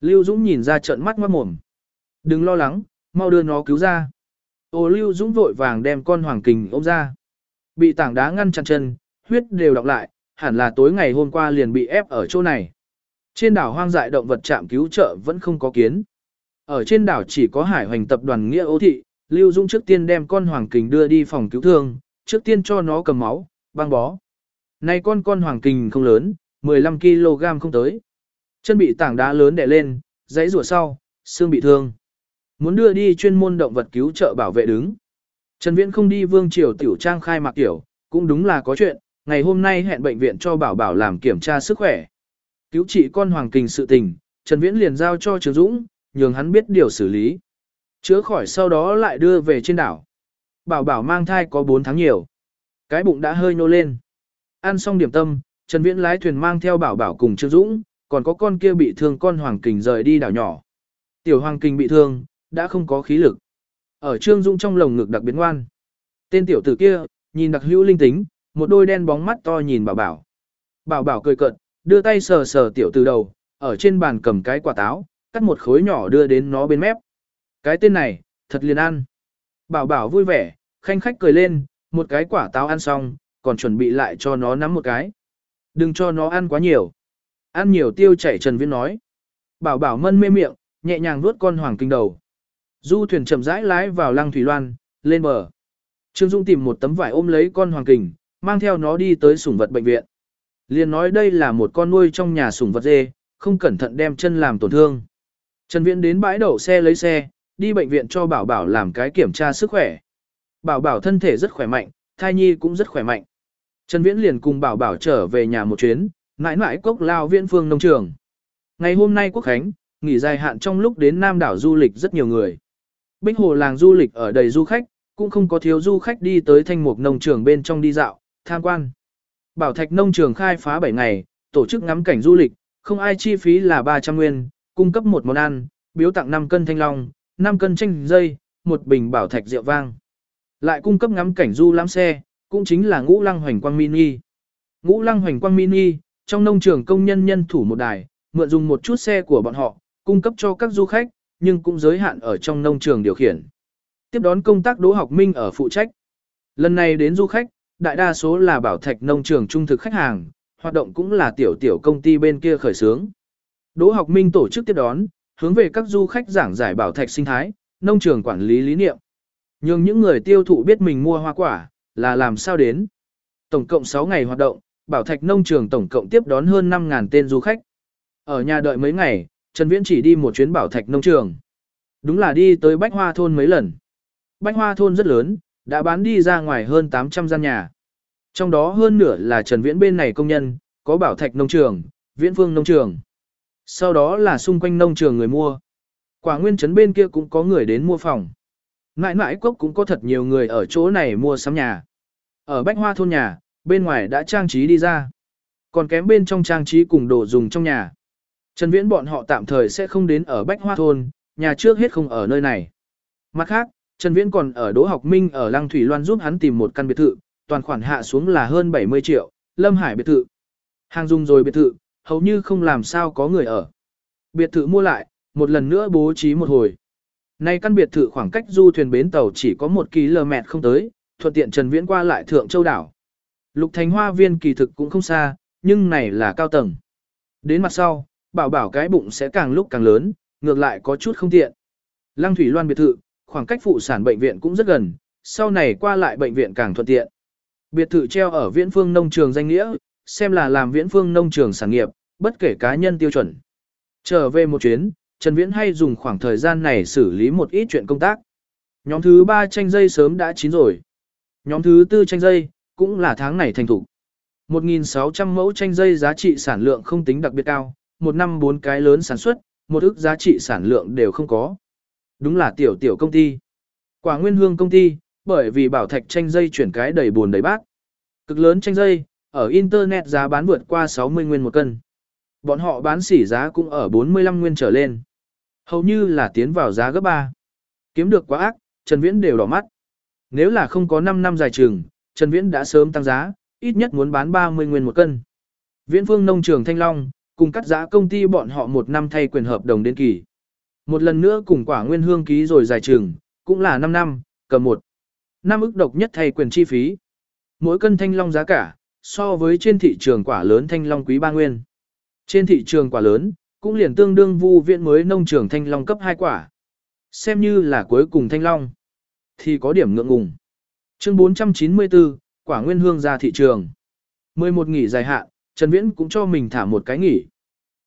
Lưu Dũng nhìn ra trận mắt mắt mồm. Đừng lo lắng, mau đưa nó cứu ra. Ô Lưu Dũng vội vàng đem con hoàng kình ôm ra. Bị tảng đá ngăn chặn chân, huyết đều đọc lại, hẳn là tối ngày hôm qua liền bị ép ở chỗ này. Trên đảo hoang dại động vật trạm cứu trợ vẫn không có kiến. Ở trên đảo chỉ có hải hoành tập đoàn nghĩa ô thị, Lưu Dũng trước tiên đem con hoàng kình đưa đi phòng cứu thương, trước tiên cho nó cầm máu, băng bó. Này con con hoàng kình không lớn, 15 kg không tới. Chân bị tảng đá lớn đè lên, dãy rùa sau, xương bị thương. Muốn đưa đi chuyên môn động vật cứu trợ bảo vệ đứng. Trần Viễn không đi vương triều tiểu trang khai mạc tiểu, cũng đúng là có chuyện, ngày hôm nay hẹn bệnh viện cho bảo bảo làm kiểm tra sức khỏe. Cứu trị con hoàng kình sự tình, Trần Viễn liền giao cho Trường Dũng, nhường hắn biết điều xử lý. Chữa khỏi sau đó lại đưa về trên đảo. Bảo bảo mang thai có 4 tháng nhiều. Cái bụng đã hơi nô lên. Ăn xong điểm tâm, Trần Viễn lái thuyền mang theo bảo bảo cùng Trương Dũng, còn có con kia bị thương con hoàng kình rời đi đảo nhỏ. Tiểu hoàng kình bị thương, đã không có khí lực. Ở Trương Dũng trong lồng ngực đặc biệt ngoan. Tên tiểu tử kia, nhìn đặc hữu linh tính, một đôi đen bóng mắt to nhìn bảo bảo. Bảo bảo cười cợt, đưa tay sờ sờ tiểu tử đầu, ở trên bàn cầm cái quả táo, cắt một khối nhỏ đưa đến nó bên mép. Cái tên này, thật liền ăn. Bảo bảo vui vẻ, khanh khách cười lên, một cái quả táo ăn xong, còn chuẩn bị lại cho nó nắm một cái. Đừng cho nó ăn quá nhiều. Ăn nhiều tiêu chảy Trần Viễn nói. Bảo bảo mân mê miệng, nhẹ nhàng vuốt con hoàng kinh đầu. Du thuyền chậm rãi lái vào lăng thủy loan, lên bờ. Trương Dung tìm một tấm vải ôm lấy con hoàng kình, mang theo nó đi tới sủng vật bệnh viện. Liền nói đây là một con nuôi trong nhà sủng vật dê, không cẩn thận đem chân làm tổn thương. Trần Viễn đến bãi đậu xe lấy xe, đi bệnh viện cho Bảo Bảo làm cái kiểm tra sức khỏe. Bảo Bảo thân thể rất khỏe mạnh, thai nhi cũng rất khỏe mạnh. Trần Viễn liền cùng Bảo Bảo trở về nhà một chuyến, mãi mãi cốc lao viễn phương nông trường. Ngày hôm nay quốc khánh, nghỉ dài hạn trong lúc đến Nam đảo du lịch rất nhiều người. Bích hồ làng du lịch ở đầy du khách, cũng không có thiếu du khách đi tới thanh mục nông trường bên trong đi dạo, tham quan. Bảo thạch nông trường khai phá 7 ngày, tổ chức ngắm cảnh du lịch, không ai chi phí là 300 nguyên, cung cấp một món ăn, biếu tặng 5 cân thanh long, 5 cân chanh dây, một bình bảo thạch rượu vang. Lại cung cấp ngắm cảnh du lãm xe, cũng chính là ngũ lăng hoành quang mini. Ngũ lăng hoành quang mini, trong nông trường công nhân nhân thủ một đài, mượn dùng một chút xe của bọn họ, cung cấp cho các du khách, nhưng cũng giới hạn ở trong nông trường điều khiển. Tiếp đón công tác Đỗ Học Minh ở phụ trách. Lần này đến du khách, đại đa số là bảo thạch nông trường trung thực khách hàng, hoạt động cũng là tiểu tiểu công ty bên kia khởi xướng. Đỗ Học Minh tổ chức tiếp đón, hướng về các du khách giảng giải bảo thạch sinh thái, nông trường quản lý lý niệm. Nhưng những người tiêu thụ biết mình mua hoa quả, là làm sao đến. Tổng cộng 6 ngày hoạt động, bảo thạch nông trường tổng cộng tiếp đón hơn 5.000 tên du khách. Ở nhà đợi mấy ngày, Trần Viễn chỉ đi một chuyến bảo thạch nông trường. Đúng là đi tới Bách Hoa Thôn mấy lần. Bách Hoa Thôn rất lớn, đã bán đi ra ngoài hơn 800 gian nhà. Trong đó hơn nửa là Trần Viễn bên này công nhân, có bảo thạch nông trường, viễn Vương nông trường. Sau đó là xung quanh nông trường người mua. Quả nguyên trấn bên kia cũng có người đến mua phòng. ngoại ngoại cốc cũng có thật nhiều người ở chỗ này mua sắm nhà. Ở bách hoa thôn nhà, bên ngoài đã trang trí đi ra. Còn kém bên trong trang trí cùng đồ dùng trong nhà. Trần Viễn bọn họ tạm thời sẽ không đến ở bách hoa thôn, nhà trước hết không ở nơi này. Mặt khác, Trần Viễn còn ở Đỗ Học Minh ở Lăng Thủy Loan giúp hắn tìm một căn biệt thự, toàn khoản hạ xuống là hơn 70 triệu, Lâm Hải biệt thự. Hàng dùng rồi biệt thự, hầu như không làm sao có người ở. Biệt thự mua lại, một lần nữa bố trí một hồi. Nay căn biệt thự khoảng cách du thuyền bến tàu chỉ có 1 km không tới, thuận tiện Trần Viễn qua lại Thượng Châu đảo. Lục Thành Hoa Viên kỳ thực cũng không xa, nhưng này là cao tầng. Đến mặt sau, bảo bảo cái bụng sẽ càng lúc càng lớn, ngược lại có chút không tiện. Lăng Thủy Loan biệt thự, khoảng cách phụ sản bệnh viện cũng rất gần, sau này qua lại bệnh viện càng thuận tiện. Biệt thự treo ở Viễn Phương nông trường danh nghĩa, xem là làm Viễn Phương nông trường sản nghiệp, bất kể cá nhân tiêu chuẩn. Trở về một chuyến, Trần Viễn hay dùng khoảng thời gian này xử lý một ít chuyện công tác. Nhóm thứ 3 tranh dây sớm đã chín rồi. Nhóm thứ 4 tranh dây, cũng là tháng này thành thủ. 1.600 mẫu tranh dây giá trị sản lượng không tính đặc biệt cao, một năm bốn cái lớn sản xuất, một ước giá trị sản lượng đều không có. Đúng là tiểu tiểu công ty. Quả nguyên hương công ty, bởi vì bảo thạch tranh dây chuyển cái đầy buồn đầy bát. Cực lớn tranh dây, ở Internet giá bán vượt qua 60 nguyên một cân. Bọn họ bán sỉ giá cũng ở 45 nguyên trở lên. Hầu như là tiến vào giá gấp 3. Kiếm được quá ác, Trần Viễn đều đỏ mắt. Nếu là không có 5 năm dài trường, Trần Viễn đã sớm tăng giá, ít nhất muốn bán 30 nguyên một cân. Viễn phương nông trường Thanh Long, Cùng cắt giá công ty bọn họ một năm thay quyền hợp đồng đến kỳ. Một lần nữa cùng quả nguyên hương ký rồi giải trường, cũng là 5 năm, cầm một. Năm ức độc nhất thay quyền chi phí. Mỗi cân thanh long giá cả, so với trên thị trường quả lớn thanh long quý ba nguyên. Trên thị trường quả lớn, cũng liền tương đương vu viện mới nông trường thanh long cấp 2 quả. Xem như là cuối cùng thanh long. Thì có điểm ngượng ngùng. Chương 494, quả nguyên hương ra thị trường. 11 nghỉ dài hạn, Trần Viễn cũng cho mình thả một cái nghỉ.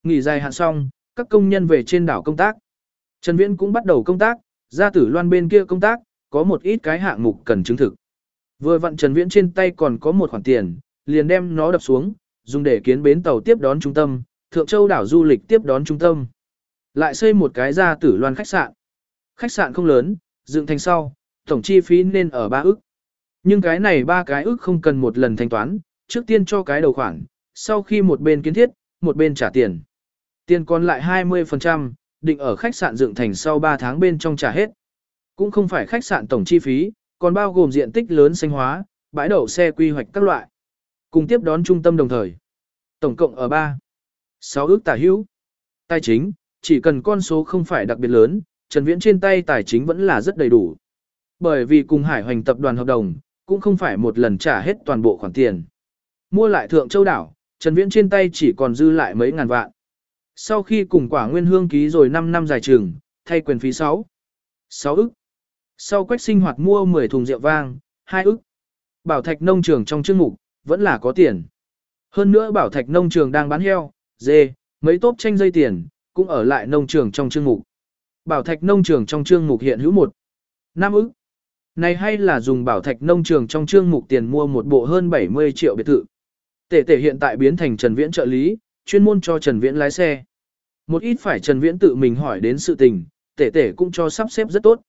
Nghỉ dài hạn xong, các công nhân về trên đảo công tác. Trần Viễn cũng bắt đầu công tác, ra tử loan bên kia công tác, có một ít cái hạng mục cần chứng thực. Vừa vặn Trần Viễn trên tay còn có một khoản tiền, liền đem nó đập xuống, dùng để kiến bến tàu tiếp đón trung tâm, Thượng Châu đảo du lịch tiếp đón trung tâm. Lại xây một cái ra tử loan khách sạn. Khách sạn không lớn, dựng thành sau, tổng chi phí nên ở ba ức. Nhưng cái này ba cái ước không cần một lần thanh toán, trước tiên cho cái đầu khoản, sau khi một bên kiến thiết, một bên trả tiền. Tiền còn lại 20%, định ở khách sạn dựng thành sau 3 tháng bên trong trả hết. Cũng không phải khách sạn tổng chi phí, còn bao gồm diện tích lớn xanh hóa, bãi đậu xe quy hoạch các loại. Cùng tiếp đón trung tâm đồng thời. Tổng cộng ở 3. 6 ước tả hữu. Tài chính, chỉ cần con số không phải đặc biệt lớn, Trần Viễn trên tay tài chính vẫn là rất đầy đủ. Bởi vì cùng Hải Hoành tập đoàn hợp đồng, cũng không phải một lần trả hết toàn bộ khoản tiền. Mua lại Thượng Châu đảo, Trần Viễn trên tay chỉ còn dư lại mấy ngàn vạn. Sau khi cùng quả nguyên hương ký rồi 5 năm dài trường, thay quyền phí 6. 6 ức. Sau quách sinh hoạt mua 10 thùng rượu vang, 2 ức. Bảo thạch nông trường trong chương mục, vẫn là có tiền. Hơn nữa bảo thạch nông trường đang bán heo, dê, mấy tốp tranh dây tiền, cũng ở lại nông trường trong chương mục. Bảo thạch nông trường trong chương mục hiện hữu một. 5 ức. Này hay là dùng bảo thạch nông trường trong chương mục tiền mua một bộ hơn 70 triệu biệt thự. Tể tể hiện tại biến thành Trần Viễn trợ lý, chuyên môn cho Trần Viễn lái xe. Một ít phải Trần Viễn tự mình hỏi đến sự tình, tể tể cũng cho sắp xếp rất tốt.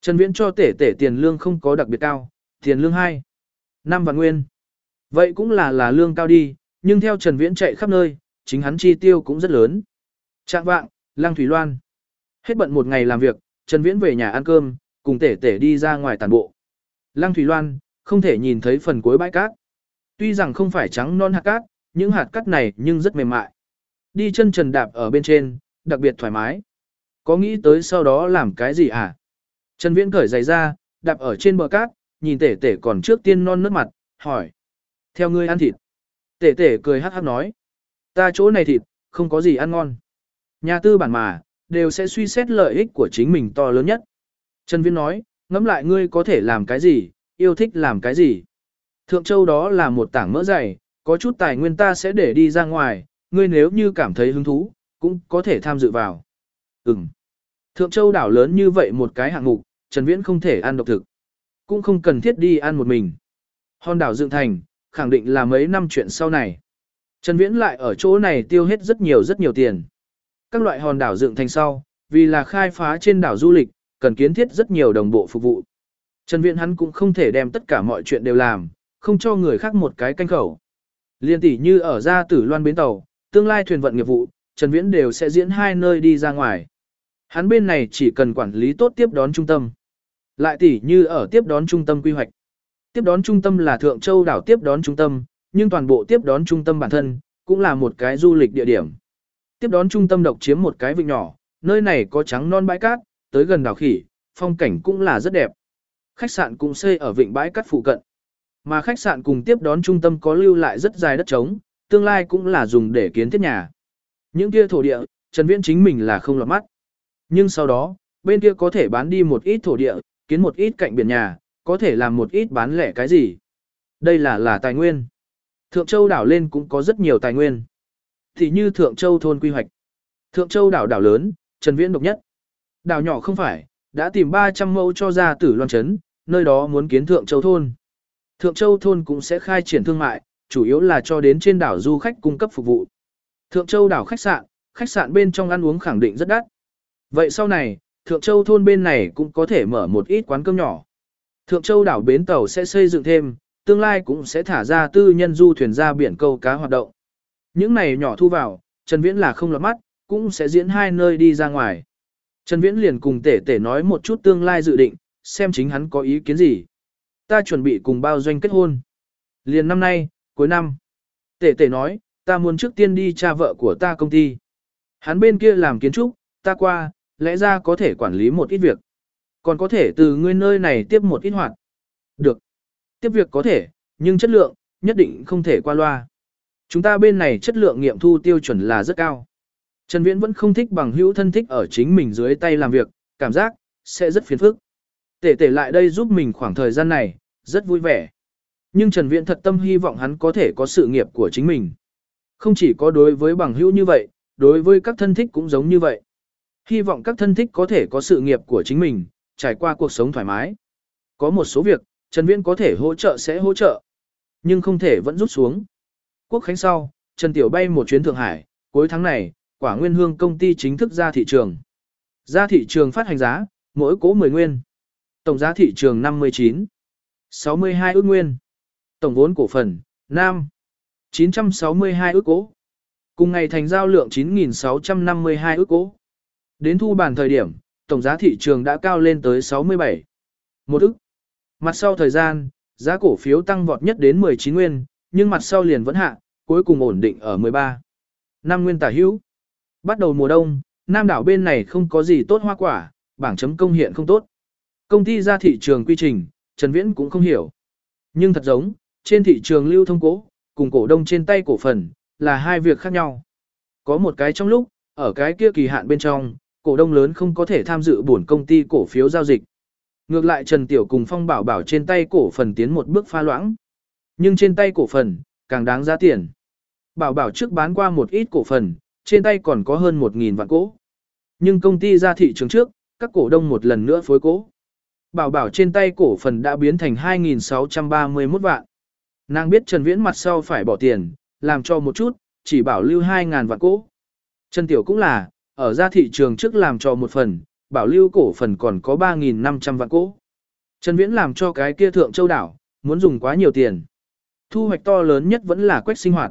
Trần Viễn cho tể tể tiền lương không có đặc biệt cao, tiền lương 2. năm vạn nguyên. Vậy cũng là là lương cao đi, nhưng theo Trần Viễn chạy khắp nơi, chính hắn chi tiêu cũng rất lớn. Trạng vạng, Lăng Thủy Loan. Hết bận một ngày làm việc, Trần Viễn về nhà ăn cơm, cùng tể tể đi ra ngoài tàn bộ. Lăng Thủy Loan, không thể nhìn thấy phần cuối bãi cát. Tuy rằng không phải trắng non hạt cát, những hạt cát này nhưng rất mềm mại. Đi chân trần đạp ở bên trên, đặc biệt thoải mái. Có nghĩ tới sau đó làm cái gì à? Trần Viễn cởi giày ra, đạp ở trên bờ cát, nhìn tể tể còn trước tiên non nước mặt, hỏi. Theo ngươi ăn thịt. Tể tể cười hát hát nói. Ta chỗ này thịt, không có gì ăn ngon. Nhà tư bản mà, đều sẽ suy xét lợi ích của chính mình to lớn nhất. Trần Viễn nói, ngẫm lại ngươi có thể làm cái gì, yêu thích làm cái gì. Thượng Châu đó là một tảng mỡ dày, có chút tài nguyên ta sẽ để đi ra ngoài, ngươi nếu như cảm thấy hứng thú, cũng có thể tham dự vào. Ừm. Thượng Châu đảo lớn như vậy một cái hạng mục, Trần Viễn không thể ăn độc thực. Cũng không cần thiết đi ăn một mình. Hòn đảo dựng thành, khẳng định là mấy năm chuyện sau này. Trần Viễn lại ở chỗ này tiêu hết rất nhiều rất nhiều tiền. Các loại hòn đảo dựng thành sau, vì là khai phá trên đảo du lịch, cần kiến thiết rất nhiều đồng bộ phục vụ. Trần Viễn hắn cũng không thể đem tất cả mọi chuyện đều làm, không cho người khác một cái canh khẩu. Liên tỷ như ở ra tử loan bến tàu, tương lai thuyền vận nghiệp vụ, Trần Viễn đều sẽ diễn hai nơi đi ra ngoài. Hắn bên này chỉ cần quản lý tốt tiếp đón trung tâm. Lại tỷ như ở tiếp đón trung tâm quy hoạch. Tiếp đón trung tâm là Thượng Châu đảo tiếp đón trung tâm, nhưng toàn bộ tiếp đón trung tâm bản thân, cũng là một cái du lịch địa điểm. Tiếp đón trung tâm độc chiếm một cái vịnh nhỏ, nơi này có trắng non bãi cát, tới gần đảo khỉ, phong cảnh cũng là rất đẹp. Khách sạn cũng xây ở vịnh bãi cát phụ cận. Mà khách sạn cùng tiếp đón trung tâm có lưu lại rất dài đất trống, tương lai cũng là dùng để kiến thiết nhà. Những kia thổ địa, Trần Viễn chính mình là không lọt mắt. Nhưng sau đó, bên kia có thể bán đi một ít thổ địa, kiến một ít cạnh biển nhà, có thể làm một ít bán lẻ cái gì. Đây là là tài nguyên. Thượng Châu đảo lên cũng có rất nhiều tài nguyên. Thì như Thượng Châu thôn quy hoạch. Thượng Châu đảo đảo lớn, Trần Viễn độc nhất. Đảo nhỏ không phải, đã tìm 300 mẫu cho ra tử loan trấn, nơi đó muốn kiến Thượng Châu thôn. Thượng Châu thôn cũng sẽ khai triển thương mại, chủ yếu là cho đến trên đảo du khách cung cấp phục vụ. Thượng Châu đảo khách sạn, khách sạn bên trong ăn uống khẳng định rất đắt. Vậy sau này, Thượng Châu thôn bên này cũng có thể mở một ít quán cơm nhỏ. Thượng Châu đảo bến tàu sẽ xây dựng thêm, tương lai cũng sẽ thả ra tư nhân du thuyền ra biển câu cá hoạt động. Những này nhỏ thu vào, Trần Viễn là không lọt mắt, cũng sẽ diễn hai nơi đi ra ngoài. Trần Viễn liền cùng tể tể nói một chút tương lai dự định, xem chính hắn có ý kiến gì. Ta chuẩn bị cùng bao doanh kết hôn. Liền năm nay, cuối năm. Tể tể nói, ta muốn trước tiên đi cha vợ của ta công ty. Hắn bên kia làm kiến trúc, ta qua, lẽ ra có thể quản lý một ít việc. Còn có thể từ ngươi nơi này tiếp một ít hoạt. Được. Tiếp việc có thể, nhưng chất lượng, nhất định không thể qua loa. Chúng ta bên này chất lượng nghiệm thu tiêu chuẩn là rất cao. Trần Viễn vẫn không thích bằng hữu thân thích ở chính mình dưới tay làm việc, cảm giác, sẽ rất phiền phức. Tể tể lại đây giúp mình khoảng thời gian này, rất vui vẻ. Nhưng Trần Viễn thật tâm hy vọng hắn có thể có sự nghiệp của chính mình. Không chỉ có đối với bằng hữu như vậy, đối với các thân thích cũng giống như vậy. Hy vọng các thân thích có thể có sự nghiệp của chính mình, trải qua cuộc sống thoải mái. Có một số việc, Trần Viễn có thể hỗ trợ sẽ hỗ trợ, nhưng không thể vẫn rút xuống. Quốc khánh sau, Trần Tiểu bay một chuyến Thượng Hải, cuối tháng này, quả nguyên hương công ty chính thức ra thị trường. Ra thị trường phát hành giá, mỗi cố 10 nguyên. Tổng giá thị trường 59. 62 ước nguyên. Tổng vốn cổ phần, Nam. 962 ước cố. Cùng ngày thành giao lượng 9.652 ước cố. Đến thu bản thời điểm, tổng giá thị trường đã cao lên tới 67. Một ức. Mặt sau thời gian, giá cổ phiếu tăng vọt nhất đến 19 nguyên, nhưng mặt sau liền vẫn hạ, cuối cùng ổn định ở 13.5 nguyên tả hữu. Bắt đầu mùa đông, Nam đảo bên này không có gì tốt hoa quả, bảng chấm công hiện không tốt. Công ty ra thị trường quy trình, Trần Viễn cũng không hiểu. Nhưng thật giống, trên thị trường lưu thông cố, cùng cổ đông trên tay cổ phần, là hai việc khác nhau. Có một cái trong lúc, ở cái kia kỳ hạn bên trong, cổ đông lớn không có thể tham dự buồn công ty cổ phiếu giao dịch. Ngược lại Trần Tiểu cùng Phong Bảo Bảo trên tay cổ phần tiến một bước pha loãng. Nhưng trên tay cổ phần, càng đáng giá tiền. Bảo Bảo trước bán qua một ít cổ phần, trên tay còn có hơn 1.000 vạn cổ. Nhưng công ty ra thị trường trước, các cổ đông một lần nữa phối cổ. Bảo Bảo trên tay cổ phần đã biến thành 2.631 vạn. Nàng biết Trần Viễn mặt sau phải bỏ tiền, làm cho một chút, chỉ bảo lưu 2.000 vạn cổ. Trần Tiểu cũng là, ở ra thị trường trước làm cho một phần, bảo lưu cổ phần còn có 3.500 vạn cổ. Trần Viễn làm cho cái kia thượng châu đảo, muốn dùng quá nhiều tiền. Thu hoạch to lớn nhất vẫn là quách sinh hoạt.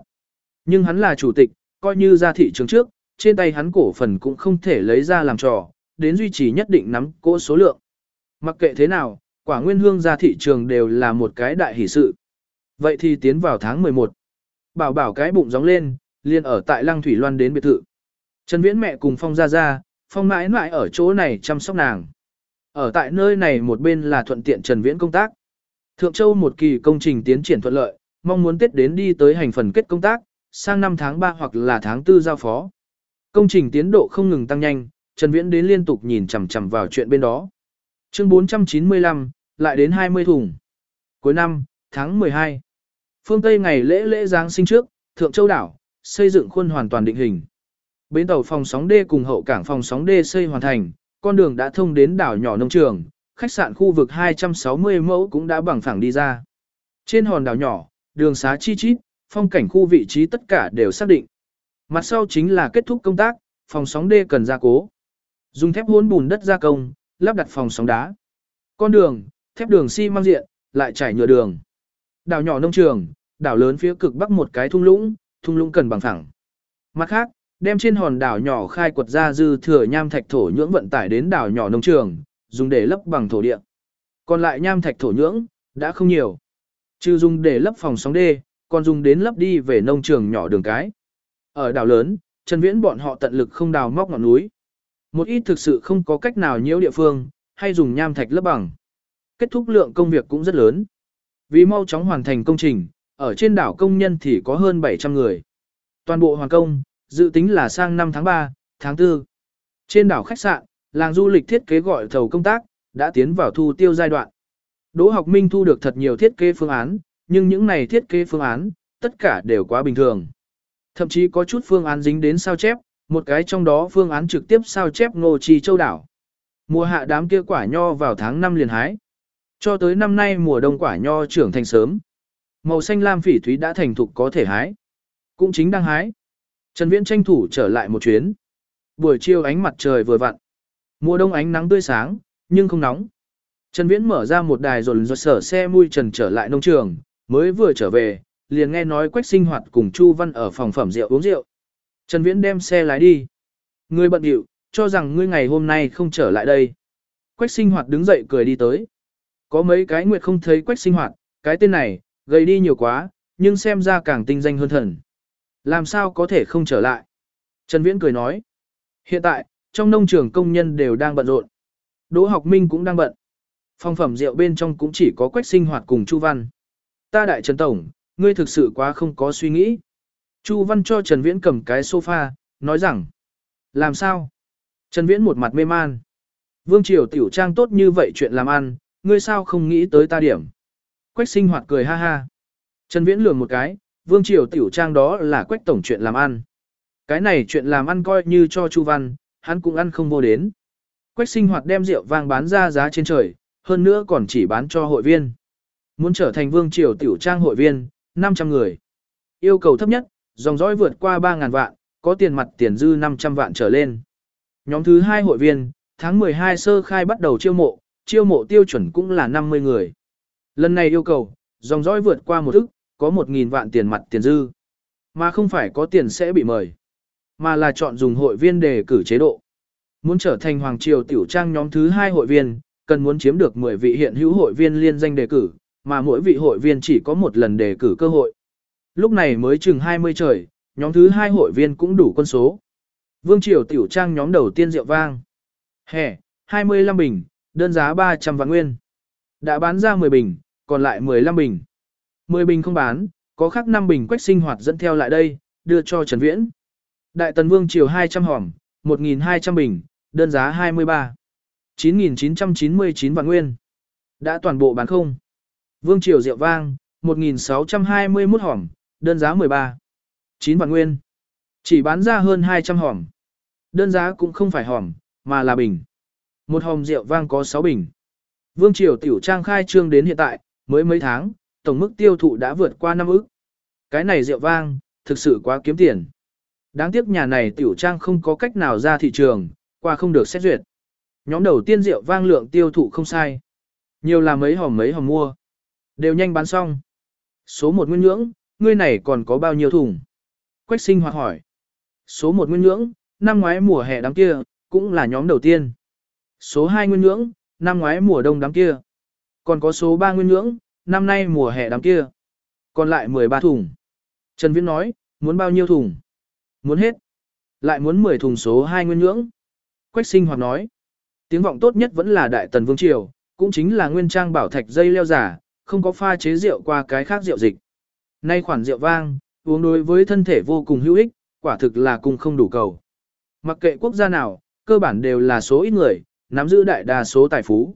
Nhưng hắn là chủ tịch, coi như ra thị trường trước, trên tay hắn cổ phần cũng không thể lấy ra làm trò, đến duy trì nhất định nắm cỗ số lượng. Mặc kệ thế nào, quả nguyên hương ra thị trường đều là một cái đại hỷ sự. Vậy thì tiến vào tháng 11. Bảo bảo cái bụng gióng lên, liền ở tại Lăng Thủy Loan đến biệt thự. Trần Viễn mẹ cùng Phong ra ra, Phong mãi mãi ở chỗ này chăm sóc nàng. Ở tại nơi này một bên là thuận tiện Trần Viễn công tác. Thượng Châu một kỳ công trình tiến triển thuận lợi, mong muốn Tết đến đi tới hành phần kết công tác, sang năm tháng 3 hoặc là tháng 4 giao phó. Công trình tiến độ không ngừng tăng nhanh, Trần Viễn đến liên tục nhìn chằm chằm vào chuyện bên đó. Chương 495, lại đến 20 thùng. Cuối năm, tháng 12. Phương Tây ngày lễ lễ Giáng sinh trước, Thượng Châu đảo, xây dựng khuôn hoàn toàn định hình. Bến tàu phòng sóng D cùng hậu cảng phòng sóng D xây hoàn thành, con đường đã thông đến đảo nhỏ nông trường, khách sạn khu vực 260 mẫu cũng đã bằng phẳng đi ra. Trên hòn đảo nhỏ, đường xá chi chít, phong cảnh khu vị trí tất cả đều xác định. Mặt sau chính là kết thúc công tác, phòng sóng D cần gia cố. Dùng thép hỗn bùn đất gia công, lắp đặt phòng sóng đá. Con đường, thép đường xi si măng diện, lại trải nhựa đường. Đảo nhỏ nông trường, đảo lớn phía cực bắc một cái thung lũng, thung lũng cần bằng phẳng. Mặt khác, đem trên hòn đảo nhỏ khai quật ra dư thừa nham thạch thổ nhưỡng vận tải đến đảo nhỏ nông trường, dùng để lấp bằng thổ địa. Còn lại nham thạch thổ nhưỡng đã không nhiều. Trừ dùng để lấp phòng sóng đê, còn dùng đến lấp đi về nông trường nhỏ đường cái. Ở đảo lớn, Trần Viễn bọn họ tận lực không đào móc ngọn núi. Một ít thực sự không có cách nào nhiễu địa phương, hay dùng nham thạch lấp bằng. Kết thúc lượng công việc cũng rất lớn. Vì mau chóng hoàn thành công trình, ở trên đảo công nhân thì có hơn 700 người. Toàn bộ hoàn công, dự tính là sang năm tháng 3, tháng 4. Trên đảo khách sạn, làng du lịch thiết kế gọi thầu công tác, đã tiến vào thu tiêu giai đoạn. Đỗ học minh thu được thật nhiều thiết kế phương án, nhưng những này thiết kế phương án, tất cả đều quá bình thường. Thậm chí có chút phương án dính đến sao chép, một cái trong đó phương án trực tiếp sao chép ngô trì châu đảo. Mùa hạ đám kia quả nho vào tháng 5 liền hái. Cho tới năm nay mùa đông quả nho trưởng thành sớm. Màu xanh lam phỉ thúy đã thành thục có thể hái. Cũng chính đang hái. Trần Viễn tranh thủ trở lại một chuyến. Buổi chiều ánh mặt trời vừa vặn. Mùa đông ánh nắng tươi sáng, nhưng không nóng. Trần Viễn mở ra một đài rồi rồi sở xe mui trần trở lại nông trường, mới vừa trở về, liền nghe nói Quách Sinh Hoạt cùng Chu Văn ở phòng phẩm rượu uống rượu. Trần Viễn đem xe lái đi. Ngươi bận rượu, cho rằng ngươi ngày hôm nay không trở lại đây. Quách Sinh Hoạt đứng dậy cười đi tới. Có mấy cái nguyệt không thấy Quách Sinh Hoạt, cái tên này, gầy đi nhiều quá, nhưng xem ra càng tinh danh hơn thần. Làm sao có thể không trở lại? Trần Viễn cười nói. Hiện tại, trong nông trường công nhân đều đang bận rộn. Đỗ học minh cũng đang bận. phòng phẩm rượu bên trong cũng chỉ có quách sinh hoạt cùng Chu Văn. Ta đại Trần Tổng, ngươi thực sự quá không có suy nghĩ. Chu Văn cho Trần Viễn cầm cái sofa, nói rằng. Làm sao? Trần Viễn một mặt mê man. Vương Triều tiểu trang tốt như vậy chuyện làm ăn, ngươi sao không nghĩ tới ta điểm. Quách sinh hoạt cười ha ha. Trần Viễn lường một cái, Vương Triều tiểu trang đó là quách tổng chuyện làm ăn. Cái này chuyện làm ăn coi như cho Chu Văn, hắn cũng ăn không vô đến. Quách sinh hoạt đem rượu vang bán ra giá trên trời, hơn nữa còn chỉ bán cho hội viên. Muốn trở thành Vương Triều tiểu trang hội viên, 500 người. Yêu cầu thấp nhất, dòng dõi vượt qua 3.000 vạn, có tiền mặt tiền dư 500 vạn trở lên. Nhóm thứ 2 hội viên, tháng 12 sơ khai bắt đầu chiêu mộ, chiêu mộ tiêu chuẩn cũng là 50 người. Lần này yêu cầu, dòng dõi vượt qua một ức, có 1.000 vạn tiền mặt tiền dư. Mà không phải có tiền sẽ bị mời, mà là chọn dùng hội viên để cử chế độ. Muốn trở thành Hoàng Triều Tiểu Trang nhóm thứ 2 hội viên, cần muốn chiếm được 10 vị hiện hữu hội viên liên danh đề cử, mà mỗi vị hội viên chỉ có một lần đề cử cơ hội. Lúc này mới chừng 20 trời, nhóm thứ hai hội viên cũng đủ quân số. Vương Triều Tiểu Trang nhóm đầu tiên rượu vang. Hè, 25 bình, đơn giá 300 vạn nguyên. Đã bán ra 10 bình, còn lại 15 bình. 10 bình không bán, có khác 5 bình quách sinh hoạt dẫn theo lại đây, đưa cho Trần Viễn. Đại Tần Vương Triều 200 hòm, 1.200 bình, đơn giá 23. 9.999 vạn nguyên. Đã toàn bộ bán không. Vương Triều rượu vang, 1.621 hòm, đơn giá 13. 9 vạn nguyên. Chỉ bán ra hơn 200 hỏng. Đơn giá cũng không phải hỏng, mà là bình. Một hòm rượu vang có 6 bình. Vương Triều Tiểu Trang khai trương đến hiện tại, mới mấy tháng, tổng mức tiêu thụ đã vượt qua 5 ức. Cái này rượu vang, thực sự quá kiếm tiền. Đáng tiếc nhà này Tiểu Trang không có cách nào ra thị trường, qua không được xét duyệt. Nhóm đầu tiên rượu vang lượng tiêu thụ không sai. Nhiều là mấy hòm mấy hòm mua. Đều nhanh bán xong. Số 1 nguyên nhưỡng, ngươi này còn có bao nhiêu thùng? Quách sinh hoạt hỏi. Số 1 nguyên nhưỡng, năm ngoái mùa hè đám kia, cũng là nhóm đầu tiên. Số 2 nguyên nhưỡng, năm ngoái mùa đông đám kia. Còn có số 3 nguyên nhưỡng, năm nay mùa hè đám kia. Còn lại 13 thùng. Trần Viễn nói, muốn bao nhiêu thùng? Muốn hết. Lại muốn 10 thùng số 2 nguyên nhưỡng. Quách sinh hoạt nói. Tiếng vọng tốt nhất vẫn là Đại Tần Vương Triều, cũng chính là nguyên trang bảo thạch dây leo giả, không có pha chế rượu qua cái khác rượu dịch. Nay khoản rượu vang, uống đối với thân thể vô cùng hữu ích, quả thực là cùng không đủ cầu. Mặc kệ quốc gia nào, cơ bản đều là số ít người, nắm giữ đại đa số tài phú.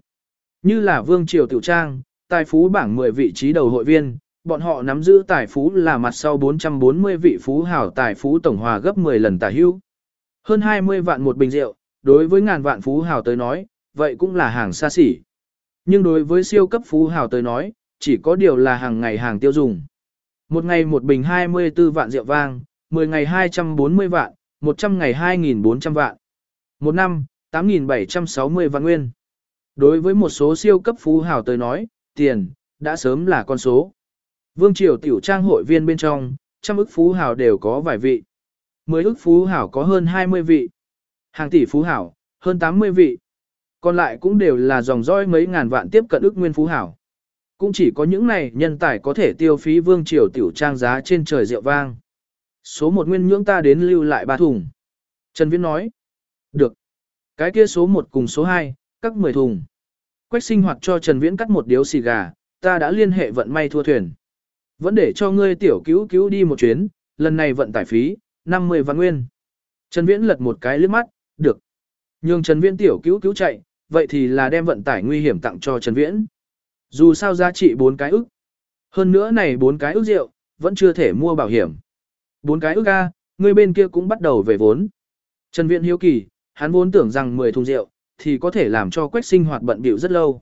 Như là Vương Triều Tiểu Trang, tài phú bảng 10 vị trí đầu hội viên, bọn họ nắm giữ tài phú là mặt sau 440 vị phú hảo tài phú tổng hòa gấp 10 lần tài hữu. Hơn 20 vạn một bình rượu, đối với ngàn vạn phú hảo tới nói, vậy cũng là hàng xa xỉ. Nhưng đối với siêu cấp phú hảo tới nói, chỉ có điều là hàng ngày hàng tiêu dùng. Một ngày một bình 24 vạn rượu vang, 10 ngày 240 vạn, 100 ngày 2.400 vạn. Một năm, 8.760 vạn nguyên. Đối với một số siêu cấp phú hào tới nói, tiền, đã sớm là con số. Vương Triều tiểu trang hội viên bên trong, trăm ức phú hào đều có vài vị. Mười ức phú hào có hơn 20 vị. Hàng tỷ phú hào, hơn 80 vị. Còn lại cũng đều là dòng dõi mấy ngàn vạn tiếp cận ức nguyên phú hào. Cũng chỉ có những này nhân tài có thể tiêu phí vương triều tiểu trang giá trên trời rượu vang. Số một nguyên nhưỡng ta đến lưu lại ba thùng. Trần Viễn nói. Được. Cái kia số một cùng số hai, các mười thùng. Quách sinh hoạt cho Trần Viễn cắt một điếu xì gà, ta đã liên hệ vận may thua thuyền. Vẫn để cho ngươi tiểu cứu cứu đi một chuyến, lần này vận tải phí, 50 vạn nguyên. Trần Viễn lật một cái lướt mắt, được. Nhưng Trần Viễn tiểu cứu cứu chạy, vậy thì là đem vận tải nguy hiểm tặng cho Trần Viễn. Dù sao giá trị 4 cái ức. Hơn nữa này 4 cái ức rượu, vẫn chưa thể mua bảo hiểm. 4 cái ức ga, người bên kia cũng bắt đầu về vốn. Trần Viễn hiếu kỳ, hắn vốn tưởng rằng 10 thùng rượu, thì có thể làm cho quách sinh hoạt bận bịu rất lâu.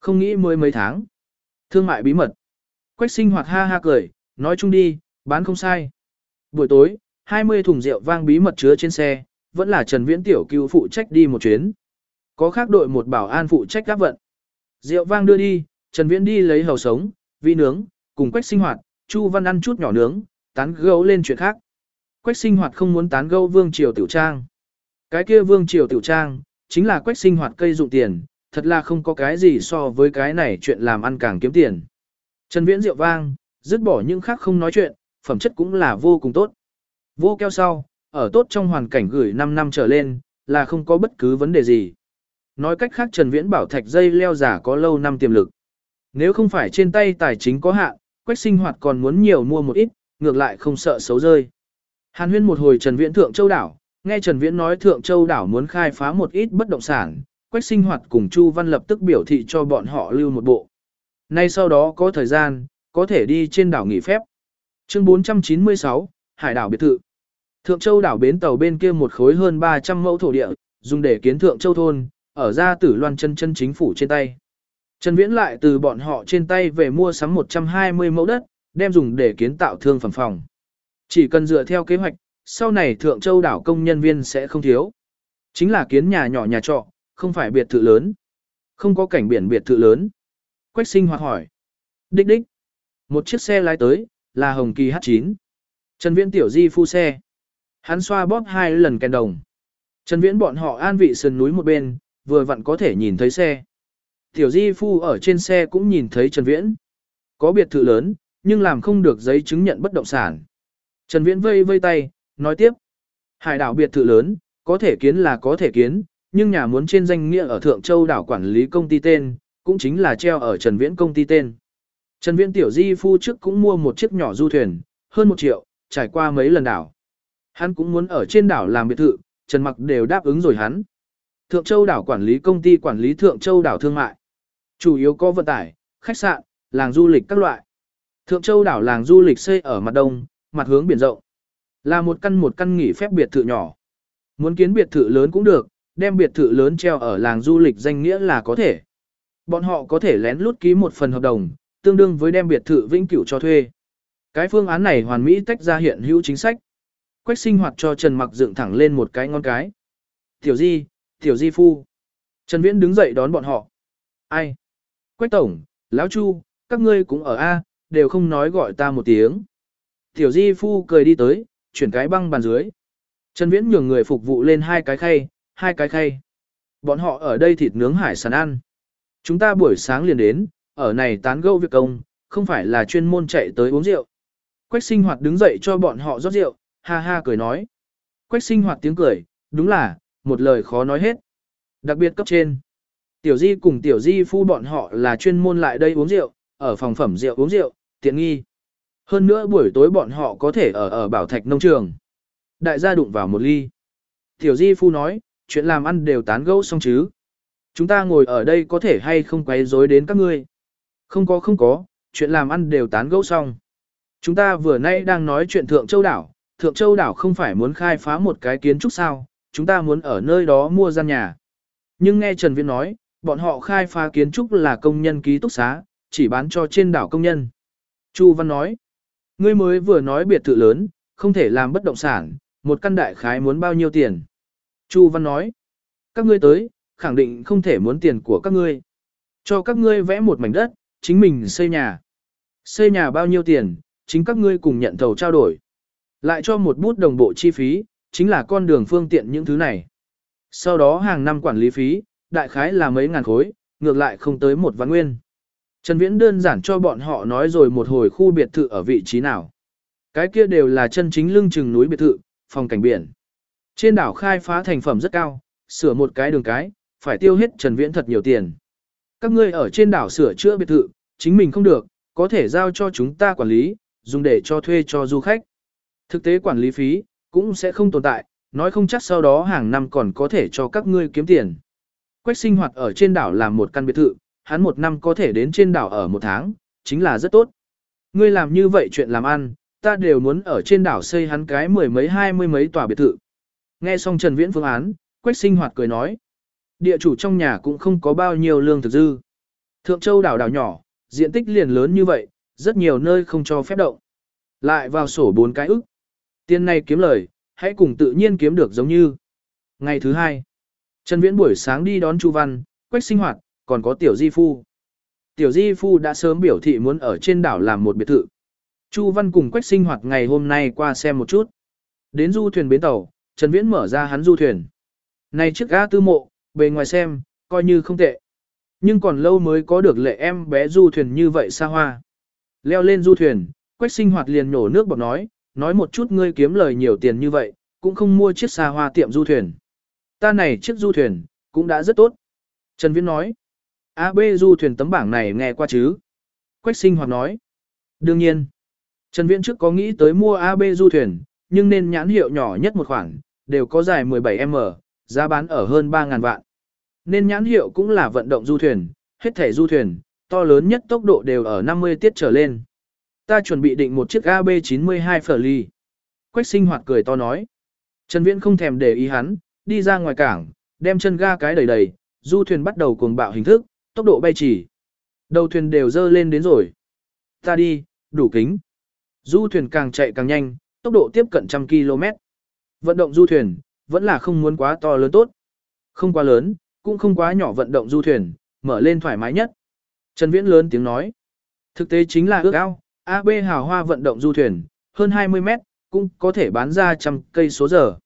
Không nghĩ mới mấy tháng. Thương mại bí mật. Quách sinh hoạt ha ha cười, nói chung đi, bán không sai. Buổi tối, 20 thùng rượu vang bí mật chứa trên xe, vẫn là Trần Viễn tiểu cưu phụ trách đi một chuyến. Có khác đội một bảo an phụ trách các vận. Rượu vang đưa đi, Trần Viễn đi lấy hầu sống, vị nướng, cùng quách sinh hoạt, Chu Văn ăn chút nhỏ nướng, tán gẫu lên chuyện khác. Quách sinh hoạt không muốn tán gẫu Vương Triều Tiểu Trang. Cái kia Vương Triều Tiểu Trang, chính là quách sinh hoạt cây dụng tiền, thật là không có cái gì so với cái này chuyện làm ăn càng kiếm tiền. Trần Viễn rượu vang, dứt bỏ những khác không nói chuyện, phẩm chất cũng là vô cùng tốt. Vô keo sau, ở tốt trong hoàn cảnh gửi 5 năm trở lên, là không có bất cứ vấn đề gì. Nói cách khác Trần Viễn bảo thạch dây leo giả có lâu năm tiềm lực. Nếu không phải trên tay tài chính có hạn, quách sinh hoạt còn muốn nhiều mua một ít, ngược lại không sợ xấu rơi. Hàn huyên một hồi Trần Viễn Thượng Châu Đảo, nghe Trần Viễn nói Thượng Châu Đảo muốn khai phá một ít bất động sản, quách sinh hoạt cùng Chu Văn lập tức biểu thị cho bọn họ lưu một bộ. Nay sau đó có thời gian, có thể đi trên đảo nghỉ phép. Chương 496, Hải đảo biệt thự. Thượng Châu đảo bến tàu bên kia một khối hơn 300 mẫu thổ địa, dùng để kiến Thượng Châu thôn, ở ra tử loan chân chân chính phủ trên tay. Trần Viễn lại từ bọn họ trên tay về mua sắm 120 mẫu đất, đem dùng để kiến tạo thương phẩm phòng. Chỉ cần dựa theo kế hoạch, sau này Thượng Châu đảo công nhân viên sẽ không thiếu. Chính là kiến nhà nhỏ nhà trọ, không phải biệt thự lớn. Không có cảnh biển biệt thự lớn. Quách sinh hoạt hỏi. Đích đích. Một chiếc xe lái tới, là Hồng Kỳ H9. Trần Viễn tiểu di phu xe. Hắn xoa bóp hai lần kèn đồng. Trần Viễn bọn họ an vị sườn núi một bên, vừa vặn có thể nhìn thấy xe. Tiểu di phu ở trên xe cũng nhìn thấy Trần Viễn. Có biệt thự lớn, nhưng làm không được giấy chứng nhận bất động sản. Trần Viễn vây vây tay, nói tiếp. Hải đảo biệt thự lớn, có thể kiến là có thể kiến, nhưng nhà muốn trên danh nghĩa ở Thượng Châu đảo quản lý công ty tên, cũng chính là treo ở Trần Viễn công ty tên. Trần Viễn tiểu di phu trước cũng mua một chiếc nhỏ du thuyền, hơn một triệu, trải qua mấy lần đảo. Hắn cũng muốn ở trên đảo làm biệt thự, Trần Mặc đều đáp ứng rồi hắn. Thượng Châu đảo quản lý công ty quản lý Thượng Châu đảo thương mại. Chủ yếu có vận tải, khách sạn, làng du lịch các loại. Thượng Châu đảo làng du lịch xây ở mặt đông, mặt hướng biển rộng. Là một căn một căn nghỉ phép biệt thự nhỏ. Muốn kiến biệt thự lớn cũng được, đem biệt thự lớn treo ở làng du lịch danh nghĩa là có thể. Bọn họ có thể lén lút ký một phần hợp đồng, tương đương với đem biệt thự vĩnh cửu cho thuê. Cái phương án này hoàn mỹ tách ra hiện hữu chính sách. Quách sinh hoạt cho Trần Mặc dựng thẳng lên một cái ngon cái. Tiểu Di, Tiểu Di Phu. Trần Viễn đứng dậy đón bọn họ. Ai? Quách Tổng, Lão Chu, các ngươi cũng ở A, đều không nói gọi ta một tiếng. Tiểu Di Phu cười đi tới, chuyển cái băng bàn dưới. Trần Viễn nhường người phục vụ lên hai cái khay, hai cái khay. Bọn họ ở đây thịt nướng hải sản ăn. Chúng ta buổi sáng liền đến, ở này tán gẫu việc công, không phải là chuyên môn chạy tới uống rượu. Quách sinh hoạt đứng dậy cho bọn họ rót rượu, ha ha cười nói. Quách sinh hoạt tiếng cười, đúng là, một lời khó nói hết. Đặc biệt cấp trên. Tiểu Di cùng Tiểu Di phu bọn họ là chuyên môn lại đây uống rượu, ở phòng phẩm rượu uống rượu, tiện nghi. Hơn nữa buổi tối bọn họ có thể ở ở bảo thạch nông trường. Đại gia đụng vào một ly. Tiểu Di phu nói, chuyện làm ăn đều tán gẫu xong chứ. Chúng ta ngồi ở đây có thể hay không quấy rối đến các ngươi. Không có không có, chuyện làm ăn đều tán gẫu xong. Chúng ta vừa nay đang nói chuyện Thượng Châu Đảo, Thượng Châu Đảo không phải muốn khai phá một cái kiến trúc sao, chúng ta muốn ở nơi đó mua gian nhà. Nhưng nghe Trần Viễn nói, bọn họ khai phá kiến trúc là công nhân ký túc xá, chỉ bán cho trên đảo công nhân. Chu Văn nói, ngươi mới vừa nói biệt thự lớn, không thể làm bất động sản, một căn đại khái muốn bao nhiêu tiền. Chu Văn nói, các ngươi tới, khẳng định không thể muốn tiền của các ngươi. Cho các ngươi vẽ một mảnh đất, chính mình xây nhà. Xây nhà bao nhiêu tiền, chính các ngươi cùng nhận thầu trao đổi. Lại cho một bút đồng bộ chi phí, chính là con đường phương tiện những thứ này. Sau đó hàng năm quản lý phí, đại khái là mấy ngàn khối, ngược lại không tới một vạn nguyên. Trần Viễn đơn giản cho bọn họ nói rồi một hồi khu biệt thự ở vị trí nào. Cái kia đều là chân chính lưng chừng núi biệt thự, phòng cảnh biển. Trên đảo khai phá thành phẩm rất cao, sửa một cái đường cái, phải tiêu hết Trần Viễn thật nhiều tiền. Các ngươi ở trên đảo sửa chữa biệt thự, chính mình không được, có thể giao cho chúng ta quản lý, dùng để cho thuê cho du khách. Thực tế quản lý phí, cũng sẽ không tồn tại, nói không chắc sau đó hàng năm còn có thể cho các ngươi kiếm tiền. Quách sinh hoạt ở trên đảo làm một căn biệt thự, hắn một năm có thể đến trên đảo ở một tháng, chính là rất tốt. Ngươi làm như vậy chuyện làm ăn, ta đều muốn ở trên đảo xây hắn cái mười mấy hai mươi mấy tòa biệt thự. Nghe xong Trần Viễn phương án, Quách sinh hoạt cười nói. Địa chủ trong nhà cũng không có bao nhiêu lương thực dư. Thượng Châu đảo đảo nhỏ, diện tích liền lớn như vậy, rất nhiều nơi không cho phép động. Lại vào sổ bốn cái ức. Tiền này kiếm lời, hãy cùng tự nhiên kiếm được giống như. Ngày thứ hai, Trần Viễn buổi sáng đi đón Chu Văn, Quách sinh hoạt, còn có Tiểu Di Phu. Tiểu Di Phu đã sớm biểu thị muốn ở trên đảo làm một biệt thự. Chu Văn cùng Quách sinh hoạt ngày hôm nay qua xem một chút. Đến du thuyền bến tàu, Trần Viễn mở ra hắn du thuyền. Này chiếc gã tư mộ, bề ngoài xem, coi như không tệ. Nhưng còn lâu mới có được lệ em bé du thuyền như vậy xa hoa. Leo lên du thuyền, Quách sinh hoạt liền nhổ nước bọt nói, nói một chút ngươi kiếm lời nhiều tiền như vậy, cũng không mua chiếc xa hoa tiệm du thuyền. Ta này chiếc du thuyền, cũng đã rất tốt. Trần Viễn nói, AB du thuyền tấm bảng này nghe qua chứ. Quách sinh hoạt nói, đương nhiên. Trần Viễn trước có nghĩ tới mua AB du thuyền, nhưng nên nhãn hiệu nhỏ nhất một khoản, đều có dài 17M, giá bán ở hơn 3.000 vạn. Nên nhãn hiệu cũng là vận động du thuyền, hết thể du thuyền, to lớn nhất tốc độ đều ở 50 tiết trở lên. Ta chuẩn bị định một chiếc AB92 phở ly. Quách sinh hoạt cười to nói. Trần Viễn không thèm để ý hắn, đi ra ngoài cảng, đem chân ga cái đầy đầy, du thuyền bắt đầu cuồng bạo hình thức, tốc độ bay chỉ. Đầu thuyền đều dơ lên đến rồi. Ta đi, đủ kính. Du thuyền càng chạy càng nhanh, tốc độ tiếp cận trăm km. Vận động du thuyền, vẫn là không muốn quá to lớn tốt. Không quá lớn, cũng không quá nhỏ vận động du thuyền, mở lên thoải mái nhất. Trần Viễn lớn tiếng nói. Thực tế chính là ước ao, AB hào hoa vận động du thuyền, hơn 20 mét, cũng có thể bán ra trăm cây số giờ.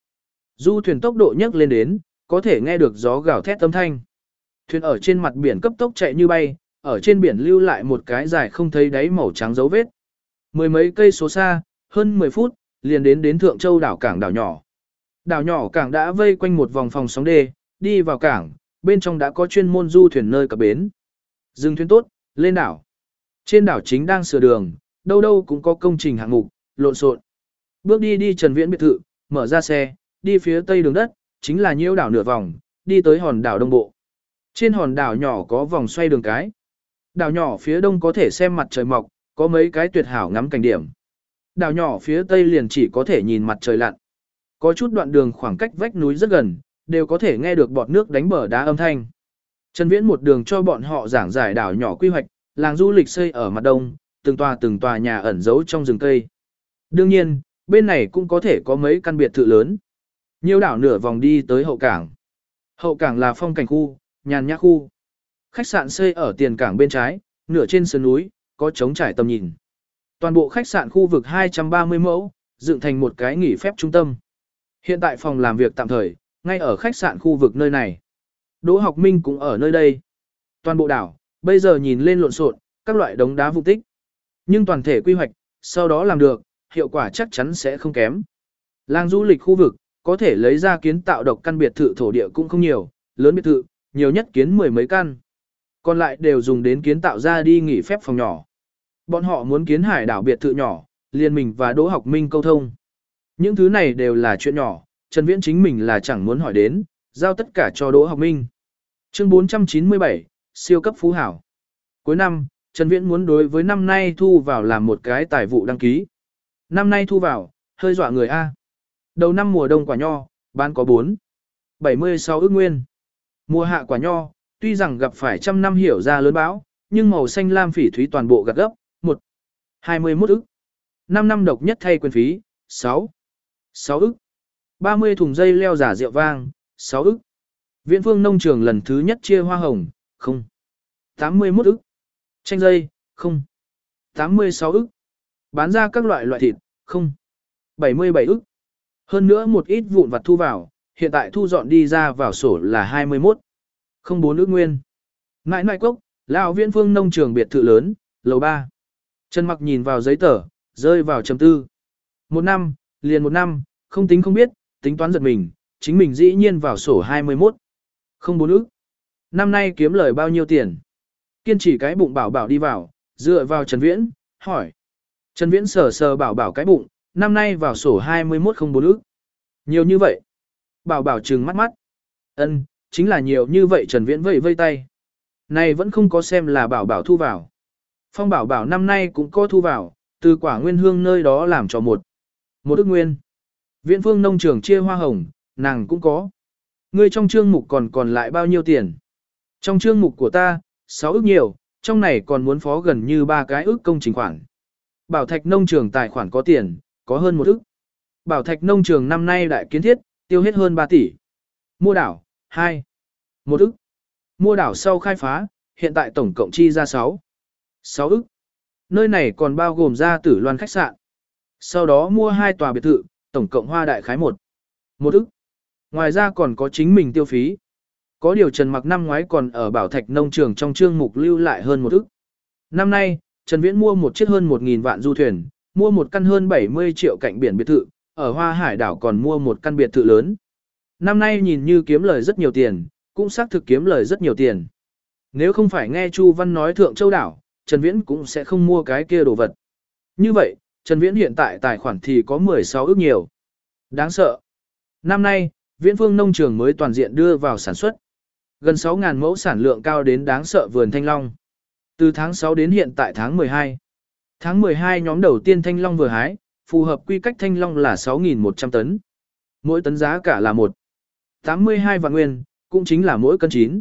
Du thuyền tốc độ nhấc lên đến, có thể nghe được gió gào thét âm thanh. Thuyền ở trên mặt biển cấp tốc chạy như bay, ở trên biển lưu lại một cái dài không thấy đáy màu trắng dấu vết. Mười mấy cây số xa, hơn 10 phút, liền đến đến Thượng Châu đảo cảng đảo nhỏ. Đảo nhỏ cảng đã vây quanh một vòng phòng sóng đê, đi vào cảng, bên trong đã có chuyên môn du thuyền nơi cập bến. Dừng thuyền tốt, lên đảo. Trên đảo chính đang sửa đường, đâu đâu cũng có công trình hạng mục, lộn xộn. Bước đi đi Trần Viễn biệt thự, mở ra xe, đi phía tây đường đất, chính là nhiễu đảo nửa vòng, đi tới hòn đảo đông bộ. Trên hòn đảo nhỏ có vòng xoay đường cái. Đảo nhỏ phía đông có thể xem mặt trời mọc, có mấy cái tuyệt hảo ngắm cảnh điểm. Đảo nhỏ phía tây liền chỉ có thể nhìn mặt trời lặn. Có chút đoạn đường khoảng cách vách núi rất gần, đều có thể nghe được bọt nước đánh bờ đá âm thanh. Trần Viễn một đường cho bọn họ giảng giải đảo nhỏ quy hoạch, làng du lịch xây ở mặt đông, từng tòa từng tòa nhà ẩn giấu trong rừng cây. Đương nhiên, bên này cũng có thể có mấy căn biệt thự lớn. Nhiều đảo nửa vòng đi tới hậu cảng. Hậu cảng là phong cảnh khu, nhàn nhã khu. Khách sạn xây ở tiền cảng bên trái, nửa trên sườn núi, có trống trải tầm nhìn. Toàn bộ khách sạn khu vực 230 mẫu, dựng thành một cái nghỉ phép trung tâm. Hiện tại phòng làm việc tạm thời, ngay ở khách sạn khu vực nơi này. Đỗ học minh cũng ở nơi đây. Toàn bộ đảo, bây giờ nhìn lên lộn xộn, các loại đống đá vụ tích. Nhưng toàn thể quy hoạch, sau đó làm được, hiệu quả chắc chắn sẽ không kém. Làng du lịch khu vực, có thể lấy ra kiến tạo độc căn biệt thự thổ địa cũng không nhiều, lớn biệt thự, nhiều nhất kiến mười mấy căn. Còn lại đều dùng đến kiến tạo ra đi nghỉ phép phòng nhỏ. Bọn họ muốn kiến hải đảo biệt thự nhỏ, liền mình và Đỗ Học Minh câu thông. Những thứ này đều là chuyện nhỏ, Trần Viễn chính mình là chẳng muốn hỏi đến, giao tất cả cho Đỗ Học Minh. Chương 497, siêu cấp phú hảo. Cuối năm, Trần Viễn muốn đối với năm nay thu vào làm một cái tài vụ đăng ký. Năm nay thu vào, hơi dọa người A. Đầu năm mùa đông quả nho, bán có 4. 76 ước nguyên. Mùa hạ quả nho, tuy rằng gặp phải trăm năm hiểu ra lớn bão, nhưng màu xanh lam phỉ thúy toàn bộ gạt gấp, 1. 21 ức. 5 năm độc nhất thay quyền phí, 6. 6 ức. 30 thùng dây leo giả rượu vang, 6 ức. Viễn phương nông trường lần thứ nhất chia hoa hồng, không. 81 ức. Chanh dây, không. 86 ức. Bán ra các loại loại thịt, không. 77 ức. Hơn nữa một ít vụn vặt thu vào, hiện tại thu dọn đi ra vào sổ là 21. Không bốn ước nguyên. Nãi nãi cốc, lão viễn phương nông trường biệt thự lớn, lầu 3. Trần mặc nhìn vào giấy tờ, rơi vào trầm tư. Một năm, liền một năm, không tính không biết, tính toán giật mình, chính mình dĩ nhiên vào sổ 21. Không bốn ước. Năm nay kiếm lời bao nhiêu tiền? Kiên trì cái bụng bảo bảo đi vào, dựa vào Trần Viễn, hỏi. Trần Viễn sờ sờ bảo bảo cái bụng, năm nay vào sổ 21 không bốn ước. Nhiều như vậy. Bảo bảo trừng mắt mắt. Ân, chính là nhiều như vậy Trần Viễn vẫy vây tay. Này vẫn không có xem là bảo bảo thu vào. Phong bảo bảo năm nay cũng có thu vào, từ quả nguyên hương nơi đó làm cho một. Một ước nguyên. Viễn phương nông trường chia hoa hồng, nàng cũng có. Ngươi trong chương mục còn còn lại bao nhiêu tiền? Trong chương mục của ta, 6 ước nhiều, trong này còn muốn phó gần như ba cái ước công trình khoản. Bảo thạch nông trường tài khoản có tiền, có hơn một ức Bảo thạch nông trường năm nay đại kiến thiết, tiêu hết hơn 3 tỷ. Mua đảo, 2. Một ức. Mua đảo sau khai phá, hiện tại tổng cộng chi ra 6. 6 ức. Nơi này còn bao gồm ra tử loan khách sạn. Sau đó mua hai tòa biệt thự, tổng cộng hoa đại khái 1. Một ức. Ngoài ra còn có chính mình tiêu phí. Có điều Trần Mặc năm ngoái còn ở bảo thạch nông trường trong chương mục lưu lại hơn một ức. Năm nay, Trần Viễn mua một chiếc hơn 1.000 vạn du thuyền, mua một căn hơn 70 triệu cạnh biển biệt thự, ở Hoa Hải đảo còn mua một căn biệt thự lớn. Năm nay nhìn như kiếm lời rất nhiều tiền, cũng xác thực kiếm lời rất nhiều tiền. Nếu không phải nghe Chu Văn nói Thượng Châu đảo, Trần Viễn cũng sẽ không mua cái kia đồ vật. Như vậy, Trần Viễn hiện tại tài khoản thì có 16 ước nhiều. Đáng sợ. Năm nay, Viễn Phương nông trường mới toàn diện đưa vào sản xuất. Gần 6.000 mẫu sản lượng cao đến đáng sợ vườn thanh long. Từ tháng 6 đến hiện tại tháng 12. Tháng 12 nhóm đầu tiên thanh long vừa hái, phù hợp quy cách thanh long là 6.100 tấn. Mỗi tấn giá cả là 1. 82 vạn nguyên, cũng chính là mỗi cân 9.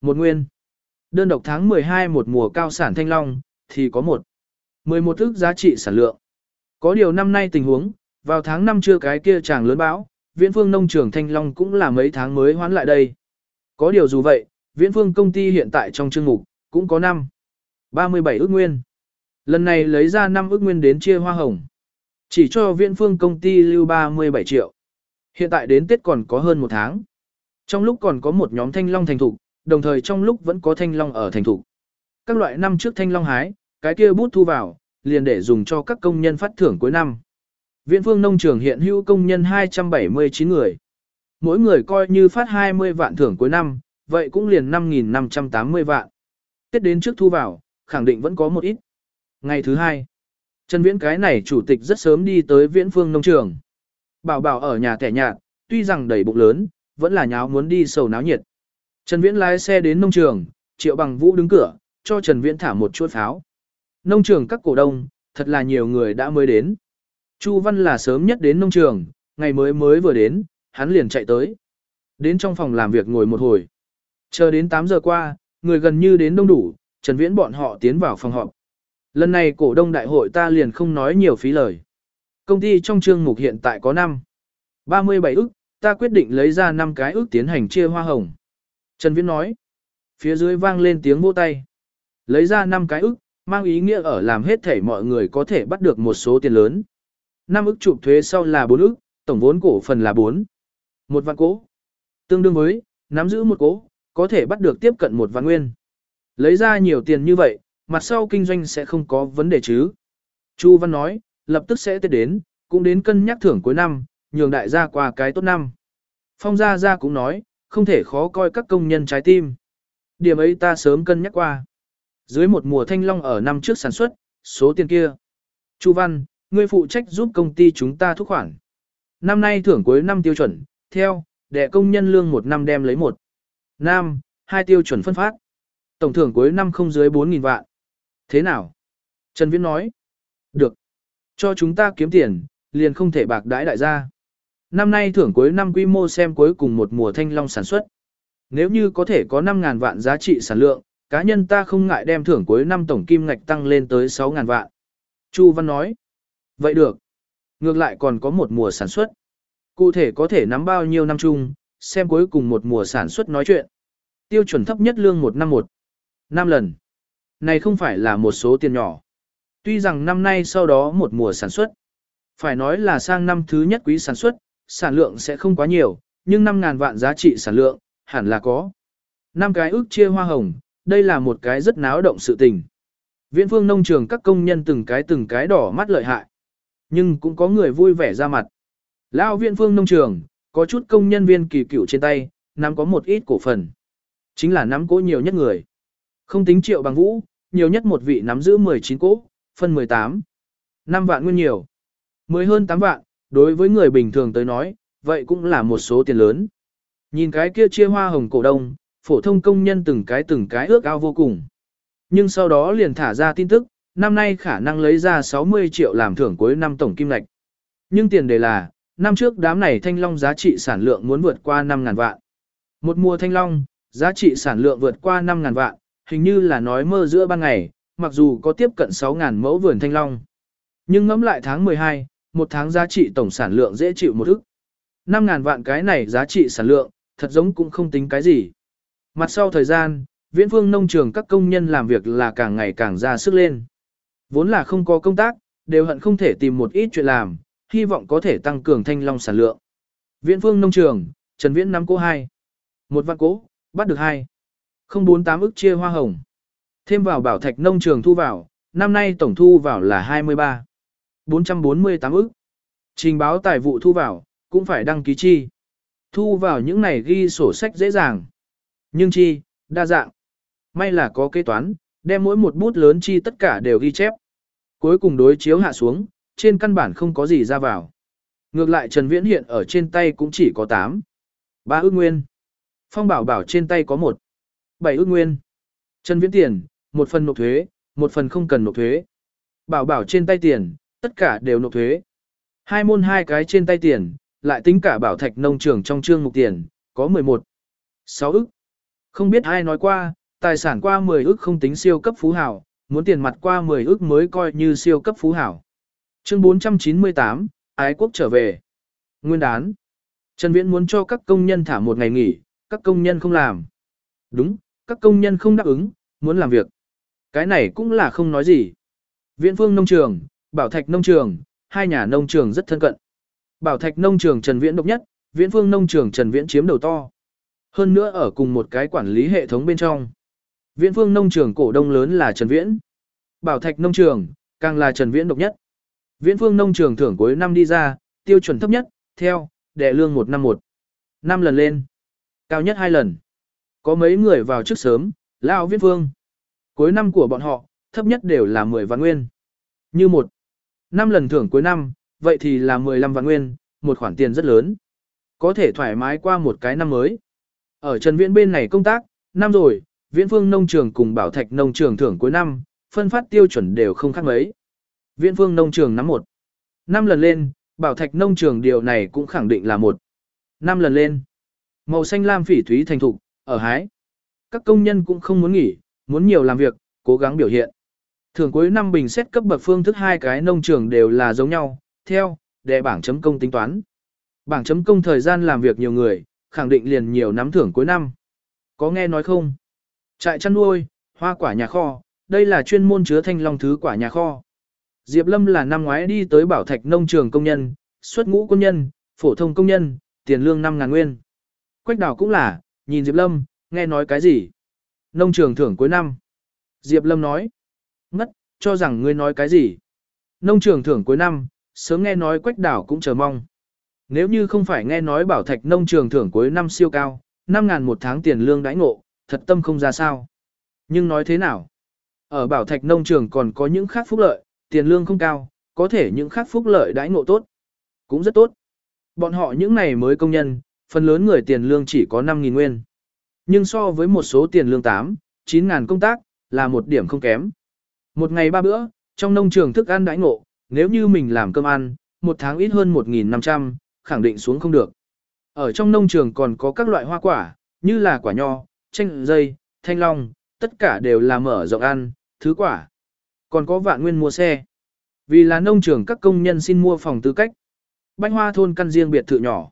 Một nguyên. Đơn độc tháng 12 một mùa cao sản thanh long, thì có 1. 11 ức giá trị sản lượng. Có điều năm nay tình huống, vào tháng 5 chưa cái kia chàng lớn bão, viễn phương nông trường thanh long cũng là mấy tháng mới hoán lại đây. Có điều dù vậy, viễn phương công ty hiện tại trong chương mục, cũng có 5. 37 ước nguyên. Lần này lấy ra 5 ước nguyên đến chia hoa hồng. Chỉ cho viện phương công ty lưu 37 triệu. Hiện tại đến Tết còn có hơn một tháng. Trong lúc còn có một nhóm thanh long thành thục, đồng thời trong lúc vẫn có thanh long ở thành thục. Các loại năm trước thanh long hái, cái kia bút thu vào, liền để dùng cho các công nhân phát thưởng cuối năm. Viện phương nông trường hiện hữu công nhân 279 người. Mỗi người coi như phát 20 vạn thưởng cuối năm, vậy cũng liền 5.580 vạn. Tết đến trước thu vào, khẳng định vẫn có một ít. Ngày thứ hai, Trần Viễn cái này chủ tịch rất sớm đi tới Viễn Phương nông trường. Bảo bảo ở nhà tẻ nhạt, tuy rằng đầy bụng lớn, vẫn là nháo muốn đi sầu náo nhiệt. Trần Viễn lái xe đến nông trường, Triệu Bằng Vũ đứng cửa, cho Trần Viễn thả một chuỗi pháo. Nông trường các cổ đông, thật là nhiều người đã mới đến. Chu Văn là sớm nhất đến nông trường, ngày mới mới vừa đến, hắn liền chạy tới. Đến trong phòng làm việc ngồi một hồi. Chờ đến 8 giờ qua, người gần như đến đông đủ, Trần Viễn bọn họ tiến vào phòng họp. Lần này cổ đông đại hội ta liền không nói nhiều phí lời. Công ty trong chương mục hiện tại có 5. 37 ức, ta quyết định lấy ra 5 cái ức tiến hành chia hoa hồng. Trần Viễn nói. Phía dưới vang lên tiếng vỗ tay. Lấy ra 5 cái ức, mang ý nghĩa ở làm hết thể mọi người có thể bắt được một số tiền lớn. 5 ức chụp thuế sau là 4 ức, tổng vốn cổ phần là 4. Một vạn cổ Tương đương với, nắm giữ một cổ có thể bắt được tiếp cận một vạn nguyên. Lấy ra nhiều tiền như vậy, mặt sau kinh doanh sẽ không có vấn đề chứ. Chu Văn nói, lập tức sẽ tới đến, cũng đến cân nhắc thưởng cuối năm, nhường đại gia qua cái tốt năm. Phong Gia Gia cũng nói, không thể khó coi các công nhân trái tim. Điểm ấy ta sớm cân nhắc qua. Dưới một mùa thanh long ở năm trước sản xuất, số tiền kia. Chu Văn, ngươi phụ trách giúp công ty chúng ta thúc khoản. Năm nay thưởng cuối năm tiêu chuẩn, theo, đệ công nhân lương một năm đem lấy một. Nam, hai tiêu chuẩn phân phát. Tổng thưởng cuối năm không dưới 4.000 vạn. Thế nào? Trần Viễn nói. Được. Cho chúng ta kiếm tiền, liền không thể bạc đãi đại gia. Năm nay thưởng cuối năm quy mô xem cuối cùng một mùa thanh long sản xuất. Nếu như có thể có 5.000 vạn giá trị sản lượng, cá nhân ta không ngại đem thưởng cuối năm tổng kim ngạch tăng lên tới 6.000 vạn. Chu Văn nói. Vậy được. Ngược lại còn có một mùa sản xuất. Cụ thể có thể nắm bao nhiêu năm chung, xem cuối cùng một mùa sản xuất nói chuyện. Tiêu chuẩn thấp nhất lương một năm một. năm lần. Này không phải là một số tiền nhỏ. Tuy rằng năm nay sau đó một mùa sản xuất. Phải nói là sang năm thứ nhất quý sản xuất, sản lượng sẽ không quá nhiều, nhưng 5.000 vạn giá trị sản lượng, hẳn là có. năm cái ước chia hoa hồng, đây là một cái rất náo động sự tình. Viễn phương nông trường các công nhân từng cái từng cái đỏ mắt lợi hại. Nhưng cũng có người vui vẻ ra mặt. Lao viễn phương nông trường, có chút công nhân viên kỳ cựu trên tay, nắm có một ít cổ phần. Chính là nắm cố nhiều nhất người. Không tính triệu bằng vũ, nhiều nhất một vị nắm giữ 19 cỗ, phân 18. 5 vạn nguyên nhiều. 10 hơn 8 vạn, đối với người bình thường tới nói, vậy cũng là một số tiền lớn. Nhìn cái kia chia hoa hồng cổ đông, phổ thông công nhân từng cái từng cái ước ao vô cùng. Nhưng sau đó liền thả ra tin tức, năm nay khả năng lấy ra 60 triệu làm thưởng cuối năm tổng kim lạch. Nhưng tiền đề là, năm trước đám này thanh long giá trị sản lượng muốn vượt qua 5.000 vạn. Một mùa thanh long, giá trị sản lượng vượt qua 5.000 vạn, hình như là nói mơ giữa ban ngày, mặc dù có tiếp cận 6.000 mẫu vườn thanh long. Nhưng ngẫm lại tháng 12, một tháng giá trị tổng sản lượng dễ chịu một ức. 5.000 vạn cái này giá trị sản lượng, thật giống cũng không tính cái gì. Mặt sau thời gian, viễn phương nông trường các công nhân làm việc là càng ngày càng ra sức lên. Vốn là không có công tác, đều hận không thể tìm một ít chuyện làm, hy vọng có thể tăng cường thanh long sản lượng. Viễn phương nông trường, Trần Viễn nắm cố 2. Một vạn cố, bắt được 2. 048 ức chia hoa hồng. Thêm vào bảo thạch nông trường thu vào, năm nay tổng thu vào là 23. 448 ức. Trình báo tài vụ thu vào, cũng phải đăng ký chi. Thu vào những này ghi sổ sách dễ dàng. Nhưng chi, đa dạng. May là có kế toán, đem mỗi một bút lớn chi tất cả đều ghi chép. Cuối cùng đối chiếu hạ xuống, trên căn bản không có gì ra vào. Ngược lại Trần Viễn hiện ở trên tay cũng chỉ có 8. 3 ước nguyên. Phong bảo bảo trên tay có 1. 7 ước nguyên. Trần Viễn tiền, một phần nộp thuế, một phần không cần nộp thuế. Bảo bảo trên tay tiền, tất cả đều nộp thuế. Hai môn hai cái trên tay tiền, lại tính cả bảo thạch nông trường trong trương mục tiền, có 11. 6 ức. Không biết ai nói qua, tài sản qua 10 ức không tính siêu cấp phú hảo, muốn tiền mặt qua 10 ức mới coi như siêu cấp phú hảo. Chương 498, Ái quốc trở về. Nguyên đán. Trần Viễn muốn cho các công nhân thả một ngày nghỉ, các công nhân không làm. Đúng, các công nhân không đáp ứng, muốn làm việc. Cái này cũng là không nói gì. Viễn Phương nông trường, Bảo Thạch nông trường, hai nhà nông trường rất thân cận. Bảo Thạch nông trường Trần Viễn độc nhất, Viễn Phương nông trường Trần Viễn chiếm đầu to. Hơn nữa ở cùng một cái quản lý hệ thống bên trong. Viễn Phương nông trường cổ đông lớn là Trần Viễn. Bảo Thạch nông trường càng là Trần Viễn độc nhất. Viễn Phương nông trường thưởng cuối năm đi ra, tiêu chuẩn thấp nhất, theo đệ lương một năm một. Năm lần lên, cao nhất hai lần. Có mấy người vào trước sớm, lao Viễn Phương. Cuối năm của bọn họ, thấp nhất đều là 10 vạn nguyên. Như một, năm lần thưởng cuối năm, vậy thì là 15 vạn nguyên, một khoản tiền rất lớn. Có thể thoải mái qua một cái năm mới. Ở Trần Viễn bên này công tác, năm rồi, Viễn Phương nông trường cùng Bảo Thạch nông trường thưởng cuối năm, phân phát tiêu chuẩn đều không khác mấy. Viễn Phương nông trường nắm một. Năm lần lên, Bảo Thạch nông trường điều này cũng khẳng định là một. Năm lần lên. Màu xanh lam phỉ thúy thành thục, ở hái. Các công nhân cũng không muốn nghỉ, muốn nhiều làm việc, cố gắng biểu hiện. Thường cuối năm bình xét cấp bậc phương thức hai cái nông trường đều là giống nhau, theo, đệ bảng chấm công tính toán. Bảng chấm công thời gian làm việc nhiều người, khẳng định liền nhiều nắm thưởng cuối năm. Có nghe nói không? Trại chăn nuôi, hoa quả nhà kho, đây là chuyên môn chứa thanh long thứ quả nhà kho. Diệp Lâm là năm ngoái đi tới bảo thạch nông trường công nhân, xuất ngũ công nhân, phổ thông công nhân, tiền lương 5.000 nguyên. Quách đảo cũng là, nhìn Diệp Lâm, nghe nói cái gì? Nông trường thưởng cuối năm. Diệp Lâm nói. Ngất, cho rằng ngươi nói cái gì? Nông trường thưởng cuối năm, sớm nghe nói quách đảo cũng chờ mong. Nếu như không phải nghe nói bảo thạch nông trường thưởng cuối năm siêu cao, 5.000 một tháng tiền lương đãi ngộ, thật tâm không ra sao. Nhưng nói thế nào? Ở bảo thạch nông trường còn có những khác phúc lợi, tiền lương không cao, có thể những khác phúc lợi đãi ngộ tốt. Cũng rất tốt. Bọn họ những này mới công nhân, phần lớn người tiền lương chỉ có 5.000 nguyên. Nhưng so với một số tiền lương 8, 9 ngàn công tác, là một điểm không kém. Một ngày ba bữa, trong nông trường thức ăn đãi ngộ, nếu như mình làm cơm ăn, một tháng ít hơn 1.500, khẳng định xuống không được. Ở trong nông trường còn có các loại hoa quả, như là quả nho, chanh dây, thanh long, tất cả đều là mở rộng ăn, thứ quả. Còn có vạn nguyên mua xe. Vì là nông trường các công nhân xin mua phòng tư cách. Bánh hoa thôn căn riêng biệt thự nhỏ.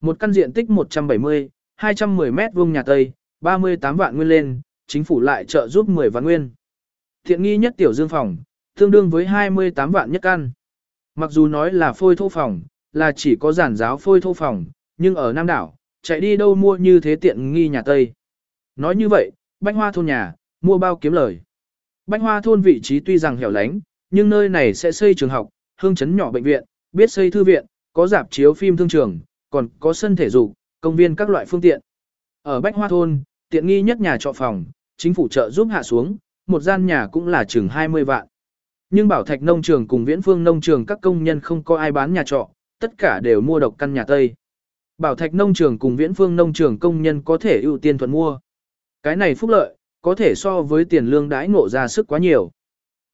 Một căn diện tích 170, 210 mét vuông nhà Tây, 38 vạn nguyên lên, chính phủ lại trợ giúp 10 vạn nguyên. Thiện nghi nhất tiểu dương phòng, tương đương với 28 vạn nhất căn. Mặc dù nói là phôi thô phòng, là chỉ có giản giáo phôi thô phòng, nhưng ở Nam đảo, chạy đi đâu mua như thế tiện nghi nhà Tây. Nói như vậy, bánh hoa thôn nhà, mua bao kiếm lời. Bánh hoa thôn vị trí tuy rằng hẻo lánh, nhưng nơi này sẽ xây trường học, hương chấn nhỏ bệnh viện, biết xây thư viện, có dạp chiếu phim thương trường, còn có sân thể dục, công viên các loại phương tiện. Ở Bách Hoa thôn, tiện nghi nhất nhà trọ phòng, chính phủ trợ giúp hạ xuống, một gian nhà cũng là chừng 20 vạn. Nhưng Bảo Thạch nông trường cùng Viễn Phương nông trường các công nhân không có ai bán nhà trọ, tất cả đều mua độc căn nhà Tây. Bảo Thạch nông trường cùng Viễn Phương nông trường công nhân có thể ưu tiên thuận mua. Cái này phúc lợi, có thể so với tiền lương đãi ngộ ra sức quá nhiều.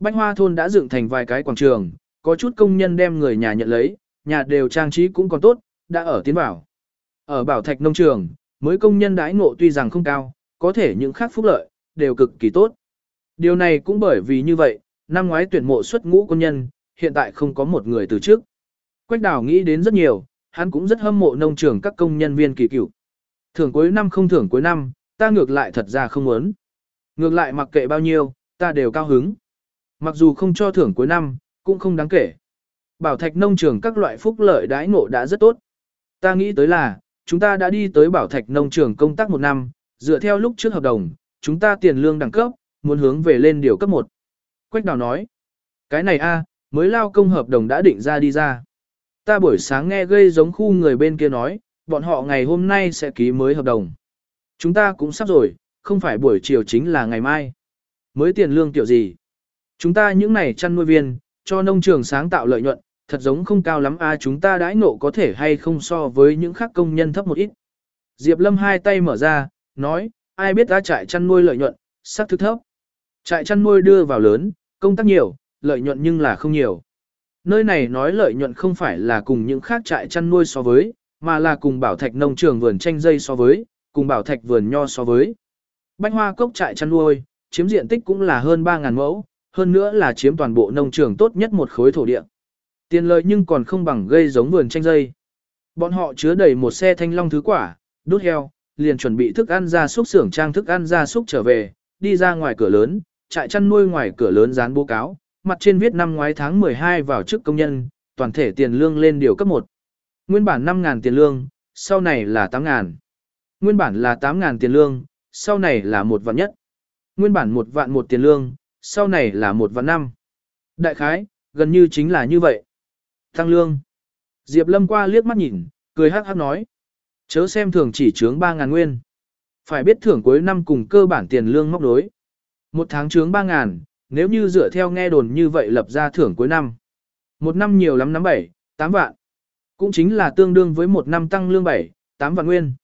Bách Hoa thôn đã dựng thành vài cái quảng trường, có chút công nhân đem người nhà nhận lấy, nhà đều trang trí cũng còn tốt, đã ở tiến bảo. Ở Bảo Thạch nông trường, mới công nhân đãi ngộ tuy rằng không cao, có thể những khác phúc lợi đều cực kỳ tốt. Điều này cũng bởi vì như vậy, năm ngoái tuyển mộ xuất ngũ công nhân, hiện tại không có một người từ trước. Quách đảo nghĩ đến rất nhiều, hắn cũng rất hâm mộ nông trường các công nhân viên kỳ cựu. Thưởng cuối năm không thưởng cuối năm, ta ngược lại thật ra không muốn. Ngược lại mặc kệ bao nhiêu, ta đều cao hứng. Mặc dù không cho thưởng cuối năm, cũng không đáng kể. Bảo thạch nông trường các loại phúc lợi đãi ngộ đã rất tốt. Ta nghĩ tới là, chúng ta đã đi tới bảo thạch nông trường công tác một năm, dựa theo lúc trước hợp đồng, chúng ta tiền lương đẳng cấp, muốn hướng về lên điều cấp 1. Quách đào nói, cái này a, mới lao công hợp đồng đã định ra đi ra. Ta buổi sáng nghe gây giống khu người bên kia nói, bọn họ ngày hôm nay sẽ ký mới hợp đồng. Chúng ta cũng sắp rồi, không phải buổi chiều chính là ngày mai. Mới tiền lương tiểu gì? Chúng ta những này chăn nuôi viên, cho nông trường sáng tạo lợi nhuận, thật giống không cao lắm a à, chúng ta đãi nộ có thể hay không so với những khác công nhân thấp một ít. Diệp Lâm hai tay mở ra, nói, ai biết ta trại chăn nuôi lợi nhuận, sắc thức thấp. Trại chăn nuôi đưa vào lớn, công tác nhiều, lợi nhuận nhưng là không nhiều. Nơi này nói lợi nhuận không phải là cùng những khác trại chăn nuôi so với, mà là cùng bảo thạch nông trường vườn chanh dây so với, cùng bảo thạch vườn nho so với. Bánh hoa cốc trại chăn nuôi, chiếm diện tích cũng là hơn 3.000 mẫu, hơn nữa là chiếm toàn bộ nông trường tốt nhất một khối thổ địa. Tiền lợi nhưng còn không bằng gây giống vườn chanh dây. Bọn họ chứa đầy một xe thanh long thứ quả, đốt heo, liền chuẩn bị thức ăn ra súc xưởng trang thức ăn ra súc trở về, đi ra ngoài cửa lớn, trại chăn nuôi ngoài cửa lớn dán bố cáo, mặt trên viết năm ngoái tháng 12 vào chức công nhân, toàn thể tiền lương lên điều cấp 1. Nguyên bản 5.000 tiền lương, sau này là 8.000. Nguyên bản là 8.000 tiền lương, sau này là một vạn nhất. Nguyên bản một vạn một tiền lương, sau này là một vạn năm. Đại khái, gần như chính là như vậy. Tăng lương. Diệp Lâm qua liếc mắt nhìn, cười hắc hắc nói. Chớ xem thường chỉ trướng 3.000 nguyên. Phải biết thưởng cuối năm cùng cơ bản tiền lương móc đối. Một tháng trướng 3.000, nếu như dựa theo nghe đồn như vậy lập ra thưởng cuối năm. Một năm nhiều lắm năm 7, 8 vạn. Cũng chính là tương đương với một năm tăng lương 7, 8 vạn nguyên.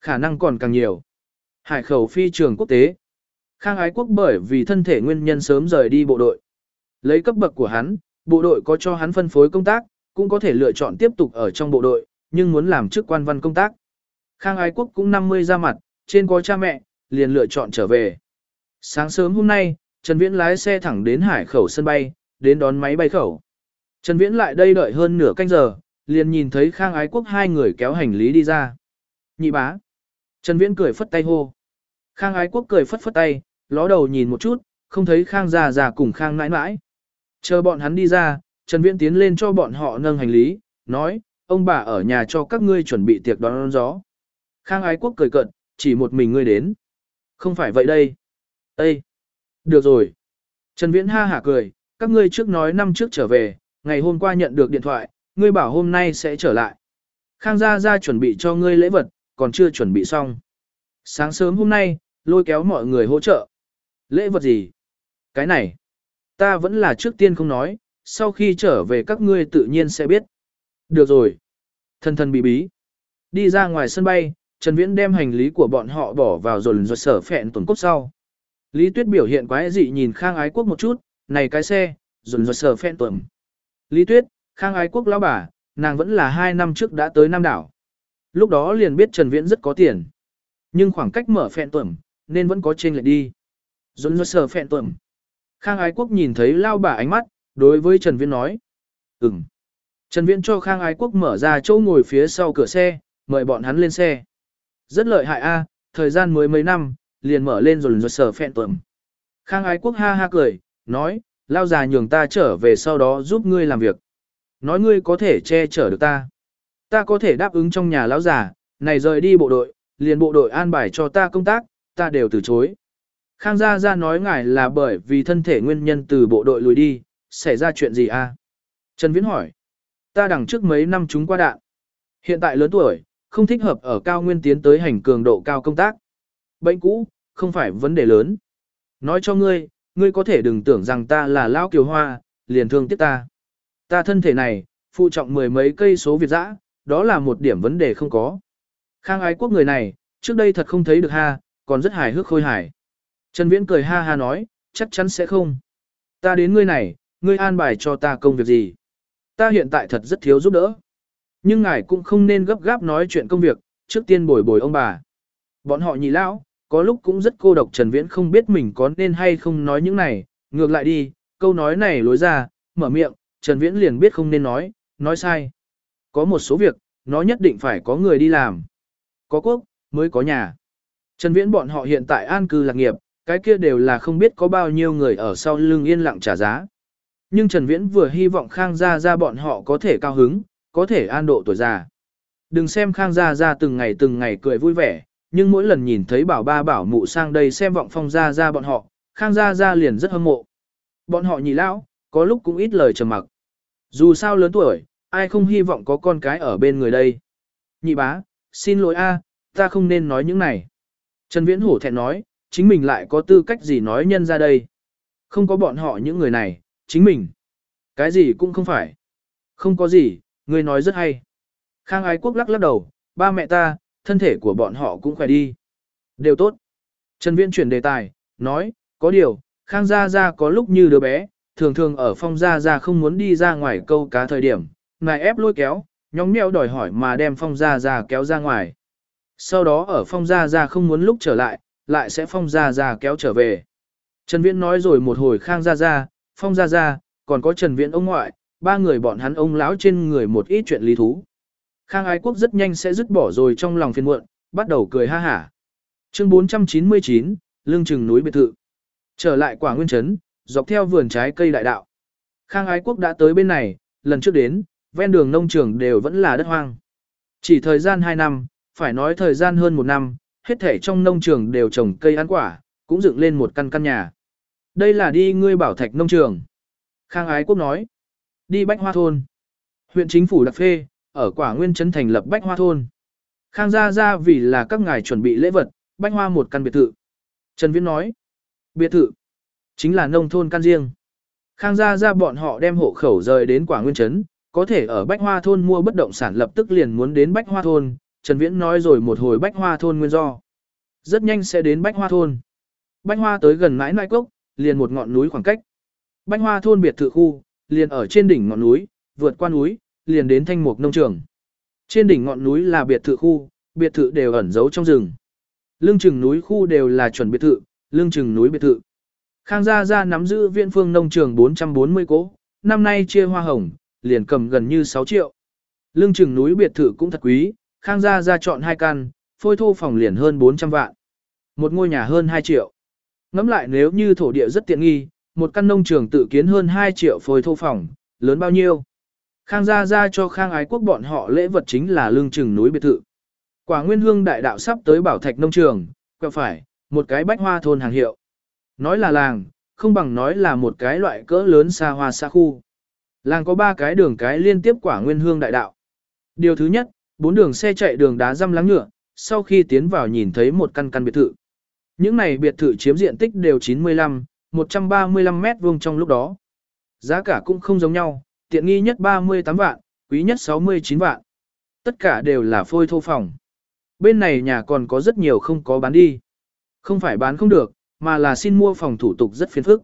Khả năng còn càng nhiều. Hải khẩu phi trường quốc tế. Khang ái quốc bởi vì thân thể nguyên nhân sớm rời đi bộ đội. Lấy cấp bậc của hắn, bộ đội có cho hắn phân phối công tác, cũng có thể lựa chọn tiếp tục ở trong bộ đội, nhưng muốn làm chức quan văn công tác. Khang ái quốc cũng 50 ra mặt, trên có cha mẹ, liền lựa chọn trở về. Sáng sớm hôm nay, Trần Viễn lái xe thẳng đến hải khẩu sân bay, đến đón máy bay khẩu. Trần Viễn lại đây đợi hơn nửa canh giờ, liền nhìn thấy Khang Ái Quốc hai người kéo hành lý đi ra. Nhị bá. Trần Viễn cười phất tay hô. Khang Ái Quốc cười phất phất tay, ló đầu nhìn một chút, không thấy Khang già già cùng Khang nãi nãi. Chờ bọn hắn đi ra, Trần Viễn tiến lên cho bọn họ nâng hành lý, nói, ông bà ở nhà cho các ngươi chuẩn bị tiệc đón gió. Khang Ái Quốc cười cợt, chỉ một mình ngươi đến. Không phải vậy đây. Ê! Được rồi. Trần Viễn ha hả cười, các ngươi trước nói năm trước trở về, ngày hôm qua nhận được điện thoại, ngươi bảo hôm nay sẽ trở lại. Khang gia gia chuẩn bị cho ngươi lễ vật, còn chưa chuẩn bị xong. Sáng sớm hôm nay, lôi kéo mọi người hỗ trợ. Lễ vật gì? Cái này, ta vẫn là trước tiên không nói, sau khi trở về các ngươi tự nhiên sẽ biết. Được rồi. thần thần bí bí. Đi ra ngoài sân bay, Trần Viễn đem hành lý của bọn họ bỏ vào rồi rồi sở phẹn tuần cốt sau. Lý Tuyết biểu hiện quái dị nhìn Khang Ái Quốc một chút, này cái xe, rồi rồi sở phẹn tuần. Lý Tuyết, Khang Ái Quốc lão bà, nàng vẫn là hai năm trước đã tới Nam Đảo. Lúc đó liền biết Trần Viễn rất có tiền. Nhưng khoảng cách mở phẹn tuần, nên vẫn có trên lệch đi. Rồi rồi sở phẹn tuần. Khang Ái Quốc nhìn thấy lao bà ánh mắt, đối với Trần Viễn nói. Ừm. Trần Viễn cho Khang Ái Quốc mở ra chỗ ngồi phía sau cửa xe, mời bọn hắn lên xe. Rất lợi hại a, thời gian mới mấy năm, liền mở lên rồi rồi sở phẹn tuẩm. Khang ái quốc ha ha cười, nói, lao già nhường ta trở về sau đó giúp ngươi làm việc. Nói ngươi có thể che chở được ta. Ta có thể đáp ứng trong nhà lão già, này rời đi bộ đội, liền bộ đội an bài cho ta công tác, ta đều từ chối. Khang Gia Gia nói ngài là bởi vì thân thể nguyên nhân từ bộ đội lùi đi, xảy ra chuyện gì à? Trần Viễn hỏi. Ta đằng trước mấy năm chúng qua đạn. Hiện tại lớn tuổi, không thích hợp ở cao nguyên tiến tới hành cường độ cao công tác. Bệnh cũ, không phải vấn đề lớn. Nói cho ngươi, ngươi có thể đừng tưởng rằng ta là Lão Kiều Hoa, liền thương tiếc ta. Ta thân thể này, phụ trọng mười mấy cây số Việt dã, đó là một điểm vấn đề không có. Khang ái quốc người này, trước đây thật không thấy được ha, còn rất hài hước khôi hài. Trần Viễn cười ha ha nói, chắc chắn sẽ không. Ta đến ngươi này, ngươi an bài cho ta công việc gì? Ta hiện tại thật rất thiếu giúp đỡ. Nhưng ngài cũng không nên gấp gáp nói chuyện công việc, trước tiên bồi bồi ông bà. Bọn họ nhị lão, có lúc cũng rất cô độc Trần Viễn không biết mình có nên hay không nói những này, ngược lại đi, câu nói này lối ra, mở miệng, Trần Viễn liền biết không nên nói, nói sai. Có một số việc, nó nhất định phải có người đi làm. Có quốc, mới có nhà. Trần Viễn bọn họ hiện tại an cư lạc nghiệp, cái kia đều là không biết có bao nhiêu người ở sau lưng yên lặng trả giá. Nhưng Trần Viễn vừa hy vọng Khang Gia Gia bọn họ có thể cao hứng, có thể an độ tuổi già. Đừng xem Khang Gia Gia từng ngày từng ngày cười vui vẻ, nhưng mỗi lần nhìn thấy bảo ba bảo mụ sang đây xem vọng phong Gia Gia bọn họ, Khang Gia Gia liền rất hâm mộ. Bọn họ nhị lão, có lúc cũng ít lời trầm mặc. Dù sao lớn tuổi, ai không hy vọng có con cái ở bên người đây. Nhị bá, xin lỗi a, ta không nên nói những này. Trần Viễn hổ thẹn nói, chính mình lại có tư cách gì nói nhân ra đây. Không có bọn họ những người này, chính mình. Cái gì cũng không phải. Không có gì, người nói rất hay. Khang ái quốc lắc lắc đầu, ba mẹ ta, thân thể của bọn họ cũng khỏe đi. Đều tốt. Trần Viễn chuyển đề tài, nói, có điều, Khang Gia Gia có lúc như đứa bé, thường thường ở phong Gia Gia không muốn đi ra ngoài câu cá thời điểm, ngài ép lôi kéo, nhóm mèo đòi hỏi mà đem phong Gia Gia kéo ra ngoài. Sau đó ở phong Gia Gia không muốn lúc trở lại, lại sẽ phong Gia Gia kéo trở về. Trần Viễn nói rồi một hồi Khang Gia Gia, phong Gia Gia, còn có Trần Viễn ông ngoại, ba người bọn hắn ông lão trên người một ít chuyện lý thú. Khang Ái Quốc rất nhanh sẽ dứt bỏ rồi trong lòng phiền muộn, bắt đầu cười ha hả. Chương 499, lưng chừng núi biệt thự. Trở lại quả nguyên trấn, dọc theo vườn trái cây đại đạo. Khang Ái Quốc đã tới bên này, lần trước đến, ven đường nông trường đều vẫn là đất hoang. Chỉ thời gian 2 năm, phải nói thời gian hơn 1 năm, hết thể trong nông trường đều trồng cây ăn quả, cũng dựng lên một căn căn nhà. Đây là đi ngươi bảo thạch nông trường. Khang Ái Quốc nói. Đi Bách Hoa Thôn. Huyện chính phủ đặc phê, ở quả nguyên trấn thành lập Bách Hoa Thôn. Khang gia gia vì là các ngài chuẩn bị lễ vật, Bách Hoa một căn biệt thự. Trần Viễn nói. Biệt thự. Chính là nông thôn căn riêng. Khang gia gia bọn họ đem hộ khẩu rời đến quả nguyên trấn, có thể ở Bách Hoa Thôn mua bất động sản lập tức liền muốn đến Bách Hoa Thôn. Trần Viễn nói rồi một hồi Bách Hoa Thôn nguyên do. Rất nhanh sẽ đến Bách Hoa Thôn. Bách Hoa tới gần mãi nãi cốc, liền một ngọn núi khoảng cách. Bách Hoa Thôn biệt thự khu, liền ở trên đỉnh ngọn núi, vượt qua núi, liền đến thanh mục nông trường. Trên đỉnh ngọn núi là biệt thự khu, biệt thự đều ẩn giấu trong rừng. Lương chừng núi khu đều là chuẩn biệt thự, lương chừng núi biệt thự. Khang Gia Gia nắm giữ viện phương nông trường 440 cố, năm nay chia hoa hồng, liền cầm gần như 6 triệu. Lương chừng núi biệt thự cũng thật quý, Khang Gia Gia chọn hai căn, phôi thô phòng liền hơn 400 vạn. Một ngôi nhà hơn 2 triệu. Ngẫm lại nếu như thổ địa rất tiện nghi, một căn nông trường tự kiến hơn 2 triệu phôi thô phòng, lớn bao nhiêu? Khang gia gia cho Khang ái quốc bọn họ lễ vật chính là lương trừng núi biệt thự. Quả nguyên hương đại đạo sắp tới bảo thạch nông trường, quẹo phải, một cái bách hoa thôn hàng hiệu. Nói là làng, không bằng nói là một cái loại cỡ lớn xa hoa xa khu. Làng có ba cái đường cái liên tiếp quả nguyên hương đại đạo. Điều thứ nhất, bốn đường xe chạy đường đá răm láng nhựa, sau khi tiến vào nhìn thấy một căn căn biệt thự. Những này biệt thự chiếm diện tích đều 95, 135 mét vuông trong lúc đó. Giá cả cũng không giống nhau, tiện nghi nhất 38 vạn, quý nhất 69 vạn. Tất cả đều là phôi thô phòng. Bên này nhà còn có rất nhiều không có bán đi. Không phải bán không được, mà là xin mua phòng thủ tục rất phiền phức.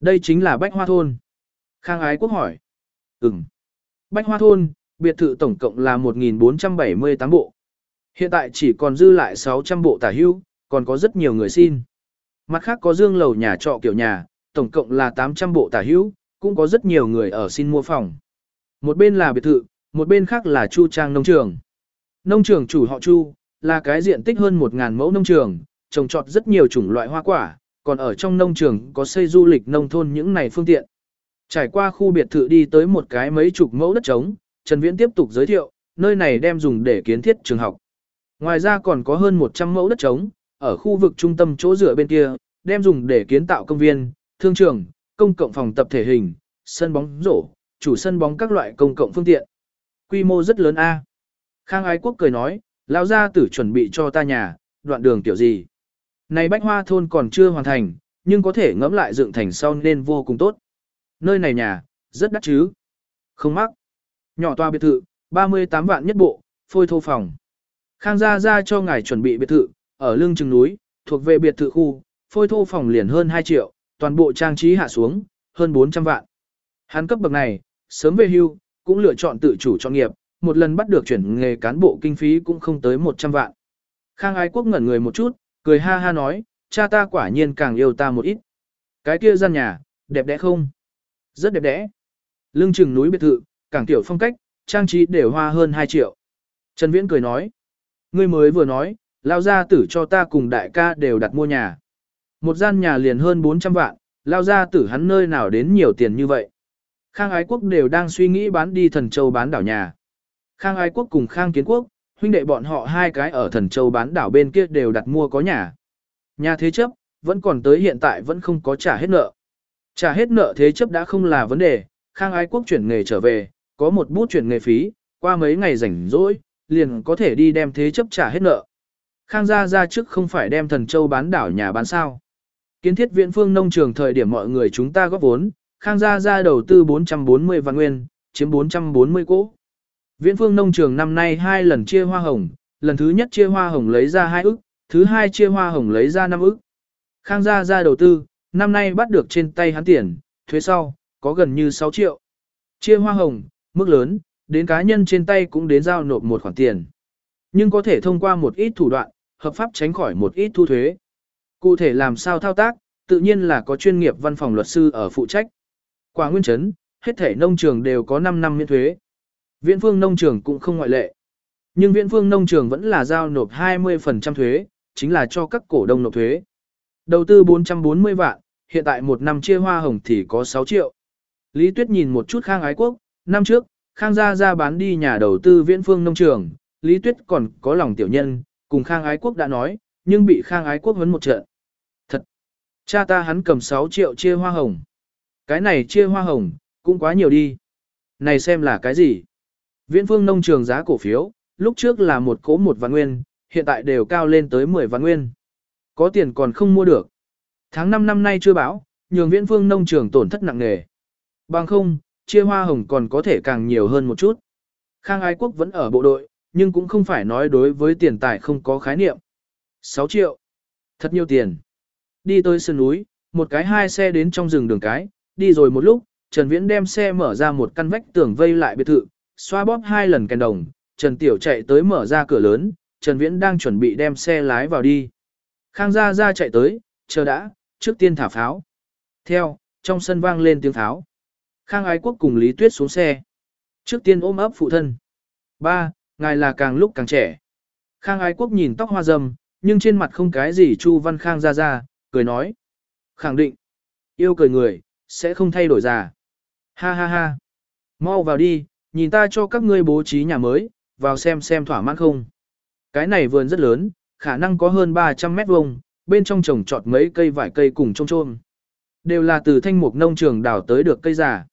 Đây chính là Bách Hoa Thôn. Khang Ái Quốc hỏi. Ừm. Bách Hoa Thôn, biệt thự tổng cộng là 1.478 bộ. Hiện tại chỉ còn dư lại 600 bộ tả hưu, còn có rất nhiều người xin. Mặt khác có dương lầu nhà trọ kiểu nhà, tổng cộng là 800 bộ tả hữu, cũng có rất nhiều người ở xin mua phòng. Một bên là biệt thự, một bên khác là Chu Trang nông trường. Nông trường chủ họ Chu, là cái diện tích hơn 1.000 mẫu nông trường, trồng trọt rất nhiều chủng loại hoa quả, còn ở trong nông trường có xây du lịch nông thôn những này phương tiện. Trải qua khu biệt thự đi tới một cái mấy chục mẫu đất trống, Trần Viễn tiếp tục giới thiệu, nơi này đem dùng để kiến thiết trường học. Ngoài ra còn có hơn 100 mẫu đất trống, ở khu vực trung tâm chỗ dựa bên kia, đem dùng để kiến tạo công viên, thương trường, công cộng phòng tập thể hình, sân bóng rổ, chủ sân bóng các loại công cộng phương tiện. Quy mô rất lớn a. Khang Ái Quốc cười nói, lão gia tử chuẩn bị cho ta nhà, đoạn đường tiểu gì. Này Bách Hoa thôn còn chưa hoàn thành, nhưng có thể ngẫm lại dựng thành sau nên vô cùng tốt. Nơi này nhà, rất đắt chứ. Không mắc. Nhỏ toa biệt thự, 38 vạn nhất bộ, phôi thô phòng. Khang gia gia cho ngài chuẩn bị biệt thự, ở lưng chừng núi, thuộc về biệt thự khu, phôi thô phòng liền hơn 2 triệu, toàn bộ trang trí hạ xuống, hơn 400 vạn. Hắn cấp bậc này, sớm về hưu, cũng lựa chọn tự chủ cho nghiệp, một lần bắt được chuyển nghề cán bộ kinh phí cũng không tới 100 vạn. Khang Ái Quốc ngẩn người một chút, cười ha ha nói, cha ta quả nhiên càng yêu ta một ít. Cái kia gian nhà, đẹp đẽ không? Rất đẹp đẽ. Lưng chừng núi biệt thự, càng tiểu phong cách, trang trí đều hoa hơn 2 triệu. Trần Viễn cười nói, ngươi mới vừa nói, lao gia tử cho ta cùng đại ca đều đặt mua nhà. Một gian nhà liền hơn 400 vạn, lao gia tử hắn nơi nào đến nhiều tiền như vậy. Khang Ái Quốc đều đang suy nghĩ bán đi thần châu bán đảo nhà. Khang Ái Quốc cùng Khang Kiến Quốc, huynh đệ bọn họ hai cái ở thần châu bán đảo bên kia đều đặt mua có nhà. Nhà thế chấp, vẫn còn tới hiện tại vẫn không có trả hết nợ. Trả hết nợ thế chấp đã không là vấn đề, Khang Ái Quốc chuyển nghề trở về, có một bút chuyển nghề phí, qua mấy ngày rảnh rỗi, liền có thể đi đem thế chấp trả hết nợ. Khang gia ra trước không phải đem thần châu bán đảo nhà bán sao. Kiến thiết viện phương nông trường thời điểm mọi người chúng ta góp vốn, Khang gia ra đầu tư 440 vạn nguyên, chiếm 440 cỗ. Viện phương nông trường năm nay hai lần chia hoa hồng, lần thứ nhất chia hoa hồng lấy ra 2 ức, thứ hai chia hoa hồng lấy ra 5 ức. Khang gia ra đầu tư, năm nay bắt được trên tay hắn tiền, thuế sau, có gần như 6 triệu. Chia hoa hồng, mức lớn, đến cá nhân trên tay cũng đến giao nộp một khoản tiền. Nhưng có thể thông qua một ít thủ đoạn, hợp pháp tránh khỏi một ít thu thuế. Cụ thể làm sao thao tác, tự nhiên là có chuyên nghiệp văn phòng luật sư ở phụ trách. Quả nguyên chấn, hết thể nông trường đều có 5 năm miễn thuế. Viễn phương nông trường cũng không ngoại lệ. Nhưng viễn phương nông trường vẫn là giao nộp 20% thuế, chính là cho các cổ đông nộp thuế. Đầu tư 440 vạn, hiện tại một năm chia hoa hồng thì có 6 triệu. Lý Tuyết nhìn một chút Khang Ái Quốc, năm trước, Khang gia gia bán đi nhà đầu tư viễn phương nông trường, Lý Tuyết còn có lòng tiểu nhân, cùng Khang Ái Quốc đã nói, nhưng bị Khang Ái Quốc vấn một trận. Thật! Cha ta hắn cầm 6 triệu chia hoa hồng. Cái này chia hoa hồng, cũng quá nhiều đi. Này xem là cái gì? Viễn phương nông trường giá cổ phiếu, lúc trước là một cố một vạn nguyên, hiện tại đều cao lên tới 10 vạn nguyên. Có tiền còn không mua được. Tháng 5 năm nay chưa báo, nhường viễn phương nông trường tổn thất nặng nề. Bằng không, chia hoa hồng còn có thể càng nhiều hơn một chút. Khang Ái Quốc vẫn ở bộ đội, nhưng cũng không phải nói đối với tiền tài không có khái niệm. 6 triệu. Thật nhiều tiền. Đi tới sân núi, một cái hai xe đến trong rừng đường cái, đi rồi một lúc, Trần Viễn đem xe mở ra một căn vách tường vây lại biệt thự, xoa bóp hai lần kèn đồng, Trần Tiểu chạy tới mở ra cửa lớn, Trần Viễn đang chuẩn bị đem xe lái vào đi. Khang Gia Gia chạy tới, chờ đã, trước tiên thả pháo. Theo, trong sân vang lên tiếng pháo. Khang Ái Quốc cùng Lý Tuyết xuống xe. Trước tiên ôm ấp phụ thân. Ba, ngài là càng lúc càng trẻ. Khang Ái Quốc nhìn tóc hoa râm, nhưng trên mặt không cái gì Chu Văn Khang ra ra, cười nói. Khẳng định, yêu cười người, sẽ không thay đổi già. Ha ha ha. Mau vào đi, nhìn ta cho các ngươi bố trí nhà mới, vào xem xem thỏa mãn không. Cái này vườn rất lớn, khả năng có hơn 300 mét vuông, bên trong trồng trọt mấy cây vải cây cùng trông trôm. Đều là từ thanh mục nông trường đào tới được cây già.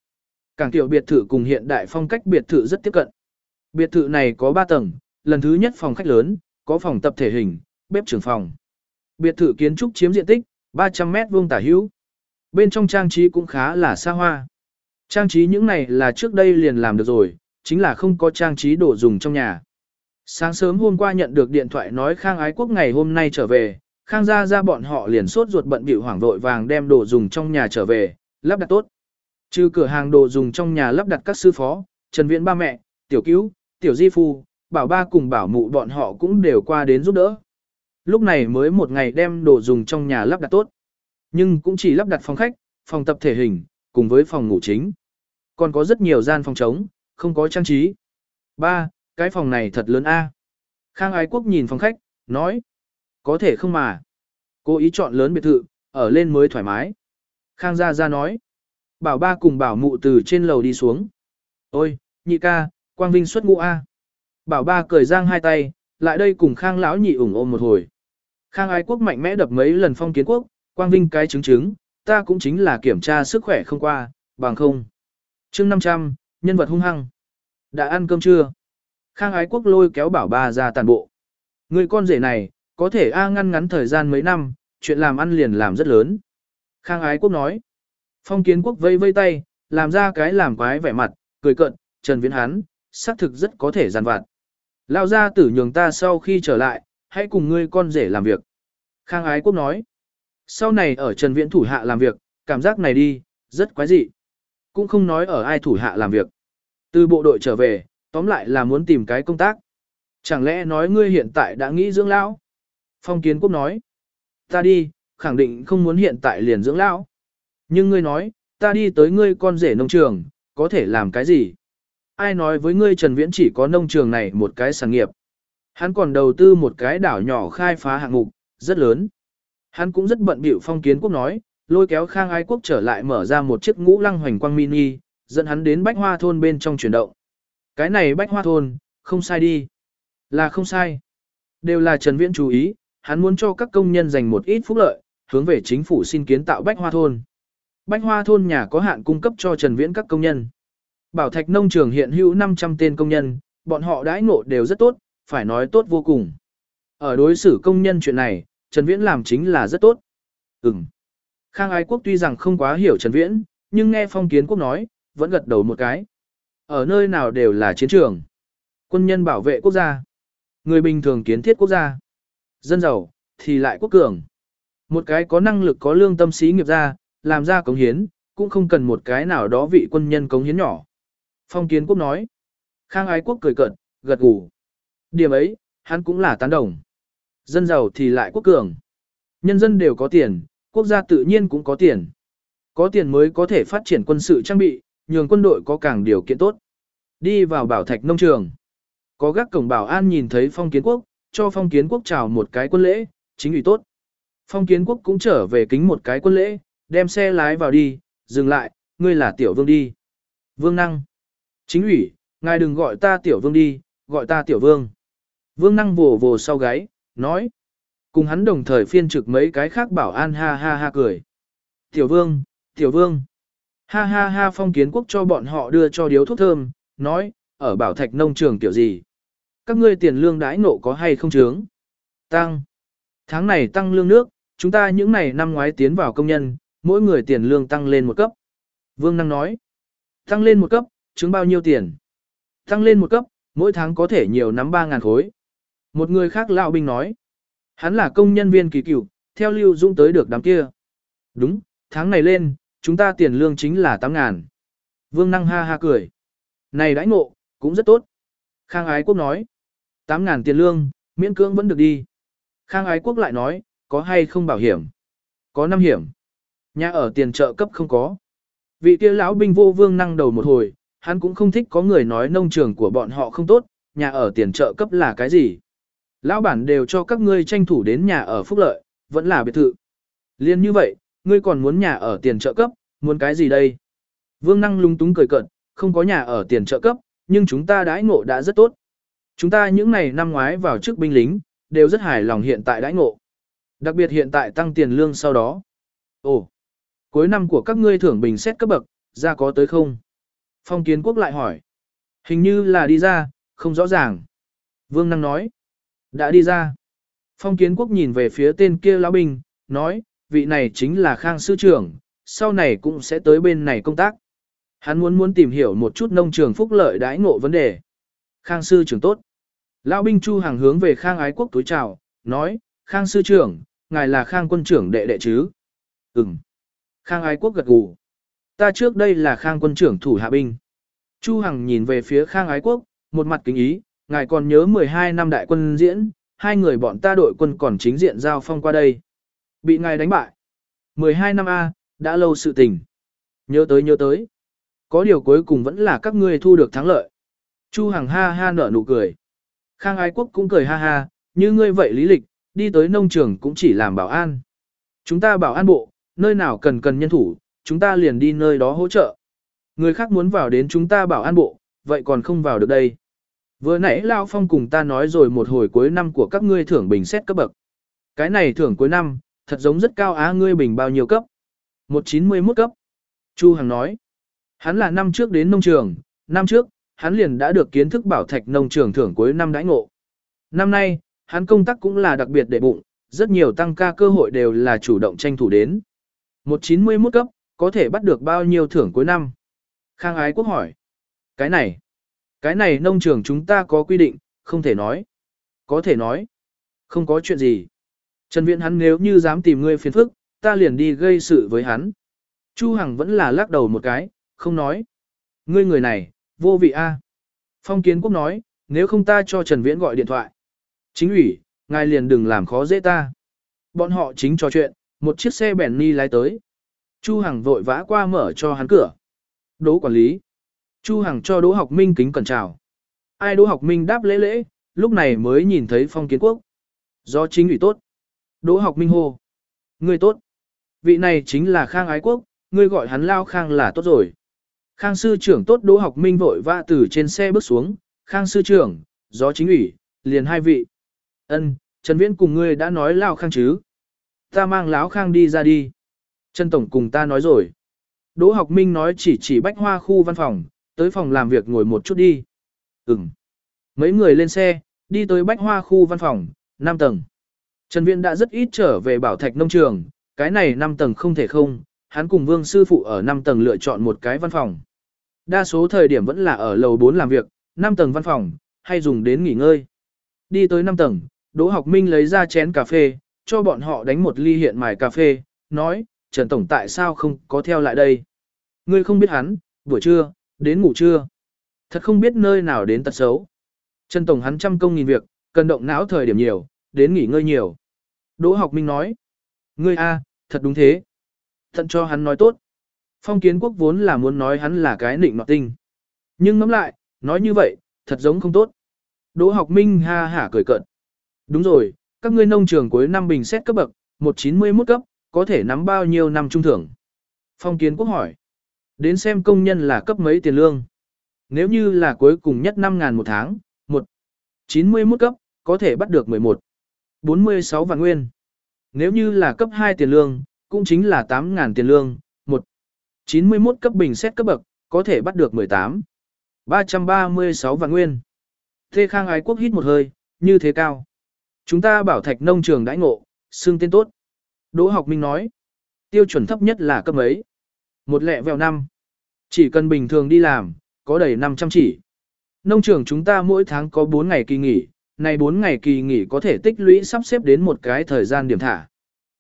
Cảng tiểu biệt thự cùng hiện đại phong cách biệt thự rất tiếp cận. Biệt thự này có 3 tầng, lần thứ nhất phòng khách lớn, có phòng tập thể hình, bếp trưởng phòng. Biệt thự kiến trúc chiếm diện tích 300 mét vuông tả hữu. Bên trong trang trí cũng khá là xa hoa. Trang trí những này là trước đây liền làm được rồi, chính là không có trang trí đồ dùng trong nhà. Sáng sớm hôm qua nhận được điện thoại nói Khang Ái Quốc ngày hôm nay trở về, Khang gia ra bọn họ liền sốt ruột bận bịu hoảng vội vàng đem đồ dùng trong nhà trở về, lắp đặt tốt. Trừ cửa hàng đồ dùng trong nhà lắp đặt các sư phó, Trần Viễn ba mẹ, Tiểu Cứu, Tiểu Di Phu, Bảo Ba cùng Bảo Mụ bọn họ cũng đều qua đến giúp đỡ. Lúc này mới một ngày đem đồ dùng trong nhà lắp đặt tốt. Nhưng cũng chỉ lắp đặt phòng khách, phòng tập thể hình, cùng với phòng ngủ chính. Còn có rất nhiều gian phòng trống, không có trang trí. Ba, cái phòng này thật lớn a. Khang Ái Quốc nhìn phòng khách, nói. Có thể không mà. Cô ý chọn lớn biệt thự, ở lên mới thoải mái. Khang Gia Gia nói. Bảo ba cùng bảo mụ từ trên lầu đi xuống. Ôi, nhị ca, quang vinh xuất ngũ A. Bảo ba cười giang hai tay, lại đây cùng Khang lão nhị ủng ôm một hồi. Khang ái quốc mạnh mẽ đập mấy lần phong kiến quốc, quang vinh cái chứng chứng, ta cũng chính là kiểm tra sức khỏe không qua, bằng không. chương 500, nhân vật hung hăng. Đã ăn cơm chưa? Khang ái quốc lôi kéo bảo ba ra tàn bộ. Người con rể này, có thể A ngăn ngắn thời gian mấy năm, chuyện làm ăn liền làm rất lớn. Khang ái quốc nói. Phong kiến quốc vây vây tay, làm ra cái làm quái vẻ mặt, cười cận, Trần Viễn hắn, xác thực rất có thể giàn vặt. Lao ra tử nhường ta sau khi trở lại, hãy cùng ngươi con rể làm việc. Khang Ái Quốc nói, sau này ở Trần Viễn thủ hạ làm việc, cảm giác này đi, rất quái dị. Cũng không nói ở ai thủ hạ làm việc. Từ bộ đội trở về, tóm lại là muốn tìm cái công tác. Chẳng lẽ nói ngươi hiện tại đã nghĩ dưỡng lão? Phong Kiến Quốc nói, ta đi, khẳng định không muốn hiện tại liền dưỡng lão. Nhưng ngươi nói, ta đi tới ngươi con rể nông trường, có thể làm cái gì? Ai nói với ngươi Trần Viễn chỉ có nông trường này một cái sản nghiệp. Hắn còn đầu tư một cái đảo nhỏ khai phá hạng mục, rất lớn. Hắn cũng rất bận bịu phong kiến quốc nói, lôi kéo khang ái quốc trở lại mở ra một chiếc ngũ lăng hoành quang mini, dẫn hắn đến bách hoa thôn bên trong chuyển động. Cái này bách hoa thôn, không sai đi. Là không sai. Đều là Trần Viễn chú ý, hắn muốn cho các công nhân dành một ít phúc lợi, hướng về chính phủ xin kiến tạo bách hoa thôn. Bách Hoa thôn nhà có hạn cung cấp cho Trần Viễn các công nhân. Bảo Thạch nông trường hiện hữu 500 tên công nhân, bọn họ đãi ngộ đều rất tốt, phải nói tốt vô cùng. Ở đối xử công nhân chuyện này, Trần Viễn làm chính là rất tốt. Ừm. Khang Ái Quốc tuy rằng không quá hiểu Trần Viễn, nhưng nghe Phong Kiến Quốc nói, vẫn gật đầu một cái. Ở nơi nào đều là chiến trường. Quân nhân bảo vệ quốc gia. Người bình thường kiến thiết quốc gia. Dân giàu, thì lại quốc cường. Một cái có năng lực có lương tâm sĩ nghiệp gia, làm ra cống hiến, cũng không cần một cái nào đó vị quân nhân cống hiến nhỏ. Phong Kiến Quốc nói. Khang Ái Quốc cười cợt, gật gù. Điểm ấy, hắn cũng là tán đồng. Dân giàu thì lại quốc cường. Nhân dân đều có tiền, quốc gia tự nhiên cũng có tiền. Có tiền mới có thể phát triển quân sự trang bị, nhường quân đội có càng điều kiện tốt. Đi vào bảo thạch nông trường. Có gác cổng bảo an nhìn thấy phong kiến quốc, cho phong kiến quốc chào một cái quân lễ, chính ủy tốt. Phong kiến quốc cũng trở về kính một cái quân lễ, đem xe lái vào đi, dừng lại, ngươi là tiểu vương đi. Vương năng. Chính ủy, ngài đừng gọi ta tiểu vương đi, gọi ta tiểu vương. Vương năng vồ vồ sau gáy, nói. Cùng hắn đồng thời phiên trực mấy cái khác bảo an ha ha ha cười. Tiểu vương, tiểu vương. Ha ha ha phong kiến quốc cho bọn họ đưa cho điếu thuốc thơm, nói, ở bảo thạch nông trường kiểu gì. Các ngươi tiền lương đãi nộ có hay không chướng? Tăng. Tháng này tăng lương nước, chúng ta những này năm ngoái tiến vào công nhân, mỗi người tiền lương tăng lên một cấp. Vương Năng nói, tăng lên một cấp, chứng bao nhiêu tiền? Tăng lên một cấp, mỗi tháng có thể nhiều nắm 3.000 khối. Một người khác lão binh nói, hắn là công nhân viên kỳ cựu, theo Lưu Dũng tới được đám kia. Đúng, tháng này lên, chúng ta tiền lương chính là 8.000. Vương Năng ha ha cười. Này đãi ngộ, cũng rất tốt. Khang Ái Quốc nói, 8.000 tiền lương, miễn cưỡng vẫn được đi. Khang Ái Quốc lại nói, có hay không bảo hiểm? Có năm hiểm. Nhà ở tiền trợ cấp không có. Vị kia lão binh vô vương năng đầu một hồi, hắn cũng không thích có người nói nông trường của bọn họ không tốt, nhà ở tiền trợ cấp là cái gì. Lão bản đều cho các ngươi tranh thủ đến nhà ở phúc lợi, vẫn là biệt thự. Liên như vậy, ngươi còn muốn nhà ở tiền trợ cấp, muốn cái gì đây? Vương năng lung túng cười cận, không có nhà ở tiền trợ cấp, nhưng chúng ta đãi ngộ đã rất tốt. Chúng ta những ngày năm ngoái vào chức binh lính, đều rất hài lòng hiện tại đãi ngộ. Đặc biệt hiện tại tăng tiền lương sau đó. Ồ, cuối năm của các ngươi thưởng bình xét cấp bậc, ra có tới không? Phong kiến quốc lại hỏi. Hình như là đi ra, không rõ ràng. Vương Năng nói. Đã đi ra. Phong kiến quốc nhìn về phía tên kia lão binh, nói, vị này chính là Khang Sư trưởng, sau này cũng sẽ tới bên này công tác. Hắn muốn muốn tìm hiểu một chút nông trường phúc lợi đãi ngộ vấn đề. Khang Sư trưởng tốt. Lão binh Chu Hàng hướng về Khang Ái Quốc túi chào, nói, Khang Sư trưởng, ngài là Khang quân trưởng đệ đệ chứ? Ừm. Khang Ái Quốc gật gù. Ta trước đây là Khang quân trưởng thủ hạ binh. Chu Hằng nhìn về phía Khang Ái Quốc, một mặt kính ý, ngài còn nhớ 12 năm đại quân diễn, hai người bọn ta đội quân còn chính diện giao phong qua đây. Bị ngài đánh bại. 12 năm A, đã lâu sự tình. Nhớ tới nhớ tới. Có điều cuối cùng vẫn là các ngươi thu được thắng lợi. Chu Hằng ha ha nở nụ cười. Khang Ái Quốc cũng cười ha ha, như ngươi vậy lý lịch, đi tới nông trường cũng chỉ làm bảo an. Chúng ta bảo an bộ, nơi nào cần cần nhân thủ, chúng ta liền đi nơi đó hỗ trợ. Người khác muốn vào đến chúng ta bảo an bộ, vậy còn không vào được đây. Vừa nãy Lao Phong cùng ta nói rồi một hồi cuối năm của các ngươi thưởng bình xét cấp bậc. Cái này thưởng cuối năm, thật giống rất cao á ngươi bình bao nhiêu cấp. 191 cấp. Chu Hằng nói. Hắn là năm trước đến nông trường, năm trước, hắn liền đã được kiến thức bảo thạch nông trường thưởng cuối năm đãi ngộ. Năm nay, hắn công tác cũng là đặc biệt để bụng, rất nhiều tăng ca cơ hội đều là chủ động tranh thủ đến. 191 cấp, có thể bắt được bao nhiêu thưởng cuối năm? Khang Ái Quốc hỏi. Cái này, cái này nông trường chúng ta có quy định, không thể nói. Có thể nói. Không có chuyện gì. Trần Viễn hắn nếu như dám tìm ngươi phiền phức, ta liền đi gây sự với hắn. Chu Hằng vẫn là lắc đầu một cái, không nói. Ngươi người này, vô vị a. Phong Kiến Quốc nói, nếu không ta cho Trần Viễn gọi điện thoại. Chính ủy, ngài liền đừng làm khó dễ ta. Bọn họ chính trò chuyện, một chiếc xe bèn ni lái tới. Chu Hằng vội vã qua mở cho hắn cửa. Đỗ quản lý. Chu Hằng cho Đỗ Học Minh kính cẩn chào. Ai Đỗ Học Minh đáp lễ lễ, lúc này mới nhìn thấy phong kiến quốc. Do chính ủy tốt. Đỗ Học Minh hô. người tốt. Vị này chính là Khang Ái Quốc, ngươi gọi hắn Lao Khang là tốt rồi. Khang sư trưởng tốt Đỗ Học Minh vội vã từ trên xe bước xuống. Khang sư trưởng, do chính ủy, liền hai vị. Ân, Trần Viễn cùng ngươi đã nói Lao Khang chứ. Ta mang Lão Khang đi ra đi. Trần Tổng cùng ta nói rồi. Đỗ học minh nói chỉ chỉ bách hoa khu văn phòng, tới phòng làm việc ngồi một chút đi. Ừm. Mấy người lên xe, đi tới bách hoa khu văn phòng, 5 tầng. Trần Viễn đã rất ít trở về bảo thạch nông trường, cái này 5 tầng không thể không, hắn cùng vương sư phụ ở 5 tầng lựa chọn một cái văn phòng. Đa số thời điểm vẫn là ở lầu 4 làm việc, 5 tầng văn phòng, hay dùng đến nghỉ ngơi. Đi tới 5 tầng, Đỗ Học Minh lấy ra chén cà phê, cho bọn họ đánh một ly hiện mài cà phê, nói, Trần Tổng tại sao không có theo lại đây? Ngươi không biết hắn, buổi trưa, đến ngủ trưa. Thật không biết nơi nào đến tật xấu. Trần Tổng hắn trăm công nghìn việc, cần động não thời điểm nhiều, đến nghỉ ngơi nhiều. Đỗ học minh nói. Ngươi a, thật đúng thế. Thận cho hắn nói tốt. Phong kiến quốc vốn là muốn nói hắn là cái nịnh nọt tinh. Nhưng ngẫm lại, nói như vậy, thật giống không tốt. Đỗ học minh ha hả cười cợt. Đúng rồi, các ngươi nông trường cuối năm bình xét cấp bậc, 191 cấp, có thể nắm bao nhiêu năm trung thưởng? Phong kiến quốc hỏi. Đến xem công nhân là cấp mấy tiền lương. Nếu như là cuối cùng nhất 5.000 một tháng, 1. 91 cấp, có thể bắt được 11. 46 vạn nguyên. Nếu như là cấp 2 tiền lương, cũng chính là 8.000 tiền lương, 1. 91 cấp bình xét cấp bậc, có thể bắt được 18. 336 vạn nguyên. Thê Khang Ái Quốc hít một hơi, như thế cao. Chúng ta bảo thạch nông trường đãi ngộ, xương tên tốt. Đỗ học minh nói, tiêu chuẩn thấp nhất là cấp mấy. Một lẹ vèo năm. Chỉ cần bình thường đi làm, có đầy 500 chỉ. Nông trường chúng ta mỗi tháng có 4 ngày kỳ nghỉ, này 4 ngày kỳ nghỉ có thể tích lũy sắp xếp đến một cái thời gian điểm thả.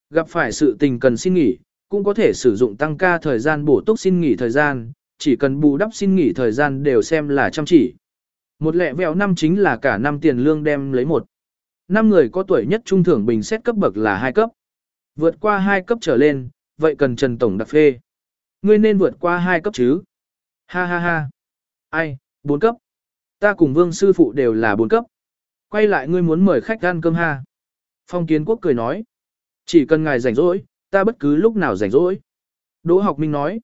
Gặp phải sự tình cần xin nghỉ, cũng có thể sử dụng tăng ca thời gian bổ túc xin nghỉ thời gian, chỉ cần bù đắp xin nghỉ thời gian đều xem là chăm chỉ. Một lẹ vẹo năm chính là cả năm tiền lương đem lấy một. Năm người có tuổi nhất trung thưởng bình xét cấp bậc là hai cấp. Vượt qua hai cấp trở lên, vậy cần Trần Tổng đặc phê. Ngươi nên vượt qua hai cấp chứ. Ha ha ha. Ai, bốn cấp. Ta cùng vương sư phụ đều là bốn cấp. Quay lại ngươi muốn mời khách ăn cơm ha. Phong kiến quốc cười nói. Chỉ cần ngài rảnh rỗi, ta bất cứ lúc nào rảnh rỗi. Đỗ học minh nói.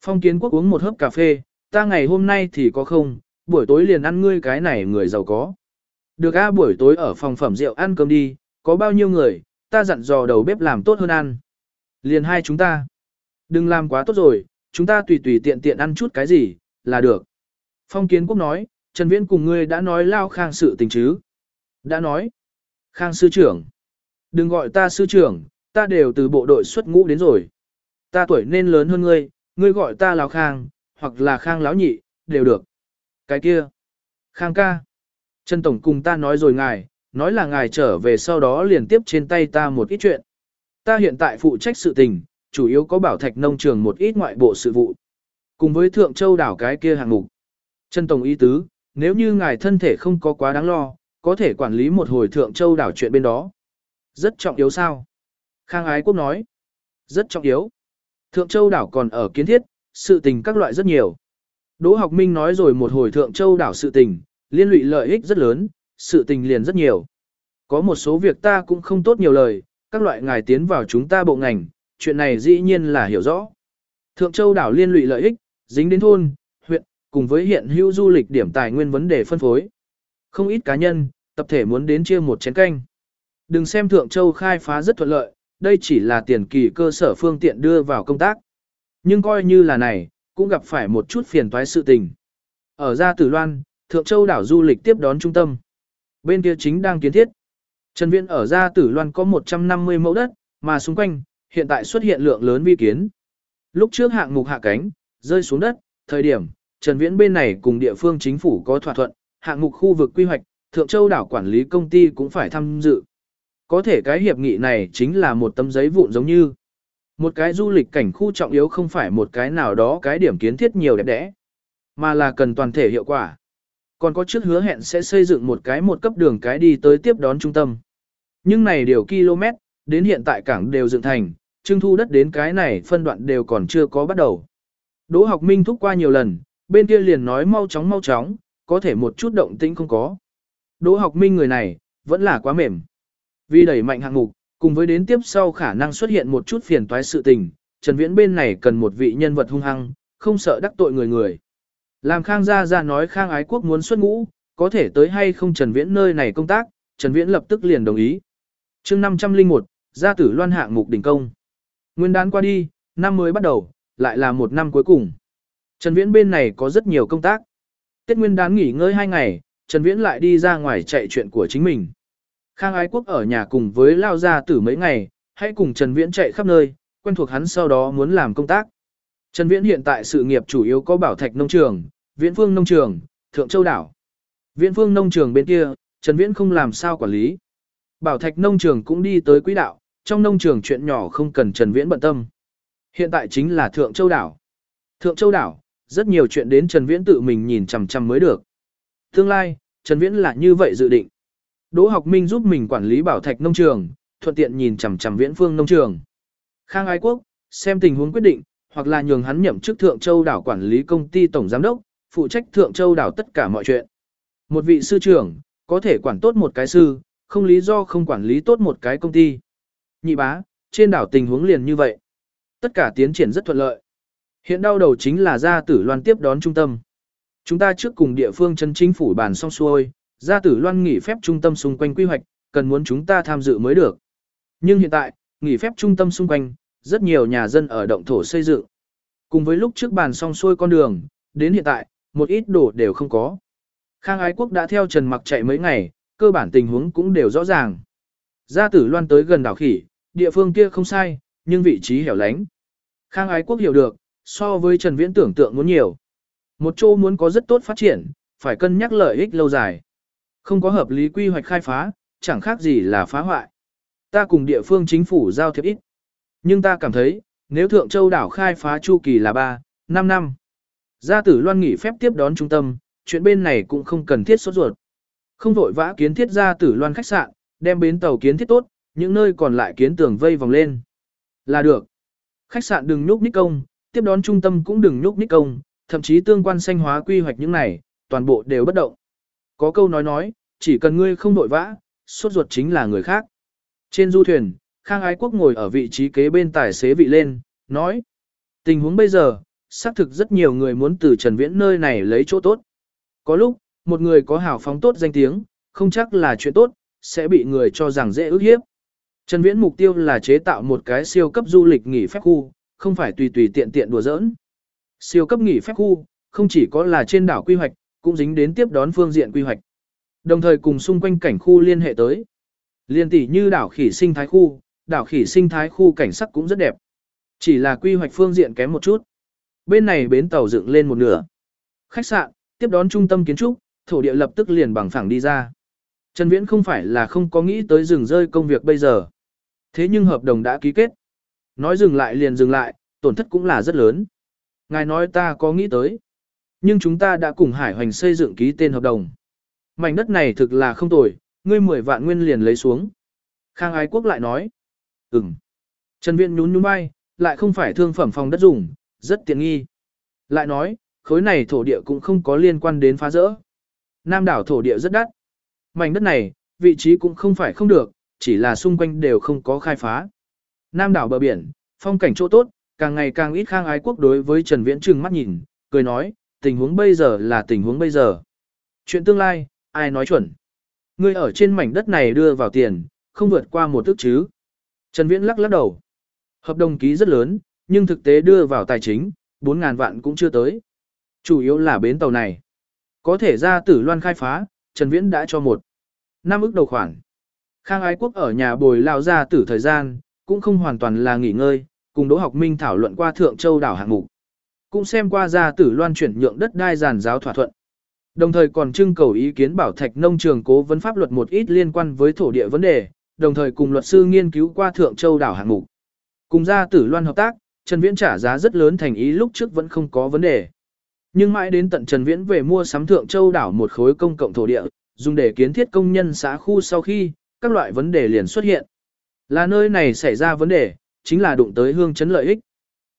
Phong kiến quốc uống một hớp cà phê, ta ngày hôm nay thì có không, buổi tối liền ăn ngươi cái này người giàu có. Được a buổi tối ở phòng phẩm rượu ăn cơm đi, có bao nhiêu người, ta dặn dò đầu bếp làm tốt hơn ăn. Liền hai chúng ta. Đừng làm quá tốt rồi, chúng ta tùy tùy tiện tiện ăn chút cái gì, là được. Phong kiến quốc nói, Trần Viễn cùng ngươi đã nói lao khang sự tình chứ. Đã nói. Khang sư trưởng. Đừng gọi ta sư trưởng, ta đều từ bộ đội xuất ngũ đến rồi. Ta tuổi nên lớn hơn ngươi, ngươi gọi ta lão khang, hoặc là khang lão nhị, đều được. Cái kia. Khang ca. Trần Tổng cùng ta nói rồi ngài, nói là ngài trở về sau đó liền tiếp trên tay ta một ít chuyện. Ta hiện tại phụ trách sự tình, chủ yếu có bảo thạch nông trường một ít ngoại bộ sự vụ. Cùng với Thượng Châu đảo cái kia hạng mục. Trần Tổng ý tứ, nếu như ngài thân thể không có quá đáng lo, có thể quản lý một hồi Thượng Châu đảo chuyện bên đó. Rất trọng yếu sao? Khang Ái Quốc nói. Rất trọng yếu. Thượng Châu đảo còn ở kiến thiết, sự tình các loại rất nhiều. Đỗ học minh nói rồi một hồi Thượng Châu đảo sự tình, liên lụy lợi ích rất lớn, sự tình liền rất nhiều. Có một số việc ta cũng không tốt nhiều lời, các loại ngài tiến vào chúng ta bộ ngành, chuyện này dĩ nhiên là hiểu rõ. Thượng Châu đảo liên lụy lợi ích, dính đến thôn, huyện, cùng với hiện hữu du lịch điểm tài nguyên vấn đề phân phối. Không ít cá nhân, tập thể muốn đến chia một chén canh. Đừng xem Thượng Châu khai phá rất thuận lợi, đây chỉ là tiền kỳ cơ sở phương tiện đưa vào công tác. Nhưng coi như là này, cũng gặp phải một chút phiền toái sự tình. Ở Gia Tử Loan, Thượng Châu đảo du lịch tiếp đón trung tâm. Bên kia chính đang kiến thiết. Trần Viễn ở Gia Tử Loan có 150 mẫu đất, mà xung quanh, hiện tại xuất hiện lượng lớn vi kiến. Lúc trước hạng mục hạ cánh, rơi xuống đất, thời điểm, Trần Viễn bên này cùng địa phương chính phủ có thỏa thuận, hạng mục khu vực quy hoạch, Thượng Châu đảo quản lý công ty cũng phải tham dự. Có thể cái hiệp nghị này chính là một tấm giấy vụn giống như một cái du lịch cảnh khu trọng yếu không phải một cái nào đó cái điểm kiến thiết nhiều đẹp đẽ, mà là cần toàn thể hiệu quả. Còn có trước hứa hẹn sẽ xây dựng một cái một cấp đường cái đi tới tiếp đón trung tâm. Nhưng này điều km, đến hiện tại cảng đều dựng thành, trưng thu đất đến cái này phân đoạn đều còn chưa có bắt đầu. Đỗ học minh thúc qua nhiều lần, bên kia liền nói mau chóng mau chóng, có thể một chút động tĩnh không có. Đỗ học minh người này, vẫn là quá mềm. Vì đẩy mạnh hạng mục, cùng với đến tiếp sau khả năng xuất hiện một chút phiền toái sự tình, Trần Viễn bên này cần một vị nhân vật hung hăng, không sợ đắc tội người người. Làm Khang gia gia nói Khang ái quốc muốn xuất ngũ, có thể tới hay không Trần Viễn nơi này công tác, Trần Viễn lập tức liền đồng ý. Chương 501, gia tử loan hạng mục đỉnh công. Nguyên đán qua đi, năm mới bắt đầu, lại là một năm cuối cùng. Trần Viễn bên này có rất nhiều công tác. Tết Nguyên đán nghỉ ngơi hai ngày, Trần Viễn lại đi ra ngoài chạy chuyện của chính mình. Khang Ái Quốc ở nhà cùng với Lao Gia Tử mấy ngày, hãy cùng Trần Viễn chạy khắp nơi, quen thuộc hắn sau đó muốn làm công tác. Trần Viễn hiện tại sự nghiệp chủ yếu có Bảo Thạch Nông Trường, Viễn Phương Nông Trường, Thượng Châu Đảo. Viễn Phương Nông Trường bên kia, Trần Viễn không làm sao quản lý. Bảo Thạch Nông Trường cũng đi tới quỹ đạo, trong nông trường chuyện nhỏ không cần Trần Viễn bận tâm. Hiện tại chính là Thượng Châu Đảo. Thượng Châu Đảo, rất nhiều chuyện đến Trần Viễn tự mình nhìn chằm chằm mới được. Tương lai, Trần Viễn là như vậy dự định. Đỗ Học Minh giúp mình quản lý bảo thạch nông trường, thuận tiện nhìn chằm chằm Viễn Phương nông trường. Khang Ái Quốc, xem tình huống quyết định, hoặc là nhường hắn nhậm chức Thượng Châu đảo quản lý công ty tổng giám đốc, phụ trách Thượng Châu đảo tất cả mọi chuyện. Một vị sư trưởng, có thể quản tốt một cái sư, không lý do không quản lý tốt một cái công ty. Nhị bá, trên đảo tình huống liền như vậy. Tất cả tiến triển rất thuận lợi. Hiện đau đầu chính là gia tử loan tiếp đón trung tâm. Chúng ta trước cùng địa phương chân chính phủ bàn xong xuôi, gia tử loan nghỉ phép trung tâm xung quanh quy hoạch, cần muốn chúng ta tham dự mới được. Nhưng hiện tại, nghỉ phép trung tâm xung quanh, rất nhiều nhà dân ở động thổ xây dựng. Cùng với lúc trước bàn xong xuôi con đường, đến hiện tại, một ít đồ đều không có. Khang Ái Quốc đã theo Trần Mặc chạy mấy ngày, cơ bản tình huống cũng đều rõ ràng. Gia tử loan tới gần đảo khỉ, địa phương kia không sai, nhưng vị trí hẻo lánh. Khang Ái Quốc hiểu được, so với Trần Viễn tưởng tượng muốn nhiều. Một chỗ muốn có rất tốt phát triển, phải cân nhắc lợi ích lâu dài. Không có hợp lý quy hoạch khai phá, chẳng khác gì là phá hoại. Ta cùng địa phương chính phủ giao thiệp ít. Nhưng ta cảm thấy, nếu Thượng Châu đảo khai phá chu kỳ là 3, 5 năm. Gia tử loan nghỉ phép tiếp đón trung tâm, chuyện bên này cũng không cần thiết sốt ruột. Không vội vã kiến thiết gia tử loan khách sạn, đem bến tàu kiến thiết tốt, những nơi còn lại kiến tường vây vòng lên. Là được. Khách sạn đừng nhúc ních công, tiếp đón trung tâm cũng đừng nhúc ních công, thậm chí tương quan xanh hóa quy hoạch những này, toàn bộ đều bất động. Có câu nói nói, chỉ cần ngươi không vội vã, sốt ruột chính là người khác. Trên du thuyền, Khang Ái Quốc ngồi ở vị trí kế bên tài xế vị lên, nói. Tình huống bây giờ, xác thực rất nhiều người muốn từ Trần Viễn nơi này lấy chỗ tốt. Có lúc, một người có hào phóng tốt danh tiếng, không chắc là chuyện tốt, sẽ bị người cho rằng dễ ức hiếp. Trần Viễn mục tiêu là chế tạo một cái siêu cấp du lịch nghỉ phép khu, không phải tùy tùy tiện tiện đùa giỡn. Siêu cấp nghỉ phép khu, không chỉ có là trên đảo quy hoạch, cũng dính đến tiếp đón phương diện quy hoạch. Đồng thời cùng xung quanh cảnh khu liên hệ tới. Liên tỷ như đảo khỉ sinh thái khu, đảo khỉ sinh thái khu cảnh sắc cũng rất đẹp. Chỉ là quy hoạch phương diện kém một chút. Bên này bến tàu dựng lên một nửa. Khách sạn, tiếp đón trung tâm kiến trúc, thổ địa lập tức liền bằng phẳng đi ra. Trần Viễn không phải là không có nghĩ tới dừng rơi công việc bây giờ. Thế nhưng hợp đồng đã ký kết. Nói dừng lại liền dừng lại, tổn thất cũng là rất lớn. Ngài nói ta có nghĩ tới. Nhưng chúng ta đã cùng Hải Hoành xây dựng ký tên hợp đồng. Mảnh đất này thực là không tồi, ngươi 10 vạn nguyên liền lấy xuống. Khang Ái Quốc lại nói. Ừm. Trần Viễn nhún nhún vai, lại không phải thương phẩm phòng đất dùng, rất tiện nghi. Lại nói, khối này thổ địa cũng không có liên quan đến phá rỡ. Nam đảo thổ địa rất đắt. Mảnh đất này, vị trí cũng không phải không được, chỉ là xung quanh đều không có khai phá. Nam đảo bờ biển, phong cảnh chỗ tốt, càng ngày càng ít khang ái quốc đối với Trần Viễn trừng mắt nhìn, cười nói, tình huống bây giờ là tình huống bây giờ. Chuyện tương lai, ai nói chuẩn. Ngươi ở trên mảnh đất này đưa vào tiền, không vượt qua một thước chứ. Trần Viễn lắc lắc đầu. Hợp đồng ký rất lớn, nhưng thực tế đưa vào tài chính, 4.000 vạn cũng chưa tới. Chủ yếu là bến tàu này. Có thể ra tử loan khai phá, Trần Viễn đã cho một. năm ức đầu khoản. Khang Ái Quốc ở nhà bồi lao ra tử thời gian, cũng không hoàn toàn là nghỉ ngơi, cùng Đỗ Học Minh thảo luận qua Thượng Châu đảo hạng mục. Cũng xem qua gia tử loan chuyển nhượng đất đai giàn giáo thỏa thuận. Đồng thời còn trưng cầu ý kiến bảo thạch nông trường cố vấn pháp luật một ít liên quan với thổ địa vấn đề, đồng thời cùng luật sư nghiên cứu qua Thượng Châu đảo hạng mục. Cùng gia tử loan hợp tác, Trần Viễn trả giá rất lớn thành ý lúc trước vẫn không có vấn đề. Nhưng mãi đến tận Trần Viễn về mua sắm Thượng Châu đảo một khối công cộng thổ địa, dùng để kiến thiết công nhân xã khu sau khi, các loại vấn đề liền xuất hiện. Là nơi này xảy ra vấn đề, chính là đụng tới hương chấn lợi ích.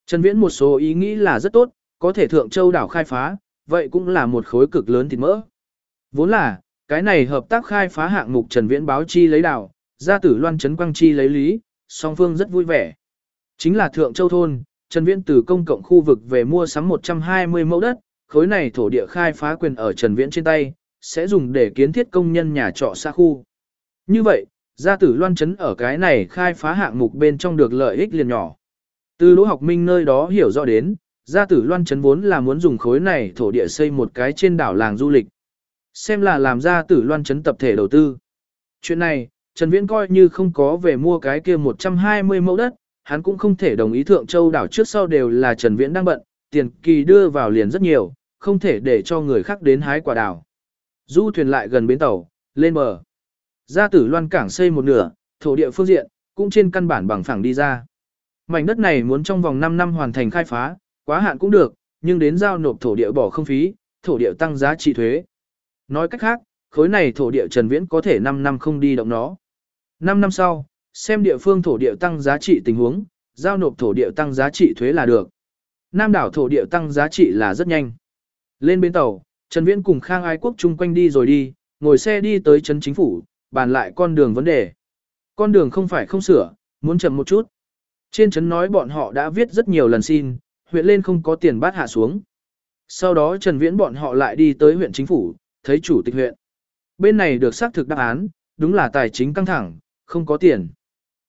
Trần Viễn một số ý nghĩ là rất tốt, có thể Thượng Châu đảo khai phá, vậy cũng là một khối cực lớn thịt mỡ. Vốn là, cái này hợp tác khai phá hạng mục Trần Viễn báo chi lấy đảo, gia tử loan chấn quang chi lấy lý, song phương rất vui vẻ. Chính là Thượng Châu thôn, Trần Viễn từ công cộng khu vực về mua sắm 120 mẫu đất, khối này thổ địa khai phá quyền ở Trần Viễn trên tay, sẽ dùng để kiến thiết công nhân nhà trọ xa khu. Như vậy, gia tử loan chấn ở cái này khai phá hạng mục bên trong được lợi ích liền nhỏ. Từ Đỗ Học Minh nơi đó hiểu rõ đến, gia tử loan chấn vốn là muốn dùng khối này thổ địa xây một cái trên đảo làng du lịch. Xem là làm gia tử loan chấn tập thể đầu tư. Chuyện này, Trần Viễn coi như không có về mua cái kia 120 mẫu đất, hắn cũng không thể đồng ý Thượng Châu đảo trước sau đều là Trần Viễn đang bận, tiền kỳ đưa vào liền rất nhiều, không thể để cho người khác đến hái quả đảo. Du thuyền lại gần bến tàu, lên bờ. Gia tử loan cảng xây một nửa, thổ địa phương diện, cũng trên căn bản bằng phẳng đi ra. Mảnh đất này muốn trong vòng 5 năm hoàn thành khai phá, quá hạn cũng được, nhưng đến giao nộp thổ địa bỏ không phí, thổ địa tăng giá trị thuế. Nói cách khác, khối này thổ địa Trần Viễn có thể 5 năm không đi động nó. 5 năm sau, xem địa phương thổ địa tăng giá trị tình huống, giao nộp thổ địa tăng giá trị thuế là được. Nam đảo thổ địa tăng giá trị là rất nhanh. Lên bến tàu, Trần Viễn cùng Khang Ái Quốc chung quanh đi rồi đi, ngồi xe đi tới trấn chính phủ, bàn lại con đường vấn đề. Con đường không phải không sửa, muốn chậm một chút. Trên trấn nói bọn họ đã viết rất nhiều lần xin, huyện lên không có tiền bát hạ xuống. Sau đó Trần Viễn bọn họ lại đi tới huyện chính phủ, thấy chủ tịch huyện. Bên này được xác thực đáp án, đúng là tài chính căng thẳng, không có tiền.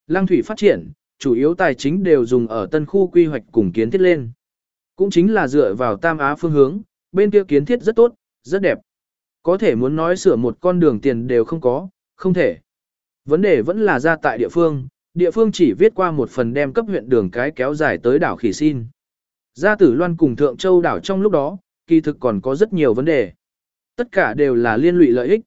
Lăng thủy phát triển, chủ yếu tài chính đều dùng ở tân khu quy hoạch cùng kiến thiết lên. Cũng chính là dựa vào Tam Á phương hướng, bên kia kiến thiết rất tốt, rất đẹp. Có thể muốn nói sửa một con đường tiền đều không có, không thể. Vấn đề vẫn là ra tại địa phương, địa phương chỉ viết qua một phần đem cấp huyện đường cái kéo dài tới đảo Khỉ Xin. Gia tử Loan cùng Thượng Châu đảo trong lúc đó, kỳ thực còn có rất nhiều vấn đề. Tất cả đều là liên lụy lợi ích.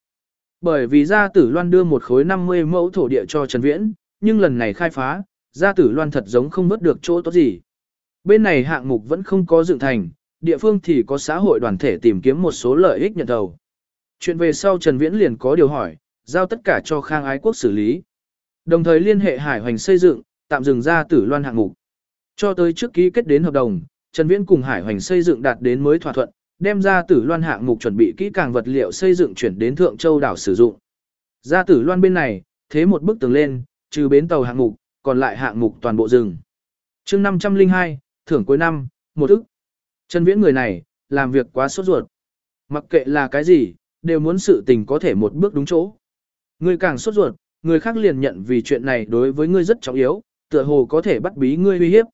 Bởi vì gia tử Loan đưa một khối 50 mẫu thổ địa cho Trần Viễn, nhưng lần này khai phá, gia tử Loan thật giống không mất được chỗ tốt gì. Bên này hạng mục vẫn không có dựng thành, địa phương thì có xã hội đoàn thể tìm kiếm một số lợi ích nhận đầu. Chuyện về sau Trần Viễn liền có điều hỏi, giao tất cả cho Khang Ái Quốc xử lý. Đồng thời liên hệ Hải Hoành xây dựng, tạm dừng ra tử loan hạng mục. Cho tới trước ký kết đến hợp đồng, Trần Viễn cùng Hải Hoành xây dựng đạt đến mới thỏa thuận, đem ra tử loan hạng mục chuẩn bị kỹ càng vật liệu xây dựng chuyển đến Thượng Châu đảo sử dụng. gia tử loan bên này, thế một bức tường lên, trừ bến tàu hạng mục, còn lại hạng mục toàn bộ rừng. chương 502, thưởng cuối năm, một ức. Trần Viễn người này, làm việc quá sốt ruột. Mặc kệ là cái gì, đều muốn sự tình có thể một bước đúng chỗ. Người càng sốt ruột, người khác liền nhận vì chuyện này đối với ngươi rất trọng yếu, tựa hồ có thể bắt bí ngươi uy hiếp.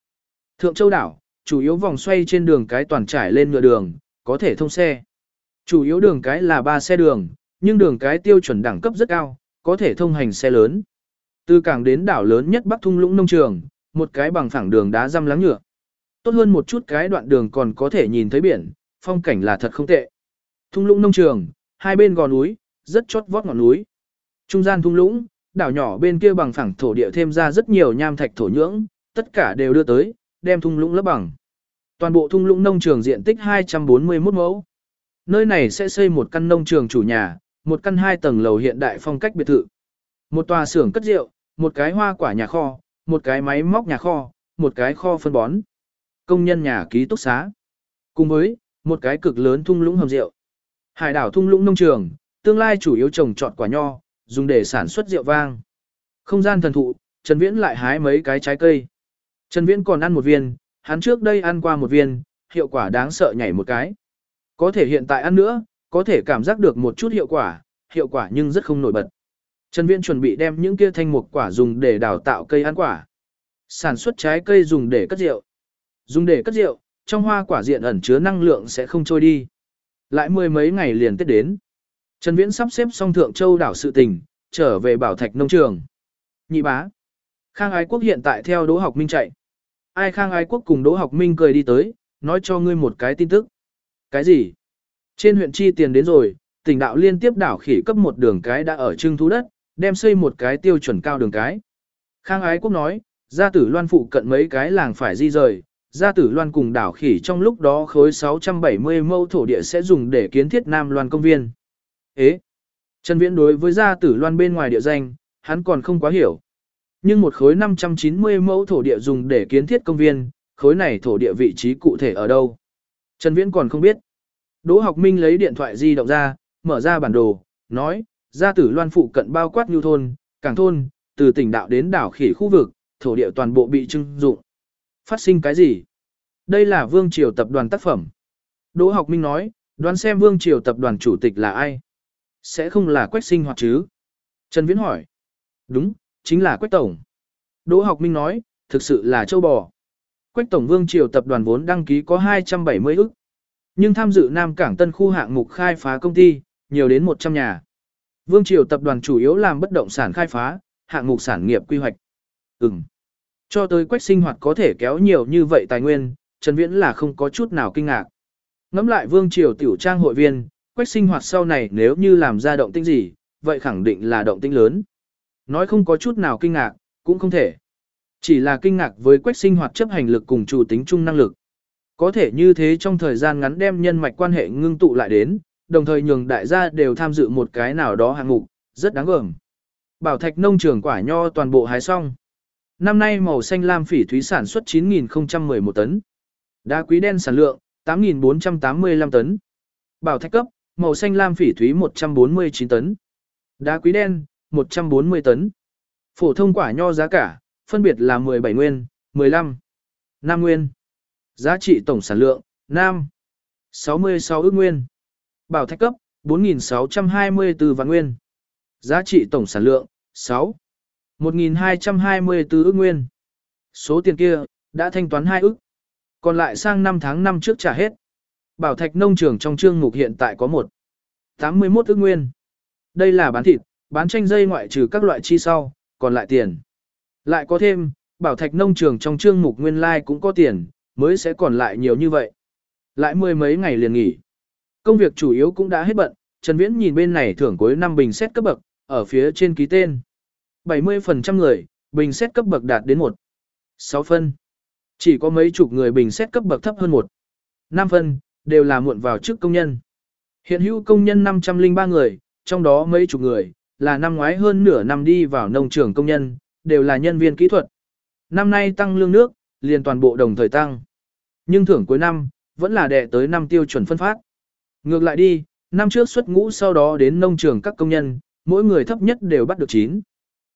Thượng Châu đảo, chủ yếu vòng xoay trên đường cái toàn trải lên nhựa đường, có thể thông xe. Chủ yếu đường cái là ba xe đường, nhưng đường cái tiêu chuẩn đẳng cấp rất cao, có thể thông hành xe lớn. Từ cảng đến đảo lớn nhất Bắc Thung Lũng nông trường, một cái bằng phẳng đường đá răm láng nhựa. Tốt hơn một chút cái đoạn đường còn có thể nhìn thấy biển, phong cảnh là thật không tệ. Thung Lũng nông trường, hai bên gò núi, rất chót vót ngọn núi. Trung gian thung lũng, đảo nhỏ bên kia bằng phẳng thổ địa thêm ra rất nhiều nham thạch thổ nhưỡng, tất cả đều đưa tới, đem thung lũng lấp bằng. Toàn bộ thung lũng nông trường diện tích 241 mẫu. Nơi này sẽ xây một căn nông trường chủ nhà, một căn hai tầng lầu hiện đại phong cách biệt thự. Một tòa xưởng cất rượu, một cái hoa quả nhà kho, một cái máy móc nhà kho, một cái kho phân bón. Công nhân nhà ký túc xá. Cùng với, một cái cực lớn thung lũng hầm rượu. Hải đảo thung lũng nông trường, tương lai chủ yếu trồng trọt quả nho, dùng để sản xuất rượu vang. Không gian thần thụ, Trần Viễn lại hái mấy cái trái cây. Trần Viễn còn ăn một viên, hắn trước đây ăn qua một viên, hiệu quả đáng sợ nhảy một cái. Có thể hiện tại ăn nữa, có thể cảm giác được một chút hiệu quả, hiệu quả nhưng rất không nổi bật. Trần Viễn chuẩn bị đem những kia thanh mục quả dùng để đào tạo cây ăn quả. Sản xuất trái cây dùng để cất rượu. Dùng để cất rượu, trong hoa quả diện ẩn chứa năng lượng sẽ không trôi đi. Lại mười mấy ngày liền Tết đến. Trần Viễn sắp xếp xong Thượng Châu đảo sự tình, trở về Bảo Thạch nông trường. Nhị bá. Khang Ái Quốc hiện tại theo Đỗ Học Minh chạy. Ai Khang Ái Quốc cùng Đỗ Học Minh cười đi tới, nói cho ngươi một cái tin tức. Cái gì? Trên huyện chi tiền đến rồi, tỉnh đạo liên tiếp đảo khỉ cấp một đường cái đã ở trưng thú đất, đem xây một cái tiêu chuẩn cao đường cái. Khang Ái Quốc nói, gia tử loan phụ cận mấy cái làng phải di rời, gia tử loan cùng đảo khỉ trong lúc đó khối 670 mẫu thổ địa sẽ dùng để kiến thiết Nam Loan công viên. Ế! Trần Viễn đối với gia tử loan bên ngoài địa danh, hắn còn không quá hiểu. Nhưng một khối 590 mẫu thổ địa dùng để kiến thiết công viên, khối này thổ địa vị trí cụ thể ở đâu? Trần Viễn còn không biết. Đỗ học minh lấy điện thoại di động ra, mở ra bản đồ, nói, gia tử loan phụ cận bao quát như thôn, cảng thôn, từ tỉnh đạo đến đảo khỉ khu vực, thổ địa toàn bộ bị trưng dụng. Phát sinh cái gì? Đây là Vương Triều tập đoàn tác phẩm. Đỗ học minh nói, đoán xem Vương Triều tập đoàn chủ tịch là ai? Sẽ không là Quách sinh hoạt chứ? Trần Viễn hỏi. Đúng, chính là Quách Tổng. Đỗ học minh nói, thực sự là châu bò. Quách Tổng Vương Triều tập đoàn vốn đăng ký có 270 ức. Nhưng tham dự Nam Cảng Tân khu hạng mục khai phá công ty, nhiều đến 100 nhà. Vương Triều tập đoàn chủ yếu làm bất động sản khai phá, hạng mục sản nghiệp quy hoạch. Ừm. Cho tới quách sinh hoạt có thể kéo nhiều như vậy tài nguyên, Trần Viễn là không có chút nào kinh ngạc. Ngắm lại Vương Triều tiểu trang hội viên, quách sinh hoạt sau này nếu như làm ra động tĩnh gì, vậy khẳng định là động tĩnh lớn. Nói không có chút nào kinh ngạc, cũng không thể. Chỉ là kinh ngạc với quách sinh hoạt chấp hành lực cùng chủ tính chung năng lực. Có thể như thế trong thời gian ngắn đem nhân mạch quan hệ ngưng tụ lại đến, đồng thời nhường đại gia đều tham dự một cái nào đó hạng mục, rất đáng gờm. Bảo thạch nông trường quả nho toàn bộ hái xong. Năm nay màu xanh lam phỉ thúy sản xuất 9.011 tấn. Đá quý đen sản lượng 8.485 tấn. Bảo thạch cấp, màu xanh lam phỉ thúy 149 tấn. Đá quý đen, 140 tấn. Phổ thông quả nho giá cả, phân biệt là 17 nguyên, 15, 5 nguyên. Giá trị tổng sản lượng, Nam, 66 ước nguyên. Bảo thạch cấp, 4.624 vạn nguyên. Giá trị tổng sản lượng, 6, 1.224 ước nguyên. Số tiền kia, đã thanh toán 2 ước. Còn lại sang năm tháng năm trước trả hết. Bảo thạch nông trường trong chương mục hiện tại có 1, 81 ước nguyên. Đây là bán thịt, bán tranh dây ngoại trừ các loại chi sau, còn lại tiền. Lại có thêm, bảo thạch nông trường trong chương mục nguyên lai like cũng có tiền, mới sẽ còn lại nhiều như vậy. Lại mười mấy ngày liền nghỉ. Công việc chủ yếu cũng đã hết bận, Trần Viễn nhìn bên này thưởng cuối năm bình xét cấp bậc, ở phía trên ký tên. 70% người, bình xét cấp bậc đạt đến 1. 6 phân. Chỉ có mấy chục người bình xét cấp bậc thấp hơn 1. 5 phân, đều là muộn vào trước công nhân. Hiện hữu công nhân 503 người, trong đó mấy chục người, là năm ngoái hơn nửa năm đi vào nông trường công nhân, đều là nhân viên kỹ thuật. Năm nay tăng lương nước, liền toàn bộ đồng thời tăng. Nhưng thưởng cuối năm, vẫn là đệ tới năm tiêu chuẩn phân phát. Ngược lại đi, năm trước xuất ngũ sau đó đến nông trường các công nhân, mỗi người thấp nhất đều bắt được 9.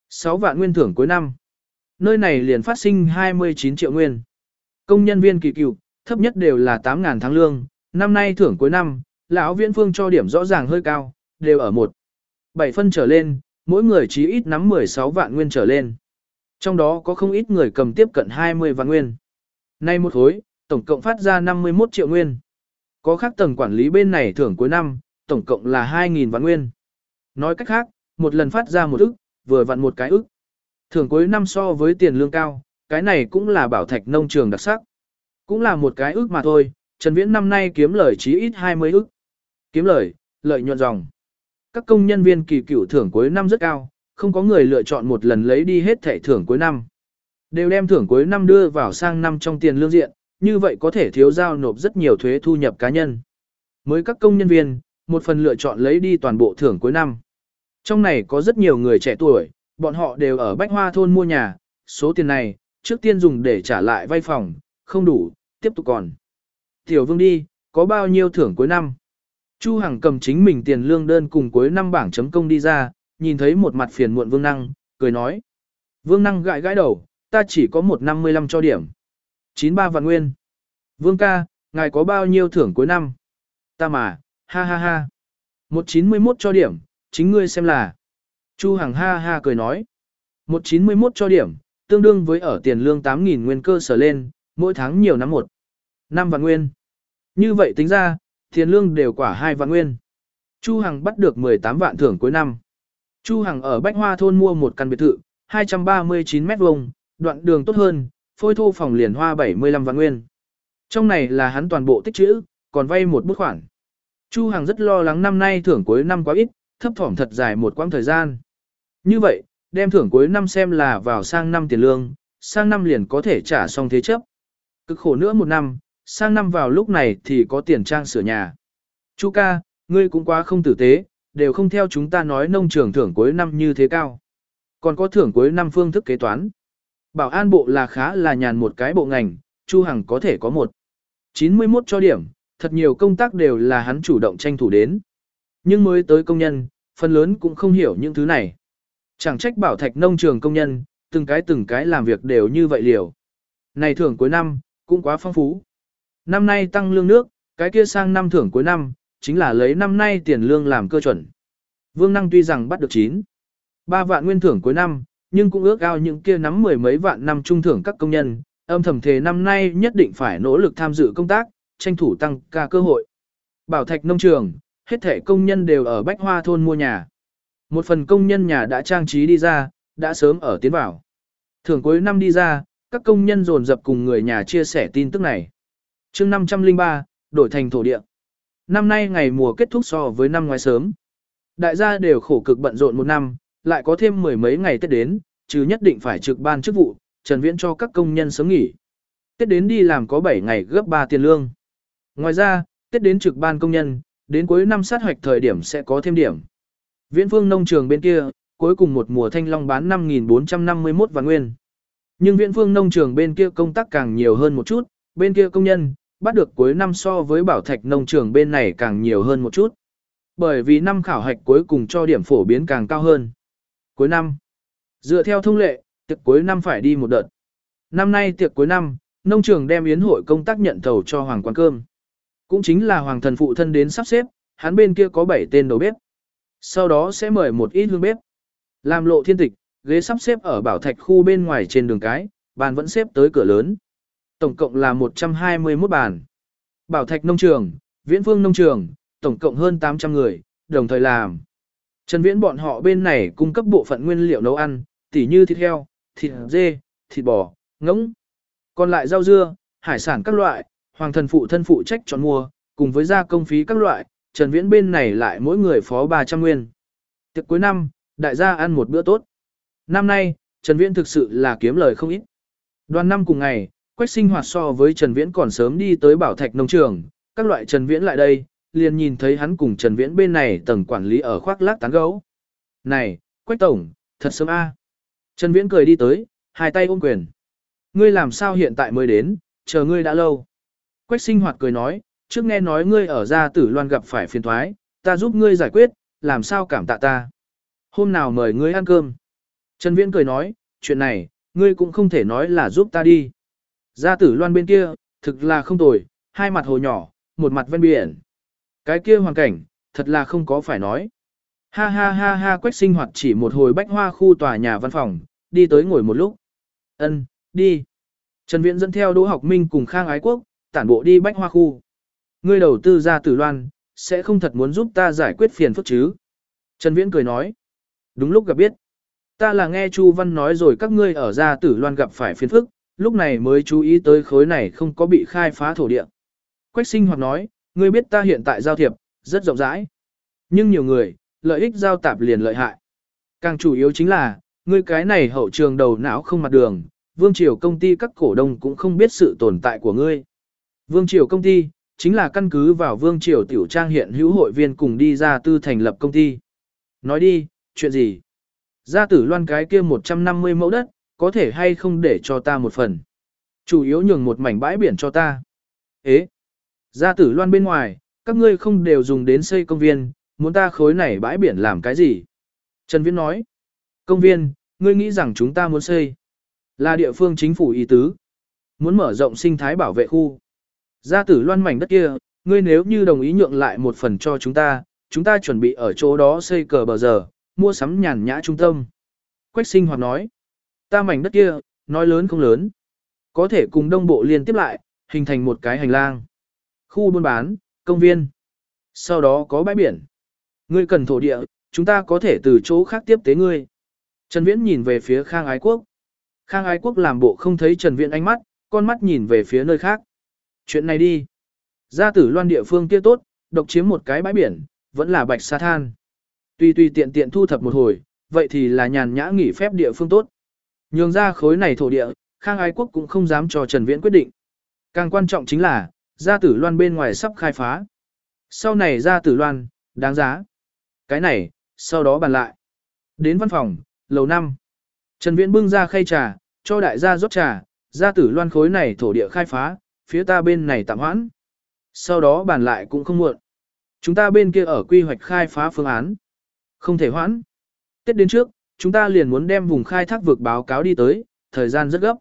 6 vạn nguyên thưởng cuối năm. Nơi này liền phát sinh 29 triệu nguyên. Công nhân viên kỳ cựu, thấp nhất đều là 8.000 tháng lương, năm nay thưởng cuối năm, lão viễn phương cho điểm rõ ràng hơi cao, đều ở 1. 7 phân trở lên, mỗi người chí ít nắm 16 vạn nguyên trở lên. Trong đó có không ít người cầm tiếp cận 20 vạn nguyên. Nay một khối, tổng cộng phát ra 51 triệu nguyên. Có khác tầng quản lý bên này thưởng cuối năm, tổng cộng là 2.000 vạn nguyên. Nói cách khác, một lần phát ra một ức, vừa vặn một cái ức. Thưởng cuối năm so với tiền lương cao, cái này cũng là bảo thạch nông trường đặc sắc. Cũng là một cái ức mà thôi, Trần Viễn năm nay kiếm lời chí ít 20 ức. Kiếm lời, lợi nhuận dòng. Các công nhân viên kỳ cựu thưởng cuối năm rất cao, không có người lựa chọn một lần lấy đi hết thẻ thưởng cuối năm. Đều đem thưởng cuối năm đưa vào sang năm trong tiền lương diện, như vậy có thể thiếu giao nộp rất nhiều thuế thu nhập cá nhân. Mới các công nhân viên, một phần lựa chọn lấy đi toàn bộ thưởng cuối năm. Trong này có rất nhiều người trẻ tuổi, bọn họ đều ở Bách Hoa thôn mua nhà, số tiền này, trước tiên dùng để trả lại vay phòng, không đủ, tiếp tục còn. Tiểu Vương đi, có bao nhiêu thưởng cuối năm? Chu Hằng cầm chính mình tiền lương đơn cùng cuối năm bảng chấm công đi ra, nhìn thấy một mặt phiền muộn Vương Năng, cười nói. Vương Năng gãi gãi đầu, ta chỉ có một năm mươi lăm cho điểm. 93 vạn nguyên. Vương ca, ngài có bao nhiêu thưởng cuối năm? Ta mà, ha ha ha. 191 cho điểm, chính ngươi xem là. Chu Hằng ha ha cười nói. 191 cho điểm, tương đương với ở tiền lương 8.000 nguyên cơ sở lên, mỗi tháng nhiều năm một. 5 vạn nguyên. Như vậy tính ra, tiền lương đều quả 2 vạn nguyên. Chu Hằng bắt được 18 vạn thưởng cuối năm. Chu Hằng ở Bách Hoa thôn mua một căn biệt thự, 239 mét vuông, đoạn đường tốt hơn, phôi thô phòng liền hoa 75 vạn nguyên. Trong này là hắn toàn bộ tích trữ, còn vay một bút khoản. Chu Hằng rất lo lắng năm nay thưởng cuối năm quá ít, thấp thỏm thật dài một quãng thời gian. Như vậy, đem thưởng cuối năm xem là vào sang năm tiền lương, sang năm liền có thể trả xong thế chấp. Cực khổ nữa một năm, sang năm vào lúc này thì có tiền trang sửa nhà. Chu ca, ngươi cũng quá không tử tế, đều không theo chúng ta nói nông trường thưởng cuối năm như thế cao. Còn có thưởng cuối năm phương thức kế toán. Bảo an bộ là khá là nhàn một cái bộ ngành, Chu Hằng có thể có một. 91 cho điểm, thật nhiều công tác đều là hắn chủ động tranh thủ đến. Nhưng mới tới công nhân, phần lớn cũng không hiểu những thứ này. Chẳng trách bảo thạch nông trường công nhân, từng cái từng cái làm việc đều như vậy liều. Này thưởng cuối năm, cũng quá phong phú. Năm nay tăng lương nước, cái kia sang năm thưởng cuối năm, chính là lấy năm nay tiền lương làm cơ chuẩn. Vương Năng tuy rằng bắt được 9, 3 vạn nguyên thưởng cuối năm, nhưng cũng ước ao những kia nắm mười mấy vạn năm trung thưởng các công nhân, âm thầm thề năm nay nhất định phải nỗ lực tham dự công tác, tranh thủ tăng ca cơ hội. Bảo thạch nông trường, hết thể công nhân đều ở Bách Hoa thôn mua nhà. Một phần công nhân nhà đã trang trí đi ra, đã sớm ở tiến vào. Thường cuối năm đi ra, các công nhân dồn dập cùng người nhà chia sẻ tin tức này. chương 503, đổi thành thổ địa. Năm nay ngày mùa kết thúc so với năm ngoái sớm. Đại gia đều khổ cực bận rộn một năm, lại có thêm mười mấy ngày Tết đến, chứ nhất định phải trực ban chức vụ, Trần Viễn cho các công nhân sớm nghỉ. Tết đến đi làm có 7 ngày gấp 3 tiền lương. Ngoài ra, Tết đến trực ban công nhân, đến cuối năm sát hoạch thời điểm sẽ có thêm điểm. Viễn phương nông trường bên kia, cuối cùng một mùa thanh long bán 5.451 vạn nguyên. Nhưng viễn phương nông trường bên kia công tác càng nhiều hơn một chút, bên kia công nhân, bắt được cuối năm so với bảo thạch nông trường bên này càng nhiều hơn một chút. Bởi vì năm khảo hạch cuối cùng cho điểm phổ biến càng cao hơn. Cuối năm, dựa theo thông lệ, tiệc cuối năm phải đi một đợt. Năm nay tiệc cuối năm, nông trường đem yến hội công tác nhận thầu cho hoàng quán cơm. Cũng chính là hoàng thần phụ thân đến sắp xếp, hắn bên kia có 7 tên đầu bếp. Sau đó sẽ mời một ít hương bếp. Làm lộ thiên tịch, ghế sắp xếp ở bảo thạch khu bên ngoài trên đường cái, bàn vẫn xếp tới cửa lớn. Tổng cộng là 121 bàn. Bảo thạch nông trường, viễn phương nông trường, tổng cộng hơn 800 người, đồng thời làm. Trần Viễn bọn họ bên này cung cấp bộ phận nguyên liệu nấu ăn, tỉ như thịt heo, thịt dê, thịt bò, ngỗng. Còn lại rau dưa, hải sản các loại, hoàng thần phụ thân phụ trách chọn mua, cùng với gia công phí các loại, Trần Viễn bên này lại mỗi người phó 300 nguyên. Tiệc cuối năm, đại gia ăn một bữa tốt. Năm nay, Trần Viễn thực sự là kiếm lời không ít. Đoàn năm cùng ngày, Quách sinh hoạt so với Trần Viễn còn sớm đi tới Bảo Thạch nông trường, các loại Trần Viễn lại đây, liền nhìn thấy hắn cùng Trần Viễn bên này tầng quản lý ở khoác lác tán gẫu Này, Quách Tổng, thật sớm a. Trần Viễn cười đi tới, hai tay ôm quyền. Ngươi làm sao hiện tại mới đến, chờ ngươi đã lâu. Quách sinh hoạt cười nói, trước nghe nói ngươi ở gia tử loan gặp phải phiền toái ta giúp ngươi giải quyết, làm sao cảm tạ ta. Hôm nào mời ngươi ăn cơm. Trần Viễn cười nói, chuyện này, ngươi cũng không thể nói là giúp ta đi. Gia tử loan bên kia, thực là không tồi, hai mặt hồ nhỏ, một mặt ven biển. Cái kia hoàn cảnh, thật là không có phải nói. Ha ha ha ha quách sinh hoạt chỉ một hồi bách hoa khu tòa nhà văn phòng, đi tới ngồi một lúc. Ân, đi. Trần Viễn dẫn theo Đỗ Học Minh cùng Khang Ái Quốc, tản bộ đi bách hoa khu. Ngươi đầu tư ra tử loan, sẽ không thật muốn giúp ta giải quyết phiền phức chứ. Trần Viễn cười nói. Đúng lúc gặp biết. Ta là nghe Chu Văn nói rồi các ngươi ở gia tử loan gặp phải phiền phức, lúc này mới chú ý tới khối này không có bị khai phá thổ địa. Quách sinh hoạt nói, ngươi biết ta hiện tại giao thiệp, rất rộng rãi. Nhưng nhiều người, lợi ích giao tạp liền lợi hại. Càng chủ yếu chính là, ngươi cái này hậu trường đầu não không mặt đường, vương triều công ty các cổ đông cũng không biết sự tồn tại của ngươi. Vương triều công ty, chính là căn cứ vào vương triều tiểu trang hiện hữu hội viên cùng đi ra tư thành lập công ty. Nói đi, chuyện gì? Gia tử loan cái kia 150 mẫu đất, có thể hay không để cho ta một phần. Chủ yếu nhường một mảnh bãi biển cho ta. Ế! Gia tử loan bên ngoài, các ngươi không đều dùng đến xây công viên, muốn ta khối này bãi biển làm cái gì? Trần Viễn nói. Công viên, ngươi nghĩ rằng chúng ta muốn xây. Là địa phương chính phủ ý tứ. Muốn mở rộng sinh thái bảo vệ khu. Gia tử loan mảnh đất kia, ngươi nếu như đồng ý nhượng lại một phần cho chúng ta, chúng ta chuẩn bị ở chỗ đó xây cờ bờ giờ, mua sắm nhàn nhã trung tâm. Quách sinh hoạt nói. Ta mảnh đất kia, nói lớn không lớn. Có thể cùng đông bộ liên tiếp lại, hình thành một cái hành lang. Khu buôn bán, công viên. Sau đó có bãi biển. Ngươi cần thổ địa, chúng ta có thể từ chỗ khác tiếp tế ngươi. Trần Viễn nhìn về phía Khang Ái Quốc. Khang Ái Quốc làm bộ không thấy Trần Viễn ánh mắt, con mắt nhìn về phía nơi khác. Chuyện này đi. Gia tử loan địa phương kia tốt, độc chiếm một cái bãi biển, vẫn là bạch sa than. Tuy tuy tiện tiện thu thập một hồi, vậy thì là nhàn nhã nghỉ phép địa phương tốt. Nhường ra khối này thổ địa, Khang Ái Quốc cũng không dám cho Trần Viễn quyết định. Càng quan trọng chính là, gia tử loan bên ngoài sắp khai phá. Sau này gia tử loan, đáng giá. Cái này, sau đó bàn lại. Đến văn phòng, lầu 5. Trần Viễn bưng ra khay trà, cho đại gia rót trà, gia tử loan khối này thổ địa khai phá, phía ta bên này tạm hoãn. Sau đó bàn lại cũng không muộn. Chúng ta bên kia ở quy hoạch khai phá phương án. Không thể hoãn. Tết đến trước, chúng ta liền muốn đem vùng khai thác vực báo cáo đi tới, thời gian rất gấp.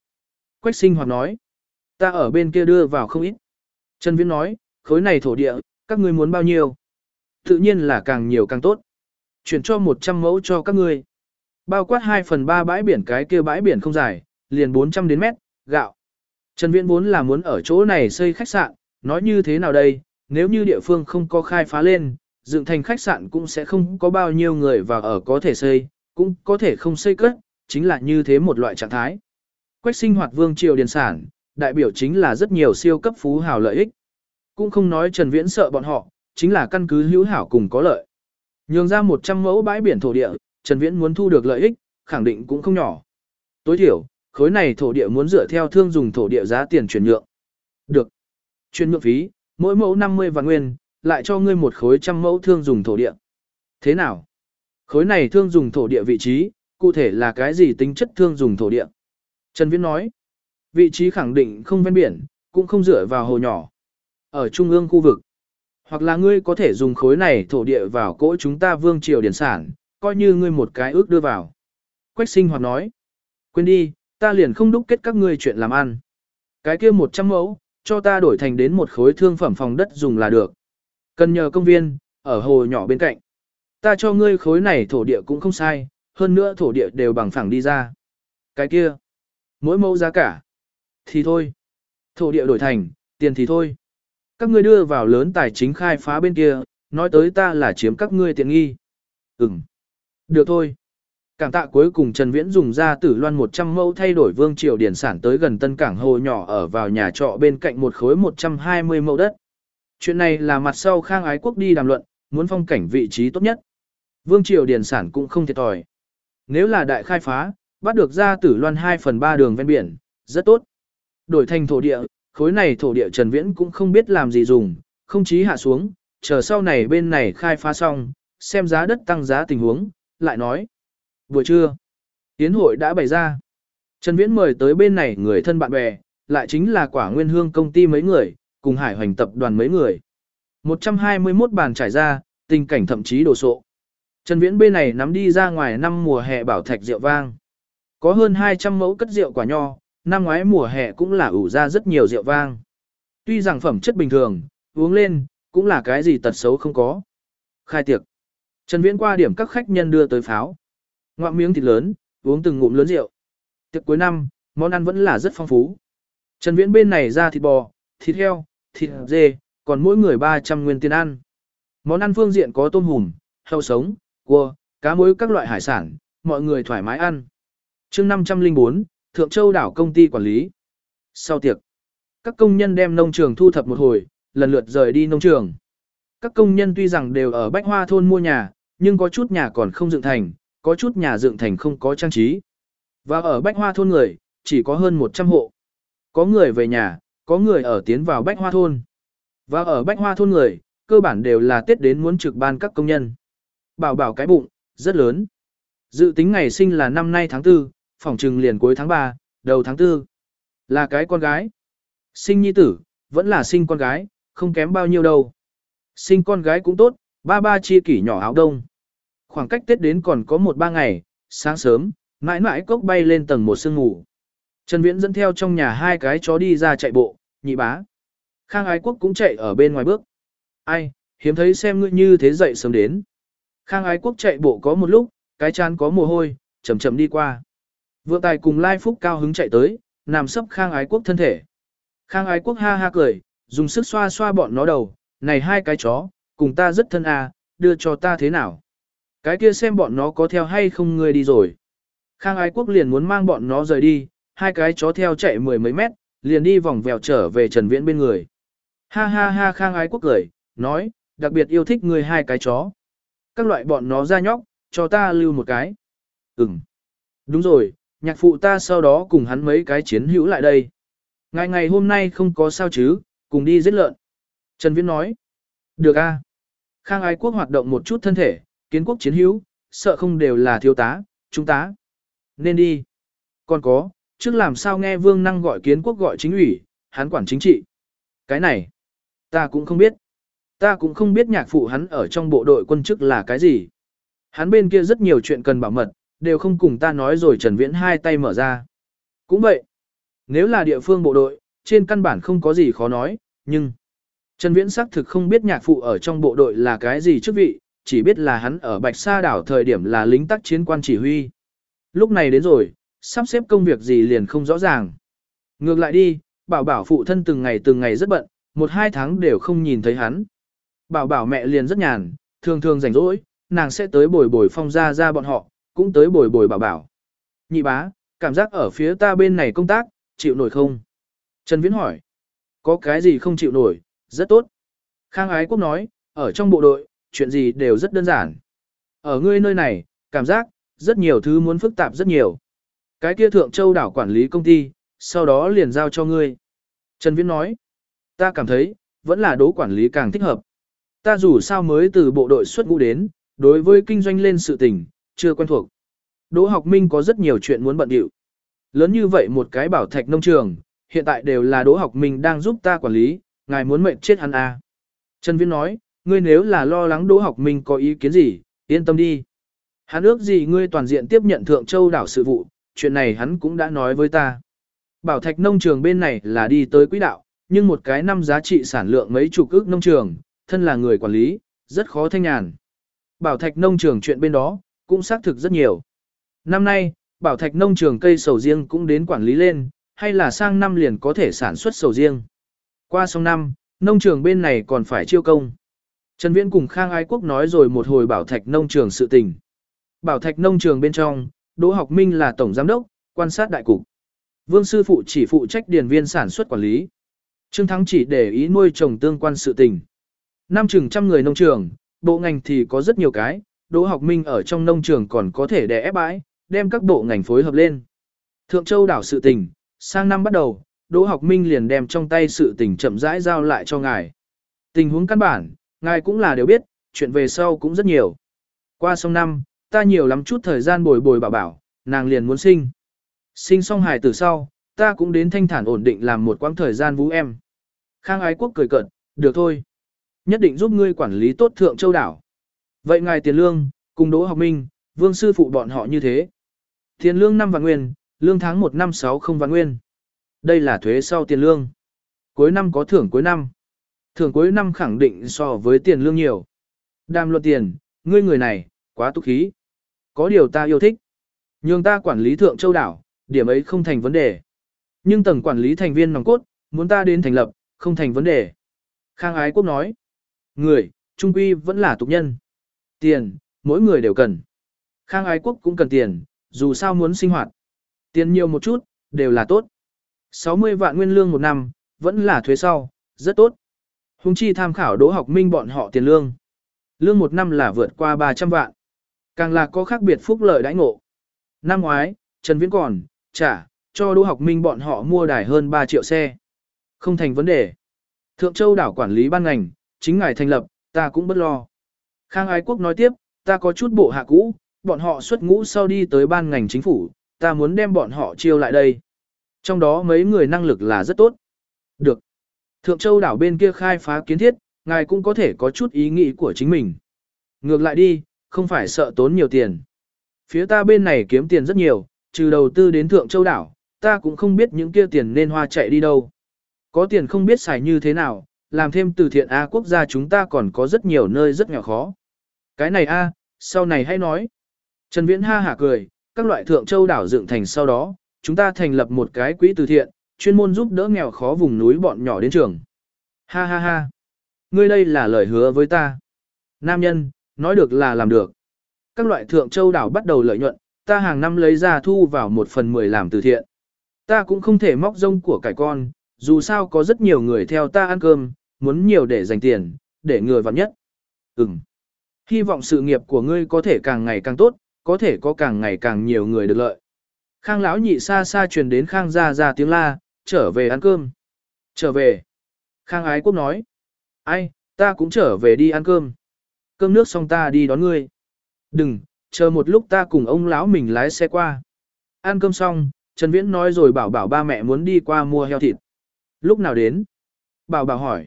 Quách sinh hoạt nói. Ta ở bên kia đưa vào không ít. Trần Viễn nói, khối này thổ địa, các ngươi muốn bao nhiêu? Tự nhiên là càng nhiều càng tốt. Chuyển cho 100 mẫu cho các ngươi. Bao quát 2 phần 3 bãi biển cái kia bãi biển không dài, liền 400 đến mét, gạo. Trần Viễn vốn là muốn ở chỗ này xây khách sạn, nói như thế nào đây, nếu như địa phương không có khai phá lên, dựng thành khách sạn cũng sẽ không có bao nhiêu người vào ở có thể xây, cũng có thể không xây cất, chính là như thế một loại trạng thái. Quách sinh hoạt vương triều điền sản, đại biểu chính là rất nhiều siêu cấp phú hào lợi ích. Cũng không nói Trần Viễn sợ bọn họ, chính là căn cứ hữu hảo cùng có lợi. Nhường ra 100 mẫu bãi biển thổ địa, Trần Viễn muốn thu được lợi ích, khẳng định cũng không nhỏ. Tối thiểu, khối này thổ địa muốn dựa theo thương dùng thổ địa giá tiền chuyển nhượng. Được. Chuyển nhượng phí, mỗi mẫu 50 vạn nguyên, lại cho ngươi một khối trăm mẫu thương dùng thổ địa. Thế nào? Khối này thương dùng thổ địa vị trí, cụ thể là cái gì tính chất thương dùng thổ địa? Trần Viễn nói, vị trí khẳng định không ven biển, cũng không dựa vào hồ nhỏ. Ở trung ương khu vực, hoặc là ngươi có thể dùng khối này thổ địa vào cỗ chúng ta vương triều điển sản, coi như ngươi một cái ước đưa vào. Quách sinh hoạt nói, quên đi, ta liền không đúc kết các ngươi chuyện làm ăn. Cái kia 100 mẫu, cho ta đổi thành đến một khối thương phẩm phòng đất dùng là được. Cần nhờ công viên, ở hồ nhỏ bên cạnh. Ta cho ngươi khối này thổ địa cũng không sai, hơn nữa thổ địa đều bằng phẳng đi ra. Cái kia, mỗi mẫu giá cả. Thì thôi. Thổ địa đổi thành, tiền thì thôi. Các ngươi đưa vào lớn tài chính khai phá bên kia, nói tới ta là chiếm các ngươi tiện nghi. Ừm. Được thôi. Cảm tạ cuối cùng Trần Viễn dùng ra tử loan 100 mẫu thay đổi vương triều điển sản tới gần tân cảng hồ nhỏ ở vào nhà trọ bên cạnh một khối 120 mẫu đất. Chuyện này là mặt sau Khang Ái Quốc đi đàm luận, muốn phong cảnh vị trí tốt nhất. Vương triều điển sản cũng không thiệt thòi. Nếu là đại khai phá, bắt được ra tử loan 2 phần 3 đường ven biển, rất tốt. Đổi thành thổ địa, khối này thổ địa Trần Viễn cũng không biết làm gì dùng, không chí hạ xuống, chờ sau này bên này khai phá xong, xem giá đất tăng giá tình huống, lại nói. Buổi trưa, tiến hội đã bày ra. Trần Viễn mời tới bên này người thân bạn bè, lại chính là quả nguyên hương công ty mấy người, cùng hải hoành tập đoàn mấy người. 121 bàn trải ra, tình cảnh thậm chí đồ sộ. Trần Viễn bên này nắm đi ra ngoài năm mùa hè bảo thạch rượu vang. Có hơn 200 mẫu cất rượu quả nho, năm ngoái mùa hè cũng là ủ ra rất nhiều rượu vang. Tuy rằng phẩm chất bình thường, uống lên, cũng là cái gì tật xấu không có. Khai tiệc. Trần Viễn qua điểm các khách nhân đưa tới pháo. Ngoạm miếng thịt lớn, uống từng ngụm lớn rượu. Tiệc cuối năm, món ăn vẫn là rất phong phú. Trần Viễn bên này ra thịt bò, thịt heo, thịt dê, còn mỗi người 300 nguyên tiền ăn. Món ăn phương diện có tôm hùm, heo sống, cua, cá muối các loại hải sản, mọi người thoải mái ăn. chương 504, Thượng Châu đảo công ty quản lý. Sau tiệc, các công nhân đem nông trường thu thập một hồi, lần lượt rời đi nông trường. Các công nhân tuy rằng đều ở Bách Hoa thôn mua nhà, nhưng có chút nhà còn không dựng thành, có chút nhà dựng thành không có trang trí. Và ở Bách Hoa thôn người, chỉ có hơn 100 hộ. Có người về nhà, có người ở tiến vào Bách Hoa thôn. Và ở Bách Hoa thôn người, cơ bản đều là Tết đến muốn trực ban các công nhân. Bảo bảo cái bụng, rất lớn. Dự tính ngày sinh là năm nay tháng 4, phòng trừng liền cuối tháng 3, đầu tháng 4. Là cái con gái. Sinh nhi tử, vẫn là sinh con gái, không kém bao nhiêu đâu. Sinh con gái cũng tốt, ba ba chi kỷ nhỏ áo đông. Khoảng cách Tết đến còn có một ba ngày, sáng sớm, mãi mãi cốc bay lên tầng một sương ngủ. Trần Viễn dẫn theo trong nhà hai cái chó đi ra chạy bộ, nhị bá. Khang Ái Quốc cũng chạy ở bên ngoài bước. Ai, hiếm thấy xem ngươi như thế dậy sớm đến. Khang Ái Quốc chạy bộ có một lúc, cái chán có mồ hôi, chậm chậm đi qua. Vượng Tài cùng Lai Phúc cao hứng chạy tới, nằm sấp Khang Ái Quốc thân thể. Khang Ái Quốc ha ha cười, dùng sức xoa xoa bọn nó đầu, này hai cái chó, cùng ta rất thân à, đưa cho ta thế nào. Cái kia xem bọn nó có theo hay không ngươi đi rồi. Khang Ái Quốc liền muốn mang bọn nó rời đi, hai cái chó theo chạy mười mấy mét, liền đi vòng vèo trở về Trần Viễn bên người. Ha ha ha Khang Ái Quốc cười, nói, đặc biệt yêu thích người hai cái chó. Các loại bọn nó ra nhóc, cho ta lưu một cái. Ừm. Đúng rồi, nhạc phụ ta sau đó cùng hắn mấy cái chiến hữu lại đây. Ngày ngày hôm nay không có sao chứ, cùng đi giết lợn. Trần Viễn nói. Được a. Khang Ái Quốc hoạt động một chút thân thể, kiến quốc chiến hữu, sợ không đều là thiếu tá, chúng tá. Nên đi. Còn có, trước làm sao nghe Vương Năng gọi kiến quốc gọi chính ủy, hắn quản chính trị. Cái này, ta cũng không biết. Ta cũng không biết nhạc phụ hắn ở trong bộ đội quân chức là cái gì. Hắn bên kia rất nhiều chuyện cần bảo mật, đều không cùng ta nói rồi Trần Viễn hai tay mở ra. Cũng vậy, nếu là địa phương bộ đội, trên căn bản không có gì khó nói, nhưng Trần Viễn xác thực không biết nhạc phụ ở trong bộ đội là cái gì chức vị, chỉ biết là hắn ở Bạch Sa đảo thời điểm là lính tác chiến quan chỉ huy. Lúc này đến rồi, sắp xếp công việc gì liền không rõ ràng. Ngược lại đi, bảo bảo phụ thân từng ngày từng ngày rất bận, một hai tháng đều không nhìn thấy hắn. Bảo bảo mẹ liền rất nhàn, thường thường rảnh rỗi, nàng sẽ tới bồi bồi phong ra ra bọn họ, cũng tới bồi bồi bảo bảo. Nhị bá, cảm giác ở phía ta bên này công tác, chịu nổi không? Trần Viễn hỏi. Có cái gì không chịu nổi, rất tốt. Khang Ái Quốc nói, ở trong bộ đội, chuyện gì đều rất đơn giản. Ở ngươi nơi này, cảm giác, rất nhiều thứ muốn phức tạp rất nhiều. Cái kia thượng châu đảo quản lý công ty, sau đó liền giao cho ngươi. Trần Viễn nói, ta cảm thấy, vẫn là đố quản lý càng thích hợp. Ta dù sao mới từ bộ đội xuất ngũ đến, đối với kinh doanh lên sự tình, chưa quen thuộc. Đỗ học minh có rất nhiều chuyện muốn bận điệu. Lớn như vậy một cái bảo thạch nông trường, hiện tại đều là đỗ học minh đang giúp ta quản lý, ngài muốn mệnh chết hắn à. Trần Viễn nói, ngươi nếu là lo lắng đỗ học minh có ý kiến gì, yên tâm đi. Hắn ước gì ngươi toàn diện tiếp nhận Thượng Châu đảo sự vụ, chuyện này hắn cũng đã nói với ta. Bảo thạch nông trường bên này là đi tới quỹ đạo, nhưng một cái năm giá trị sản lượng mấy chục ước nông trường, thân là người quản lý, rất khó thanh nhàn. Bảo thạch nông trường chuyện bên đó, cũng xác thực rất nhiều. Năm nay, bảo thạch nông trường cây sầu riêng cũng đến quản lý lên, hay là sang năm liền có thể sản xuất sầu riêng. Qua xong năm, nông trường bên này còn phải chiêu công. Trần Viễn cùng Khang Ái Quốc nói rồi một hồi bảo thạch nông trường sự tình. Bảo thạch nông trường bên trong, Đỗ Học Minh là tổng giám đốc, quan sát đại cục. Vương sư phụ chỉ phụ trách điền viên sản xuất quản lý. Trương Thắng chỉ để ý nuôi trồng tương quan sự tình. Năm chừng trăm người nông trường, bộ ngành thì có rất nhiều cái, Đỗ Học Minh ở trong nông trường còn có thể đè ép bãi, đem các bộ ngành phối hợp lên. Thượng Châu đảo sự tình, sang năm bắt đầu, Đỗ Học Minh liền đem trong tay sự tình chậm rãi giao lại cho ngài. Tình huống căn bản, ngài cũng là đều biết, chuyện về sau cũng rất nhiều. Qua xong năm, ta nhiều lắm chút thời gian bồi bồi bảo bảo, nàng liền muốn sinh. Sinh xong hài từ sau, ta cũng đến thanh thản ổn định làm một quãng thời gian vũ em. Khang Ái Quốc cười cợt, được thôi. Nhất định giúp ngươi quản lý tốt thượng châu đảo. Vậy ngài tiền lương, cùng Đỗ Học Minh, Vương sư phụ bọn họ như thế. Tiền lương 5 vạn nguyên, lương tháng 1 năm 60 vạn nguyên. Đây là thuế sau tiền lương. Cuối năm có thưởng cuối năm. Thưởng cuối năm khẳng định so với tiền lương nhiều. Đàm luật tiền, ngươi người này, quá túc khí. Có điều ta yêu thích. Nhưng ta quản lý thượng châu đảo, điểm ấy không thành vấn đề. Nhưng tầng quản lý thành viên nòng cốt, muốn ta đến thành lập, không thành vấn đề. Khang Ái Quốc nói. Người, trung quy vẫn là tục nhân. Tiền, mỗi người đều cần. Khang Ái Quốc cũng cần tiền, dù sao muốn sinh hoạt. Tiền nhiều một chút, đều là tốt. 60 vạn nguyên lương một năm, vẫn là thuế sau, rất tốt. Hùng chi tham khảo đỗ học minh bọn họ tiền lương. Lương một năm là vượt qua 300 vạn. Càng là có khác biệt phúc lợi đãi ngộ. Năm ngoái, Trần Viễn còn, trả, cho đỗ học minh bọn họ mua đài hơn 3 triệu xe. Không thành vấn đề. Thượng Châu đảo quản lý ban ngành, chính ngài thành lập, ta cũng bất lo. Khang Ái Quốc nói tiếp, ta có chút bộ hạ cũ, bọn họ xuất ngũ sau đi tới ban ngành chính phủ, ta muốn đem bọn họ chiêu lại đây. Trong đó mấy người năng lực là rất tốt. Được. Thượng Châu đảo bên kia khai phá kiến thiết, ngài cũng có thể có chút ý nghĩ của chính mình. Ngược lại đi, không phải sợ tốn nhiều tiền. Phía ta bên này kiếm tiền rất nhiều, trừ đầu tư đến Thượng Châu đảo, ta cũng không biết những kia tiền nên hoa chạy đi đâu. Có tiền không biết xài như thế nào, làm thêm từ thiện A quốc gia chúng ta còn có rất nhiều nơi rất nghèo khó. Cái này A, sau này hãy nói. Trần Viễn ha hả cười, các loại Thượng Châu đảo dựng thành sau đó, chúng ta thành lập một cái quỹ từ thiện, chuyên môn giúp đỡ nghèo khó vùng núi bọn nhỏ đến trường. Ha ha ha. Ngươi đây là lời hứa với ta. Nam nhân, nói được là làm được. Các loại thượng châu đảo bắt đầu lợi nhuận, ta hàng năm lấy ra thu vào một phần mười làm từ thiện. Ta cũng không thể móc rông của cải con, dù sao có rất nhiều người theo ta ăn cơm, muốn nhiều để dành tiền, để người vào nhất. Ừm. Hy vọng sự nghiệp của ngươi có thể càng ngày càng tốt, có thể có càng ngày càng nhiều người được lợi. Khang lão nhị xa xa truyền đến Khang gia gia tiếng la, trở về ăn cơm. Trở về. Khang ái quốc nói. Ai, ta cũng trở về đi ăn cơm. Cơm nước xong ta đi đón ngươi. Đừng, chờ một lúc ta cùng ông lão mình lái xe qua. Ăn cơm xong, Trần Viễn nói rồi bảo bảo ba mẹ muốn đi qua mua heo thịt. Lúc nào đến? Bảo bảo hỏi.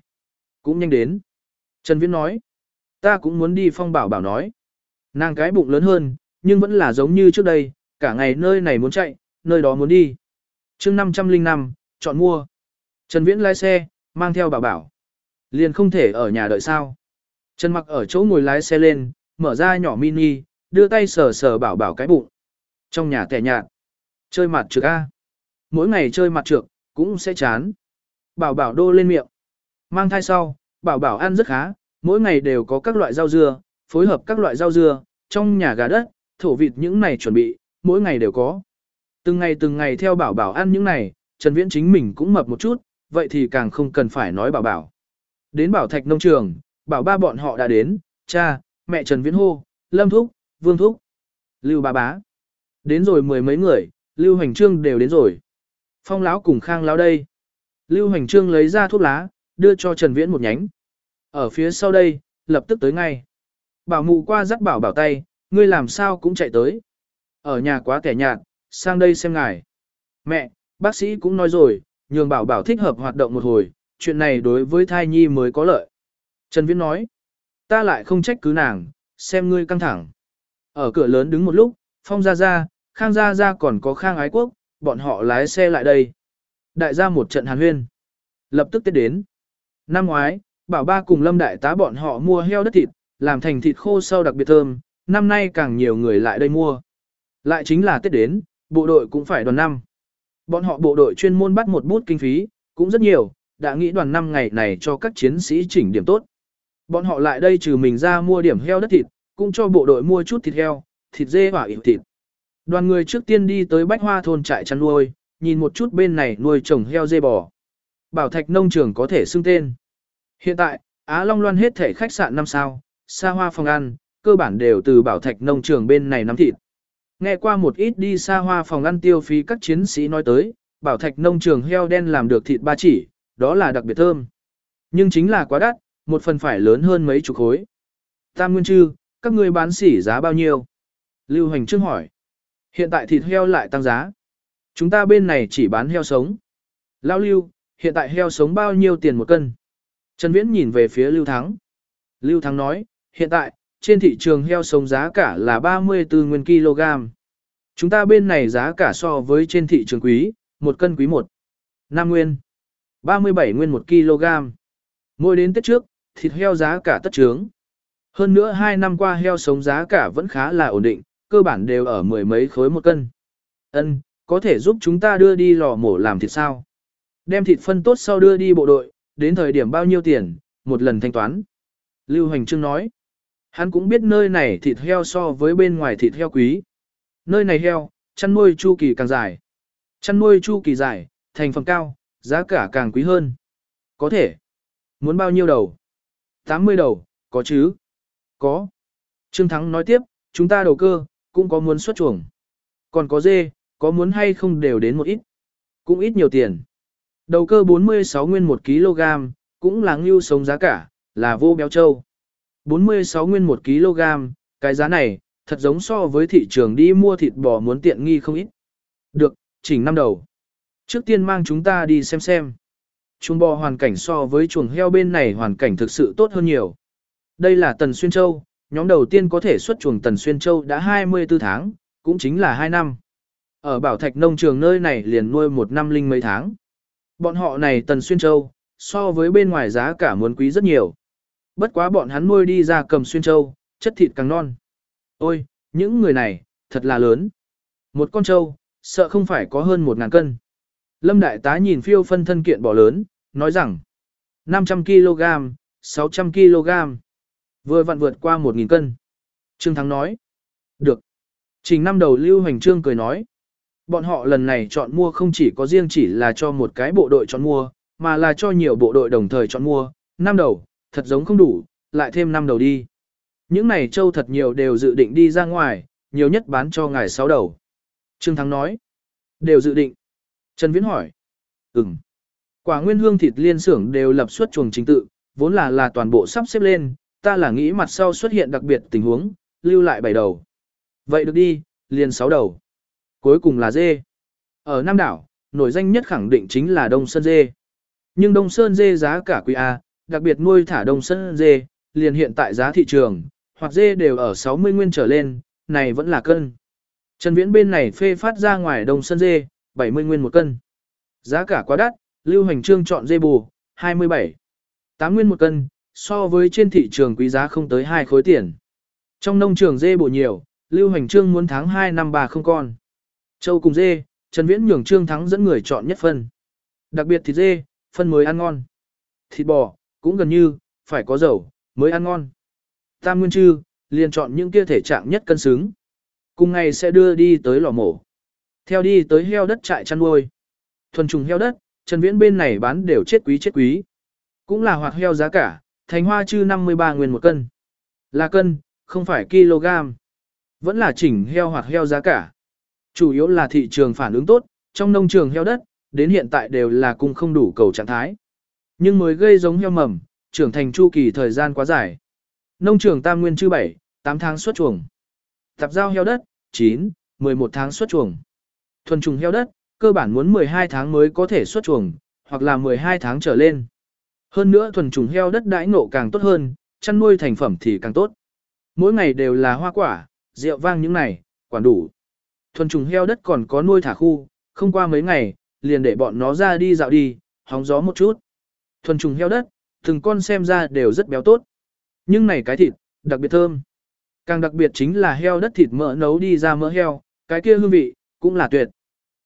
Cũng nhanh đến. Trần Viễn nói. Ta cũng muốn đi phong bảo bảo nói. Nàng cái bụng lớn hơn, nhưng vẫn là giống như trước đây, cả ngày nơi này muốn chạy, nơi đó muốn đi. chương 505, chọn mua. Trần Viễn lái xe, mang theo bảo bảo. Liền không thể ở nhà đợi sao. Trần mặc ở chỗ ngồi lái xe lên, mở ra nhỏ mini, đưa tay sờ sờ bảo bảo cái bụng. Trong nhà tẻ nhạt. Chơi mặt trược A. Mỗi ngày chơi mặt trược, cũng sẽ chán. Bảo bảo đô lên miệng. Mang thai sau, bảo bảo ăn rất khá, mỗi ngày đều có các loại rau dưa, phối hợp các loại rau dưa, trong nhà gà đất, thổ vịt những này chuẩn bị, mỗi ngày đều có. Từng ngày từng ngày theo bảo bảo ăn những này, Trần Viễn chính mình cũng mập một chút, vậy thì càng không cần phải nói bảo bảo. Đến bảo thạch nông trường, bảo ba bọn họ đã đến, cha, mẹ Trần Viễn hô, Lâm Thúc, Vương Thúc, Lưu Ba Bá. Đến rồi mười mấy người, Lưu Hoành Trương đều đến rồi. Phong lão cùng Khang lão đây. Lưu Hoành Trương lấy ra thuốc lá, đưa cho Trần Viễn một nhánh. Ở phía sau đây, lập tức tới ngay. Bảo mụ qua dắt bảo bảo tay, ngươi làm sao cũng chạy tới. Ở nhà quá kẻ nhạt, sang đây xem ngài. Mẹ, bác sĩ cũng nói rồi, nhường bảo bảo thích hợp hoạt động một hồi, chuyện này đối với thai nhi mới có lợi. Trần Viễn nói, ta lại không trách cứ nàng, xem ngươi căng thẳng. Ở cửa lớn đứng một lúc, Phong Gia Gia, Khang Gia Gia còn có Khang Ái Quốc, bọn họ lái xe lại đây. Đại gia một trận hàn huyên. Lập tức tết đến. Năm ngoái, Bảo Ba cùng Lâm Đại tá bọn họ mua heo đất thịt, làm thành thịt khô sâu đặc biệt thơm, năm nay càng nhiều người lại đây mua. Lại chính là Tết đến, bộ đội cũng phải đoàn năm. Bọn họ bộ đội chuyên môn bắt một bút kinh phí, cũng rất nhiều, đã nghĩ đoàn năm ngày này cho các chiến sĩ chỉnh điểm tốt. Bọn họ lại đây trừ mình ra mua điểm heo đất thịt, cũng cho bộ đội mua chút thịt heo, thịt dê và ỉu thịt. Đoàn người trước tiên đi tới Bách Hoa thôn trại chăn nuôi, nhìn một chút bên này nuôi trồng heo dê bò. Bảo Thạch nông trường có thể xưng tên. Hiện tại, Á Long Loan hết thể khách sạn 5 sao, xa hoa phòng ăn, cơ bản đều từ Bảo Thạch nông trường bên này nắm thịt. Nghe qua một ít đi xa hoa phòng ăn tiêu phí các chiến sĩ nói tới, Bảo Thạch nông trường heo đen làm được thịt ba chỉ, đó là đặc biệt thơm. Nhưng chính là quá đắt, một phần phải lớn hơn mấy chục khối. Tam Nguyên Trư, các ngươi bán sỉ giá bao nhiêu? Lưu Hành Trương hỏi. Hiện tại thịt heo lại tăng giá. Chúng ta bên này chỉ bán heo sống. Lao Lưu, hiện tại heo sống bao nhiêu tiền một cân? Trần Viễn nhìn về phía Lưu Thắng. Lưu Thắng nói, hiện tại, trên thị trường heo sống giá cả là 34 nguyên kg. Chúng ta bên này giá cả so với trên thị trường quý, một cân quý 1. 5 nguyên. 37 nguyên 1 kg. Mỗi đến Tết trước, thịt heo giá cả tất trướng. Hơn nữa 2 năm qua heo sống giá cả vẫn khá là ổn định, cơ bản đều ở mười mấy khối một cân. Ân, có thể giúp chúng ta đưa đi lò mổ làm thịt sao? Đem thịt phân tốt sau đưa đi bộ đội, đến thời điểm bao nhiêu tiền, một lần thanh toán. Lưu Hoành Trương nói, hắn cũng biết nơi này thịt heo so với bên ngoài thịt heo quý. Nơi này heo, chăn nuôi chu kỳ càng dài. Chăn nuôi chu kỳ dài, thành phẩm cao, giá cả càng quý hơn. Có thể. Muốn bao nhiêu đầu? 80 đầu, có chứ? Có. Trương Thắng nói tiếp, chúng ta đầu cơ, cũng có muốn xuất chuồng. Còn có dê, có muốn hay không đều đến một ít. Cũng ít nhiều tiền. Đầu cơ 46 nguyên 1 kg, cũng là ngưu sống giá cả, là vô béo trâu. 46 nguyên 1 kg, cái giá này, thật giống so với thị trường đi mua thịt bò muốn tiện nghi không ít. Được, chỉnh năm đầu. Trước tiên mang chúng ta đi xem xem. Chuồng bò hoàn cảnh so với chuồng heo bên này hoàn cảnh thực sự tốt hơn nhiều. Đây là Tần Xuyên Châu, nhóm đầu tiên có thể xuất chuồng Tần Xuyên Châu đã 24 tháng, cũng chính là 2 năm. Ở Bảo Thạch nông trường nơi này liền nuôi một năm linh mấy tháng. Bọn họ này Tần Xuyên Châu, so với bên ngoài giá cả muốn quý rất nhiều. Bất quá bọn hắn nuôi đi ra cầm Xuyên Châu, chất thịt càng non. Ôi, những người này, thật là lớn. Một con trâu, sợ không phải có hơn một ngàn cân. Lâm Đại Tá nhìn phiêu phân thân kiện bỏ lớn, nói rằng 500 kg, 600 kg, vừa vặn vượt qua 1.000 cân. Trương Thắng nói, được. Trình năm đầu Lưu Hoành Trương cười nói, bọn họ lần này chọn mua không chỉ có riêng chỉ là cho một cái bộ đội chọn mua, mà là cho nhiều bộ đội đồng thời chọn mua, năm đầu, thật giống không đủ, lại thêm năm đầu đi. Những này châu thật nhiều đều dự định đi ra ngoài, nhiều nhất bán cho ngài 6 đầu. Trương Thắng nói, đều dự định. Trần Viễn hỏi, ừm. Quả nguyên hương thịt liên xưởng đều lập suất chuồng chính tự, vốn là là toàn bộ sắp xếp lên, ta là nghĩ mặt sau xuất hiện đặc biệt tình huống, lưu lại 7 đầu. Vậy được đi, liền 6 đầu. Cuối cùng là dê. Ở Nam đảo, nổi danh nhất khẳng định chính là Đông Sơn dê. Nhưng Đông Sơn dê giá cả quý A, đặc biệt nuôi thả Đông Sơn dê, liền hiện tại giá thị trường, hoặc dê đều ở 60 nguyên trở lên, này vẫn là cân. Trần Viễn bên này phê phát ra ngoài Đông Sơn dê, 70 nguyên một cân. Giá cả quá đắt, Lưu Hành Trương chọn dê bù, 27. 8 nguyên một cân, so với trên thị trường quý giá không tới 2 khối tiền. Trong nông trường dê bổ nhiều, Lưu Hành Trương muốn tháng 2 năm bà không con. Châu cùng dê, Trần Viễn nhường Trương Thắng dẫn người chọn nhất phân. Đặc biệt thịt dê, phân mới ăn ngon. Thịt bò, cũng gần như, phải có dầu, mới ăn ngon. Tam nguyên trư liền chọn những kia thể trạng nhất cân xứng. Cùng ngày sẽ đưa đi tới lò mổ. Theo đi tới heo đất trại chăn nuôi. Thuần trùng heo đất, Trần Viễn bên này bán đều chết quý chết quý. Cũng là hoạt heo giá cả, thành hoa chư 53 nguyên một cân. Là cân, không phải kg. Vẫn là chỉnh heo hoặc heo giá cả. Chủ yếu là thị trường phản ứng tốt, trong nông trường heo đất, đến hiện tại đều là cung không đủ cầu trạng thái. Nhưng mới gây giống heo mầm, trưởng thành chu kỳ thời gian quá dài. Nông trường tam nguyên chư 7, 8 tháng xuất chuồng. Tạp giao heo đất, 9, 11 tháng xuất chuồng. Thuần trùng heo đất, cơ bản muốn 12 tháng mới có thể xuất chuồng, hoặc là 12 tháng trở lên. Hơn nữa thuần trùng heo đất đãi ngộ càng tốt hơn, chăn nuôi thành phẩm thì càng tốt. Mỗi ngày đều là hoa quả, rượu vang những này, quản đủ. Thuần trùng heo đất còn có nuôi thả khu, không qua mấy ngày, liền để bọn nó ra đi dạo đi, hóng gió một chút. Thuần trùng heo đất, từng con xem ra đều rất béo tốt. Nhưng này cái thịt, đặc biệt thơm. Càng đặc biệt chính là heo đất thịt mỡ nấu đi ra mỡ heo, cái kia hương vị, cũng là tuyệt.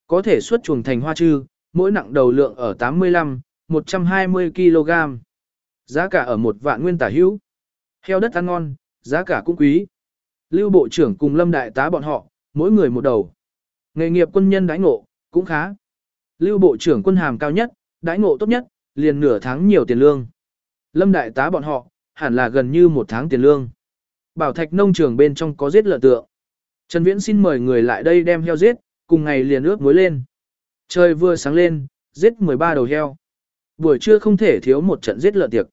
Có thể xuất chuồng thành hoa trư, mỗi nặng đầu lượng ở 85, 120 kg. Giá cả ở một vạn nguyên tả hữu. Heo đất ăn ngon, giá cả cũng quý. Lưu Bộ trưởng cùng Lâm Đại tá bọn họ, mỗi người một đầu. Nghề nghiệp quân nhân đãi ngộ, cũng khá. Lưu Bộ trưởng quân hàm cao nhất, đãi ngộ tốt nhất, liền nửa tháng nhiều tiền lương. Lâm Đại tá bọn họ, hẳn là gần như một tháng tiền lương. Bảo thạch nông trường bên trong có giết lợn tượng. Trần Viễn xin mời người lại đây đem heo giết, cùng ngày liền ướp muối lên. Trời vừa sáng lên, giết 13 đầu heo. Buổi trưa không thể thiếu một trận giết lợn tiệc.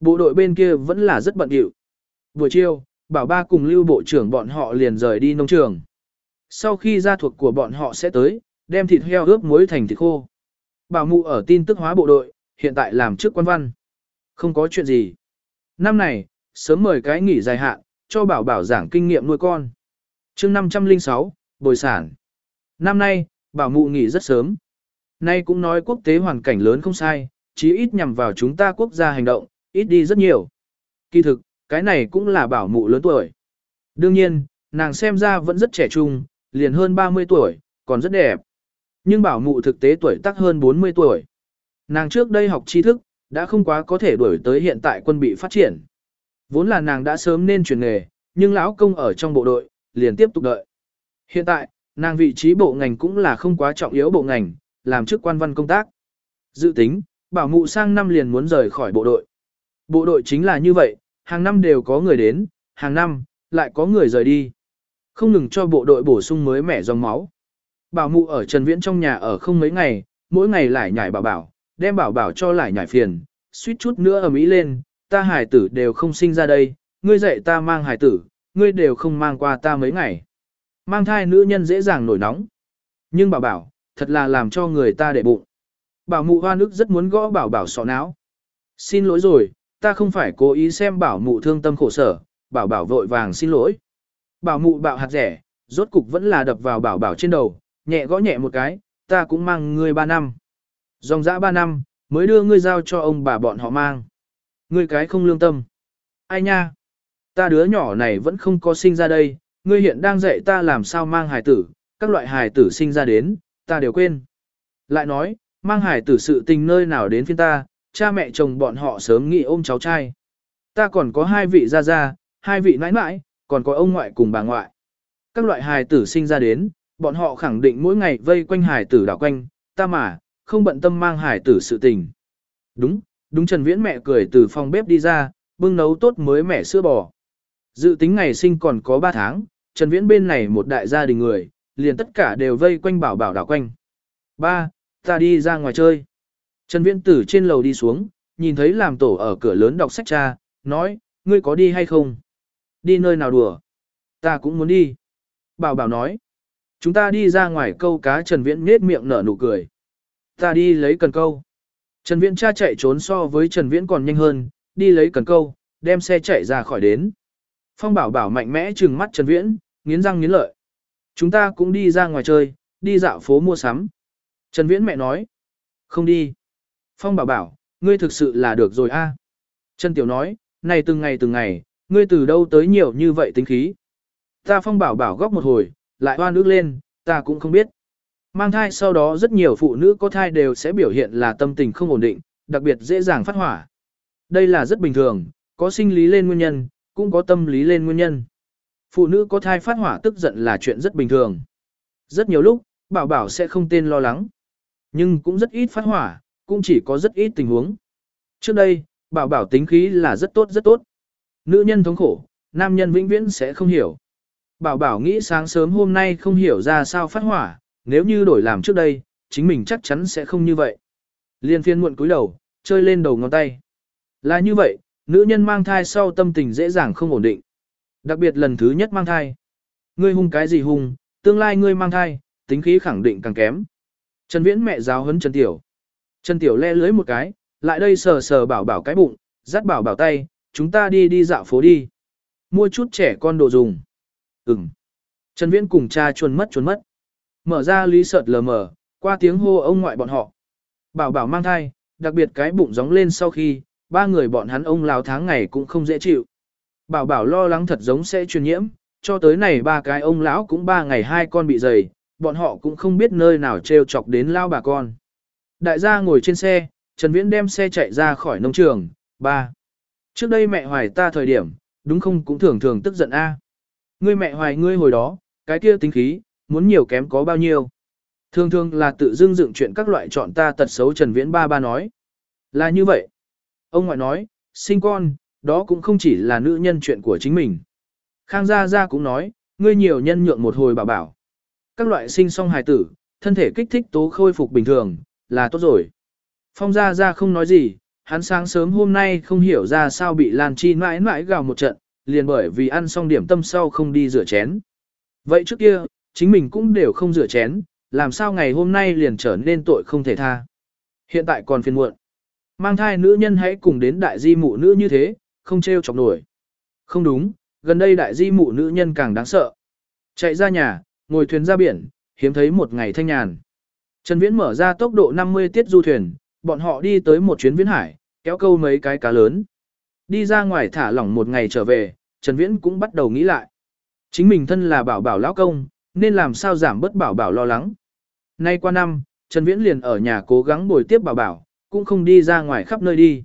Bộ đội bên kia vẫn là rất bận rộn. Buổi chiều, Bảo Ba cùng Lưu Bộ trưởng bọn họ liền rời đi nông trường. Sau khi gia thuộc của bọn họ sẽ tới, đem thịt heo ướp muối thành thịt khô. Bảo Mụ ở tin tức hóa bộ đội, hiện tại làm chức quan văn. Không có chuyện gì. Năm này, sớm mời cái nghỉ dài hạn, cho Bảo Bảo giảng kinh nghiệm nuôi con. chương 506, Bồi sản. Năm nay, Bảo Mụ nghỉ rất sớm. Nay cũng nói quốc tế hoàn cảnh lớn không sai, chí ít nhằm vào chúng ta quốc gia hành động, ít đi rất nhiều. Kỳ thực, cái này cũng là bảo mụ lớn tuổi. Đương nhiên, nàng xem ra vẫn rất trẻ trung, liền hơn 30 tuổi, còn rất đẹp. Nhưng bảo mụ thực tế tuổi tác hơn 40 tuổi. Nàng trước đây học tri thức, đã không quá có thể đuổi tới hiện tại quân bị phát triển. Vốn là nàng đã sớm nên chuyển nghề, nhưng lão công ở trong bộ đội, liền tiếp tục đợi. Hiện tại, nàng vị trí bộ ngành cũng là không quá trọng yếu bộ ngành, làm chức quan văn công tác. Dự tính, bảo mụ sang năm liền muốn rời khỏi bộ đội. Bộ đội chính là như vậy, hàng năm đều có người đến, hàng năm, lại có người rời đi. Không ngừng cho bộ đội bổ sung mới mẻ dòng máu. Bảo mụ ở Trần Viễn trong nhà ở không mấy ngày, mỗi ngày lại nhảy bảo bảo, đem bảo bảo cho lại nhảy phiền, suýt chút nữa ở Mỹ lên, ta hải tử đều không sinh ra đây, ngươi dạy ta mang hải tử, ngươi đều không mang qua ta mấy ngày. Mang thai nữ nhân dễ dàng nổi nóng. Nhưng bảo bảo, thật là làm cho người ta để bụng. Bảo mụ hoa nước rất muốn gõ bảo bảo sọ não. Xin lỗi rồi, ta không phải cố ý xem bảo mụ thương tâm khổ sở, bảo bảo vội vàng xin lỗi. Bảo mụ bạo hạt rẻ, rốt cục vẫn là đập vào bảo bảo trên đầu, nhẹ gõ nhẹ một cái, ta cũng mang ngươi ba năm. Dòng dã ba năm, mới đưa ngươi giao cho ông bà bọn họ mang. Ngươi cái không lương tâm. Ai nha? Ta đứa nhỏ này vẫn không có sinh ra đây, ngươi hiện đang dạy ta làm sao mang hài tử, các loại hài tử sinh ra đến, ta đều quên. Lại nói, mang hài tử sự tình nơi nào đến phiên ta, cha mẹ chồng bọn họ sớm nghĩ ôm cháu trai. Ta còn có hai vị gia gia, hai vị nãi nãi, còn có ông ngoại cùng bà ngoại. Các loại hài tử sinh ra đến, bọn họ khẳng định mỗi ngày vây quanh hài tử đảo quanh, ta mà, không bận tâm mang hài tử sự tình. Đúng, đúng Trần Viễn mẹ cười từ phòng bếp đi ra, bưng nấu tốt mới mẹ sữa bò. Dự tính ngày sinh còn có 3 tháng, Trần Viễn bên này một đại gia đình người, liền tất cả đều vây quanh bảo bảo đảo quanh. Ba, ta đi ra ngoài chơi. Trần Viễn từ trên lầu đi xuống, nhìn thấy làm tổ ở cửa lớn đọc sách cha, nói, ngươi có đi hay không? Đi nơi nào đùa? Ta cũng muốn đi. Bảo bảo nói, chúng ta đi ra ngoài câu cá Trần Viễn nết miệng nở nụ cười. Ta đi lấy cần câu. Trần Viễn cha chạy trốn so với Trần Viễn còn nhanh hơn, đi lấy cần câu, đem xe chạy ra khỏi đến. Phong bảo bảo mạnh mẽ trừng mắt Trần Viễn, nghiến răng nghiến lợi. Chúng ta cũng đi ra ngoài chơi, đi dạo phố mua sắm. Trần Viễn mẹ nói. Không đi. Phong bảo bảo, ngươi thực sự là được rồi a. Trần Tiểu nói, này từng ngày từng ngày, ngươi từ đâu tới nhiều như vậy tính khí. Ta Phong bảo bảo góc một hồi, lại hoa nước lên, ta cũng không biết. Mang thai sau đó rất nhiều phụ nữ có thai đều sẽ biểu hiện là tâm tình không ổn định, đặc biệt dễ dàng phát hỏa. Đây là rất bình thường, có sinh lý lên nguyên nhân, cũng có tâm lý lên nguyên nhân. Phụ nữ có thai phát hỏa tức giận là chuyện rất bình thường. Rất nhiều lúc, bảo bảo sẽ không tên lo lắng. Nhưng cũng rất ít phát hỏa, cũng chỉ có rất ít tình huống. Trước đây, bảo bảo tính khí là rất tốt rất tốt. Nữ nhân thống khổ, nam nhân vĩnh viễn sẽ không hiểu. Bảo bảo nghĩ sáng sớm hôm nay không hiểu ra sao phát hỏa, nếu như đổi làm trước đây, chính mình chắc chắn sẽ không như vậy. Liên phiên muộn cúi đầu, chơi lên đầu ngón tay. Là như vậy, nữ nhân mang thai sau tâm tình dễ dàng không ổn định. Đặc biệt lần thứ nhất mang thai. Ngươi hung cái gì hung, tương lai ngươi mang thai, tính khí khẳng định càng kém. Trần Viễn mẹ giáo huấn Trần Tiểu. Trần Tiểu le lưới một cái, lại đây sờ sờ bảo bảo cái bụng, dắt bảo bảo tay, chúng ta đi đi dạo phố đi. Mua chút trẻ con đồ dùng. Ừm. Trần Viễn cùng cha chuồn mất chuồn mất. Mở ra lý sợt lờ mờ, qua tiếng hô ông ngoại bọn họ. Bảo bảo mang thai, đặc biệt cái bụng gióng lên sau khi, ba người bọn hắn ông lào tháng ngày cũng không dễ chịu. Bảo bảo lo lắng thật giống sẽ truyền nhiễm, cho tới này ba cái ông lão cũng ba ngày hai con bị dày, bọn họ cũng không biết nơi nào trêu chọc đến lao bà con. Đại gia ngồi trên xe, Trần Viễn đem xe chạy ra khỏi nông trường, ba. Trước đây mẹ hoài ta thời điểm, đúng không cũng thường thường tức giận a. Ngươi mẹ hoài ngươi hồi đó, cái kia tính khí, muốn nhiều kém có bao nhiêu. Thường thường là tự dưng dựng chuyện các loại chọn ta tật xấu Trần Viễn ba ba nói. Là như vậy. Ông ngoại nói, sinh con, đó cũng không chỉ là nữ nhân chuyện của chính mình. Khang Gia Gia cũng nói, ngươi nhiều nhân nhượng một hồi bảo bảo. Các loại sinh song hài tử, thân thể kích thích tố khôi phục bình thường, là tốt rồi. Phong Gia Gia không nói gì, hắn sáng sớm hôm nay không hiểu ra sao bị Lan Chi mãi mãi gào một trận, liền bởi vì ăn xong điểm tâm sau không đi rửa chén. Vậy trước kia, chính mình cũng đều không rửa chén, làm sao ngày hôm nay liền trở nên tội không thể tha. Hiện tại còn phiền muộn. Mang thai nữ nhân hãy cùng đến đại di mụ nữ như thế, không trêu chọc nổi. Không đúng, gần đây đại di mụ nữ nhân càng đáng sợ. Chạy ra nhà, ngồi thuyền ra biển, hiếm thấy một ngày thanh nhàn. Trần Viễn mở ra tốc độ 50 tiết du thuyền, bọn họ đi tới một chuyến viễn hải, kéo câu mấy cái cá lớn. Đi ra ngoài thả lỏng một ngày trở về, Trần Viễn cũng bắt đầu nghĩ lại. Chính mình thân là bảo bảo lão công, nên làm sao giảm bớt bảo bảo lo lắng. Nay qua năm, Trần Viễn liền ở nhà cố gắng bồi tiếp bảo bảo, cũng không đi ra ngoài khắp nơi đi.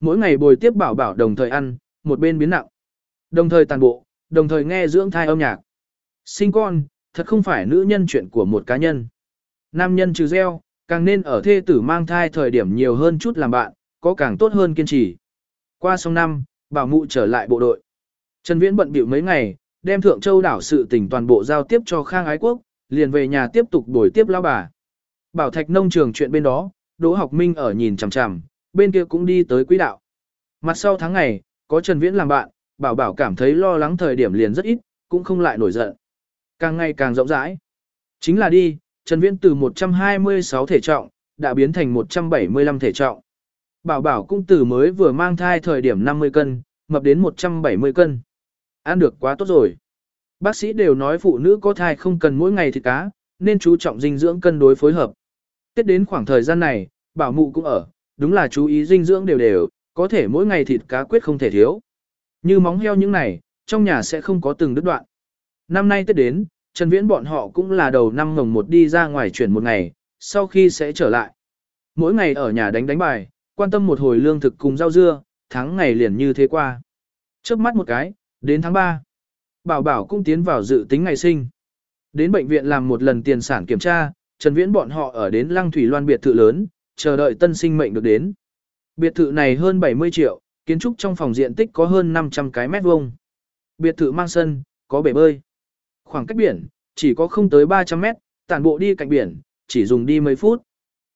Mỗi ngày bồi tiếp bảo bảo đồng thời ăn, một bên biến nặng. Đồng thời tàn bộ, đồng thời nghe dưỡng thai âm nhạc. Sinh con, thật không phải nữ nhân chuyện của một cá nhân. Nam nhân trừ gieo, càng nên ở thê tử mang thai thời điểm nhiều hơn chút làm bạn, có càng tốt hơn kiên trì. Qua xong năm, bảo mụ trở lại bộ đội. Trần Viễn bận bịu mấy ngày, đem Thượng Châu đảo sự tình toàn bộ giao tiếp cho Khang Ái Quốc, liền về nhà tiếp tục đổi tiếp lão bà. Bảo Thạch nông trường chuyện bên đó, Đỗ Học Minh ở nhìn chằm chằm, bên kia cũng đi tới quỹ đạo. Mặt sau tháng ngày, có Trần Viễn làm bạn, Bảo Bảo cảm thấy lo lắng thời điểm liền rất ít, cũng không lại nổi giận. Càng ngày càng rộng rãi. Chính là đi, Trần Viễn từ 126 thể trọng, đã biến thành 175 thể trọng. Bảo Bảo cũng từ mới vừa mang thai thời điểm 50 cân, mập đến 170 cân. Ăn được quá tốt rồi. Bác sĩ đều nói phụ nữ có thai không cần mỗi ngày thịt cá, nên chú trọng dinh dưỡng cân đối phối hợp. Tết đến khoảng thời gian này, bảo mụ cũng ở, đúng là chú ý dinh dưỡng đều đều, có thể mỗi ngày thịt cá quyết không thể thiếu. Như móng heo những này, trong nhà sẽ không có từng đứt đoạn. Năm nay Tết đến, Trần Viễn bọn họ cũng là đầu năm ngồng một đi ra ngoài chuyển một ngày, sau khi sẽ trở lại. Mỗi ngày ở nhà đánh đánh bài, quan tâm một hồi lương thực cùng rau dưa, tháng ngày liền như thế qua. Chớp mắt một cái, đến tháng 3. Bảo Bảo cũng tiến vào dự tính ngày sinh. Đến bệnh viện làm một lần tiền sản kiểm tra, Trần Viễn bọn họ ở đến Lăng Thủy Loan biệt thự lớn, chờ đợi tân sinh mệnh được đến. Biệt thự này hơn 70 triệu, kiến trúc trong phòng diện tích có hơn 500 cái mét vuông. Biệt thự mang sân, có bể bơi. Khoảng cách biển, chỉ có không tới 300 mét, tản bộ đi cạnh biển, chỉ dùng đi mấy phút.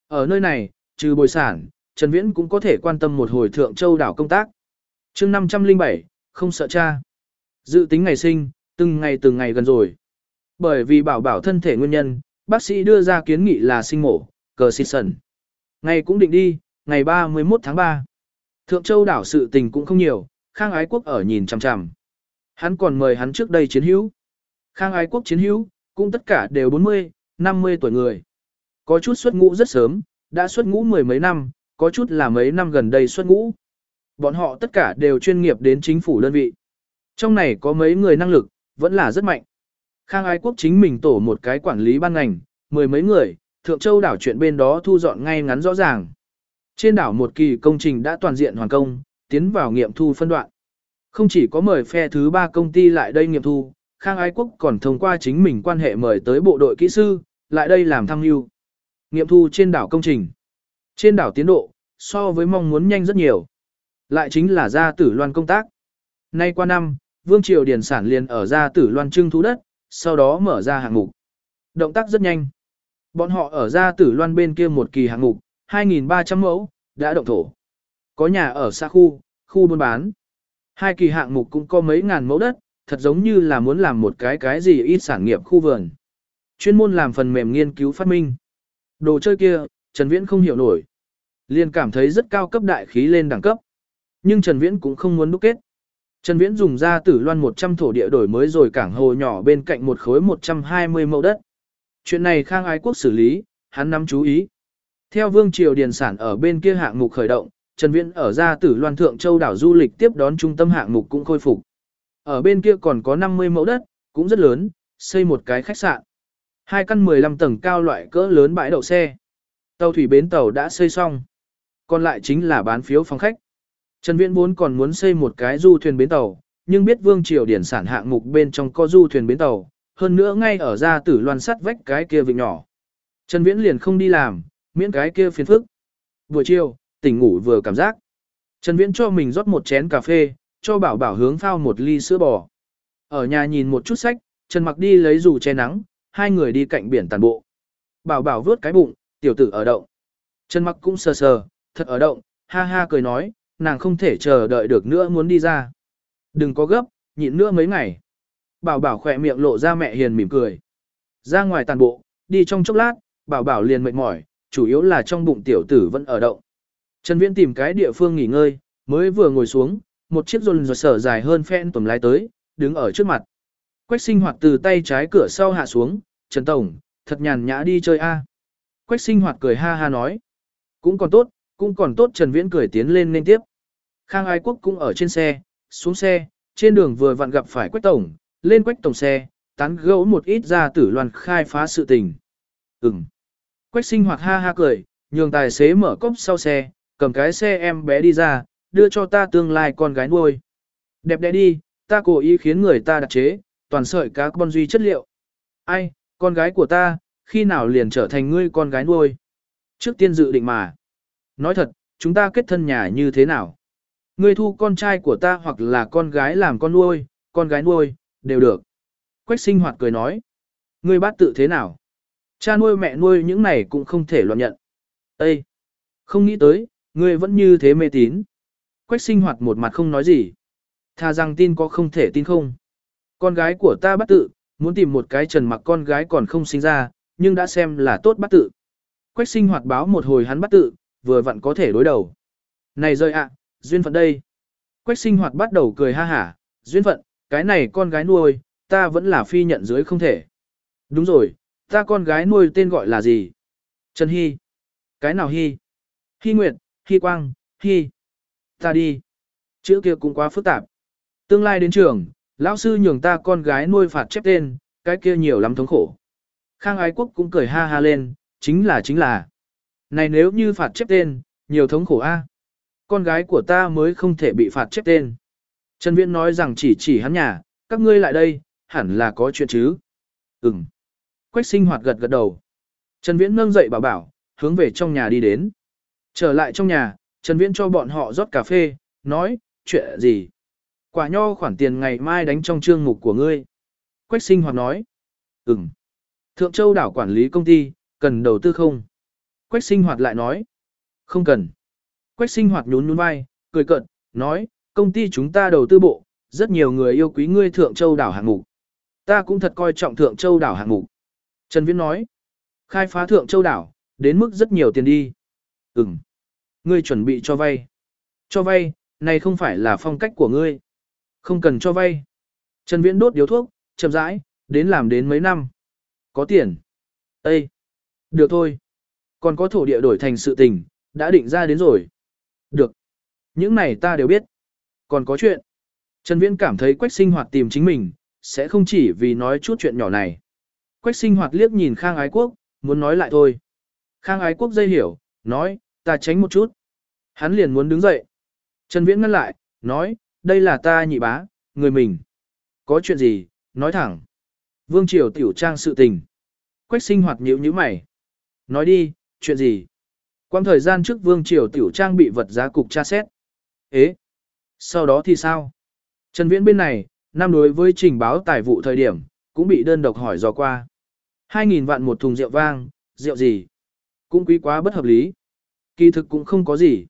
Ở nơi này, trừ bồi sản, Trần Viễn cũng có thể quan tâm một hồi thượng châu đảo công tác. chương 507, không sợ cha. Dự tính ngày sinh, từng ngày từng ngày gần rồi. Bởi vì bảo bảo thân thể nguyên nhân, bác sĩ đưa ra kiến nghị là sinh mổ, cờ xịt sần. Ngày cũng định đi, ngày 31 tháng 3. Thượng Châu đảo sự tình cũng không nhiều, Khang Ái Quốc ở nhìn chằm chằm. Hắn còn mời hắn trước đây chiến hữu. Khang Ái Quốc chiến hữu, cũng tất cả đều 40, 50 tuổi người. Có chút xuất ngũ rất sớm, đã xuất ngũ mười mấy năm, có chút là mấy năm gần đây xuất ngũ. Bọn họ tất cả đều chuyên nghiệp đến chính phủ đơn vị. Trong này có mấy người năng lực, vẫn là rất mạnh. Khang Ái Quốc chính mình tổ một cái quản lý ban ngành, mười mấy người, Thượng Châu đảo chuyện bên đó thu dọn ngay ngắn rõ ràng. Trên đảo một kỳ công trình đã toàn diện hoàn công, tiến vào nghiệm thu phân đoạn. Không chỉ có mời phe thứ ba công ty lại đây nghiệm thu, Khang Ái Quốc còn thông qua chính mình quan hệ mời tới bộ đội kỹ sư, lại đây làm thăng lưu. Nghiệm thu trên đảo công trình. Trên đảo tiến độ, so với mong muốn nhanh rất nhiều. Lại chính là gia tử loan công tác. Nay qua năm, Vương Triều Điền sản liền ở gia tử loan trưng thú đất, sau đó mở ra hạng mục. Động tác rất nhanh. Bọn họ ở gia tử loan bên kia một kỳ hạng mục, 2.300 mẫu, đã động thổ. Có nhà ở xa khu, khu buôn bán. Hai kỳ hạng mục cũng có mấy ngàn mẫu đất, thật giống như là muốn làm một cái cái gì ít sản nghiệp khu vườn. Chuyên môn làm phần mềm nghiên cứu phát minh. Đồ chơi kia, Trần Viễn không hiểu nổi. Liền cảm thấy rất cao cấp đại khí lên đẳng cấp. Nhưng Trần Viễn cũng không muốn đúc kết. Trần Viễn dùng ra tử loan 100 thổ địa đổi mới rồi cảng hồ nhỏ bên cạnh một khối 120 mẫu đất. Chuyện này Khang Ái Quốc xử lý, hắn nắm chú ý. Theo Vương Triều Điền sản ở bên kia hạng mục khởi động, Trần Viễn ở ra tử loan thượng châu đảo du lịch tiếp đón trung tâm hạng mục cũng khôi phục. Ở bên kia còn có 50 mẫu đất, cũng rất lớn, xây một cái khách sạn. Hai căn 15 tầng cao loại cỡ lớn bãi đậu xe. Tàu thủy bến tàu đã xây xong. Còn lại chính là bán phiếu phòng khách. Trần Viễn vốn còn muốn xây một cái du thuyền bến tàu, nhưng biết Vương Triều điển sản hạng mục bên trong có du thuyền bến tàu, hơn nữa ngay ở ra tử loan sắt vách cái kia vịnh nhỏ. Trần Viễn liền không đi làm, miễn cái kia phiền phức. Buổi chiều, tỉnh ngủ vừa cảm giác. Trần Viễn cho mình rót một chén cà phê, cho bảo bảo hướng phao một ly sữa bò. Ở nhà nhìn một chút sách, Trần Mặc đi lấy dù che nắng, hai người đi cạnh biển tàn bộ. Bảo bảo vớt cái bụng, tiểu tử ở động. Trần Mặc cũng sờ sờ, thật ở động, ha ha cười nói, nàng không thể chờ đợi được nữa muốn đi ra. Đừng có gấp, nhịn nữa mấy ngày. Bảo bảo khỏe miệng lộ ra mẹ hiền mỉm cười. Ra ngoài tàn bộ, đi trong chốc lát, bảo bảo liền mệt mỏi, chủ yếu là trong bụng tiểu tử vẫn ở động. Trần Viễn tìm cái địa phương nghỉ ngơi, mới vừa ngồi xuống, một chiếc rôn rồi sở dài hơn phen tùm lái tới, đứng ở trước mặt. Quách sinh hoạt từ tay trái cửa sau hạ xuống, Trần Tổng, thật nhàn nhã đi chơi a. Quách sinh hoạt cười ha ha nói. Cũng còn tốt, cũng còn tốt Trần Viễn cười tiến lên nên tiếp. Khang Ái Quốc cũng ở trên xe, xuống xe, trên đường vừa vặn gặp phải Quách Tổng, lên Quách Tổng xe, tán gẫu một ít ra tử loàn khai phá sự tình. Ừm. Quách sinh hoạt ha ha cười, nhường tài xế mở cốc sau xe, cầm cái xe em bé đi ra, đưa cho ta tương lai con gái nuôi. Đẹp đẽ đi, ta cố ý khiến người ta đặt chế, toàn sợi cá con duy chất liệu. Ai, con gái của ta, khi nào liền trở thành ngươi con gái nuôi? Trước tiên dự định mà. Nói thật, chúng ta kết thân nhà như thế nào? Ngươi thu con trai của ta hoặc là con gái làm con nuôi, con gái nuôi, đều được. Quách sinh hoạt cười nói. Ngươi bát tự thế nào? Cha nuôi mẹ nuôi những này cũng không thể loạn nhận. Ê! Không nghĩ tới, ngươi vẫn như thế mê tín. Quách sinh hoạt một mặt không nói gì. Thà rằng tin có không thể tin không. Con gái của ta bắt tự, muốn tìm một cái trần mặc con gái còn không sinh ra, nhưng đã xem là tốt bắt tự. Quách sinh hoạt báo một hồi hắn bắt tự, vừa vặn có thể đối đầu. Này rơi ạ, duyên phận đây. Quách sinh hoạt bắt đầu cười ha hả, duyên phận, cái này con gái nuôi, ta vẫn là phi nhận dưới không thể. Đúng rồi, ta con gái nuôi tên gọi là gì? Trần Hy. Cái nào Hy? Hy Nguyệt, Hy Quang, Hy. Ta đi. Chữ kia cũng quá phức tạp. Tương lai đến trường, lão sư nhường ta con gái nuôi phạt chép tên, cái kia nhiều lắm thống khổ. Khang Ái Quốc cũng cười ha ha lên, chính là chính là. Này nếu như phạt chép tên, nhiều thống khổ a. Con gái của ta mới không thể bị phạt chép tên. Trần Viễn nói rằng chỉ chỉ hắn nhà, các ngươi lại đây, hẳn là có chuyện chứ. Ừm. Quách sinh hoạt gật gật đầu. Trần Viễn nâng dậy bảo bảo, hướng về trong nhà đi đến. Trở lại trong nhà, Trần Viễn cho bọn họ rót cà phê, nói, chuyện gì? Quả nho khoản tiền ngày mai đánh trong chương mục của ngươi. Quách sinh hoạt nói, ừm. Thượng Châu đảo quản lý công ty, cần đầu tư không? Quách sinh hoạt lại nói, không cần. Quách sinh hoạt nhún nhún vai, cười cợt, nói, công ty chúng ta đầu tư bộ, rất nhiều người yêu quý ngươi Thượng Châu đảo hạng mục. Ta cũng thật coi trọng Thượng Châu đảo hạng mục. Trần Viễn nói, khai phá Thượng Châu đảo, đến mức rất nhiều tiền đi. Ừm. Ngươi chuẩn bị cho vay. Cho vay, này không phải là phong cách của ngươi. Không cần cho vay. Trần Viễn đốt điếu thuốc, chậm rãi, đến làm đến mấy năm. Có tiền. Ê! Được thôi. Còn có thổ địa đổi thành sự tình, đã định ra đến rồi. Được. Những này ta đều biết. Còn có chuyện. Trần Viễn cảm thấy quách sinh hoạt tìm chính mình, sẽ không chỉ vì nói chút chuyện nhỏ này. Quách sinh hoạt liếc nhìn Khang Ái Quốc, muốn nói lại thôi. Khang ái quốc dây hiểu, nói, ta tránh một chút. Hắn liền muốn đứng dậy. Trần Viễn ngăn lại, nói, đây là ta nhị bá, người mình. Có chuyện gì, nói thẳng. Vương Triều tiểu trang sự tình. Quách sinh hoạt nhíu nhíu mày. Nói đi, chuyện gì? Quang thời gian trước Vương Triều tiểu trang bị vật giá cục tra xét. Ế! Sau đó thì sao? Trần Viễn bên này, năm đối với trình báo tài vụ thời điểm, cũng bị đơn độc hỏi dò qua. 2.000 vạn một thùng rượu vang, rượu gì? Cũng quý quá bất hợp lý. Kỳ thực cũng không có gì.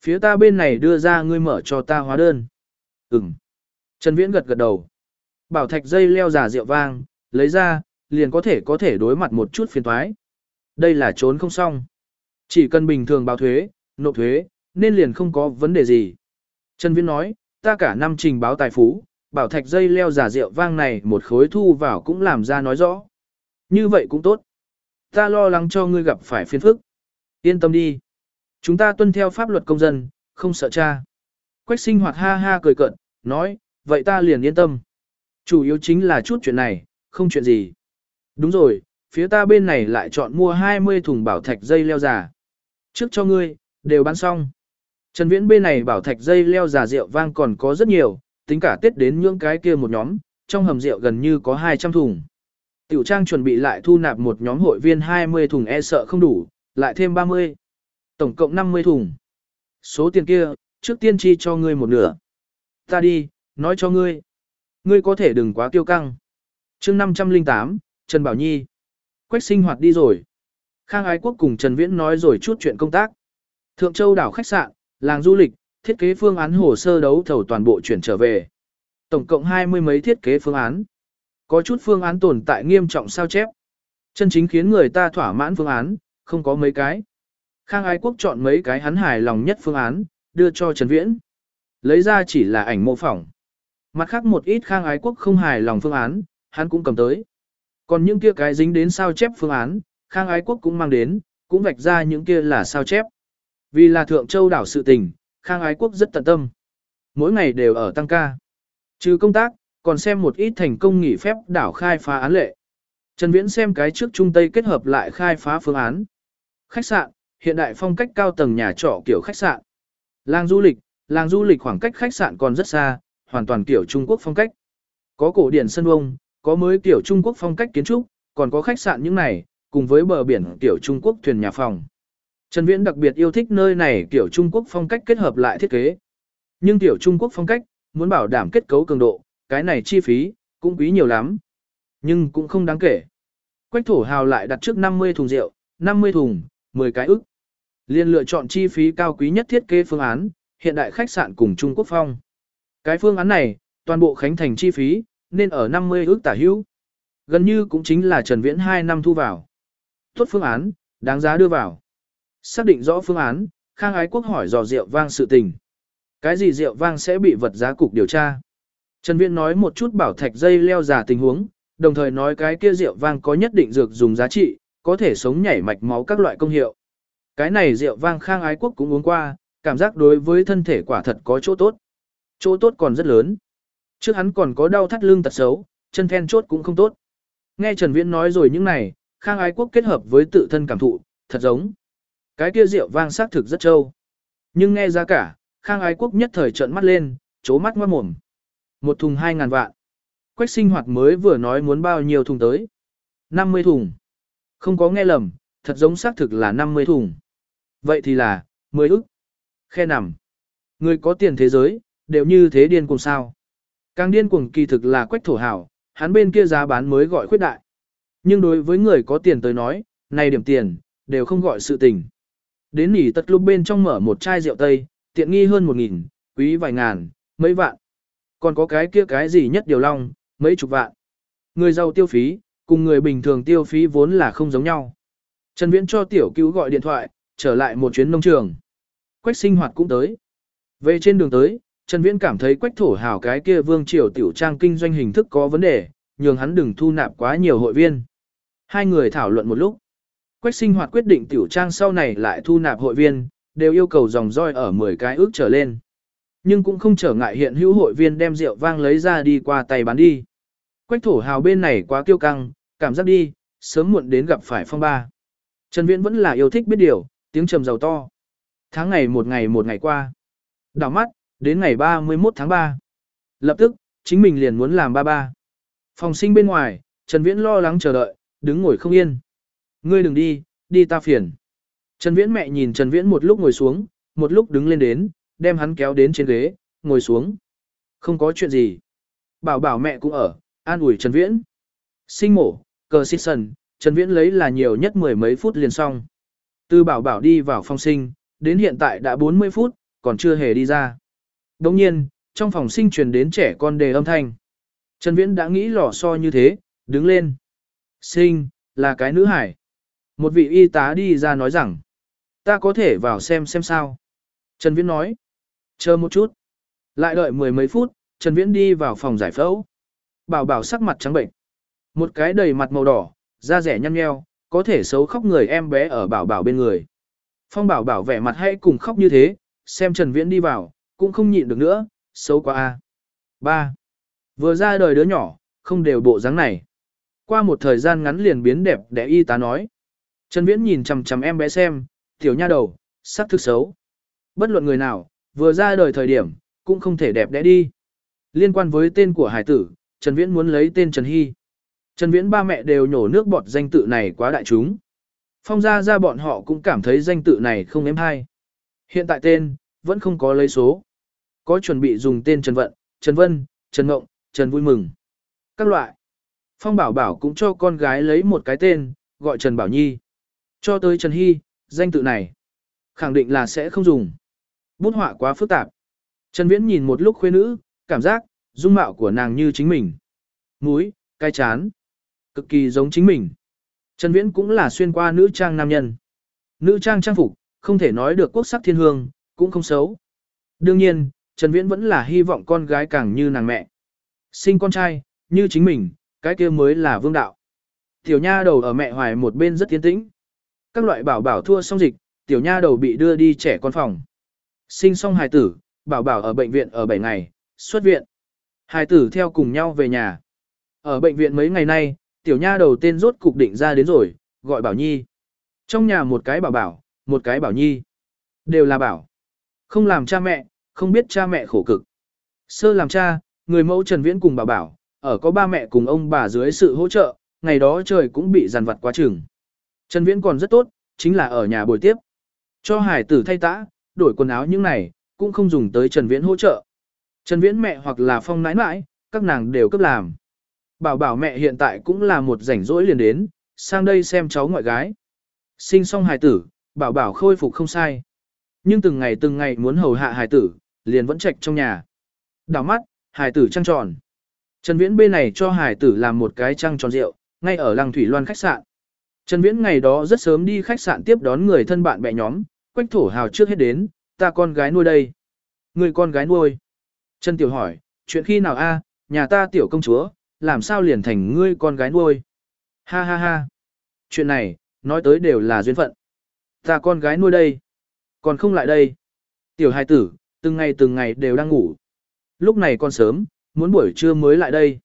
Phía ta bên này đưa ra ngươi mở cho ta hóa đơn. Ừm. Trần Viễn gật gật đầu. Bảo thạch dây leo giả rượu vang, lấy ra, liền có thể có thể đối mặt một chút phiền toái. Đây là trốn không xong. Chỉ cần bình thường báo thuế, nộp thuế, nên liền không có vấn đề gì. Trần Viễn nói, ta cả năm trình báo tài phú, bảo thạch dây leo giả rượu vang này một khối thu vào cũng làm ra nói rõ. Như vậy cũng tốt. Ta lo lắng cho ngươi gặp phải phiền phức. Yên tâm đi. Chúng ta tuân theo pháp luật công dân, không sợ cha. Quách sinh hoạt ha ha cười cợt nói, vậy ta liền yên tâm. Chủ yếu chính là chút chuyện này, không chuyện gì. Đúng rồi, phía ta bên này lại chọn mua 20 thùng bảo thạch dây leo giả. Trước cho ngươi, đều bán xong. Trần Viễn bên này bảo thạch dây leo giả rượu vang còn có rất nhiều, tính cả tết đến những cái kia một nhóm, trong hầm rượu gần như có 200 thùng. Tiểu Trang chuẩn bị lại thu nạp một nhóm hội viên 20 thùng e sợ không đủ, lại thêm 30. Tổng cộng 50 thùng. Số tiền kia, trước tiên chi cho ngươi một nửa. Ta đi, nói cho ngươi. Ngươi có thể đừng quá kiêu căng. chương 508, Trần Bảo Nhi. Quách sinh hoạt đi rồi. Khang Ái Quốc cùng Trần Viễn nói rồi chút chuyện công tác. Thượng Châu đảo khách sạn, làng du lịch, thiết kế phương án hồ sơ đấu thầu toàn bộ chuyển trở về. Tổng cộng hai mươi mấy thiết kế phương án. Có chút phương án tồn tại nghiêm trọng sao chép. Chân chính khiến người ta thỏa mãn phương án, không có mấy cái. Khang Ái Quốc chọn mấy cái hắn hài lòng nhất phương án, đưa cho Trần Viễn. Lấy ra chỉ là ảnh mô phỏng. Mặt khác một ít Khang Ái Quốc không hài lòng phương án, hắn cũng cầm tới. Còn những kia cái dính đến sao chép phương án, Khang Ái Quốc cũng mang đến, cũng vạch ra những kia là sao chép. Vì là Thượng Châu đảo sự tình, Khang Ái Quốc rất tận tâm. Mỗi ngày đều ở tăng ca. Trừ công tác, còn xem một ít thành công nghỉ phép đảo khai phá án lệ. Trần Viễn xem cái trước Trung Tây kết hợp lại khai phá phương án. Khách sạn, hiện đại phong cách cao tầng nhà trọ kiểu khách sạn. Làng du lịch, làng du lịch khoảng cách khách sạn còn rất xa, hoàn toàn kiểu Trung Quốc phong cách. Có cổ điển sân vông, có mới kiểu Trung Quốc phong cách kiến trúc, còn có khách sạn những này, cùng với bờ biển kiểu Trung Quốc thuyền nhà phòng. Trần Viễn đặc biệt yêu thích nơi này kiểu Trung Quốc phong cách kết hợp lại thiết kế. Nhưng kiểu Trung Quốc phong cách, muốn bảo đảm kết cấu cường độ, cái này chi phí, cũng quý nhiều lắm. Nhưng cũng không đáng kể. Quách thổ hào lại đặt trước 50 thùng rượu, 50 thùng, 10 cái ức. Liên lựa chọn chi phí cao quý nhất thiết kế phương án, hiện đại khách sạn cùng Trung Quốc phong. Cái phương án này, toàn bộ khánh thành chi phí, nên ở 50 ước tả hữu. Gần như cũng chính là Trần Viễn 2 năm thu vào. Tốt phương án, đáng giá đưa vào. Xác định rõ phương án, Khang Ái Quốc hỏi dò rượu vang sự tình. Cái gì rượu vang sẽ bị vật giá cục điều tra? Trần Viễn nói một chút bảo thạch dây leo giả tình huống, đồng thời nói cái kia rượu vang có nhất định dược dùng giá trị, có thể sống nhảy mạch máu các loại công hiệu. Cái này rượu vang Khang Ái Quốc cũng uống qua, cảm giác đối với thân thể quả thật có chỗ tốt. Chỗ tốt còn rất lớn. Trước hắn còn có đau thắt lưng tật xấu, chân then chốt cũng không tốt. Nghe Trần Viễn nói rồi những này, Khang Ái Quốc kết hợp với tự thân cảm thụ, thật giống. Cái kia rượu vang xác thực rất trâu. Nhưng nghe giá cả, Khang Ái Quốc nhất thời trợn mắt lên, chố mắt ngoát mồm. Một thùng hai ngàn vạn. Quách sinh hoạt mới vừa nói muốn bao nhiêu thùng tới. 50 thùng. Không có nghe lầm, thật giống xác thực là 50 thùng. Vậy thì là, 10 ức. Khe nằm. Người có tiền thế giới, đều như thế điên cùng sao. Càng điên cuồng kỳ thực là quách thổ hảo, hắn bên kia giá bán mới gọi khuyết đại. Nhưng đối với người có tiền tới nói, này điểm tiền, đều không gọi sự tình. Đến nỉ tật lúc bên trong mở một chai rượu tây, tiện nghi hơn một nghìn, quý vài ngàn, mấy vạn. Còn có cái kia cái gì nhất điều long, mấy chục vạn. Người giàu tiêu phí, cùng người bình thường tiêu phí vốn là không giống nhau. Trần Viễn cho tiểu cứu gọi điện thoại, trở lại một chuyến nông trường. Quách sinh hoạt cũng tới. Về trên đường tới, Trần Viễn cảm thấy quách thổ hào cái kia vương triều tiểu trang kinh doanh hình thức có vấn đề, nhường hắn đừng thu nạp quá nhiều hội viên. Hai người thảo luận một lúc. Quách sinh hoạt quyết định tiểu trang sau này lại thu nạp hội viên, đều yêu cầu dòng roi ở 10 cái ước trở lên. Nhưng cũng không trở ngại hiện hữu hội viên đem rượu vang lấy ra đi qua tay bán đi. Quách thổ hào bên này quá kiêu căng, cảm giác đi, sớm muộn đến gặp phải phong ba. Trần Viễn vẫn là yêu thích biết điều, tiếng trầm giàu to. Tháng ngày một ngày một ngày qua. Đảo mắt, đến ngày 31 tháng 3. Lập tức, chính mình liền muốn làm ba ba. Phòng sinh bên ngoài, Trần Viễn lo lắng chờ đợi, đứng ngồi không yên. Ngươi đừng đi, đi ta phiền. Trần Viễn mẹ nhìn Trần Viễn một lúc ngồi xuống, một lúc đứng lên đến, đem hắn kéo đến trên ghế, ngồi xuống. Không có chuyện gì. Bảo bảo mẹ cũng ở, an ủi Trần Viễn. Sinh mổ, cờ sinh sần, Trần Viễn lấy là nhiều nhất mười mấy phút liền xong. Từ bảo bảo đi vào phòng sinh, đến hiện tại đã 40 phút, còn chưa hề đi ra. Đồng nhiên, trong phòng sinh truyền đến trẻ con đề âm thanh. Trần Viễn đã nghĩ lò so như thế, đứng lên. Sinh, là cái nữ hải. Một vị y tá đi ra nói rằng, ta có thể vào xem xem sao. Trần Viễn nói, chờ một chút. Lại đợi mười mấy phút, Trần Viễn đi vào phòng giải phẫu. Bảo bảo sắc mặt trắng bệnh. Một cái đầy mặt màu đỏ, da rẻ nhăn nheo, có thể xấu khóc người em bé ở bảo bảo bên người. Phong bảo bảo vẻ mặt hay cùng khóc như thế, xem Trần Viễn đi vào, cũng không nhịn được nữa, xấu quá a. Ba. Vừa ra đời đứa nhỏ, không đều bộ dáng này. Qua một thời gian ngắn liền biến đẹp để y tá nói. Trần Viễn nhìn chằm chằm em bé xem, tiểu nha đầu, sắc thực xấu. Bất luận người nào, vừa ra đời thời điểm, cũng không thể đẹp đẽ đi. Liên quan với tên của hải tử, Trần Viễn muốn lấy tên Trần Hy. Trần Viễn ba mẹ đều nhổ nước bọt danh tự này quá đại chúng. Phong gia gia bọn họ cũng cảm thấy danh tự này không êm hay. Hiện tại tên, vẫn không có lấy số. Có chuẩn bị dùng tên Trần Vận, Trần Vân, Trần Ngộng, Trần Vui Mừng. Các loại. Phong Bảo Bảo cũng cho con gái lấy một cái tên, gọi Trần Bảo Nhi. Cho tới Trần Hy, danh tự này. Khẳng định là sẽ không dùng. Bút họa quá phức tạp. Trần Viễn nhìn một lúc khuê nữ, cảm giác, dung mạo của nàng như chính mình. Múi, cay chán. Cực kỳ giống chính mình. Trần Viễn cũng là xuyên qua nữ trang nam nhân. Nữ trang trang phục, không thể nói được quốc sắc thiên hương, cũng không xấu. Đương nhiên, Trần Viễn vẫn là hy vọng con gái càng như nàng mẹ. Sinh con trai, như chính mình, cái kia mới là vương đạo. Tiểu nha đầu ở mẹ hoài một bên rất tiến tĩnh. Các loại bảo bảo thua xong dịch, tiểu nha đầu bị đưa đi trẻ con phòng. Sinh xong hài tử, bảo bảo ở bệnh viện ở 7 ngày, xuất viện. Hài tử theo cùng nhau về nhà. Ở bệnh viện mấy ngày nay, tiểu nha đầu tên rốt cục định ra đến rồi, gọi Bảo Nhi. Trong nhà một cái bảo bảo, một cái bảo Nhi. Đều là bảo. Không làm cha mẹ, không biết cha mẹ khổ cực. Sơ làm cha, người mẫu Trần Viễn cùng bà bảo, ở có ba mẹ cùng ông bà dưới sự hỗ trợ, ngày đó trời cũng bị giàn vặt quá chừng. Trần Viễn còn rất tốt, chính là ở nhà bồi tiếp. Cho hải tử thay tã, đổi quần áo những này, cũng không dùng tới Trần Viễn hỗ trợ. Trần Viễn mẹ hoặc là phong nãi nãi, các nàng đều cấp làm. Bảo bảo mẹ hiện tại cũng là một rảnh rỗi liền đến, sang đây xem cháu ngoại gái. Sinh xong hài tử, bảo bảo khôi phục không sai. Nhưng từng ngày từng ngày muốn hầu hạ hài tử, liền vẫn trạch trong nhà. Đảo mắt, hài tử trăng tròn. Trần Viễn bên này cho hài tử làm một cái trăng tròn rượu, ngay ở lăng thủy loan khách sạn. Trần Viễn ngày đó rất sớm đi khách sạn tiếp đón người thân bạn bè nhóm, quách thổ hào trước hết đến, ta con gái nuôi đây. Người con gái nuôi. Trần Tiểu hỏi, chuyện khi nào a? nhà ta tiểu công chúa, làm sao liền thành ngươi con gái nuôi. Ha ha ha. Chuyện này, nói tới đều là duyên phận. Ta con gái nuôi đây. Còn không lại đây. Tiểu hài tử, từng ngày từng ngày đều đang ngủ. Lúc này còn sớm, muốn buổi trưa mới lại đây.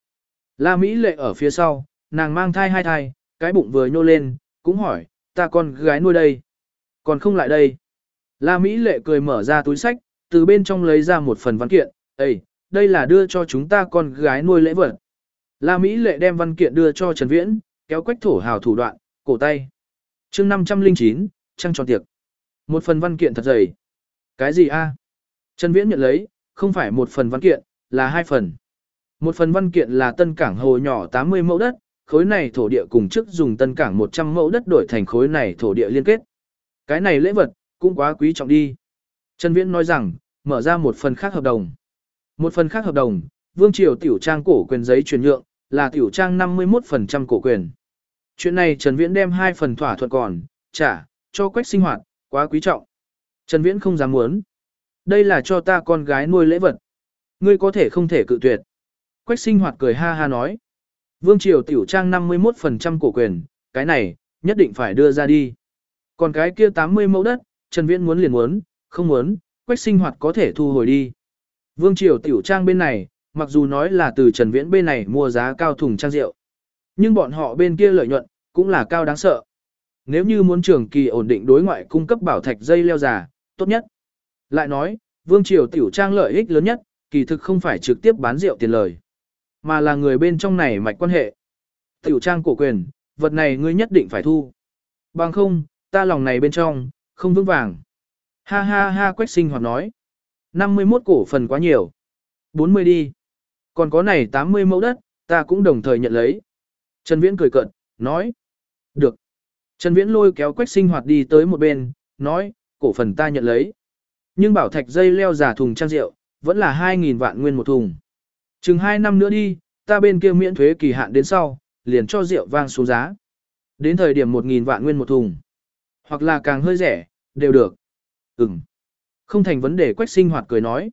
La Mỹ lệ ở phía sau, nàng mang thai hai thai, cái bụng vừa nhô lên, cũng hỏi, ta con gái nuôi đây. Còn không lại đây. La Mỹ lệ cười mở ra túi sách, từ bên trong lấy ra một phần văn kiện. Ê, đây là đưa cho chúng ta con gái nuôi lễ vật. La Mỹ lệ đem văn kiện đưa cho Trần Viễn, kéo quách thổ hào thủ đoạn, cổ tay. chương 509, trăng tròn tiệc. Một phần văn kiện thật dày. Cái gì a? Trần Viễn nhận lấy, không phải một phần văn kiện, là hai phần. Một phần văn kiện là tân cảng hồ nhỏ 80 mẫu đất, khối này thổ địa cùng trước dùng tân cảng 100 mẫu đất đổi thành khối này thổ địa liên kết. Cái này lễ vật, cũng quá quý trọng đi. Trần Viễn nói rằng, mở ra một phần khác hợp đồng. Một phần khác hợp đồng, Vương Triều tiểu trang cổ quyền giấy chuyển nhượng, là tiểu trang 51% cổ quyền. Chuyện này Trần Viễn đem hai phần thỏa thuận còn, trả, cho quách sinh hoạt, quá quý trọng. Trần Viễn không dám muốn. Đây là cho ta con gái nuôi lễ vật. Ngươi có thể không thể cự tuyệt. Quách sinh hoạt cười ha ha nói. Vương Triều tiểu trang 51% cổ quyền, cái này, nhất định phải đưa ra đi. Còn cái kia 80 mẫu đất, Trần Viễn muốn liền muốn, không muốn, quách sinh hoạt có thể thu hồi đi. Vương Triều tiểu trang bên này, mặc dù nói là từ Trần Viễn bên này mua giá cao thùng trang rượu. Nhưng bọn họ bên kia lợi nhuận, cũng là cao đáng sợ. Nếu như muốn trường kỳ ổn định đối ngoại cung cấp bảo thạch dây leo già, tốt nhất. Lại nói, vương triều tiểu trang lợi ích lớn nhất, kỳ thực không phải trực tiếp bán rượu tiền lời, mà là người bên trong này mạch quan hệ. Tiểu trang cổ quyền, vật này ngươi nhất định phải thu. Bằng không, ta lòng này bên trong, không vững vàng. Ha ha ha quách sinh hoạt nói. 51 cổ phần quá nhiều. 40 đi. Còn có này 80 mẫu đất, ta cũng đồng thời nhận lấy. Trần Viễn cười cợt, nói. Được. Trần Viễn lôi kéo quách sinh hoạt đi tới một bên, nói, cổ phần ta nhận lấy. Nhưng bảo thạch dây leo giả thùng trang rượu, vẫn là 2.000 vạn nguyên một thùng. Chừng 2 năm nữa đi, ta bên kia miễn thuế kỳ hạn đến sau, liền cho rượu vang xuống giá. Đến thời điểm 1.000 vạn nguyên một thùng. Hoặc là càng hơi rẻ, đều được. Ừm. Không thành vấn đề quách sinh hoạt cười nói.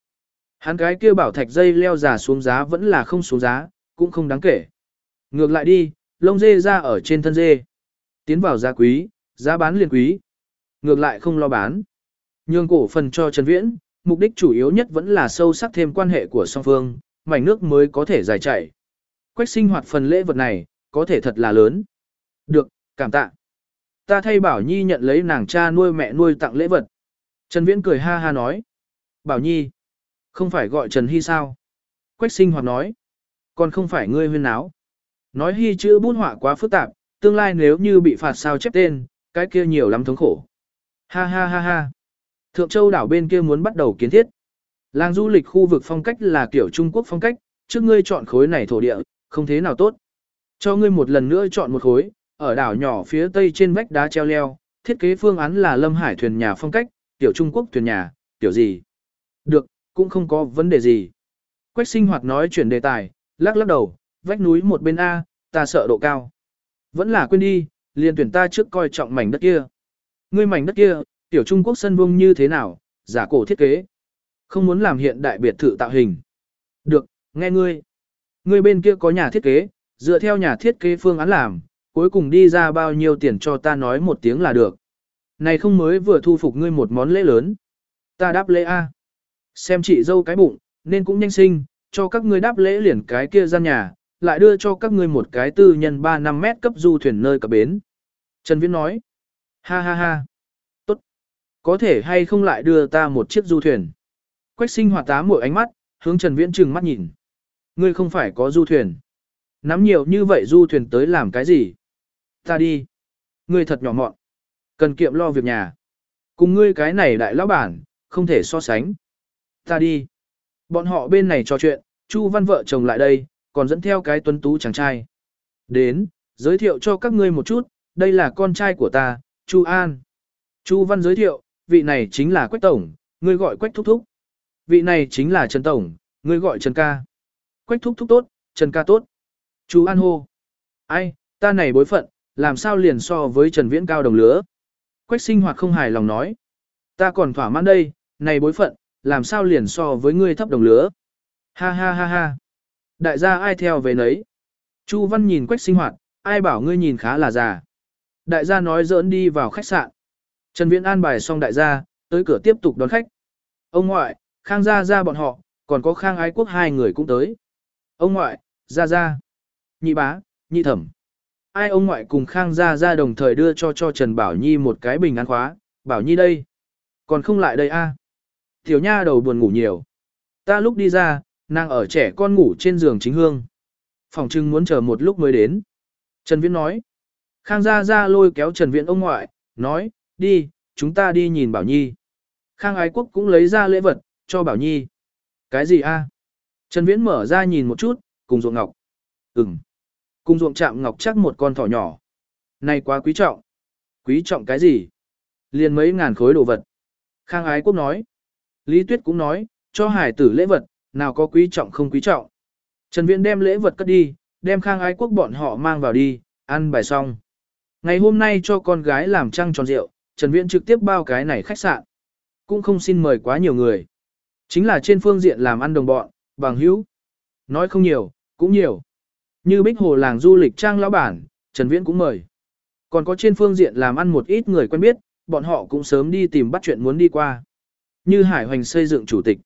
Hắn cái kia bảo thạch dây leo giả xuống giá vẫn là không xuống giá, cũng không đáng kể. Ngược lại đi, lông dê ra ở trên thân dê. Tiến vào giá quý, giá bán liền quý. Ngược lại không lo bán. Nhường cổ phần cho Trần Viễn, mục đích chủ yếu nhất vẫn là sâu sắc thêm quan hệ của song phương, mảnh nước mới có thể dài chảy. Quách sinh hoạt phần lễ vật này, có thể thật là lớn. Được, cảm tạ. Ta thay Bảo Nhi nhận lấy nàng cha nuôi mẹ nuôi tặng lễ vật. Trần Viễn cười ha ha nói. Bảo Nhi, không phải gọi Trần Hy sao? Quách sinh hoạt nói. Còn không phải ngươi huyên náo. Nói Hy chữ bút họa quá phức tạp, tương lai nếu như bị phạt sao chép tên, cái kia nhiều lắm thống khổ. Ha ha ha ha. Thượng Châu đảo bên kia muốn bắt đầu kiến thiết. Làng du lịch khu vực phong cách là kiểu Trung Quốc phong cách, trước ngươi chọn khối này thổ địa, không thế nào tốt. Cho ngươi một lần nữa chọn một khối, ở đảo nhỏ phía tây trên vách đá treo leo, thiết kế phương án là Lâm Hải thuyền nhà phong cách, tiểu Trung Quốc thuyền nhà, tiểu gì. Được, cũng không có vấn đề gì. Quách sinh hoạt nói chuyển đề tài, lắc lắc đầu, vách núi một bên A, ta sợ độ cao. Vẫn là quên đi, liền tuyển ta trước coi trọng mảnh đất kia. Ngươi mảnh đất kia, tiểu Trung Quốc sân vông như thế nào, giả cổ thiết kế. Không muốn làm hiện đại biệt thự tạo hình. Được, nghe ngươi. Ngươi bên kia có nhà thiết kế, dựa theo nhà thiết kế phương án làm, cuối cùng đi ra bao nhiêu tiền cho ta nói một tiếng là được. Này không mới vừa thu phục ngươi một món lễ lớn. Ta đáp lễ A. Xem chị dâu cái bụng, nên cũng nhanh sinh, cho các ngươi đáp lễ liền cái kia gian nhà, lại đưa cho các ngươi một cái tư nhân 3 năm mét cấp du thuyền nơi cập bến. Trần Viễn nói. Ha ha ha. Có thể hay không lại đưa ta một chiếc du thuyền. Quách sinh hoạt tá mỗi ánh mắt, hướng Trần Viễn trừng mắt nhìn. Ngươi không phải có du thuyền. Nắm nhiều như vậy du thuyền tới làm cái gì? Ta đi. Ngươi thật nhỏ mọn. Cần kiệm lo việc nhà. Cùng ngươi cái này đại lão bản, không thể so sánh. Ta đi. Bọn họ bên này trò chuyện, Chu Văn vợ chồng lại đây, còn dẫn theo cái tuấn tú chàng trai. Đến, giới thiệu cho các ngươi một chút, đây là con trai của ta, Chu An. Chu Văn giới thiệu, vị này chính là Quách Tổng, ngươi gọi Quách Thúc Thúc. Vị này chính là Trần Tổng, ngươi gọi Trần Ca. Quách Thúc Thúc tốt, Trần Ca tốt. Chu An hô. Ai, ta này bối phận, làm sao liền so với Trần Viễn cao đồng lứa. Quách sinh hoạt không hài lòng nói. Ta còn thỏa mãn đây, này bối phận, làm sao liền so với ngươi thấp đồng lứa. Ha ha ha ha. Đại gia ai theo về nấy. Chu Văn nhìn quách sinh hoạt, ai bảo ngươi nhìn khá là già. Đại gia nói dỡn đi vào khách sạn. Trần Viễn an bài xong đại gia, tới cửa tiếp tục đón khách. Ông ngoại, Khang Gia Gia bọn họ, còn có Khang Ái Quốc hai người cũng tới. Ông ngoại, Gia Gia, nhị bá, nhị thẩm. Ai ông ngoại cùng Khang Gia Gia đồng thời đưa cho cho Trần Bảo Nhi một cái bình an khóa, Bảo Nhi đây. Còn không lại đây a à? Tiểu nha đầu buồn ngủ nhiều. Ta lúc đi ra, nàng ở trẻ con ngủ trên giường chính hương. Phòng trưng muốn chờ một lúc mới đến. Trần Viễn nói. Khang Gia Gia lôi kéo Trần Viễn ông ngoại, nói, đi, chúng ta đi nhìn Bảo Nhi. Khang Ái Quốc cũng lấy ra lễ vật, cho Bảo Nhi. Cái gì a? Trần Viễn mở ra nhìn một chút, cùng ruộng ngọc. Ừm. Cùng ruộng chạm ngọc chắc một con thỏ nhỏ. Này quá quý trọng. Quý trọng cái gì? Liền mấy ngàn khối đồ vật. Khang Ái Quốc nói. Lý Tuyết cũng nói, cho hải tử lễ vật, nào có quý trọng không quý trọng. Trần Viễn đem lễ vật cất đi, đem Khang Ái Quốc bọn họ mang vào đi, ăn bài xong. Ngày hôm nay cho con gái làm trăng tròn rượu, Trần Viễn trực tiếp bao cái này khách sạn. Cũng không xin mời quá nhiều người. Chính là trên phương diện làm ăn đồng bọn, bằng hữu. Nói không nhiều, cũng nhiều. Như Bích Hồ làng du lịch trang lão bản, Trần Viễn cũng mời. Còn có trên phương diện làm ăn một ít người quen biết, bọn họ cũng sớm đi tìm bắt chuyện muốn đi qua. Như Hải Hoành xây dựng chủ tịch.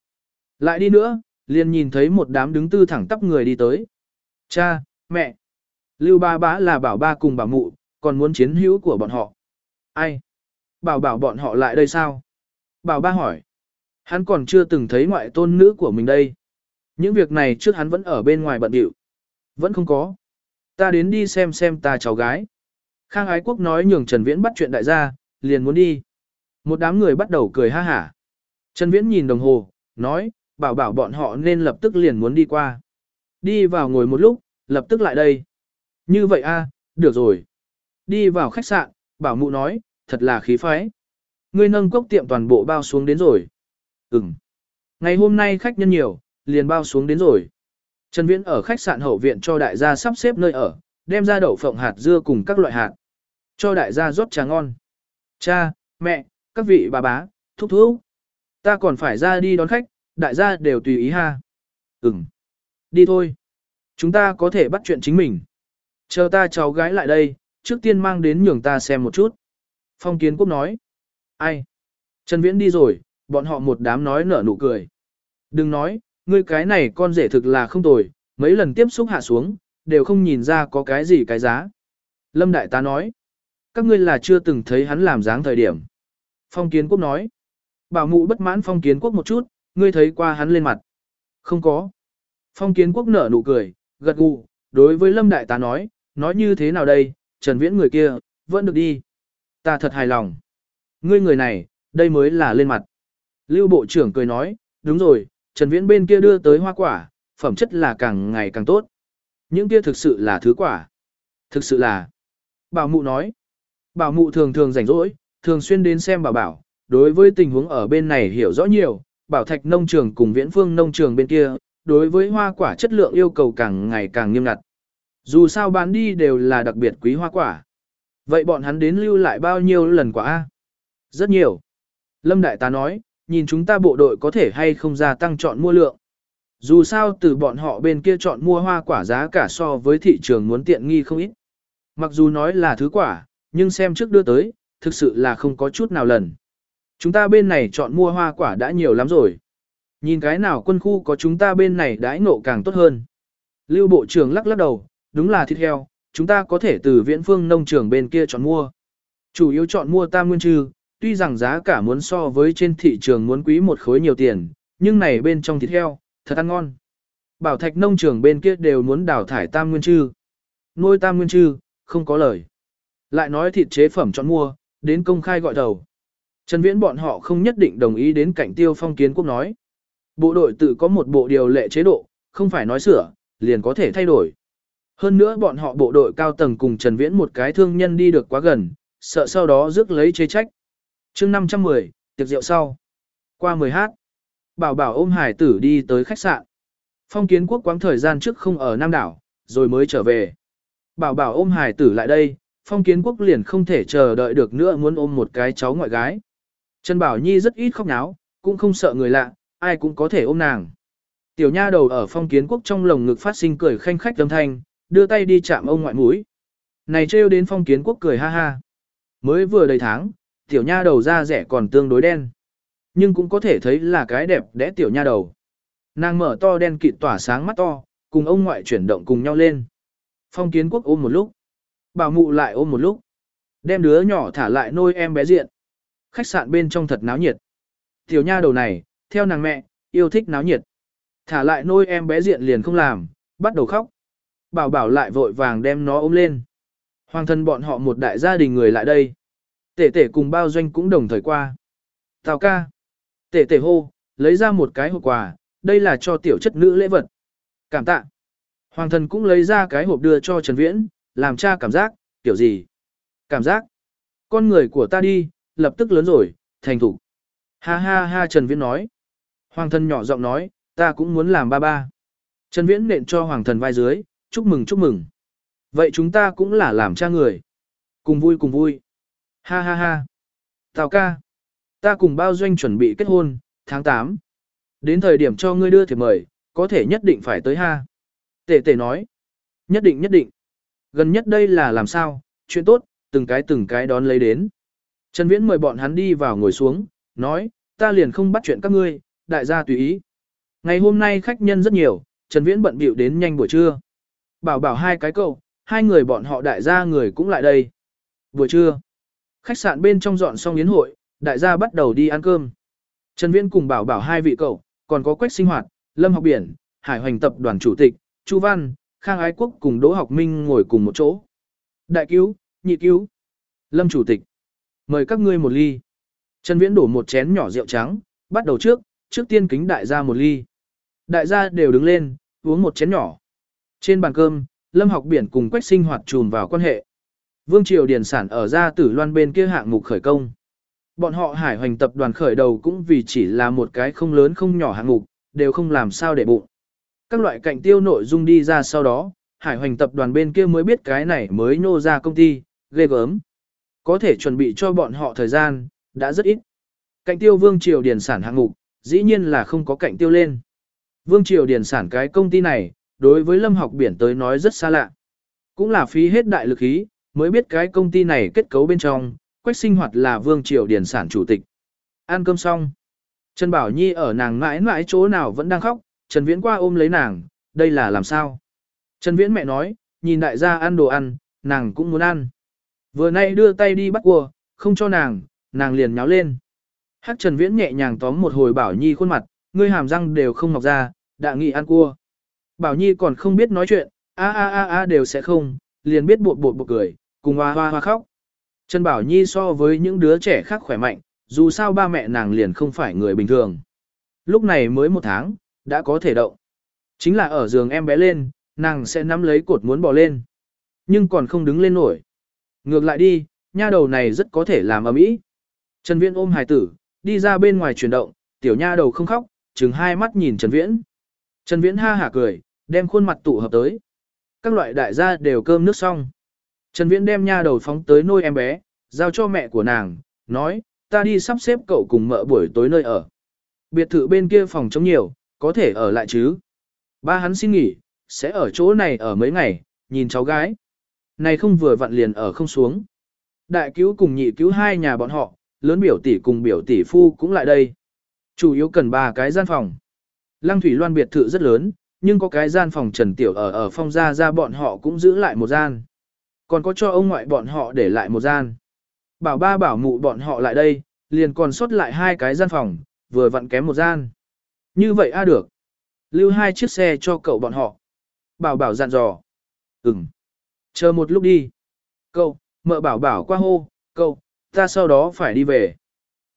Lại đi nữa, liền nhìn thấy một đám đứng tư thẳng tắp người đi tới. Cha, mẹ. Lưu ba bá là bảo ba cùng bảo mụ, còn muốn chiến hữu của bọn họ. Ai? Bảo bảo bọn họ lại đây sao? Bảo ba hỏi. Hắn còn chưa từng thấy ngoại tôn nữ của mình đây. Những việc này trước hắn vẫn ở bên ngoài bận điệu. Vẫn không có. Ta đến đi xem xem ta cháu gái. Khang Ái Quốc nói nhường Trần Viễn bắt chuyện đại gia, liền muốn đi. Một đám người bắt đầu cười ha hả. Trần Viễn nhìn đồng hồ, nói, bảo bảo bọn họ nên lập tức liền muốn đi qua. Đi vào ngồi một lúc, lập tức lại đây. Như vậy a, được rồi. Đi vào khách sạn, bảo mụ nói, thật là khí phái. Ngươi nâng cốc tiệm toàn bộ bao xuống đến rồi. Ừm. Ngày hôm nay khách nhân nhiều, liền bao xuống đến rồi. Trần Viễn ở khách sạn hậu viện cho đại gia sắp xếp nơi ở, đem ra đậu phộng hạt dưa cùng các loại hạt. Cho đại gia rót trà ngon. Cha, mẹ, các vị bà bá, thúc thúc. Ta còn phải ra đi đón khách, đại gia đều tùy ý ha. Ừm. Đi thôi. Chúng ta có thể bắt chuyện chính mình. Chờ ta cháu gái lại đây, trước tiên mang đến nhường ta xem một chút. Phong Kiến Quốc nói. Ai? Trần Viễn đi rồi, bọn họ một đám nói nở nụ cười. Đừng nói, ngươi cái này con rể thực là không tồi, mấy lần tiếp xúc hạ xuống, đều không nhìn ra có cái gì cái giá. Lâm Đại tá nói. Các ngươi là chưa từng thấy hắn làm dáng thời điểm. Phong Kiến Quốc nói. Bảo mụ bất mãn Phong Kiến Quốc một chút, ngươi thấy qua hắn lên mặt. Không có. Phong Kiến Quốc nở nụ cười, gật gù, đối với Lâm Đại tá nói, nói như thế nào đây, Trần Viễn người kia, vẫn được đi. Ta thật hài lòng. Ngươi người này, đây mới là lên mặt. Lưu Bộ trưởng cười nói, đúng rồi, Trần Viễn bên kia đưa tới hoa quả, phẩm chất là càng ngày càng tốt. Những kia thực sự là thứ quả. Thực sự là. Bảo mụ nói. Bảo mụ thường thường rảnh rỗi, thường xuyên đến xem bảo bảo, đối với tình huống ở bên này hiểu rõ nhiều, bảo thạch nông trường cùng viễn phương nông trường bên kia, đối với hoa quả chất lượng yêu cầu càng ngày càng nghiêm ngặt. Dù sao bán đi đều là đặc biệt quý hoa quả. Vậy bọn hắn đến lưu lại bao nhiêu lần quả A? Rất nhiều. Lâm Đại tá nói, nhìn chúng ta bộ đội có thể hay không gia tăng chọn mua lượng. Dù sao từ bọn họ bên kia chọn mua hoa quả giá cả so với thị trường muốn tiện nghi không ít. Mặc dù nói là thứ quả, nhưng xem trước đưa tới, thực sự là không có chút nào lần. Chúng ta bên này chọn mua hoa quả đã nhiều lắm rồi. Nhìn cái nào quân khu có chúng ta bên này đãi ngộ càng tốt hơn. Lưu Bộ trưởng lắc lắc đầu, đúng là thịt heo, chúng ta có thể từ viễn phương nông trường bên kia chọn mua. Chủ yếu chọn mua tam nguyên trư, tuy rằng giá cả muốn so với trên thị trường muốn quý một khối nhiều tiền, nhưng này bên trong thịt heo, thật ăn ngon. Bảo thạch nông trường bên kia đều muốn đào thải tam nguyên trư. Nuôi tam nguyên trư, không có lời. Lại nói thịt chế phẩm chọn mua, đến công khai gọi đầu. Trần Viễn bọn họ không nhất định đồng ý đến cảnh tiêu phong kiến quốc nói. Bộ đội tự có một bộ điều lệ chế độ, không phải nói sửa, liền có thể thay đổi. Hơn nữa bọn họ bộ đội cao tầng cùng Trần Viễn một cái thương nhân đi được quá gần, sợ sau đó rước lấy chế trách. chương 510, tiệc rượu sau. Qua 10 hát, bảo bảo ôm hải tử đi tới khách sạn. Phong kiến quốc quãng thời gian trước không ở Nam Đảo, rồi mới trở về. Bảo bảo ôm hải tử lại đây, phong kiến quốc liền không thể chờ đợi được nữa muốn ôm một cái cháu ngoại gái. Trần Bảo Nhi rất ít khóc náo, cũng không sợ người lạ, ai cũng có thể ôm nàng. Tiểu nha đầu ở phong kiến quốc trong lồng ngực phát sinh cười khanh khách âm thanh, đưa tay đi chạm ông ngoại mũi. Này trêu đến phong kiến quốc cười ha ha. Mới vừa đầy tháng, tiểu nha đầu da rẻ còn tương đối đen. Nhưng cũng có thể thấy là cái đẹp đẽ tiểu nha đầu. Nàng mở to đen kịt tỏa sáng mắt to, cùng ông ngoại chuyển động cùng nhau lên. Phong kiến quốc ôm một lúc. Bảo mụ lại ôm một lúc. Đem đứa nhỏ thả lại nôi em bé diện. Khách sạn bên trong thật náo nhiệt. Tiểu nha đầu này, theo nàng mẹ, yêu thích náo nhiệt. Thả lại nôi em bé diện liền không làm, bắt đầu khóc. Bảo bảo lại vội vàng đem nó ôm lên. Hoàng thân bọn họ một đại gia đình người lại đây. Tể tể cùng bao doanh cũng đồng thời qua. Tào ca. Tể tể hô, lấy ra một cái hộp quà, đây là cho tiểu chất nữ lễ vật. Cảm tạ. Hoàng thân cũng lấy ra cái hộp đưa cho Trần Viễn, làm cha cảm giác, kiểu gì? Cảm giác. Con người của ta đi, lập tức lớn rồi, thành thủ. Ha ha ha Trần Viễn nói. Hoàng thân nhỏ giọng nói, ta cũng muốn làm ba ba. Trần Viễn nện cho hoàng thần vai dưới, chúc mừng chúc mừng. Vậy chúng ta cũng là làm cha người. Cùng vui cùng vui. Ha ha ha. Tào ca. Ta cùng bao doanh chuẩn bị kết hôn, tháng 8. Đến thời điểm cho ngươi đưa thiệp mời, có thể nhất định phải tới ha. Tể tể nói. Nhất định nhất định. Gần nhất đây là làm sao, chuyện tốt, từng cái từng cái đón lấy đến. Trần Viễn mời bọn hắn đi vào ngồi xuống, nói, ta liền không bắt chuyện các ngươi, đại gia tùy ý. Ngày hôm nay khách nhân rất nhiều, Trần Viễn bận bịu đến nhanh buổi trưa. Bảo bảo hai cái cậu, hai người bọn họ đại gia người cũng lại đây. Buổi trưa, khách sạn bên trong dọn xong yến hội, đại gia bắt đầu đi ăn cơm. Trần Viễn cùng bảo bảo hai vị cậu, còn có quách sinh hoạt, lâm học biển, hải hoành tập đoàn chủ tịch, Chu Văn, Khang Ái Quốc cùng Đỗ Học Minh ngồi cùng một chỗ. Đại cứu, nhị cứu, lâm chủ tịch, mời các ngươi một ly. Trần Viễn đổ một chén nhỏ rượu trắng, bắt đầu trước, trước tiên kính đại gia một ly. Đại gia đều đứng lên, uống một chén nhỏ. Trên bàn cơm, Lâm học biển cùng Quách sinh hoạt trùm vào quan hệ. Vương Triều Điền sản ở gia tử loan bên kia hạng mục khởi công. Bọn họ hải hoành tập đoàn khởi đầu cũng vì chỉ là một cái không lớn không nhỏ hạng mục, đều không làm sao để bụng. Các loại cạnh tiêu nội dung đi ra sau đó, hải hoành tập đoàn bên kia mới biết cái này mới nô ra công ty, ghê gớm. Có thể chuẩn bị cho bọn họ thời gian, đã rất ít. Cạnh tiêu Vương Triều Điền sản hạng mục, dĩ nhiên là không có cạnh tiêu lên. Vương Triều Điền sản cái công ty này, đối với lâm học biển tới nói rất xa lạ. Cũng là phí hết đại lực ý, mới biết cái công ty này kết cấu bên trong, quách sinh hoạt là Vương Triều điển sản chủ tịch. Ăn cơm xong. Trần Bảo Nhi ở nàng mãi mãi chỗ nào vẫn đang khóc, Trần Viễn qua ôm lấy nàng, đây là làm sao? Trần Viễn mẹ nói, nhìn đại gia ăn đồ ăn, nàng cũng muốn ăn. Vừa nay đưa tay đi bắt cua, không cho nàng, nàng liền nháo lên. Hắc Trần Viễn nhẹ nhàng tóm một hồi Bảo Nhi khuôn mặt, ngươi hàm răng đều không mọc ra, đã nghị ăn cua. Bảo Nhi còn không biết nói chuyện, a a a a đều sẽ không, liền biết bột bột bột cười, cùng hoa hoa hoa khóc. Trần Bảo Nhi so với những đứa trẻ khác khỏe mạnh, dù sao ba mẹ nàng liền không phải người bình thường. Lúc này mới một tháng, đã có thể động. Chính là ở giường em bé lên, nàng sẽ nắm lấy cột muốn bò lên. Nhưng còn không đứng lên nổi. Ngược lại đi, nha đầu này rất có thể làm ầm ĩ. Trần Viễn ôm hài tử, đi ra bên ngoài chuyển động, tiểu nha đầu không khóc, trừng hai mắt nhìn Trần Viễn. Trần Viễn ha hả cười, đem khuôn mặt tụ hợp tới. Các loại đại gia đều cơm nước xong. Trần Viễn đem nha đầu phóng tới nôi em bé, giao cho mẹ của nàng, nói, ta đi sắp xếp cậu cùng mợ buổi tối nơi ở. Biệt thự bên kia phòng trống nhiều, có thể ở lại chứ. Ba hắn xin nghỉ, sẽ ở chỗ này ở mấy ngày, nhìn cháu gái. Này không vừa vặn liền ở không xuống. Đại cứu cùng nhị cứu hai nhà bọn họ, lớn biểu tỷ cùng biểu tỷ phu cũng lại đây. Chủ yếu cần ba cái gian phòng. Lăng Thủy Loan biệt thự rất lớn, nhưng có cái gian phòng Trần Tiểu ở ở phong gia ra bọn họ cũng giữ lại một gian. Còn có cho ông ngoại bọn họ để lại một gian. Bảo ba bảo mụ bọn họ lại đây, liền còn sót lại hai cái gian phòng, vừa vặn kém một gian. Như vậy a được. Lưu hai chiếc xe cho cậu bọn họ. Bảo bảo dặn dò. Ừm. Chờ một lúc đi. Cậu, mợ bảo bảo qua hô, cậu, ta sau đó phải đi về.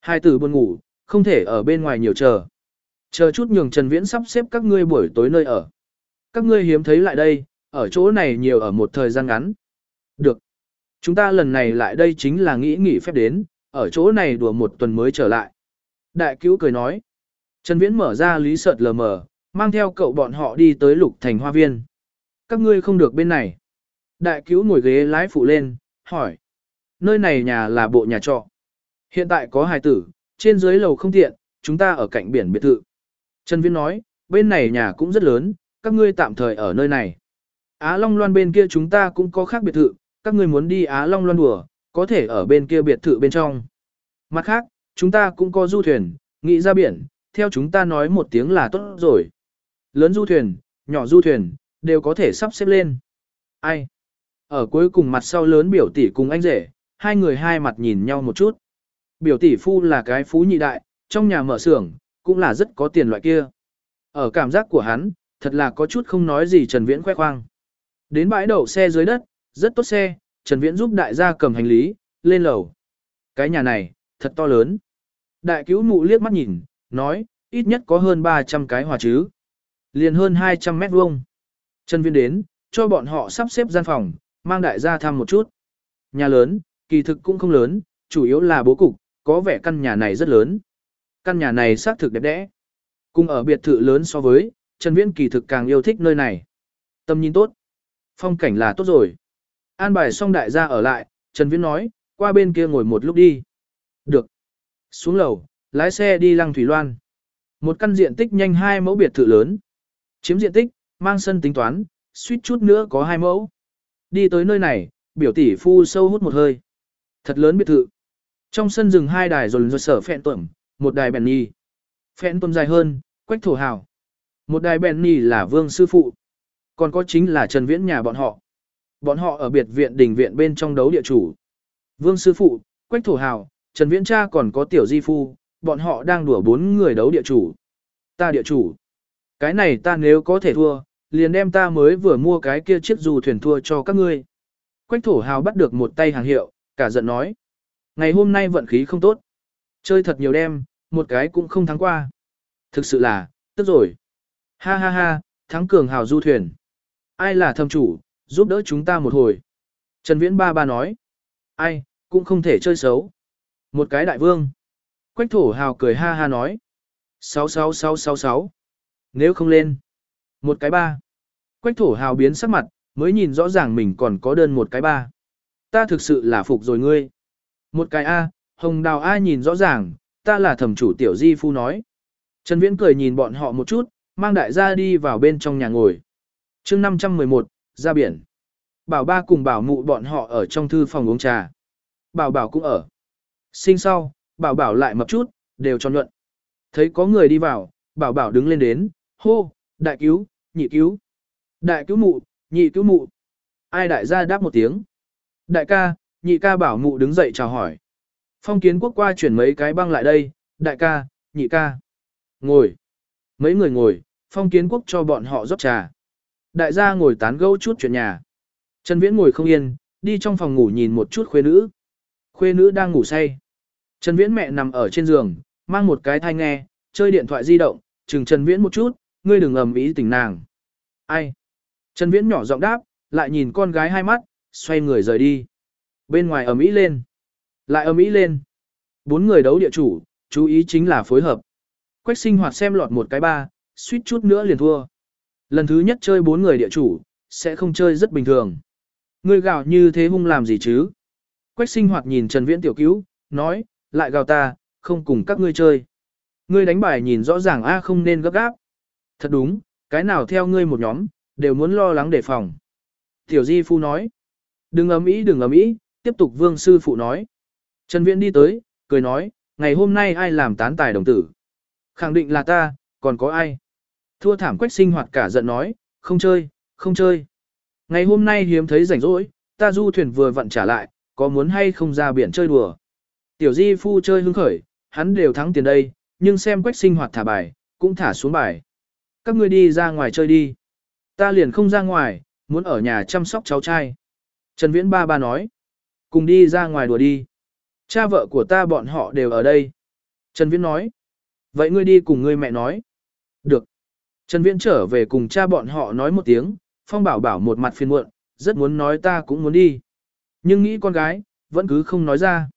Hai tử buồn ngủ, không thể ở bên ngoài nhiều chờ. Chờ chút nhường Trần Viễn sắp xếp các ngươi buổi tối nơi ở. Các ngươi hiếm thấy lại đây, ở chỗ này nhiều ở một thời gian ngắn. Được. Chúng ta lần này lại đây chính là nghĩ nghỉ phép đến, ở chỗ này đùa một tuần mới trở lại. Đại cứu cười nói. Trần Viễn mở ra lý sợt lờ mờ, mang theo cậu bọn họ đi tới lục thành hoa viên. Các ngươi không được bên này. Đại cứu ngồi ghế lái phụ lên, hỏi. Nơi này nhà là bộ nhà trọ. Hiện tại có hài tử, trên dưới lầu không tiện, chúng ta ở cạnh biển biệt thự. Trần Viễn nói, bên này nhà cũng rất lớn, các ngươi tạm thời ở nơi này. Á Long Loan bên kia chúng ta cũng có khác biệt thự, các ngươi muốn đi Á Long Loan đùa, có thể ở bên kia biệt thự bên trong. Mặt khác, chúng ta cũng có du thuyền, nghĩ ra biển, theo chúng ta nói một tiếng là tốt rồi. Lớn du thuyền, nhỏ du thuyền, đều có thể sắp xếp lên. Ai? Ở cuối cùng mặt sau lớn biểu tỷ cùng anh rể, hai người hai mặt nhìn nhau một chút. Biểu tỷ phu là cái phú nhị đại, trong nhà mở xưởng, cũng là rất có tiền loại kia. Ở cảm giác của hắn, thật là có chút không nói gì Trần Viễn khoe khoang. Đến bãi đậu xe dưới đất, rất tốt xe, Trần Viễn giúp đại gia cầm hành lý, lên lầu. Cái nhà này, thật to lớn. Đại cứu mụ liếc mắt nhìn, nói, ít nhất có hơn 300 cái hòa chứ. Liền hơn 200 mét vuông. Trần Viễn đến, cho bọn họ sắp xếp gian phòng, mang đại gia thăm một chút. Nhà lớn, kỳ thực cũng không lớn, chủ yếu là bố cục, có vẻ căn nhà này rất lớn. Căn nhà này xác thực đẹp đẽ. Cùng ở biệt thự lớn so với, Trần Viễn kỳ thực càng yêu thích nơi này. Tâm nhìn tốt. Phong cảnh là tốt rồi. An bài xong đại gia ở lại, Trần Viễn nói, qua bên kia ngồi một lúc đi. Được. Xuống lầu, lái xe đi Lăng Thủy Loan. Một căn diện tích nhanh hai mẫu biệt thự lớn. Chiếm diện tích, mang sân tính toán, suýt chút nữa có hai mẫu. Đi tới nơi này, biểu tỷ phu sâu hút một hơi. Thật lớn biệt thự. Trong sân rừng hai đài rồn rồi sở phẹn tuẩm, một đài bèn nhi. Phẹn tuẩm dài hơn, quách thổ hào. Một đài bèn nhi là vương sư phụ. Còn có chính là Trần Viễn nhà bọn họ. Bọn họ ở biệt viện đình viện bên trong đấu địa chủ. Vương sư phụ, Quách Thổ Hào, Trần Viễn Cha còn có Tiểu Di Phu, bọn họ đang đùa bốn người đấu địa chủ. Ta địa chủ. Cái này ta nếu có thể thua, liền đem ta mới vừa mua cái kia chiếc dù thuyền thua cho các ngươi. Quách Thổ Hào bắt được một tay hàng hiệu, cả giận nói. Ngày hôm nay vận khí không tốt. Chơi thật nhiều đêm, một cái cũng không thắng qua. Thực sự là, tức rồi. Ha ha ha, thắng cường hào du thuyền. Ai là thâm chủ, giúp đỡ chúng ta một hồi. Trần Viễn ba ba nói. Ai, cũng không thể chơi xấu. Một cái đại vương. Quách thổ hào cười ha ha nói. 66666. Nếu không lên. Một cái ba. Quách thổ hào biến sắc mặt, mới nhìn rõ ràng mình còn có đơn một cái ba. Ta thực sự là phục rồi ngươi. Một cái A, hồng đào A nhìn rõ ràng, ta là thẩm chủ tiểu di phu nói. Trần Viễn cười nhìn bọn họ một chút, mang đại gia đi vào bên trong nhà ngồi. chương 511, ra biển. Bảo ba cùng bảo mụ bọn họ ở trong thư phòng uống trà. Bảo bảo cũng ở. Sinh sau, bảo bảo lại mập chút, đều tròn nhuận. Thấy có người đi vào, bảo bảo đứng lên đến, hô, đại cứu, nhị cứu. Đại cứu mụ, nhị cứu mụ. Ai đại gia đáp một tiếng. Đại ca, nhị ca bảo mụ đứng dậy chào hỏi. Phong kiến quốc qua chuyển mấy cái băng lại đây, đại ca, nhị ca. Ngồi. Mấy người ngồi, phong kiến quốc cho bọn họ rót trà. Đại gia ngồi tán gẫu chút chuyện nhà. Trần Viễn ngồi không yên, đi trong phòng ngủ nhìn một chút khuê nữ. Khuê nữ đang ngủ say. Trần Viễn mẹ nằm ở trên giường, mang một cái thai nghe, chơi điện thoại di động, chừng Trần Viễn một chút, ngươi đừng ầm ĩ tỉnh nàng. Ai? Trần Viễn nhỏ giọng đáp, lại nhìn con gái hai mắt, xoay người rời đi. Bên ngoài ầm ĩ lên. Lại âm ý lên. Bốn người đấu địa chủ, chú ý chính là phối hợp. Quách sinh hoạt xem lọt một cái ba, suýt chút nữa liền thua. Lần thứ nhất chơi bốn người địa chủ, sẽ không chơi rất bình thường. Ngươi gào như thế hung làm gì chứ? Quách sinh hoạt nhìn Trần Viễn tiểu cứu, nói, lại gào ta, không cùng các ngươi chơi. Ngươi đánh bài nhìn rõ ràng A không nên gấp gáp. Thật đúng, cái nào theo ngươi một nhóm, đều muốn lo lắng đề phòng. Tiểu Di Phu nói, đừng ấm ý đừng ấm ý, tiếp tục vương sư phụ nói. Trần Viễn đi tới, cười nói, ngày hôm nay ai làm tán tài đồng tử? Khẳng định là ta, còn có ai? Thua thảm quách sinh hoạt cả giận nói, không chơi, không chơi. Ngày hôm nay hiếm thấy rảnh rỗi, ta du thuyền vừa vặn trả lại, có muốn hay không ra biển chơi đùa. Tiểu di phu chơi hứng khởi, hắn đều thắng tiền đây, nhưng xem quách sinh hoạt thả bài, cũng thả xuống bài. Các ngươi đi ra ngoài chơi đi. Ta liền không ra ngoài, muốn ở nhà chăm sóc cháu trai. Trần Viễn ba ba nói. Cùng đi ra ngoài đùa đi. Cha vợ của ta bọn họ đều ở đây. Trần Viễn nói. Vậy ngươi đi cùng ngươi mẹ nói. Được. Trần Viễn trở về cùng cha bọn họ nói một tiếng, Phong Bảo Bảo một mặt phiền muộn, rất muốn nói ta cũng muốn đi. Nhưng nghĩ con gái, vẫn cứ không nói ra.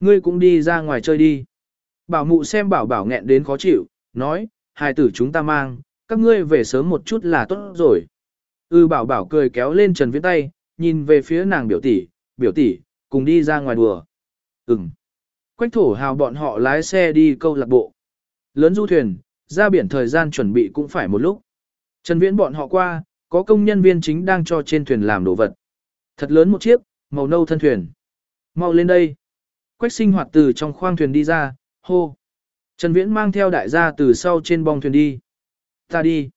Ngươi cũng đi ra ngoài chơi đi. Bảo mụ xem Bảo Bảo nghẹn đến khó chịu, nói, hai tử chúng ta mang, các ngươi về sớm một chút là tốt rồi. Ừ Bảo Bảo cười kéo lên Trần Viễn tay, nhìn về phía nàng biểu tỷ, biểu tỷ, cùng đi ra ngoài đùa. Ừm. Quách thổ hào bọn họ lái xe đi câu lạc bộ. Lớn du thuyền, ra biển thời gian chuẩn bị cũng phải một lúc. Trần Viễn bọn họ qua, có công nhân viên chính đang cho trên thuyền làm đồ vật. Thật lớn một chiếc, màu nâu thân thuyền. Mau lên đây. Quách sinh hoạt từ trong khoang thuyền đi ra, hô. Trần Viễn mang theo đại gia từ sau trên bong thuyền đi. Ta đi.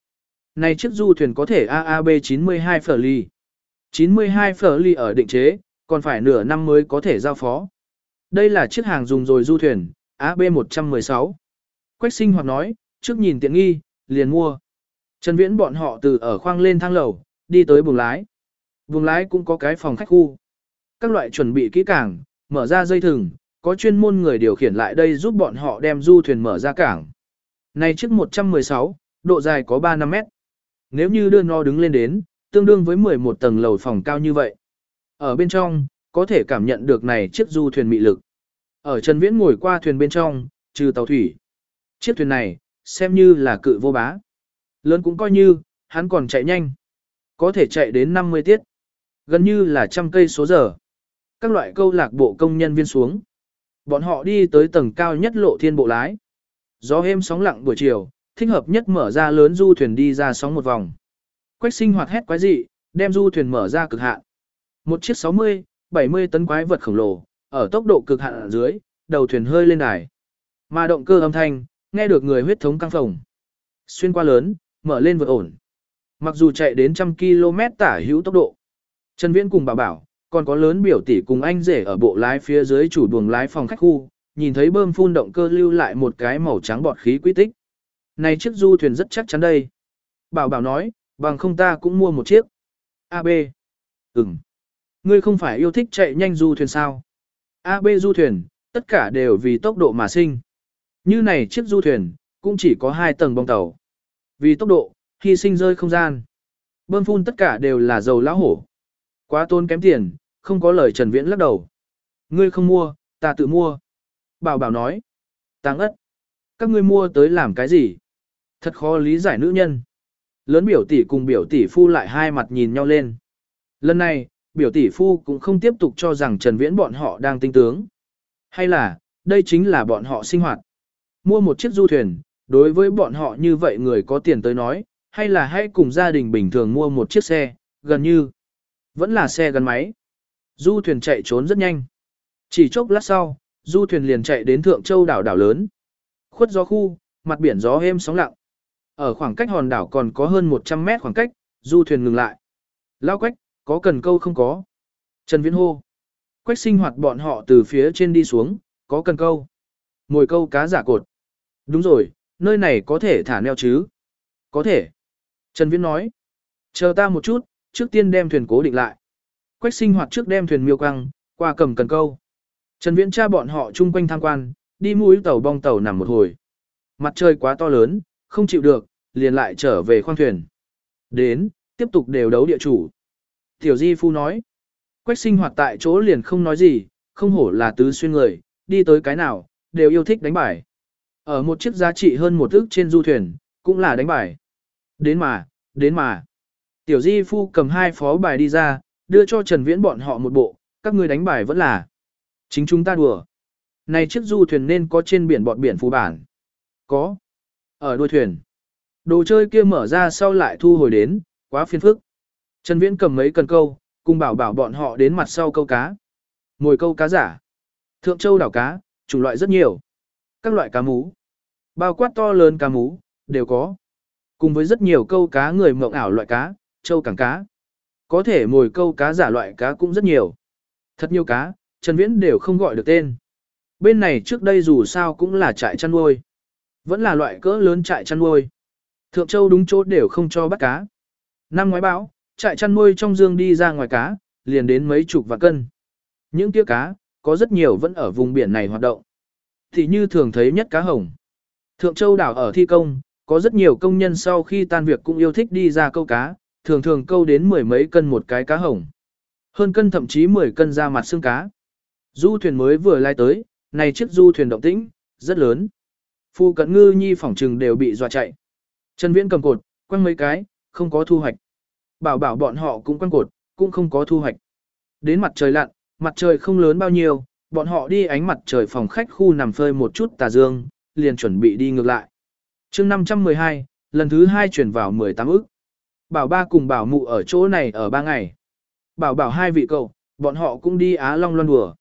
Này chiếc du thuyền có thể AAB 92 phở ly. 92 phở ly ở định chế, còn phải nửa năm mới có thể giao phó. Đây là chiếc hàng dùng rồi du thuyền, AB 116. Quách sinh hoạt nói, trước nhìn tiện nghi, liền mua. Trần Viễn bọn họ từ ở khoang lên thang lầu, đi tới buồng lái. Buồng lái cũng có cái phòng khách khu. Các loại chuẩn bị kỹ càng, mở ra dây thừng, có chuyên môn người điều khiển lại đây giúp bọn họ đem du thuyền mở ra cảng. Này chiếc 116, độ dài có 3-5 mét. Nếu như đưa nó đứng lên đến, tương đương với 11 tầng lầu phòng cao như vậy. Ở bên trong, có thể cảm nhận được này chiếc du thuyền mị lực. Ở Trần Viễn ngồi qua thuyền bên trong, trừ tàu thủy. Chiếc thuyền này, xem như là cự vô bá. Lớn cũng coi như, hắn còn chạy nhanh. Có thể chạy đến 50 tiết. Gần như là trăm cây số giờ. Các loại câu lạc bộ công nhân viên xuống. Bọn họ đi tới tầng cao nhất lộ thiên bộ lái. Gió êm sóng lặng buổi chiều, thích hợp nhất mở ra lớn du thuyền đi ra sóng một vòng. Quách sinh hoạt hét quái dị, đem du thuyền mở ra cực hạn. Một chiếc 60, 70 tấn quái vật khổng lồ, ở tốc độ cực hạn ở dưới, đầu thuyền hơi lên đài. Mà động cơ âm thanh, nghe được người huyết thống căng phồng. Xuyên qua lớn, mở lên vượt ổn. Mặc dù chạy đến trăm km tả hữu tốc độ. Trần Viễn cùng bảo bảo, còn có lớn biểu tỷ cùng anh rể ở bộ lái phía dưới chủ buồng lái phòng khách khu, nhìn thấy bơm phun động cơ lưu lại một cái màu trắng bọt khí quy tích. Này chiếc du thuyền rất chắc chắn đây. Bảo bảo nói, bằng không ta cũng mua một chiếc. AB. Ừm. Ngươi không phải yêu thích chạy nhanh du thuyền sao? AB du thuyền, tất cả đều vì tốc độ mà sinh. Như này chiếc du thuyền, cũng chỉ có hai tầng bong tàu. Vì tốc độ, hy sinh rơi không gian. Bơm phun tất cả đều là dầu lão hổ. Quá tốn kém tiền, không có lời Trần Viễn lắc đầu. Ngươi không mua, ta tự mua. Bảo bảo nói. Tăng ất. Các ngươi mua tới làm cái gì? Thật khó lý giải nữ nhân. Lớn biểu tỷ cùng biểu tỷ phu lại hai mặt nhìn nhau lên. Lần này, biểu tỷ phu cũng không tiếp tục cho rằng Trần Viễn bọn họ đang tinh tướng. Hay là, đây chính là bọn họ sinh hoạt. Mua một chiếc du thuyền, đối với bọn họ như vậy người có tiền tới nói, hay là hãy cùng gia đình bình thường mua một chiếc xe, gần như, vẫn là xe gắn máy. Du thuyền chạy trốn rất nhanh. Chỉ chốc lát sau, du thuyền liền chạy đến Thượng Châu đảo đảo lớn. Khuất gió khu, mặt biển gió êm sóng lặng. Ở khoảng cách hòn đảo còn có hơn 100 mét khoảng cách, du thuyền ngừng lại. Lao quách, có cần câu không có? Trần Viễn hô. Quách sinh hoạt bọn họ từ phía trên đi xuống, có cần câu. Mồi câu cá giả cột. Đúng rồi, nơi này có thể thả neo chứ? Có thể. Trần Viễn nói. Chờ ta một chút, trước tiên đem thuyền cố định lại. Quách sinh hoạt trước đem thuyền miêu căng, qua cầm cần câu. Trần Viễn tra bọn họ chung quanh tham quan, đi mũi tàu bong tàu nằm một hồi. Mặt trời quá to lớn, không chịu được, liền lại trở về khoang thuyền. Đến, tiếp tục đều đấu địa chủ. Tiểu Di Phu nói. Quách sinh hoạt tại chỗ liền không nói gì, không hổ là tứ xuyên người, đi tới cái nào, đều yêu thích đánh bài. Ở một chiếc giá trị hơn một thước trên du thuyền, cũng là đánh bài. Đến mà, đến mà. Tiểu Di Phu cầm hai phó bài đi ra, đưa cho Trần Viễn bọn họ một bộ, các người đánh bài vẫn là. Chính chúng ta đùa. Này chiếc du thuyền nên có trên biển bọn biển phù bản. Có. Ở đuôi thuyền. Đồ chơi kia mở ra sau lại thu hồi đến, quá phiền phức. Trần Viễn cầm mấy cần câu, cùng bảo bảo bọn họ đến mặt sau câu cá. Ngồi câu cá giả. Thượng Châu đảo cá, chủng loại rất nhiều. Các loại cá mú. Bao quát to lớn cá mú, đều có. Cùng với rất nhiều câu cá người mộng ảo loại cá, châu cảng cá. Có thể mồi câu cá giả loại cá cũng rất nhiều. Thật nhiều cá, Trần Viễn đều không gọi được tên. Bên này trước đây dù sao cũng là trại chăn nuôi. Vẫn là loại cỡ lớn trại chăn nuôi. Thượng Châu đúng chỗ đều không cho bắt cá. Năm ngoái bão, trại chăn nuôi trong dương đi ra ngoài cá, liền đến mấy chục vạn cân. Những tiếc cá, có rất nhiều vẫn ở vùng biển này hoạt động. Thì như thường thấy nhất cá hồng. Thượng Châu đảo ở thi công, có rất nhiều công nhân sau khi tan việc cũng yêu thích đi ra câu cá, thường thường câu đến mười mấy cân một cái cá hồng. Hơn cân thậm chí 10 cân ra mặt xương cá. Du thuyền mới vừa lai tới, này chiếc du thuyền động tĩnh, rất lớn. Phu cận ngư nhi phỏng trừng đều bị dọa chạy. Trần Viễn cầm cột, quăng mấy cái, không có thu hoạch. Bảo bảo bọn họ cũng quăng cột, cũng không có thu hoạch. Đến mặt trời lặn, mặt trời không lớn bao nhiêu, bọn họ đi ánh mặt trời phòng khách khu nằm phơi một chút tà dương, liền chuẩn bị đi ngược lại. chương 512, lần thứ hai chuyển vào 18 ức. Bảo ba cùng bảo mụ ở chỗ này ở ba ngày. Bảo bảo hai vị cậu, bọn họ cũng đi Á Long loan đùa.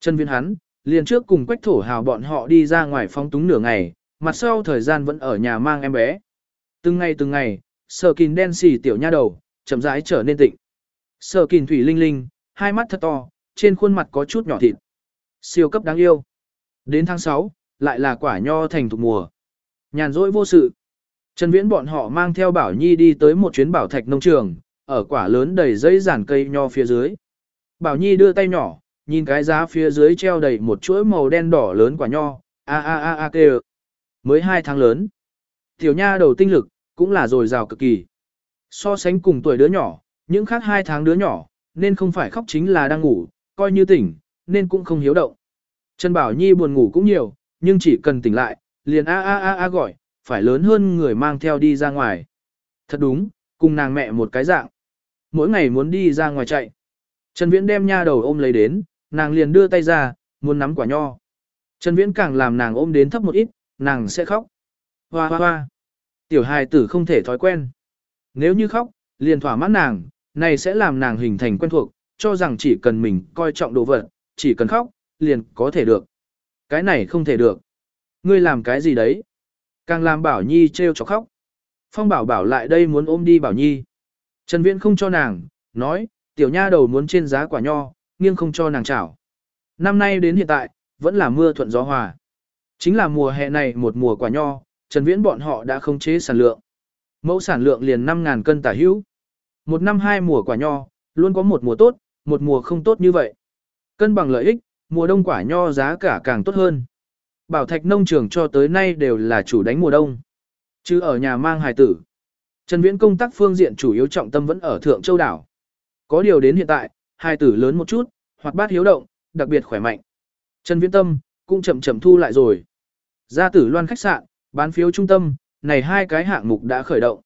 Trần Viên hắn, liền trước cùng quách thổ hào bọn họ đi ra ngoài phong túng nửa ngày, mặt sau thời gian vẫn ở nhà mang em bé. Từng ngày từng ngày, sờ kín đen xì tiểu nha đầu, chậm rãi trở nên tịnh. Sờ Kình thủy linh linh, hai mắt thật to, trên khuôn mặt có chút nhỏ thịt. Siêu cấp đáng yêu. Đến tháng 6, lại là quả nho thành thuộc mùa. Nhàn rỗi vô sự. Trần Viễn bọn họ mang theo Bảo Nhi đi tới một chuyến bảo thạch nông trường, ở quả lớn đầy dây giản cây nho phía dưới. Bảo Nhi đưa tay nhỏ, nhìn cái giá phía dưới treo đầy một chuỗi màu đen đỏ lớn quả nho, a a a a kêu. Mới hai tháng lớn. Tiểu nha đầu tinh lực, cũng là dồi dào cực kỳ. So sánh cùng tuổi đứa nhỏ, những khác hai tháng đứa nhỏ, nên không phải khóc chính là đang ngủ, coi như tỉnh, nên cũng không hiếu động. Trần Bảo Nhi buồn ngủ cũng nhiều, nhưng chỉ cần tỉnh lại, liền a a a a gọi, phải lớn hơn người mang theo đi ra ngoài. Thật đúng, cùng nàng mẹ một cái dạng. Mỗi ngày muốn đi ra ngoài chạy. Trần Viễn đem nha đầu ôm lấy đến, nàng liền đưa tay ra, muốn nắm quả nho. Trần Viễn càng làm nàng ôm đến thấp một ít, nàng sẽ khóc. Hoa hoa hoa. Tiểu hài tử không thể thói quen. Nếu như khóc, liền thỏa mãn nàng, này sẽ làm nàng hình thành quen thuộc, cho rằng chỉ cần mình coi trọng đồ vật, chỉ cần khóc, liền có thể được. Cái này không thể được. Ngươi làm cái gì đấy? Càng làm Bảo Nhi trêu cho khóc. Phong Bảo bảo lại đây muốn ôm đi Bảo Nhi. Trần Viễn không cho nàng, nói, tiểu nha đầu muốn trên giá quả nho, nghiêng không cho nàng chảo. Năm nay đến hiện tại, vẫn là mưa thuận gió hòa. Chính là mùa hè này một mùa quả nho, Trần Viễn bọn họ đã không chế sản lượng. Mẫu sản lượng liền 5.000 cân tả hữu. Một năm hai mùa quả nho, luôn có một mùa tốt, một mùa không tốt như vậy. Cân bằng lợi ích, mùa đông quả nho giá cả càng tốt hơn. Bảo thạch nông trường cho tới nay đều là chủ đánh mùa đông. Chứ ở nhà mang hài tử. Trần Viễn công tác phương diện chủ yếu trọng tâm vẫn ở Thượng Châu Đảo. Có điều đến hiện tại, hài tử lớn một chút, hoạt bát hiếu động, đặc biệt khỏe mạnh. Trần Viễn Tâm cũng chậm chậm thu lại rồi. Gia tử loan khách sạn, bán phiếu trung tâm, này hai cái hạng mục đã khởi động.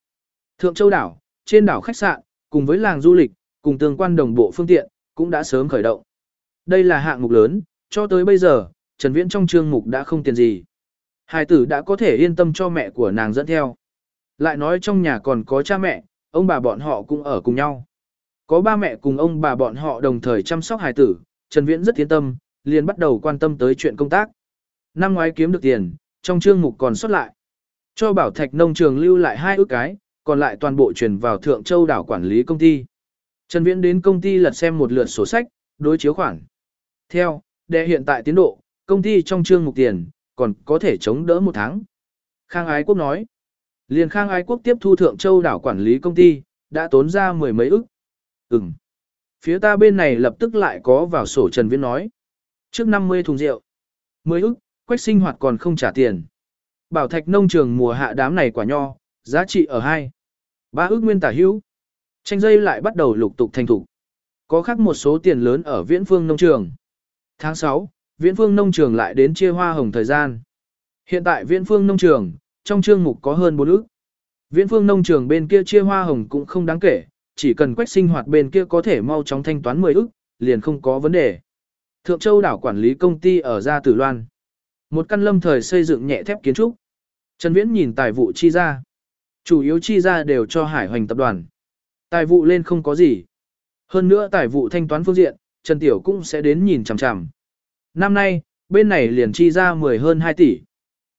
Thượng Châu Đảo, trên đảo khách sạn, cùng với làng du lịch, cùng tương quan đồng bộ phương tiện, cũng đã sớm khởi động. Đây là hạng mục lớn, cho tới bây giờ, Trần Viễn trong chương mục đã không tiền gì. Hải tử đã có thể yên tâm cho mẹ của nàng dẫn theo. Lại nói trong nhà còn có cha mẹ, ông bà bọn họ cũng ở cùng nhau. Có ba mẹ cùng ông bà bọn họ đồng thời chăm sóc hải tử, Trần Viễn rất yên tâm, liền bắt đầu quan tâm tới chuyện công tác. Năm ngoái kiếm được tiền, trong chương mục còn xuất lại. Cho bảo thạch nông trường lưu lại hai ước cái, còn lại toàn bộ chuyển vào Thượng Châu đảo quản lý công ty. Trần Viễn đến công ty lật xem một lượt sổ sách, đối chiếu khoản. Theo, để hiện tại tiến độ, công ty trong chương mục tiền, còn có thể chống đỡ một tháng. Khang Ái Quốc nói, liền Khang Ái Quốc tiếp thu Thượng Châu đảo quản lý công ty, đã tốn ra mười mấy ức. Ừm. Phía ta bên này lập tức lại có vào sổ Trần Viễn nói. Trước 50 thùng rượu. 10 ức, quách sinh hoạt còn không trả tiền. Bảo thạch nông trường mùa hạ đám này quả nho, giá trị ở hai. Ba ước nguyên tả hữu. Tranh dây lại bắt đầu lục tục thành thủ. Có khác một số tiền lớn ở viễn phương nông trường. Tháng 6, viễn phương nông trường lại đến chia hoa hồng thời gian. Hiện tại viễn phương nông trường, trong chương mục có hơn 4 ước. Viễn phương nông trường bên kia chia hoa hồng cũng không đáng kể, chỉ cần quách sinh hoạt bên kia có thể mau chóng thanh toán 10 ước, liền không có vấn đề. Thượng Châu đảo quản lý công ty ở Gia Tử Loan. Một căn lâm thời xây dựng nhẹ thép kiến trúc. Trần Viễn nhìn tài vụ chi ra. Chủ yếu chi ra đều cho Hải Hoành tập đoàn. Tài vụ lên không có gì. Hơn nữa tài vụ thanh toán phương diện, Trần Tiểu cũng sẽ đến nhìn chằm chằm. Năm nay, bên này liền chi ra 10 hơn 2 tỷ.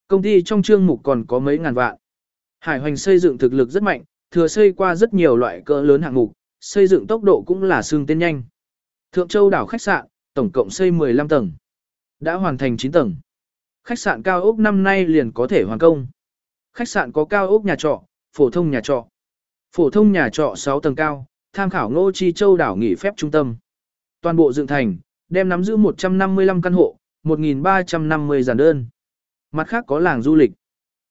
Công ty trong chương mục còn có mấy ngàn vạn. Hải Hoành xây dựng thực lực rất mạnh, thừa xây qua rất nhiều loại cỡ lớn hạng mục, xây dựng tốc độ cũng là xương tên nhanh. Thượng Châu đảo khách sạn, tổng cộng xây 15 tầng. Đã hoàn thành 9 tầng. Khách sạn cao ốc năm nay liền có thể hoàn công. Khách sạn có cao ốc nhà trọ, phổ thông nhà trọ. Phổ thông nhà trọ 6 tầng cao, tham khảo Ngô Chi Châu đảo nghỉ phép trung tâm. Toàn bộ dựng thành, đem nắm giữ 155 căn hộ, 1.350 giản đơn. Mặt khác có làng du lịch.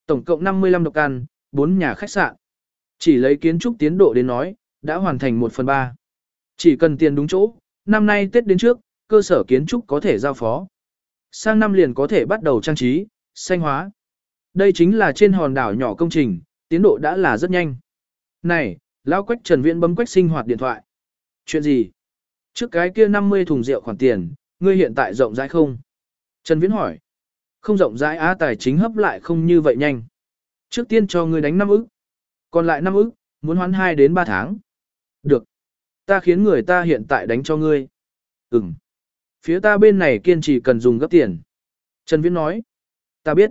Tổng cộng 55 độc căn, 4 nhà khách sạn. Chỉ lấy kiến trúc tiến độ đến nói, đã hoàn thành 1 phần 3. Chỉ cần tiền đúng chỗ, năm nay Tết đến trước, cơ sở kiến trúc có thể giao phó. Sang năm liền có thể bắt đầu trang trí, xanh hóa. Đây chính là trên hòn đảo nhỏ công trình, tiến độ đã là rất nhanh. Này, lão quách Trần Viễn bấm quách sinh hoạt điện thoại. Chuyện gì? Trước cái kia 50 thùng rượu khoản tiền, ngươi hiện tại rộng rãi không? Trần Viễn hỏi. Không rộng rãi á tài chính hấp lại không như vậy nhanh. Trước tiên cho ngươi đánh 5 ức. Còn lại 5 ức, muốn hoán 2 đến 3 tháng. Được. Ta khiến người ta hiện tại đánh cho ngươi. Ừm. Phía ta bên này kiên trì cần dùng gấp tiền. Trần Viễn nói. Ta biết.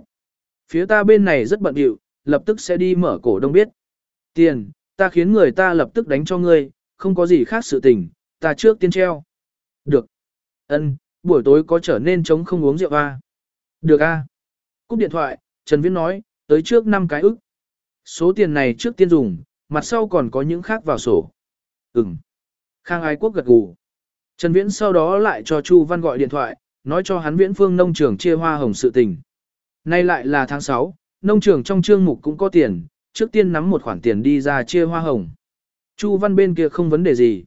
Phía ta bên này rất bận điệu, lập tức sẽ đi mở cổ đông biết. Tiền, ta khiến người ta lập tức đánh cho ngươi, không có gì khác sự tình, ta trước tiên treo. Được. Ân, buổi tối có trở nên chống không uống rượu a? Được a. Cúp điện thoại, Trần Viễn nói, tới trước 5 cái ức. Số tiền này trước tiên dùng, mặt sau còn có những khác vào sổ. Ừm. Khang Ái Quốc gật gù. Trần Viễn sau đó lại cho Chu Văn gọi điện thoại, nói cho hắn Viễn Phương nông trường chia hoa hồng sự tình. Nay lại là tháng 6, nông trường trong chương mục cũng có tiền, trước tiên nắm một khoản tiền đi ra chia hoa hồng. Chu Văn bên kia không vấn đề gì.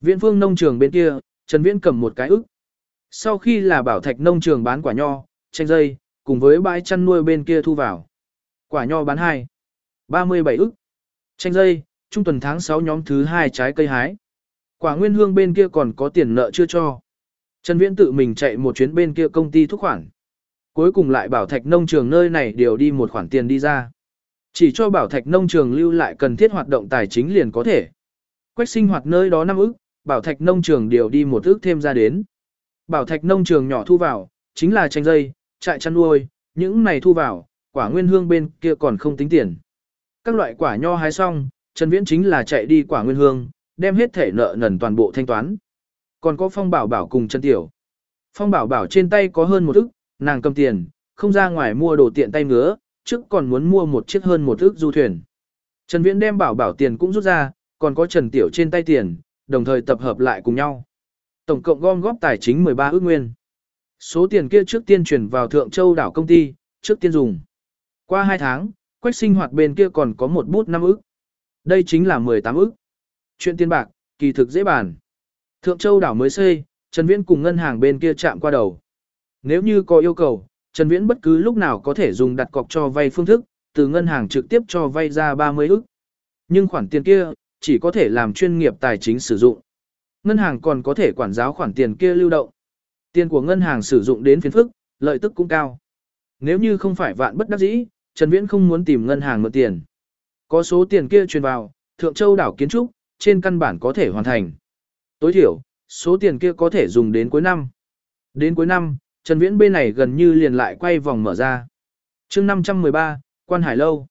Viễn Phương nông trường bên kia, Trần Viễn cầm một cái ức. Sau khi là bảo thạch nông trường bán quả nho, chanh dây, cùng với bãi chăn nuôi bên kia thu vào. Quả nho bán 2. 37 ức. Chanh dây, trung tuần tháng 6 nhóm thứ 2 trái cây hái. Quả nguyên hương bên kia còn có tiền nợ chưa cho. Trần Viễn tự mình chạy một chuyến bên kia công ty thúc khoản. Cuối cùng lại bảo thạch nông trường nơi này điều đi một khoản tiền đi ra. Chỉ cho bảo thạch nông trường lưu lại cần thiết hoạt động tài chính liền có thể. Quách sinh hoạt nơi đó năm ức, bảo thạch nông trường điều đi một ức thêm ra đến. Bảo thạch nông trường nhỏ thu vào, chính là tranh dây, trại chăn nuôi, những này thu vào, quả nguyên hương bên kia còn không tính tiền. Các loại quả nho hái xong, Trần Viễn chính là chạy đi quả nguyên hương, đem hết thể nợ nần toàn bộ thanh toán. Còn có Phong Bảo Bảo cùng Trần Tiểu. Phong Bảo Bảo trên tay có hơn một ức, nàng cầm tiền, không ra ngoài mua đồ tiện tay ngứa, trước còn muốn mua một chiếc hơn một ức du thuyền. Trần Viễn đem Bảo Bảo tiền cũng rút ra, còn có Trần Tiểu trên tay tiền, đồng thời tập hợp lại cùng nhau. Tổng cộng gom góp tài chính 13 ước nguyên. Số tiền kia trước tiên chuyển vào Thượng Châu đảo công ty, trước tiên dùng. Qua 2 tháng, quách sinh hoạt bên kia còn có một bút 5 ức, Đây chính là 18 ức. Chuyện tiền bạc, kỳ thực dễ bàn. Thượng Châu đảo mới xây, Trần Viễn cùng ngân hàng bên kia chạm qua đầu. Nếu như có yêu cầu, Trần Viễn bất cứ lúc nào có thể dùng đặt cọc cho vay phương thức, từ ngân hàng trực tiếp cho vay ra 30 ức. Nhưng khoản tiền kia, chỉ có thể làm chuyên nghiệp tài chính sử dụng. Ngân hàng còn có thể quản giáo khoản tiền kia lưu động. Tiền của ngân hàng sử dụng đến phiền phức, lợi tức cũng cao. Nếu như không phải vạn bất đắc dĩ, Trần Viễn không muốn tìm ngân hàng mượn tiền. Có số tiền kia truyền vào, Thượng Châu đảo kiến trúc, trên căn bản có thể hoàn thành. Tối thiểu, số tiền kia có thể dùng đến cuối năm. Đến cuối năm, Trần Viễn bên này gần như liền lại quay vòng mở ra. chương 513, Quan Hải Lâu.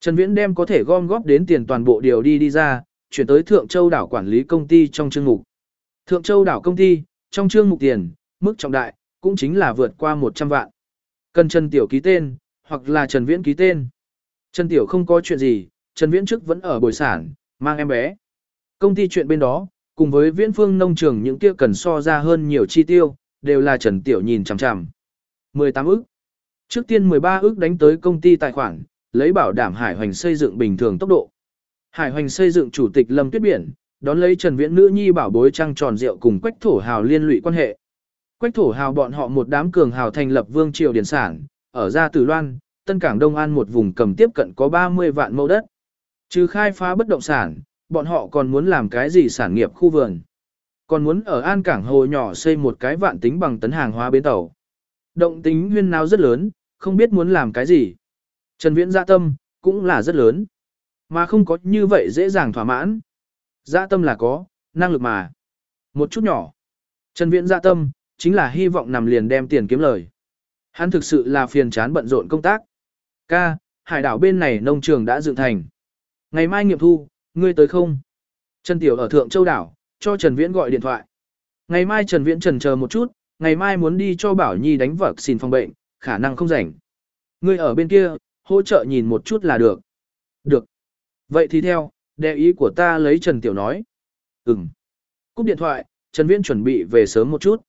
Trần Viễn đem có thể gom góp đến tiền toàn bộ điều đi đi ra, chuyển tới Thượng Châu đảo quản lý công ty trong chương mục. Thượng Châu đảo công ty, trong chương mục tiền, mức trọng đại, cũng chính là vượt qua 100 vạn. Cần Trần Tiểu ký tên, hoặc là Trần Viễn ký tên. Trần Tiểu không có chuyện gì, Trần Viễn trước vẫn ở bồi sản, mang em bé. Công ty chuyện bên đó, cùng với Viễn Phương nông trường những kia cần so ra hơn nhiều chi tiêu, đều là Trần Tiểu nhìn chằm chằm. 18 ức. Trước tiên 13 ức đánh tới công ty tài khoản, lấy bảo đảm Hải Hoành xây dựng bình thường tốc độ. Hải Hoành xây dựng chủ tịch Lâm Tuyết Biển, đón lấy Trần Viễn nữ nhi bảo bối trăng tròn rượu cùng Quách Thổ Hào liên lụy quan hệ. Quách Thổ Hào bọn họ một đám cường hào thành lập Vương triều điển sản, ở gia Tử Loan, Tân Cảng Đông An một vùng cầm tiếp cận có 30 vạn mẫu đất. Trừ khai phá bất động sản, bọn họ còn muốn làm cái gì sản nghiệp khu vườn. Còn muốn ở An Cảng Hồ nhỏ xây một cái vạn tính bằng tấn hàng hóa bến tàu. Động tính huyên náo rất lớn, không biết muốn làm cái gì. Trần Viễn dạ tâm, cũng là rất lớn. Mà không có như vậy dễ dàng thỏa mãn. Dạ tâm là có, năng lực mà. Một chút nhỏ. Trần Viễn dạ tâm, chính là hy vọng nằm liền đem tiền kiếm lời. Hắn thực sự là phiền chán bận rộn công tác. Ca, hải đảo bên này nông trường đã dựng thành. Ngày mai nghiệm thu, ngươi tới không? Trần Tiểu ở Thượng Châu Đảo, cho Trần Viễn gọi điện thoại. Ngày mai Trần Viễn trần chờ một chút, ngày mai muốn đi cho Bảo Nhi đánh vợ xin phòng bệnh, khả năng không rảnh. Ngươi ở bên kia, hỗ trợ nhìn một chút là được. Được. Vậy thì theo, đệ ý của ta lấy Trần Tiểu nói. Ừm. Cúp điện thoại, Trần Viễn chuẩn bị về sớm một chút.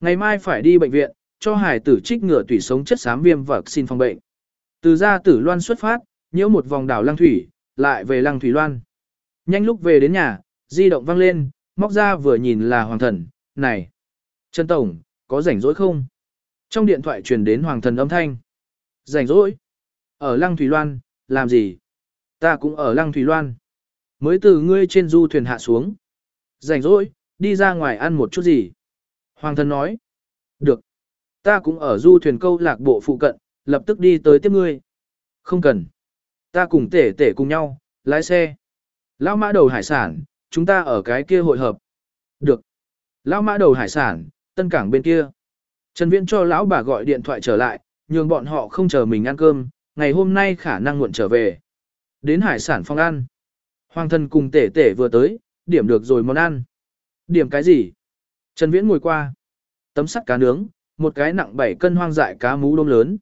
Ngày mai phải đi bệnh viện, cho hải tử trích ngừa tủy sống chất xám viêm vật xin phòng bệnh. Từ ra tử loan xuất phát, nhiễu một vòng đảo lăng thủy, lại về lăng thủy loan. Nhanh lúc về đến nhà, di động vang lên, móc ra vừa nhìn là hoàng thần, này. Trần Tổng, có rảnh rỗi không? Trong điện thoại truyền đến hoàng thần âm thanh. Rảnh rỗi? Ở lăng thủy loan, làm gì? Ta cũng ở lăng thủy loan. Mới từ ngươi trên du thuyền hạ xuống. Rảnh rỗi, đi ra ngoài ăn một chút gì? Hoàng thần nói. Được. Ta cũng ở du thuyền câu lạc bộ phụ cận, lập tức đi tới tiếp ngươi. Không cần. Ta cùng tể tể cùng nhau, lái xe. Lão mã đầu hải sản, chúng ta ở cái kia hội hợp. Được. Lão mã đầu hải sản, tân cảng bên kia. Trần Viễn cho lão bà gọi điện thoại trở lại, nhường bọn họ không chờ mình ăn cơm, ngày hôm nay khả năng muộn trở về. Đến hải sản phòng ăn. Hoàng thân cùng tể tể vừa tới, điểm được rồi món ăn. Điểm cái gì? Trần Viễn ngồi qua. Tấm sắt cá nướng, một cái nặng 7 cân hoang dại cá mú đông lớn.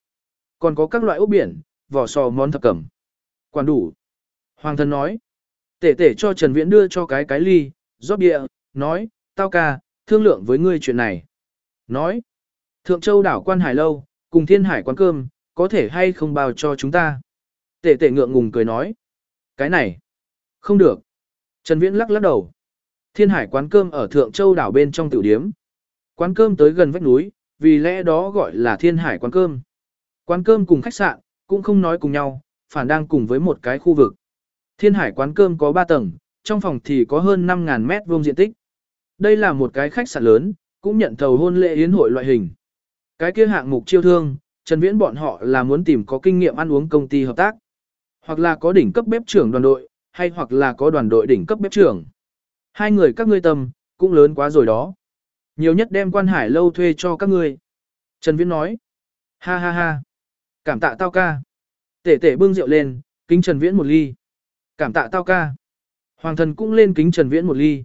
Còn có các loại ốc biển, vỏ sò món thập cẩm. Quản đủ. Hoàng thân nói. Tể tể cho Trần Viễn đưa cho cái cái ly, rót bia, nói, tao ca, thương lượng với ngươi chuyện này. Nói, Thượng Châu đảo quan hải lâu, cùng thiên hải quán cơm, có thể hay không bao cho chúng ta. Tể tể ngượng ngùng cười nói, cái này, không được. Trần Viễn lắc lắc đầu. Thiên hải quán cơm ở Thượng Châu đảo bên trong tiểu điếm. Quán cơm tới gần vách núi, vì lẽ đó gọi là thiên hải quán cơm. Quán cơm cùng khách sạn, cũng không nói cùng nhau, phản đang cùng với một cái khu vực. Thiên hải quán cơm có 3 tầng, trong phòng thì có hơn 5.000 mét vuông diện tích. Đây là một cái khách sạn lớn, cũng nhận thầu hôn lễ yến hội loại hình. Cái kia hạng mục chiêu thương, Trần Viễn bọn họ là muốn tìm có kinh nghiệm ăn uống công ty hợp tác. Hoặc là có đỉnh cấp bếp trưởng đoàn đội, hay hoặc là có đoàn đội đỉnh cấp bếp trưởng. Hai người các ngươi tầm, cũng lớn quá rồi đó. Nhiều nhất đem quan hải lâu thuê cho các ngươi. Trần Viễn nói. Ha ha ha. Cảm tạ tao ca. Tể tể bưng rượu lên, kính Trần Viễn một ly. Cảm tạ tao ca. Hoàng thần cũng lên kính Trần Viễn một ly.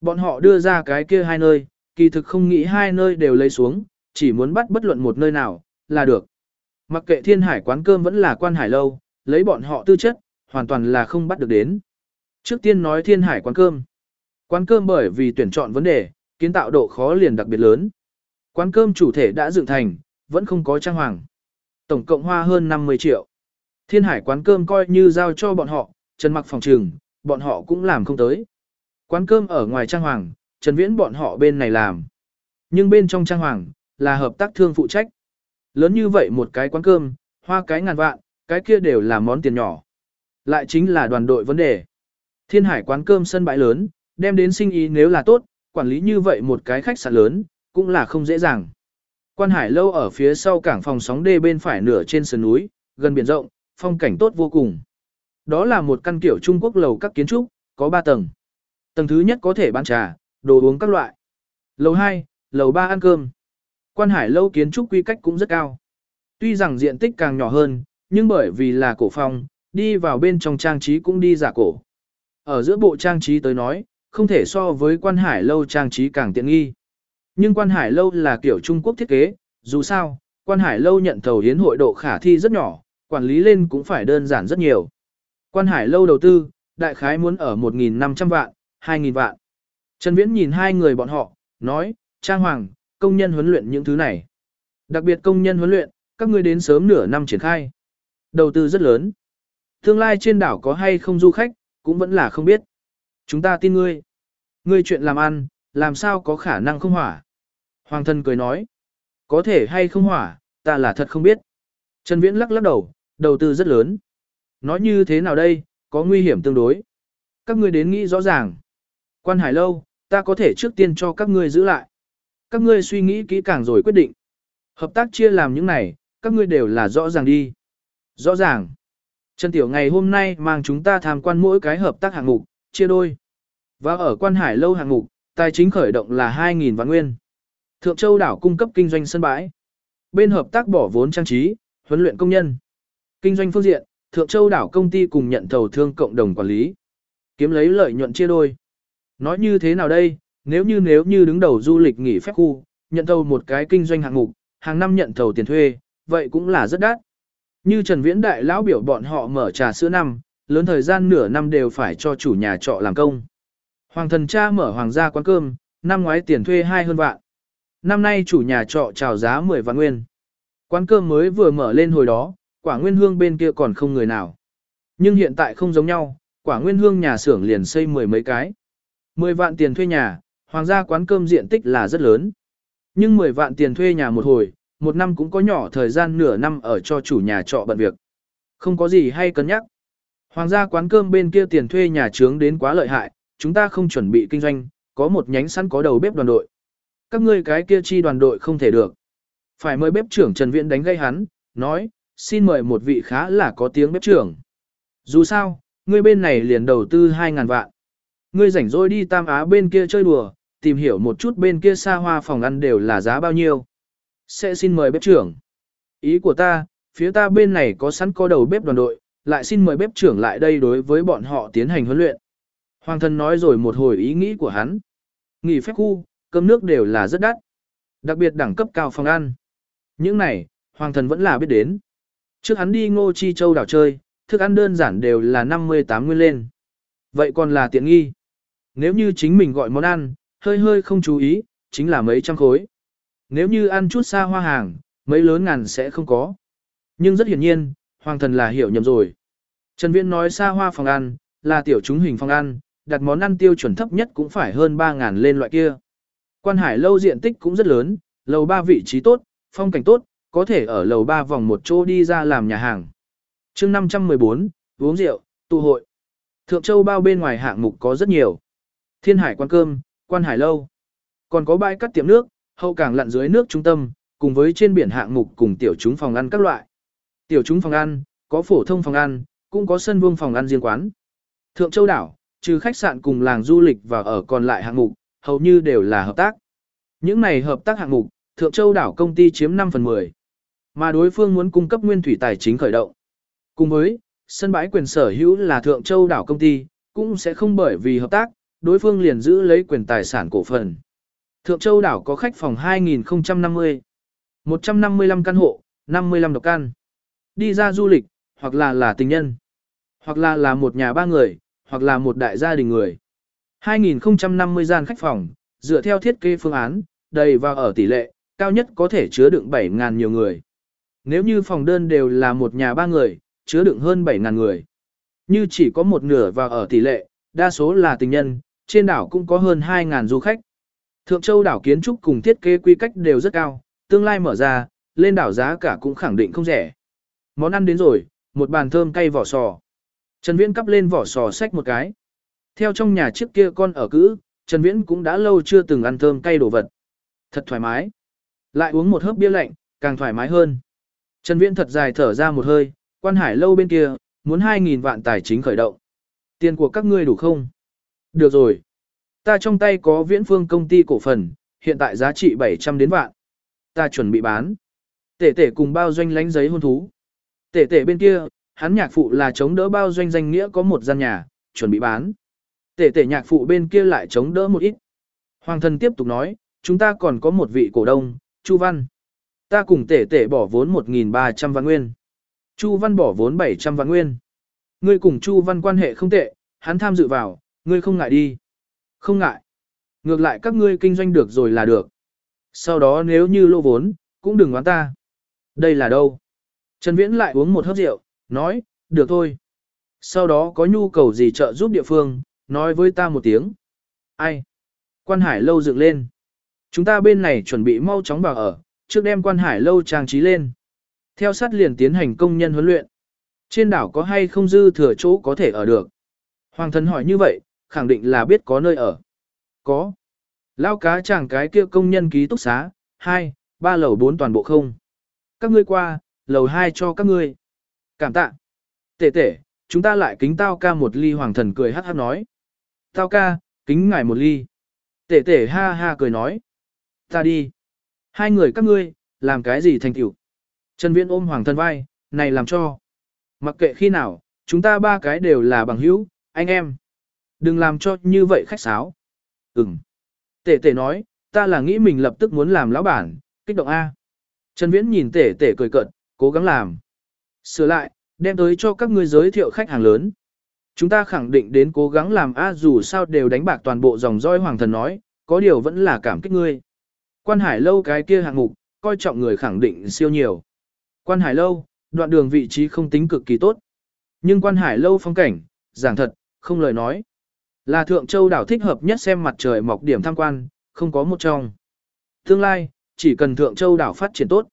Bọn họ đưa ra cái kia hai nơi, kỳ thực không nghĩ hai nơi đều lấy xuống, chỉ muốn bắt bất luận một nơi nào, là được. Mặc kệ thiên hải quán cơm vẫn là quan hải lâu, lấy bọn họ tư chất, hoàn toàn là không bắt được đến. Trước tiên nói thiên hải quán cơm. Quán cơm bởi vì tuyển chọn vấn đề, kiến tạo độ khó liền đặc biệt lớn. Quán cơm chủ thể đã dựng thành, vẫn không có trang hoàng. Tổng cộng hoa hơn 50 triệu. Thiên hải quán cơm coi như giao cho bọn họ, Trần mặc phòng trường, bọn họ cũng làm không tới. Quán cơm ở ngoài trang hoàng, Trần Viễn bọn họ bên này làm. Nhưng bên trong trang hoàng, là hợp tác thương phụ trách. Lớn như vậy một cái quán cơm, hoa cái ngàn vạn, cái kia đều là món tiền nhỏ. Lại chính là đoàn đội vấn đề. Thiên hải quán cơm sân bãi lớn, đem đến sinh ý nếu là tốt, quản lý như vậy một cái khách sạn lớn, cũng là không dễ dàng. Quan hải lâu ở phía sau cảng phòng sóng đê bên phải nửa trên sườn núi, gần biển rộng, phong cảnh tốt vô cùng. Đó là một căn kiểu Trung Quốc lầu các kiến trúc, có 3 tầng. Tầng thứ nhất có thể bán trà, đồ uống các loại. Lầu 2, lầu 3 ăn cơm. Quan hải lâu kiến trúc quy cách cũng rất cao. Tuy rằng diện tích càng nhỏ hơn, nhưng bởi vì là cổ phòng, đi vào bên trong trang trí cũng đi giả cổ. Ở giữa bộ trang trí tới nói, không thể so với quan hải lâu trang trí càng tiện nghi. Nhưng quan hải lâu là kiểu Trung Quốc thiết kế, dù sao, quan hải lâu nhận thầu hiến hội độ khả thi rất nhỏ, quản lý lên cũng phải đơn giản rất nhiều. Quan hải lâu đầu tư, đại khái muốn ở 1.500 vạn, 2.000 vạn. Trần Viễn nhìn hai người bọn họ, nói, Trang Hoàng, công nhân huấn luyện những thứ này. Đặc biệt công nhân huấn luyện, các ngươi đến sớm nửa năm triển khai. Đầu tư rất lớn. Tương lai trên đảo có hay không du khách, cũng vẫn là không biết. Chúng ta tin ngươi. Ngươi chuyện làm ăn, làm sao có khả năng không hỏa. Hoàng thân cười nói. Có thể hay không hỏa, ta là thật không biết. Trần Viễn lắc lắc đầu, đầu tư rất lớn. Nói như thế nào đây, có nguy hiểm tương đối. Các ngươi đến nghĩ rõ ràng. Quan hải lâu, ta có thể trước tiên cho các ngươi giữ lại. Các ngươi suy nghĩ kỹ càng rồi quyết định. Hợp tác chia làm những này, các ngươi đều là rõ ràng đi. Rõ ràng. Trần Tiểu ngày hôm nay mang chúng ta tham quan mỗi cái hợp tác hạng mục, chia đôi. Và ở quan hải lâu hạng mục, tài chính khởi động là 2.000 vạn nguyên. Thượng Châu đảo cung cấp kinh doanh sân bãi. Bên hợp tác bỏ vốn trang trí, huấn luyện công nhân. Kinh doanh phương diện, Thượng Châu đảo công ty cùng nhận thầu thương cộng đồng quản lý. Kiếm lấy lợi nhuận chia đôi. Nói như thế nào đây, nếu như nếu như đứng đầu du lịch nghỉ phép khu, nhận thầu một cái kinh doanh hạng mục, hàng năm nhận thầu tiền thuê, vậy cũng là rất đắt. Như Trần Viễn Đại lão biểu bọn họ mở trà sữa năm, lớn thời gian nửa năm đều phải cho chủ nhà trọ làm công. Hoàng thần cha mở hoàng gia quán cơm, năm ngoái tiền thuê hai hơn vạn. Năm nay chủ nhà trọ chào giá 10 vạn nguyên. Quán cơm mới vừa mở lên hồi đó, quả nguyên hương bên kia còn không người nào. Nhưng hiện tại không giống nhau, quả nguyên hương nhà xưởng liền xây mười mấy cái. 10 vạn tiền thuê nhà, hoàng gia quán cơm diện tích là rất lớn. Nhưng 10 vạn tiền thuê nhà một hồi, một năm cũng có nhỏ thời gian nửa năm ở cho chủ nhà trọ bận việc. Không có gì hay cân nhắc. Hoàng gia quán cơm bên kia tiền thuê nhà trướng đến quá lợi hại, chúng ta không chuẩn bị kinh doanh, có một nhánh sẵn có đầu bếp đoàn đội. Các ngươi cái kia chi đoàn đội không thể được. Phải mời bếp trưởng Trần Viễn đánh gây hắn, nói, xin mời một vị khá là có tiếng bếp trưởng. Dù sao, ngươi bên này liền đầu tư 2.000 vạn. Ngươi rảnh rỗi đi Tam Á bên kia chơi đùa, tìm hiểu một chút bên kia xa hoa phòng ăn đều là giá bao nhiêu. Sẽ xin mời bếp trưởng. Ý của ta, phía ta bên này có sẵn có đầu bếp đoàn đội, lại xin mời bếp trưởng lại đây đối với bọn họ tiến hành huấn luyện. Hoàng thân nói rồi một hồi ý nghĩ của hắn. Nghỉ phép khu, cơm nước đều là rất đắt. Đặc biệt đẳng cấp cao phòng ăn. Những này, Hoàng thần vẫn là biết đến. Trước hắn đi Ngô Chi Châu đảo chơi, thức ăn đơn giản đều là 58 nguyên lên. Vậy còn là tiện nghi. Nếu như chính mình gọi món ăn, hơi hơi không chú ý, chính là mấy trăm khối. Nếu như ăn chút xa hoa hàng, mấy lớn ngàn sẽ không có. Nhưng rất hiển nhiên, hoàng thần là hiểu nhầm rồi. Trần Viễn nói xa hoa phòng ăn, là tiểu chúng hình phòng ăn, đặt món ăn tiêu chuẩn thấp nhất cũng phải hơn 3.000 lên loại kia. Quan hải lâu diện tích cũng rất lớn, lầu 3 vị trí tốt, phong cảnh tốt, có thể ở lầu 3 vòng một chỗ đi ra làm nhà hàng. chương 514, uống rượu, tụ hội. Thượng Châu bao bên ngoài hạng mục có rất nhiều. Thiên hải quan cơm, quan hải lâu. Còn có bãi cắt tiệm nước, hậu cảng lặn dưới nước trung tâm, cùng với trên biển hạng mục cùng tiểu chúng phòng ăn các loại. Tiểu chúng phòng ăn, có phổ thông phòng ăn, cũng có sân vuông phòng ăn riêng quán. Thượng Châu đảo, trừ khách sạn cùng làng du lịch và ở còn lại hạng mục, hầu như đều là hợp tác. Những này hợp tác hạng mục, Thượng Châu đảo công ty chiếm 5 phần 10. Mà đối phương muốn cung cấp nguyên thủy tài chính khởi động. Cùng với, sân bãi quyền sở hữu là Thượng Châu đảo công ty, cũng sẽ không bởi vì hợp tác, đối phương liền giữ lấy quyền tài sản cổ phần. Thượng Châu đảo có khách phòng 2050, 155 căn hộ, 55 độc căn. Đi ra du lịch, hoặc là là tình nhân, hoặc là là một nhà ba người, hoặc là một đại gia đình người. 2050 gian khách phòng, dựa theo thiết kế phương án, đầy vào ở tỷ lệ, cao nhất có thể chứa đựng 7.000 nhiều người. Nếu như phòng đơn đều là một nhà ba người, chứa đựng hơn 7.000 người. Như chỉ có một nửa vào ở tỷ lệ, đa số là tình nhân, trên đảo cũng có hơn 2.000 du khách. Thượng Châu đảo kiến trúc cùng thiết kế quy cách đều rất cao, tương lai mở ra, lên đảo giá cả cũng khẳng định không rẻ. Món ăn đến rồi, một bàn thơm cay vỏ sò. Trần Viễn cắp lên vỏ sò xách một cái. Theo trong nhà trước kia con ở cữ, Trần Viễn cũng đã lâu chưa từng ăn thơm cay đồ vật. Thật thoải mái. Lại uống một hớp bia lạnh, càng thoải mái hơn. Trần Viễn thật dài thở ra một hơi, quan hải lâu bên kia, muốn 2.000 vạn tài chính khởi động. Tiền của các ngươi đủ không? Được rồi. Ta trong tay có viễn phương công ty cổ phần, hiện tại giá trị 700 đến vạn. Ta chuẩn bị bán. Tể tể cùng bao doanh lánh giấy hôn thú. Tể tể bên kia, hắn nhạc phụ là chống đỡ bao doanh danh nghĩa có một gian nhà, chuẩn bị bán. Tể tể nhạc phụ bên kia lại chống đỡ một ít. Hoàng Thần tiếp tục nói, chúng ta còn có một vị cổ đông, Chu Văn. Ta cùng tể tể bỏ vốn 1.300 vạn nguyên. Chu Văn bỏ vốn 700 vạn nguyên. Ngươi cùng Chu Văn quan hệ không tệ, hắn tham dự vào, ngươi không ngại đi. Không ngại. Ngược lại các ngươi kinh doanh được rồi là được. Sau đó nếu như lô vốn, cũng đừng oán ta. Đây là đâu? Trần Viễn lại uống một hớp rượu, nói, được thôi. Sau đó có nhu cầu gì trợ giúp địa phương, nói với ta một tiếng. Ai? Quan hải lâu dựng lên. Chúng ta bên này chuẩn bị mau chóng vào ở, trước đem quan hải lâu trang trí lên. Theo sát liền tiến hành công nhân huấn luyện. Trên đảo có hay không dư thừa chỗ có thể ở được? Hoàng thần hỏi như vậy, khẳng định là biết có nơi ở. Có. Lao cá chàng cái kia công nhân ký túc xá, 2, 3 lầu 4 toàn bộ không. Các ngươi qua, lầu 2 cho các ngươi. Cảm tạ. Tể tể, chúng ta lại kính tao ca một ly hoàng thần cười hát hát nói. Tao ca, kính ngài một ly. Tể tể ha ha cười nói. Ta đi. Hai người các ngươi, làm cái gì thành tiểu. Trần Viễn ôm hoàng thần vai, này làm cho. Mặc kệ khi nào, chúng ta ba cái đều là bằng hữu, anh em. Đừng làm cho như vậy khách sáo. Ừm. Tể tể nói, ta là nghĩ mình lập tức muốn làm lão bản, kích động A. Trần Viễn nhìn tể tể cười cợt, cố gắng làm. Sửa lại, đem tới cho các ngươi giới thiệu khách hàng lớn. Chúng ta khẳng định đến cố gắng làm A dù sao đều đánh bạc toàn bộ dòng roi hoàng thần nói, có điều vẫn là cảm kích ngươi. Quan hải lâu cái kia hạng mục, coi trọng người khẳng định siêu nhiều. Quan hải lâu, đoạn đường vị trí không tính cực kỳ tốt. Nhưng quan hải lâu phong cảnh, giảng thật, không lời nói. Là Thượng Châu đảo thích hợp nhất xem mặt trời mọc điểm tham quan, không có một trong. Tương lai, chỉ cần Thượng Châu đảo phát triển tốt.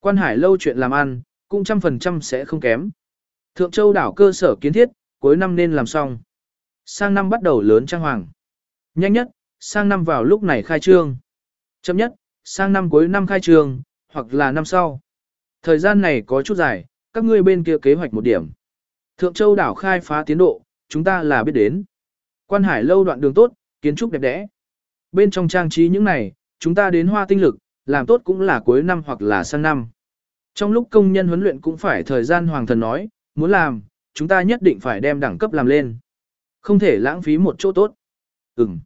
Quan hải lâu chuyện làm ăn, cũng trăm phần trăm sẽ không kém. Thượng Châu đảo cơ sở kiến thiết, cuối năm nên làm xong. Sang năm bắt đầu lớn trang hoàng. Nhanh nhất, sang năm vào lúc này khai trương. Chậm nhất, sang năm cuối năm khai trường hoặc là năm sau. Thời gian này có chút dài, các ngươi bên kia kế hoạch một điểm. Thượng Châu đảo khai phá tiến độ, chúng ta là biết đến. Quan hải lâu đoạn đường tốt, kiến trúc đẹp đẽ. Bên trong trang trí những này, chúng ta đến hoa tinh lực, làm tốt cũng là cuối năm hoặc là sang năm. Trong lúc công nhân huấn luyện cũng phải thời gian hoàng thần nói, muốn làm, chúng ta nhất định phải đem đẳng cấp làm lên. Không thể lãng phí một chỗ tốt. Ừm.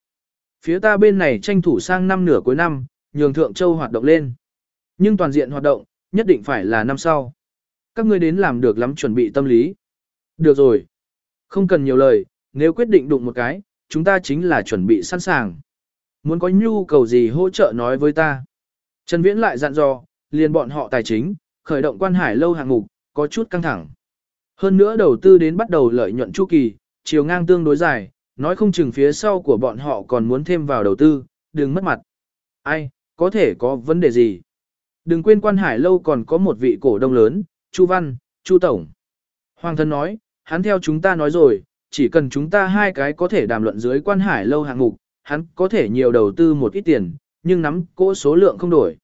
Phía ta bên này tranh thủ sang năm nửa cuối năm, nhường Thượng Châu hoạt động lên. Nhưng toàn diện hoạt động, nhất định phải là năm sau. Các ngươi đến làm được lắm chuẩn bị tâm lý. Được rồi. Không cần nhiều lời, nếu quyết định đụng một cái, chúng ta chính là chuẩn bị sẵn sàng. Muốn có nhu cầu gì hỗ trợ nói với ta. Trần Viễn lại dặn dò, liền bọn họ tài chính, khởi động quan hải lâu hạng mục, có chút căng thẳng. Hơn nữa đầu tư đến bắt đầu lợi nhuận chu kỳ, chiều ngang tương đối dài, nói không chừng phía sau của bọn họ còn muốn thêm vào đầu tư, đừng mất mặt. Ai, có thể có vấn đề gì? Đừng quên quan hải lâu còn có một vị cổ đông lớn, Chu Văn, Chu Tổng. Hoàng thân nói, hắn theo chúng ta nói rồi, chỉ cần chúng ta hai cái có thể đàm luận dưới quan hải lâu hạng mục, hắn có thể nhiều đầu tư một ít tiền, nhưng nắm cỗ số lượng không đổi.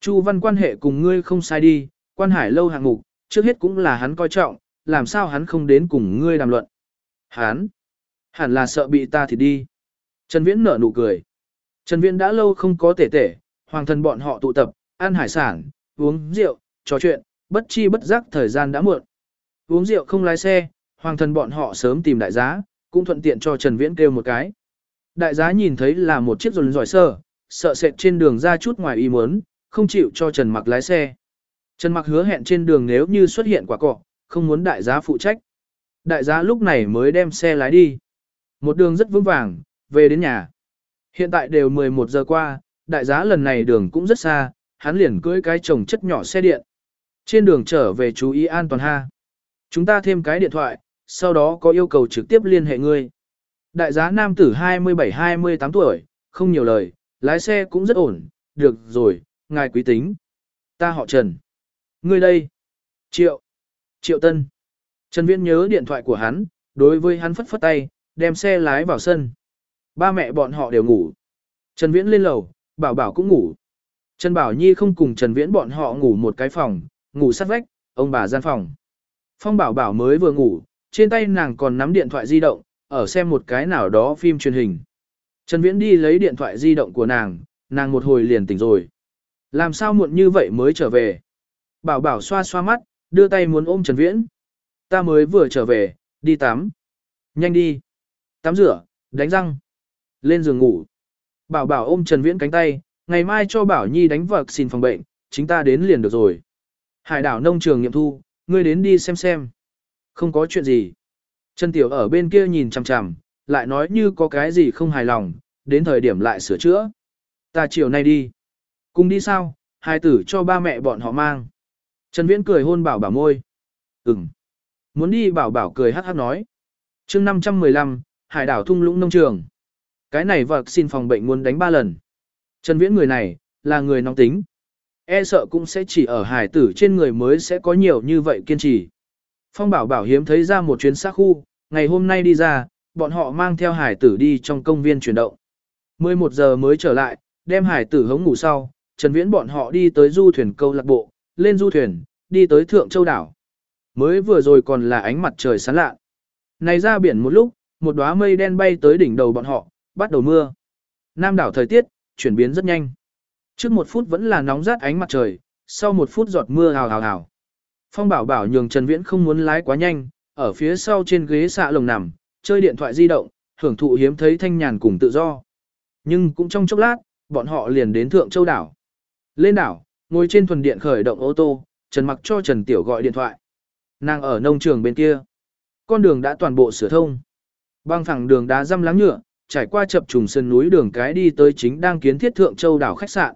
Chu Văn quan hệ cùng ngươi không sai đi, quan hải lâu hạng mục, trước hết cũng là hắn coi trọng, làm sao hắn không đến cùng ngươi đàm luận. Hắn, hẳn là sợ bị ta thì đi. Trần Viễn nở nụ cười. Trần Viễn đã lâu không có tể tể, hoàng thần bọn họ tụ tập, ăn hải sản, uống rượu, trò chuyện, bất chi bất giác thời gian đã muộn. Uống rượu không lái xe, hoàng thần bọn họ sớm tìm đại giá, cũng thuận tiện cho Trần Viễn kêu một cái. Đại giá nhìn thấy là một chiếc rồn giỏi sơ, sợ sệt trên đường ra chút ngoài ý muốn, không chịu cho Trần Mặc lái xe. Trần Mặc hứa hẹn trên đường nếu như xuất hiện quả cọ, không muốn đại giá phụ trách. Đại giá lúc này mới đem xe lái đi. Một đường rất vững vàng, về đến nhà. Hiện tại đều 11 giờ qua, đại giá lần này đường cũng rất xa, hắn liền cưỡi cái chồng chất nhỏ xe điện. Trên đường trở về chú ý an toàn ha. Chúng ta thêm cái điện thoại, sau đó có yêu cầu trực tiếp liên hệ ngươi. Đại giá nam tử 27-28 tuổi, không nhiều lời, lái xe cũng rất ổn, được rồi, ngài quý tính. Ta họ Trần. Ngươi đây. Triệu. Triệu Tân. Trần Viễn nhớ điện thoại của hắn, đối với hắn phất phất tay, đem xe lái vào sân. Ba mẹ bọn họ đều ngủ. Trần Viễn lên lầu, Bảo Bảo cũng ngủ. Trần Bảo Nhi không cùng Trần Viễn bọn họ ngủ một cái phòng, ngủ sát vách, ông bà gian phòng. Phong Bảo Bảo mới vừa ngủ, trên tay nàng còn nắm điện thoại di động, ở xem một cái nào đó phim truyền hình. Trần Viễn đi lấy điện thoại di động của nàng, nàng một hồi liền tỉnh rồi. Làm sao muộn như vậy mới trở về? Bảo Bảo xoa xoa mắt, đưa tay muốn ôm Trần Viễn. Ta mới vừa trở về, đi tắm. Nhanh đi. Tắm rửa, đánh răng. Lên giường ngủ. Bảo Bảo ôm Trần Viễn cánh tay, ngày mai cho Bảo Nhi đánh vật xin phòng bệnh, chính ta đến liền được rồi. Hải đảo nông trường nghiệm thu, ngươi đến đi xem xem. Không có chuyện gì. Trần Tiểu ở bên kia nhìn chằm chằm, lại nói như có cái gì không hài lòng, đến thời điểm lại sửa chữa. Ta chiều nay đi. Cùng đi sao, hai tử cho ba mẹ bọn họ mang. Trần Viễn cười hôn bảo bảo môi. Ừm. Muốn đi bảo bảo cười hát hát nói. chương 515, hải đảo thung lũng nông trường. Cái này vật xin phòng bệnh muốn đánh ba lần. Trần Viễn người này, là người nóng tính. E sợ cũng sẽ chỉ ở hải tử trên người mới sẽ có nhiều như vậy kiên trì. Phong bảo bảo hiếm thấy ra một chuyến xa khu, ngày hôm nay đi ra, bọn họ mang theo hải tử đi trong công viên chuyển động. 11 giờ mới trở lại, đem hải tử hống ngủ sau, Trần Viễn bọn họ đi tới du thuyền câu lạc bộ, lên du thuyền, đi tới Thượng Châu Đảo. Mới vừa rồi còn là ánh mặt trời sáng lạ. Này ra biển một lúc, một đóa mây đen bay tới đỉnh đầu bọn họ, bắt đầu mưa. Nam đảo thời tiết, chuyển biến rất nhanh. Trước một phút vẫn là nóng rát ánh mặt trời, sau một phút giọt mưa hào hào hào. Phong bảo bảo nhường Trần Viễn không muốn lái quá nhanh, ở phía sau trên ghế xạ lồng nằm, chơi điện thoại di động, hưởng thụ hiếm thấy thanh nhàn cùng tự do. Nhưng cũng trong chốc lát, bọn họ liền đến Thượng Châu đảo. Lên đảo, ngồi trên thuần điện khởi động ô tô, Trần Mặc cho Trần Tiểu gọi điện thoại. Nàng ở nông trường bên kia. Con đường đã toàn bộ sửa thông. Băng phẳng đường đá răm láng nhựa, trải qua chập trùng sơn núi đường cái đi tới chính đang kiến thiết Thượng Châu đảo khách sạn.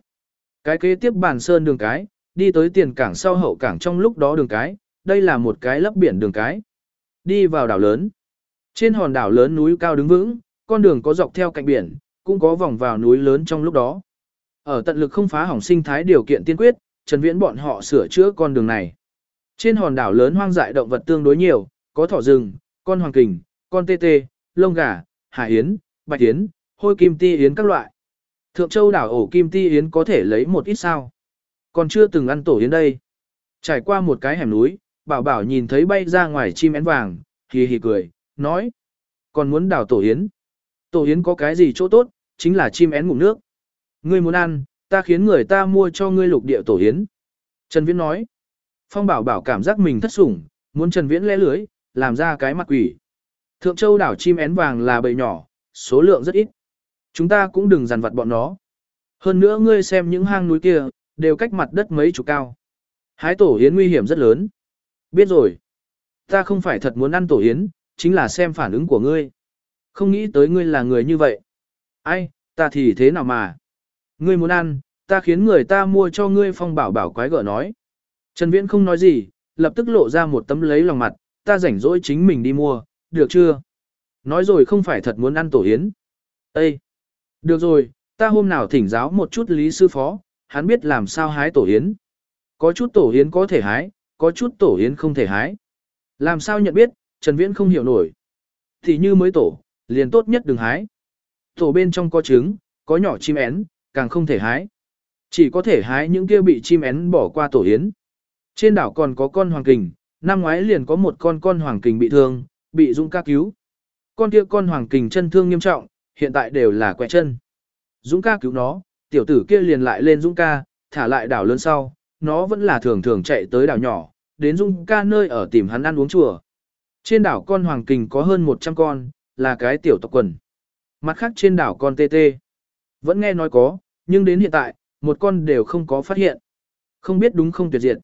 Cái kế tiếp bàn sơn đường cái, đi tới tiền cảng sau hậu cảng trong lúc đó đường cái, đây là một cái lấp biển đường cái. Đi vào đảo lớn. Trên hòn đảo lớn núi cao đứng vững, con đường có dọc theo cạnh biển, cũng có vòng vào núi lớn trong lúc đó. Ở tận lực không phá hỏng sinh thái điều kiện tiên quyết, Trần Viễn bọn họ sửa chữa con đường này. Trên hòn đảo lớn hoang dại động vật tương đối nhiều, có thỏ rừng, con hoàng kình, con tê tê, lông gà, hải yến, bạch yến, hôi kim ti yến các loại. Thượng Châu đảo ổ kim ti yến có thể lấy một ít sao. Còn chưa từng ăn tổ yến đây. Trải qua một cái hẻm núi, bảo bảo nhìn thấy bay ra ngoài chim én vàng, hì hì cười, nói. Còn muốn đảo tổ yến. Tổ yến có cái gì chỗ tốt, chính là chim én ngủ nước. Ngươi muốn ăn, ta khiến người ta mua cho ngươi lục địa tổ yến. Trần Viễn nói. Phong bảo bảo cảm giác mình thất sủng, muốn Trần Viễn lẽ lưới, làm ra cái mặt quỷ. Thượng Châu đảo chim én vàng là bầy nhỏ, số lượng rất ít. Chúng ta cũng đừng dằn vặt bọn nó. Hơn nữa ngươi xem những hang núi kia, đều cách mặt đất mấy chục cao. Hái tổ yến nguy hiểm rất lớn. Biết rồi. Ta không phải thật muốn ăn tổ yến, chính là xem phản ứng của ngươi. Không nghĩ tới ngươi là người như vậy. Ai, ta thì thế nào mà. Ngươi muốn ăn, ta khiến người ta mua cho ngươi phong bảo bảo quái gở nói. Trần Viễn không nói gì, lập tức lộ ra một tấm lấy lòng mặt, ta rảnh rỗi chính mình đi mua, được chưa? Nói rồi không phải thật muốn ăn tổ yến. Ê! Được rồi, ta hôm nào thỉnh giáo một chút lý sư phó, hắn biết làm sao hái tổ yến. Có chút tổ yến có thể hái, có chút tổ yến không thể hái. Làm sao nhận biết, Trần Viễn không hiểu nổi. Thì như mới tổ, liền tốt nhất đừng hái. Tổ bên trong có trứng, có nhỏ chim én, càng không thể hái. Chỉ có thể hái những kia bị chim én bỏ qua tổ yến. Trên đảo còn có con hoàng kình, năm ngoái liền có một con con hoàng kình bị thương, bị Dũng ca cứu. Con kia con hoàng kình chân thương nghiêm trọng, hiện tại đều là quẹ chân. Dũng ca cứu nó, tiểu tử kia liền lại lên Dũng ca, thả lại đảo lớn sau, nó vẫn là thường thường chạy tới đảo nhỏ, đến Dũng ca nơi ở tìm hắn ăn uống chùa. Trên đảo con hoàng kình có hơn 100 con, là cái tiểu tộc quần. Mặt khác trên đảo con tê tê. Vẫn nghe nói có, nhưng đến hiện tại, một con đều không có phát hiện. Không biết đúng không tuyệt diệt.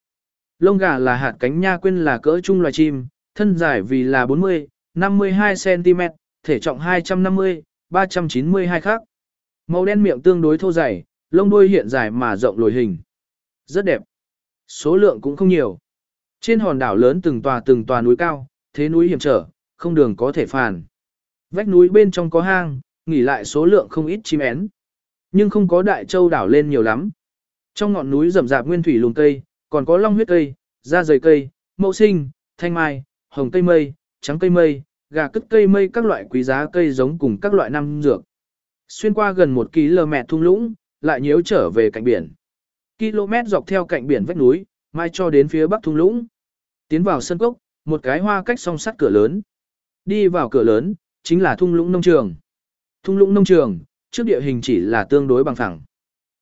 Lông gà là hạt cánh nha quên là cỡ chung loài chim, thân dài vì là 40, 52 cm, thể trọng 250, 392 khác. Màu đen miệng tương đối thô dày, lông đuôi hiện dài mà rộng lồi hình. Rất đẹp. Số lượng cũng không nhiều. Trên hòn đảo lớn từng tòa từng tòa núi cao, thế núi hiểm trở, không đường có thể phàn. Vách núi bên trong có hang, nghỉ lại số lượng không ít chim én. Nhưng không có đại châu đảo lên nhiều lắm. Trong ngọn núi rậm rạp nguyên thủy lùn cây, còn có long huyết cây, da dày cây, mậu sinh, thanh mai, hồng cây mây, trắng cây mây, gà cất cây mây các loại quý giá cây giống cùng các loại năm dược. Xuyên qua gần 1 km thung lũng, lại nhiễu trở về cạnh biển. Km dọc theo cạnh biển vách núi, mai cho đến phía bắc thung lũng. Tiến vào sân cốc, một cái hoa cách song sắt cửa lớn. Đi vào cửa lớn, chính là thung lũng nông trường. Thung lũng nông trường, trước địa hình chỉ là tương đối bằng phẳng.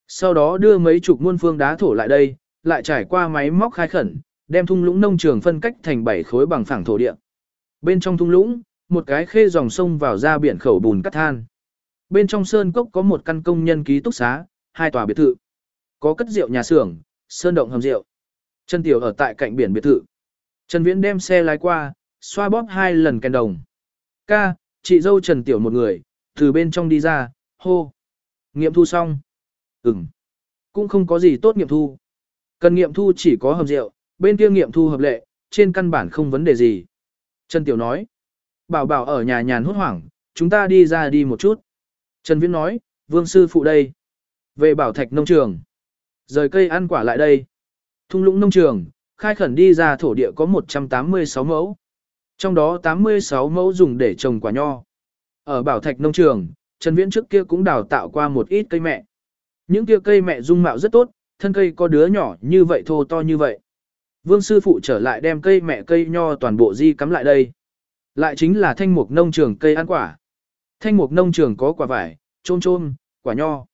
Sau đó đưa mấy chục muôn phương đá thổ lại đây, lại trải qua máy móc khai khẩn, đem thung lũng nông trường phân cách thành bảy khối bằng phẳng thổ địa. Bên trong thung lũng, một cái khê dòng sông vào ra biển khẩu bùn cắt than. Bên trong sơn cốc có một căn công nhân ký túc xá, hai tòa biệt thự. Có cất rượu nhà xưởng, sơn động hầm rượu. Trần Tiểu ở tại cạnh biển biệt thự. Trần Viễn đem xe lái qua, xoa bóp hai lần kèn đồng. Ca, chị dâu Trần Tiểu một người, từ bên trong đi ra, hô. Nghiệm thu xong. Ừm. Cũng không có gì tốt nghiệm thu. Cần nghiệm thu chỉ có hầm rượu, bên kia nghiệm thu hợp lệ, trên căn bản không vấn đề gì. Trần Tiểu nói. Bảo bảo ở nhà nhàn hốt hoảng, chúng ta đi ra đi một chút. Trần Viễn nói, vương sư phụ đây. Về bảo thạch nông trường. Rời cây ăn quả lại đây. Thung lũng nông trường, khai khẩn đi ra thổ địa có 186 mẫu. Trong đó 86 mẫu dùng để trồng quả nho. Ở bảo thạch nông trường, Trần Viễn trước kia cũng đào tạo qua một ít cây mẹ. Những kia cây mẹ dung mạo rất tốt, thân cây có đứa nhỏ như vậy thô to như vậy. Vương sư phụ trở lại đem cây mẹ cây nho toàn bộ di cắm lại đây. Lại chính là thanh mục nông trường cây ăn quả. Thanh mục nông trường có quả vải, trôm trôm, quả nho.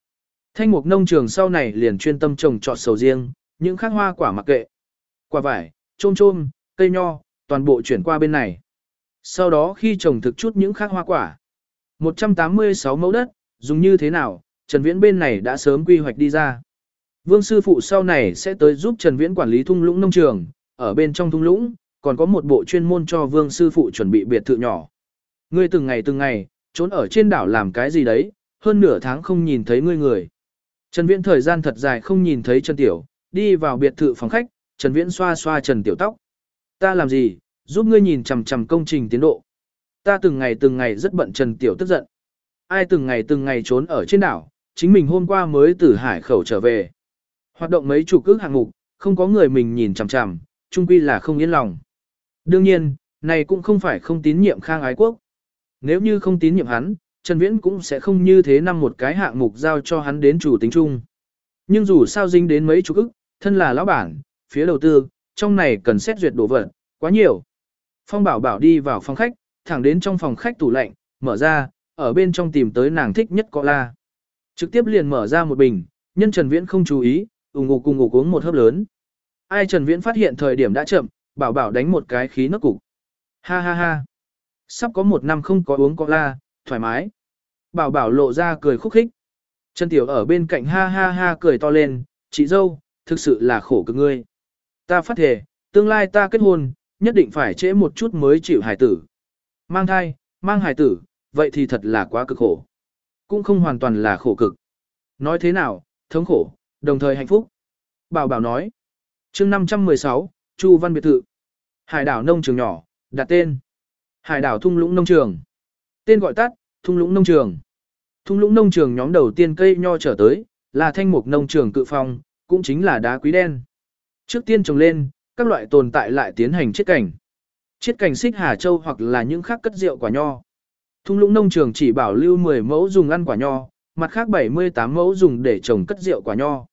Thanh mục nông trường sau này liền chuyên tâm trồng trọt sầu riêng, những khác hoa quả mặc kệ. Quả vải, trôm trôm, cây nho, toàn bộ chuyển qua bên này. Sau đó khi trồng thực chút những khác hoa quả. 186 mẫu đất, dùng như thế nào, Trần Viễn bên này đã sớm quy hoạch đi ra. Vương sư phụ sau này sẽ tới giúp Trần Viễn quản lý thung lũng nông trường, ở bên trong thung lũng, còn có một bộ chuyên môn cho Vương sư phụ chuẩn bị biệt thự nhỏ. Ngươi từng ngày từng ngày, trốn ở trên đảo làm cái gì đấy, hơn nửa tháng không nhìn thấy ngươi người. Trần Viễn thời gian thật dài không nhìn thấy Trần Tiểu, đi vào biệt thự phòng khách, Trần Viễn xoa xoa Trần Tiểu tóc. Ta làm gì, giúp ngươi nhìn chằm chằm công trình tiến độ. Ta từng ngày từng ngày rất bận Trần Tiểu tức giận. Ai từng ngày từng ngày trốn ở trên đảo, chính mình hôm qua mới từ hải khẩu trở về. Hoạt động mấy chủ cước hạng mục, không có người mình nhìn chằm chằm, chung quy là không yên lòng. Đương nhiên, này cũng không phải không tín nhiệm Khang Ái Quốc. Nếu như không tín nhiệm hắn, Trần Viễn cũng sẽ không như thế năm một cái hạng mục giao cho hắn đến chủ tính chung. Nhưng dù sao dính đến mấy chủ ức, thân là lão bản, phía đầu tư, trong này cần xét duyệt đồ vật, quá nhiều. Phong bảo bảo đi vào phòng khách, thẳng đến trong phòng khách tủ lạnh, mở ra, ở bên trong tìm tới nàng thích nhất có la. Trực tiếp liền mở ra một bình, nhân Trần Viễn không chú ý, ủng ngục cùng ngục uống một hớp lớn. Ai Trần Viễn phát hiện thời điểm đã chậm, bảo bảo đánh một cái khí nước cục. Ha ha ha. Sắp có một năm không có uống cola, thoải mái. Bảo bảo lộ ra cười khúc khích. Trần Tiểu ở bên cạnh ha ha ha cười to lên, chị dâu, thực sự là khổ cực ngươi. Ta phát thề, tương lai ta kết hôn, nhất định phải trễ một chút mới chịu hài tử. Mang thai, mang hài tử, vậy thì thật là quá cực khổ. Cũng không hoàn toàn là khổ cực. Nói thế nào, thống khổ, đồng thời hạnh phúc. Bảo bảo nói. chương 516, Chu Văn Biệt Thự. Hải đảo nông trường nhỏ, đặt tên. Hải đảo thung lũng nông trường. Tên gọi tắt, thung lũng nông trường. Thung lũng nông trường nhóm đầu tiên cây nho trở tới, là thanh mục nông trường cự phong, cũng chính là đá quý đen. Trước tiên trồng lên, các loại tồn tại lại tiến hành chiết cảnh. Chiết cảnh xích hà châu hoặc là những khác cất rượu quả nho. Thung lũng nông trường chỉ bảo lưu 10 mẫu dùng ăn quả nho, mặt khác 78 mẫu dùng để trồng cất rượu quả nho.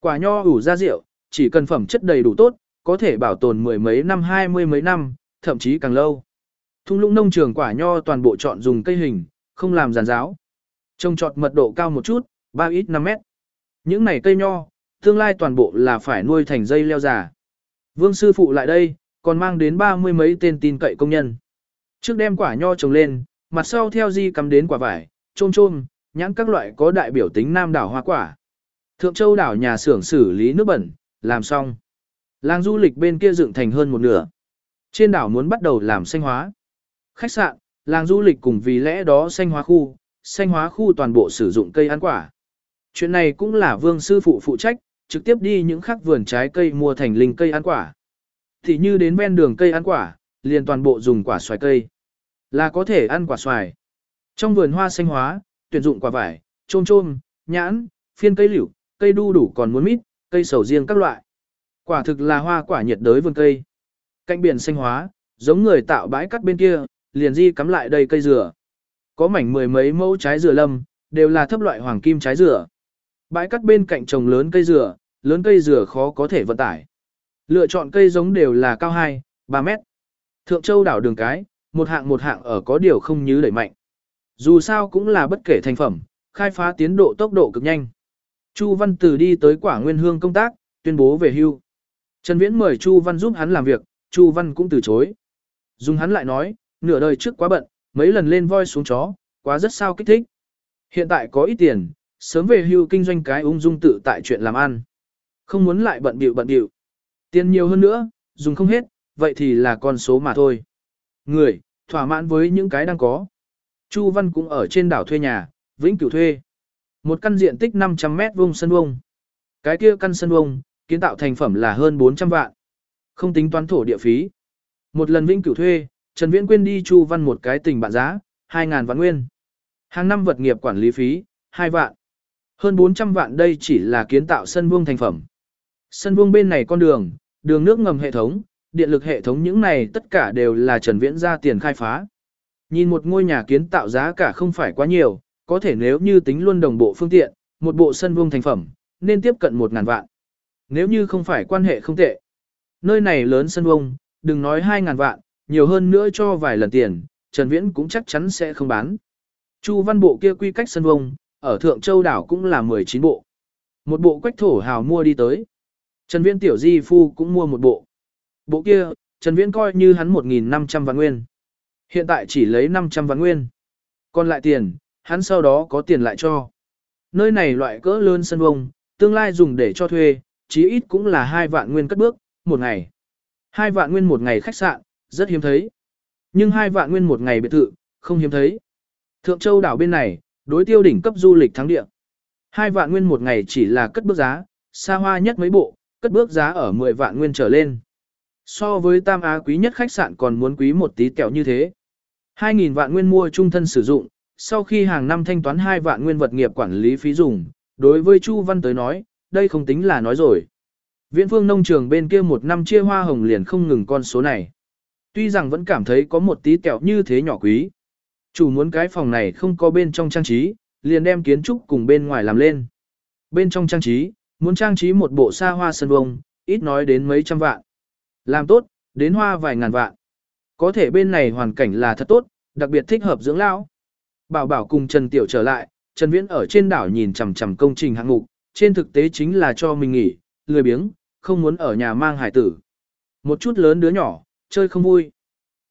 Quả nho ủ ra rượu, chỉ cần phẩm chất đầy đủ tốt, có thể bảo tồn mười mấy năm hai mươi mấy năm, thậm chí càng lâu. Thung lũng nông trường quả nho toàn bộ chọn dùng cây hình, không làm giàn giáo. Trồng trọt mật độ cao một chút, 3 ít 5 mét. Những này cây nho, tương lai toàn bộ là phải nuôi thành dây leo già. Vương sư phụ lại đây, còn mang đến ba mươi mấy tên tin cậy công nhân. Trước đem quả nho trồng lên, mặt sau theo di cắm đến quả vải, trôm trôm, nhãn các loại có đại biểu tính nam đảo hoa quả. Thượng Châu đảo nhà xưởng xử lý nước bẩn, làm xong. Làng du lịch bên kia dựng thành hơn một nửa. Trên đảo muốn bắt đầu làm xanh hóa. Khách sạn, làng du lịch cùng vì lẽ đó xanh hóa khu, xanh hóa khu toàn bộ sử dụng cây ăn quả. Chuyện này cũng là vương sư phụ phụ trách, trực tiếp đi những khắc vườn trái cây mua thành linh cây ăn quả. Thì như đến ven đường cây ăn quả, liền toàn bộ dùng quả xoài cây. Là có thể ăn quả xoài. Trong vườn hoa xanh hóa, tuyển dụng quả vải, trôm trôm, nhãn, phiên cây liễu, cây đu đủ còn muốn mít, cây sầu riêng các loại. Quả thực là hoa quả nhiệt đới vườn cây. Cạnh biển xanh hóa, giống người tạo bãi cắt bên kia, liền di cắm lại đầy cây dừa. Có mảnh mười mấy mẫu trái dừa lâm, đều là thấp loại hoàng kim trái dừa. Bãi cắt bên cạnh trồng lớn cây dừa, lớn cây dừa khó có thể vận tải. Lựa chọn cây giống đều là cao 2, 3 mét. Thượng Châu đảo đường cái, một hạng một hạng ở có điều không như đẩy mạnh. Dù sao cũng là bất kể thành phẩm, khai phá tiến độ tốc độ cực nhanh. Chu Văn Từ đi tới quả nguyên hương công tác, tuyên bố về hưu. Trần Viễn mời Chu Văn giúp hắn làm việc, Chu Văn cũng từ chối. Dùng hắn lại nói, nửa đời trước quá bận, mấy lần lên voi xuống chó, quá rất sao kích thích. Hiện tại có ít tiền, sớm về hưu kinh doanh cái ung dung tự tại chuyện làm ăn. Không muốn lại bận bịu bận bịu. Tiền nhiều hơn nữa, dùng không hết, vậy thì là con số mà thôi. Người, thỏa mãn với những cái đang có. Chu Văn cũng ở trên đảo thuê nhà, Vĩnh Cửu thuê. Một căn diện tích 500 mét vuông sân vuông. Cái kia căn sân vuông, kiến tạo thành phẩm là hơn 400 vạn. Không tính toán thổ địa phí. Một lần Vĩnh Cửu thuê, Trần Viễn quên đi Chu Văn một cái tình bạn giá, 2.000 vạn nguyên. Hàng năm vật nghiệp quản lý phí, 2 vạn. Hơn 400 vạn đây chỉ là kiến tạo sân vuông thành phẩm. Sân vuông bên này con đường, đường nước ngầm hệ thống, điện lực hệ thống những này tất cả đều là Trần Viễn ra tiền khai phá. Nhìn một ngôi nhà kiến tạo giá cả không phải quá nhiều, có thể nếu như tính luôn đồng bộ phương tiện, một bộ sân vuông thành phẩm, nên tiếp cận 1.000 vạn. Nếu như không phải quan hệ không tệ. Nơi này lớn sân vuông, đừng nói 2.000 vạn, nhiều hơn nữa cho vài lần tiền, Trần Viễn cũng chắc chắn sẽ không bán. Chu văn bộ kia quy cách sân vuông, ở Thượng Châu đảo cũng là 19 bộ. Một bộ quách thổ hào mua đi tới. Trần Viễn tiểu di phu cũng mua một bộ. Bộ kia, Trần Viễn coi như hắn 1.500 vạn nguyên. Hiện tại chỉ lấy 500 vạn nguyên. Còn lại tiền, hắn sau đó có tiền lại cho. Nơi này loại cỡ lớn sân vông, tương lai dùng để cho thuê, chí ít cũng là 2 vạn nguyên cất bước, một ngày. 2 vạn nguyên một ngày khách sạn, rất hiếm thấy. Nhưng 2 vạn nguyên một ngày biệt thự, không hiếm thấy. Thượng Châu đảo bên này, đối tiêu đỉnh cấp du lịch thắng địa. 2 vạn nguyên một ngày chỉ là cất bước giá, xa hoa nhất mấy bộ, cất bước giá ở 10 vạn nguyên trở lên. So với Tam Á quý nhất khách sạn còn muốn quý một tí kẹo như thế. 2.000 vạn nguyên mua trung thân sử dụng, sau khi hàng năm thanh toán 2 vạn nguyên vật nghiệp quản lý phí dùng, đối với Chu Văn tới nói, đây không tính là nói rồi. Viễn phương nông trường bên kia một năm chia hoa hồng liền không ngừng con số này. Tuy rằng vẫn cảm thấy có một tí kẹo như thế nhỏ quý. Chủ muốn cái phòng này không có bên trong trang trí, liền đem kiến trúc cùng bên ngoài làm lên. Bên trong trang trí, muốn trang trí một bộ xa hoa sân vông, ít nói đến mấy trăm vạn. Làm tốt, đến hoa vài ngàn vạn. Có thể bên này hoàn cảnh là thật tốt, đặc biệt thích hợp dưỡng lão. Bảo bảo cùng Trần Tiểu trở lại, Trần Viễn ở trên đảo nhìn chằm chằm công trình hạng mục, trên thực tế chính là cho mình nghỉ, lười biếng, không muốn ở nhà mang hải tử. Một chút lớn đứa nhỏ, chơi không vui.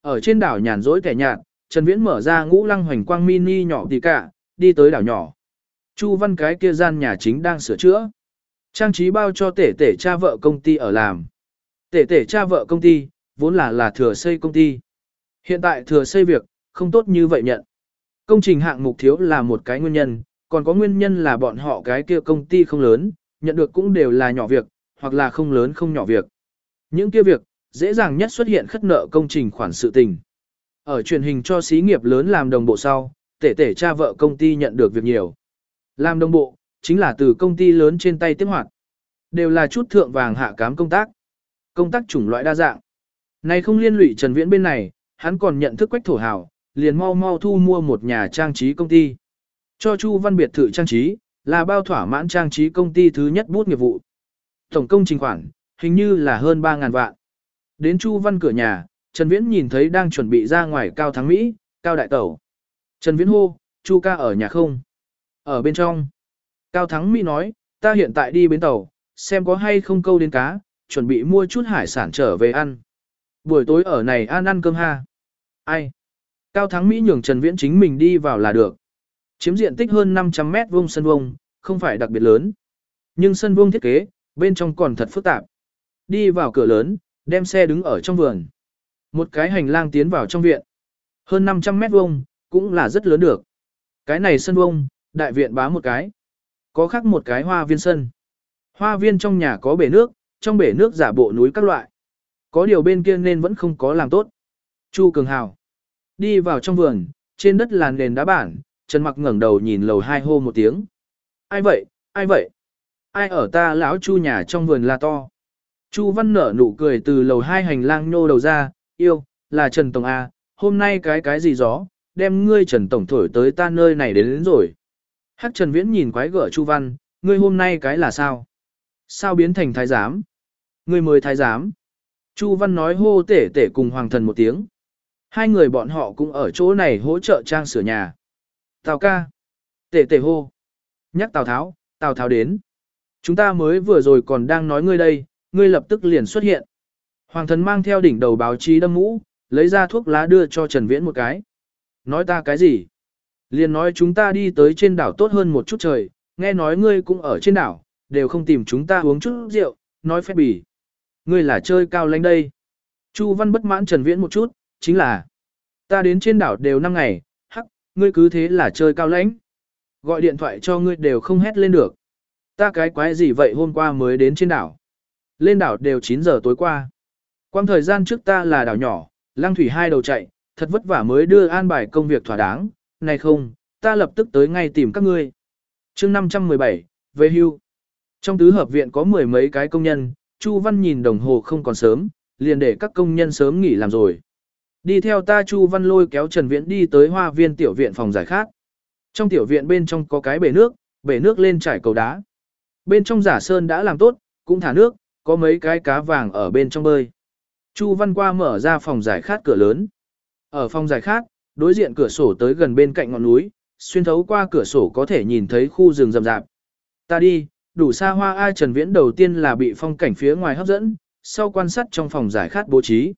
Ở trên đảo nhàn rỗi kẻ nhạt, Trần Viễn mở ra ngũ lăng hoành quang mini nhỏ tỉ cả, đi tới đảo nhỏ. Chu văn cái kia gian nhà chính đang sửa chữa. Trang trí bao cho tể tể cha vợ công ty ở làm. Tể tể cha vợ công ty, vốn là là thừa xây công ty. Hiện tại thừa xây việc, không tốt như vậy nhận. Công trình hạng mục thiếu là một cái nguyên nhân, còn có nguyên nhân là bọn họ cái kia công ty không lớn, nhận được cũng đều là nhỏ việc, hoặc là không lớn không nhỏ việc. Những kia việc, dễ dàng nhất xuất hiện khất nợ công trình khoản sự tình. Ở truyền hình cho xí nghiệp lớn làm đồng bộ sau, tể tể cha vợ công ty nhận được việc nhiều. Làm đồng bộ, chính là từ công ty lớn trên tay tiếp hoạt. Đều là chút thượng vàng hạ cám công tác. Công tác chủng loại đa dạng. Này không liên lụy Trần Viễn bên này, hắn còn nhận thức quách thổ hào, liền mau mau thu mua một nhà trang trí công ty. Cho Chu Văn biệt thự trang trí, là bao thỏa mãn trang trí công ty thứ nhất bút nghiệp vụ. Tổng công trình khoản, hình như là hơn 3.000 vạn. Đến Chu Văn cửa nhà, Trần Viễn nhìn thấy đang chuẩn bị ra ngoài Cao Thắng Mỹ, Cao Đại Tẩu. Trần Viễn hô, Chu ca ở nhà không? Ở bên trong. Cao Thắng Mỹ nói, ta hiện tại đi bến tàu, xem có hay không câu đến cá, chuẩn bị mua chút hải sản trở về ăn. Buổi tối ở này ăn ăn cơm ha. Ai? Cao Thắng Mỹ nhường Trần Viễn chính mình đi vào là được. Chiếm diện tích hơn 500 mét vuông sân vuông, không phải đặc biệt lớn. Nhưng sân vuông thiết kế, bên trong còn thật phức tạp. Đi vào cửa lớn, đem xe đứng ở trong vườn. Một cái hành lang tiến vào trong viện. Hơn 500 mét vuông, cũng là rất lớn được. Cái này sân vuông, đại viện bá một cái. Có khác một cái hoa viên sân. Hoa viên trong nhà có bể nước, trong bể nước giả bộ núi các loại. Có điều bên kia nên vẫn không có làm tốt. Chu Cường Hào. Đi vào trong vườn, trên đất là nền đá bản, Trần Mặc ngẩng đầu nhìn lầu hai hô một tiếng. Ai vậy, ai vậy? Ai ở ta lão Chu nhà trong vườn là to? Chu Văn nở nụ cười từ lầu hai hành lang nhô đầu ra, yêu, là Trần Tổng A, hôm nay cái cái gì gió, đem ngươi Trần Tổng thổi tới ta nơi này đến, đến rồi. Hắc Trần Viễn nhìn quái gở Chu Văn, ngươi hôm nay cái là sao? Sao biến thành thái giám? Ngươi mới thái giám. Chu Văn nói hô tể tể cùng hoàng thần một tiếng. Hai người bọn họ cũng ở chỗ này hỗ trợ trang sửa nhà. Tào ca. Tể tể hô. Nhắc Tào Tháo, Tào Tháo đến. Chúng ta mới vừa rồi còn đang nói ngươi đây, ngươi lập tức liền xuất hiện. Hoàng thần mang theo đỉnh đầu báo chí đâm mũ, lấy ra thuốc lá đưa cho Trần Viễn một cái. Nói ta cái gì? Liền nói chúng ta đi tới trên đảo tốt hơn một chút trời, nghe nói ngươi cũng ở trên đảo, đều không tìm chúng ta uống chút rượu, nói phép bỉ. Ngươi là chơi cao lãnh đây. Chu Văn bất mãn Trần Viễn một chút, chính là ta đến trên đảo đều 5 ngày, hắc, ngươi cứ thế là chơi cao lãnh. Gọi điện thoại cho ngươi đều không hét lên được. Ta cái quái gì vậy hôm qua mới đến trên đảo. Lên đảo đều 9 giờ tối qua. Quang thời gian trước ta là đảo nhỏ, lăng thủy hai đầu chạy, thật vất vả mới đưa an bài công việc thỏa đáng, này không, ta lập tức tới ngay tìm các ngươi. chương 517, về hưu. Trong tứ hợp viện có mười mấy cái công nhân, Chu Văn nhìn đồng hồ không còn sớm, liền để các công nhân sớm nghỉ làm rồi. Đi theo ta Chu Văn lôi kéo Trần Viễn đi tới hoa viên tiểu viện phòng giải khát. Trong tiểu viện bên trong có cái bể nước, bể nước lên trải cầu đá. Bên trong giả sơn đã làm tốt, cũng thả nước, có mấy cái cá vàng ở bên trong bơi. Chu Văn qua mở ra phòng giải khát cửa lớn. Ở phòng giải khát, đối diện cửa sổ tới gần bên cạnh ngọn núi, xuyên thấu qua cửa sổ có thể nhìn thấy khu rừng rậm rạp. Ta đi, đủ xa hoa ai Trần Viễn đầu tiên là bị phong cảnh phía ngoài hấp dẫn, sau quan sát trong phòng giải khát bố trí.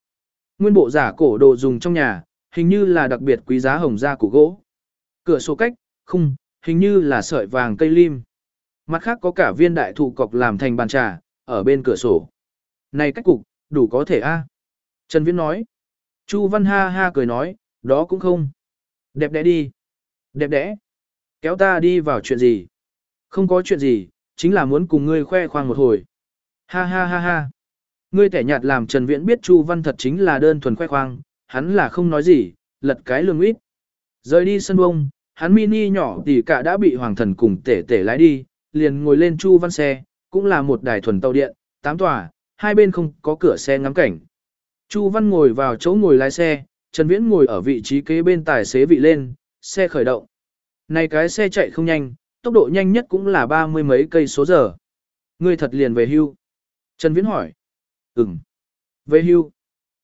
Nguyên bộ giả cổ đồ dùng trong nhà, hình như là đặc biệt quý giá hồng da của gỗ. Cửa sổ cách, khung, hình như là sợi vàng cây lim. Mặt khác có cả viên đại thụ cọc làm thành bàn trà, ở bên cửa sổ. Này cách cục, đủ có thể a Trần Viễn nói. Chu Văn ha ha cười nói, đó cũng không. Đẹp đẽ đi. Đẹp đẽ. Kéo ta đi vào chuyện gì? Không có chuyện gì, chính là muốn cùng ngươi khoe khoang một hồi. Ha ha ha ha. Ngươi tẻ nhạt làm Trần Viễn biết Chu Văn thật chính là đơn thuần khoe khoang, hắn là không nói gì, lật cái lưng ít. Rời đi sân bông, hắn mini nhỏ tỷ cả đã bị hoàng thần cùng tể tể lái đi, liền ngồi lên Chu Văn xe, cũng là một đài thuần tàu điện, tám tòa, hai bên không có cửa xe ngắm cảnh. Chu Văn ngồi vào chỗ ngồi lái xe, Trần Viễn ngồi ở vị trí kế bên tài xế vị lên, xe khởi động. Này cái xe chạy không nhanh, tốc độ nhanh nhất cũng là ba mươi mấy cây số giờ. Ngươi thật liền về hưu. Trần Viễn hỏi. Ừm. Về hưu.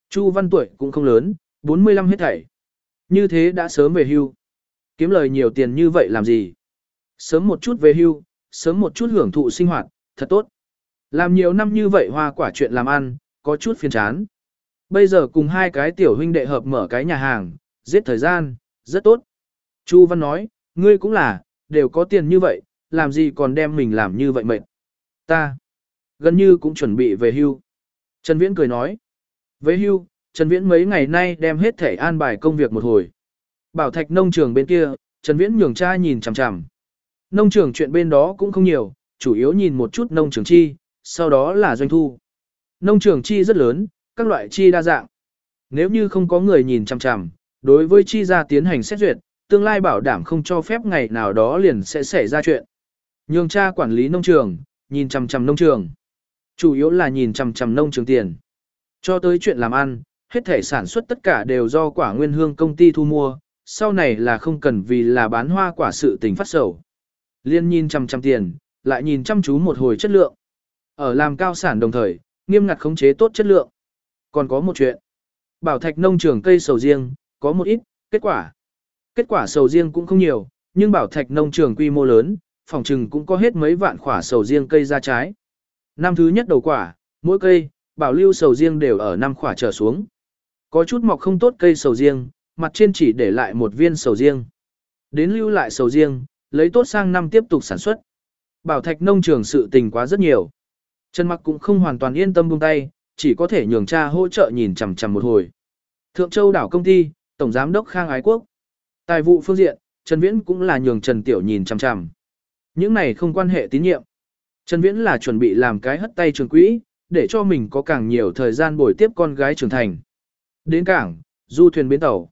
Chu Văn tuổi cũng không lớn, 45 hết thảy. Như thế đã sớm về hưu. Kiếm lời nhiều tiền như vậy làm gì? Sớm một chút về hưu, sớm một chút hưởng thụ sinh hoạt, thật tốt. Làm nhiều năm như vậy hoa quả chuyện làm ăn, có chút phiền chán. Bây giờ cùng hai cái tiểu huynh đệ hợp mở cái nhà hàng, giết thời gian, rất tốt. Chu Văn nói, ngươi cũng là, đều có tiền như vậy, làm gì còn đem mình làm như vậy mệt. Ta, gần như cũng chuẩn bị về hưu. Trần Viễn cười nói, về hưu, Trần Viễn mấy ngày nay đem hết thể an bài công việc một hồi. Bảo thạch nông trường bên kia, Trần Viễn nhường cha nhìn chằm chằm. Nông trường chuyện bên đó cũng không nhiều, chủ yếu nhìn một chút nông trường chi, sau đó là doanh thu. Nông trường chi rất lớn, các loại chi đa dạng. Nếu như không có người nhìn chằm chằm, đối với chi ra tiến hành xét duyệt, tương lai bảo đảm không cho phép ngày nào đó liền sẽ xảy ra chuyện. Nhường cha quản lý nông trường, nhìn chằm chằm nông trường. Chủ yếu là nhìn chằm chằm nông trường tiền. Cho tới chuyện làm ăn, hết thể sản xuất tất cả đều do quả nguyên hương công ty thu mua, sau này là không cần vì là bán hoa quả sự tình phát sầu. Liên nhìn chằm chằm tiền, lại nhìn chăm chú một hồi chất lượng. Ở làm cao sản đồng thời, nghiêm ngặt khống chế tốt chất lượng. Còn có một chuyện. Bảo thạch nông trường cây sầu riêng, có một ít, kết quả. Kết quả sầu riêng cũng không nhiều, nhưng bảo thạch nông trường quy mô lớn, phòng trừng cũng có hết mấy vạn quả sầu riêng cây ra trái. Năm thứ nhất đầu quả, mỗi cây, bảo lưu sầu riêng đều ở năm quả trở xuống. Có chút mọc không tốt cây sầu riêng, mặt trên chỉ để lại một viên sầu riêng. Đến lưu lại sầu riêng, lấy tốt sang năm tiếp tục sản xuất. Bảo thạch nông trường sự tình quá rất nhiều. Trần Mặc cũng không hoàn toàn yên tâm buông tay, chỉ có thể nhường cha hỗ trợ nhìn chằm chằm một hồi. Thượng Châu đảo công ty, tổng giám đốc Khang Ái Quốc. Tài vụ phương diện, Trần Viễn cũng là nhường Trần Tiểu nhìn chằm chằm. Những này không quan hệ tín nhiệm. Trần Viễn là chuẩn bị làm cái hất tay trường quỹ, để cho mình có càng nhiều thời gian bồi tiếp con gái trưởng thành. Đến cảng, du thuyền bến tàu.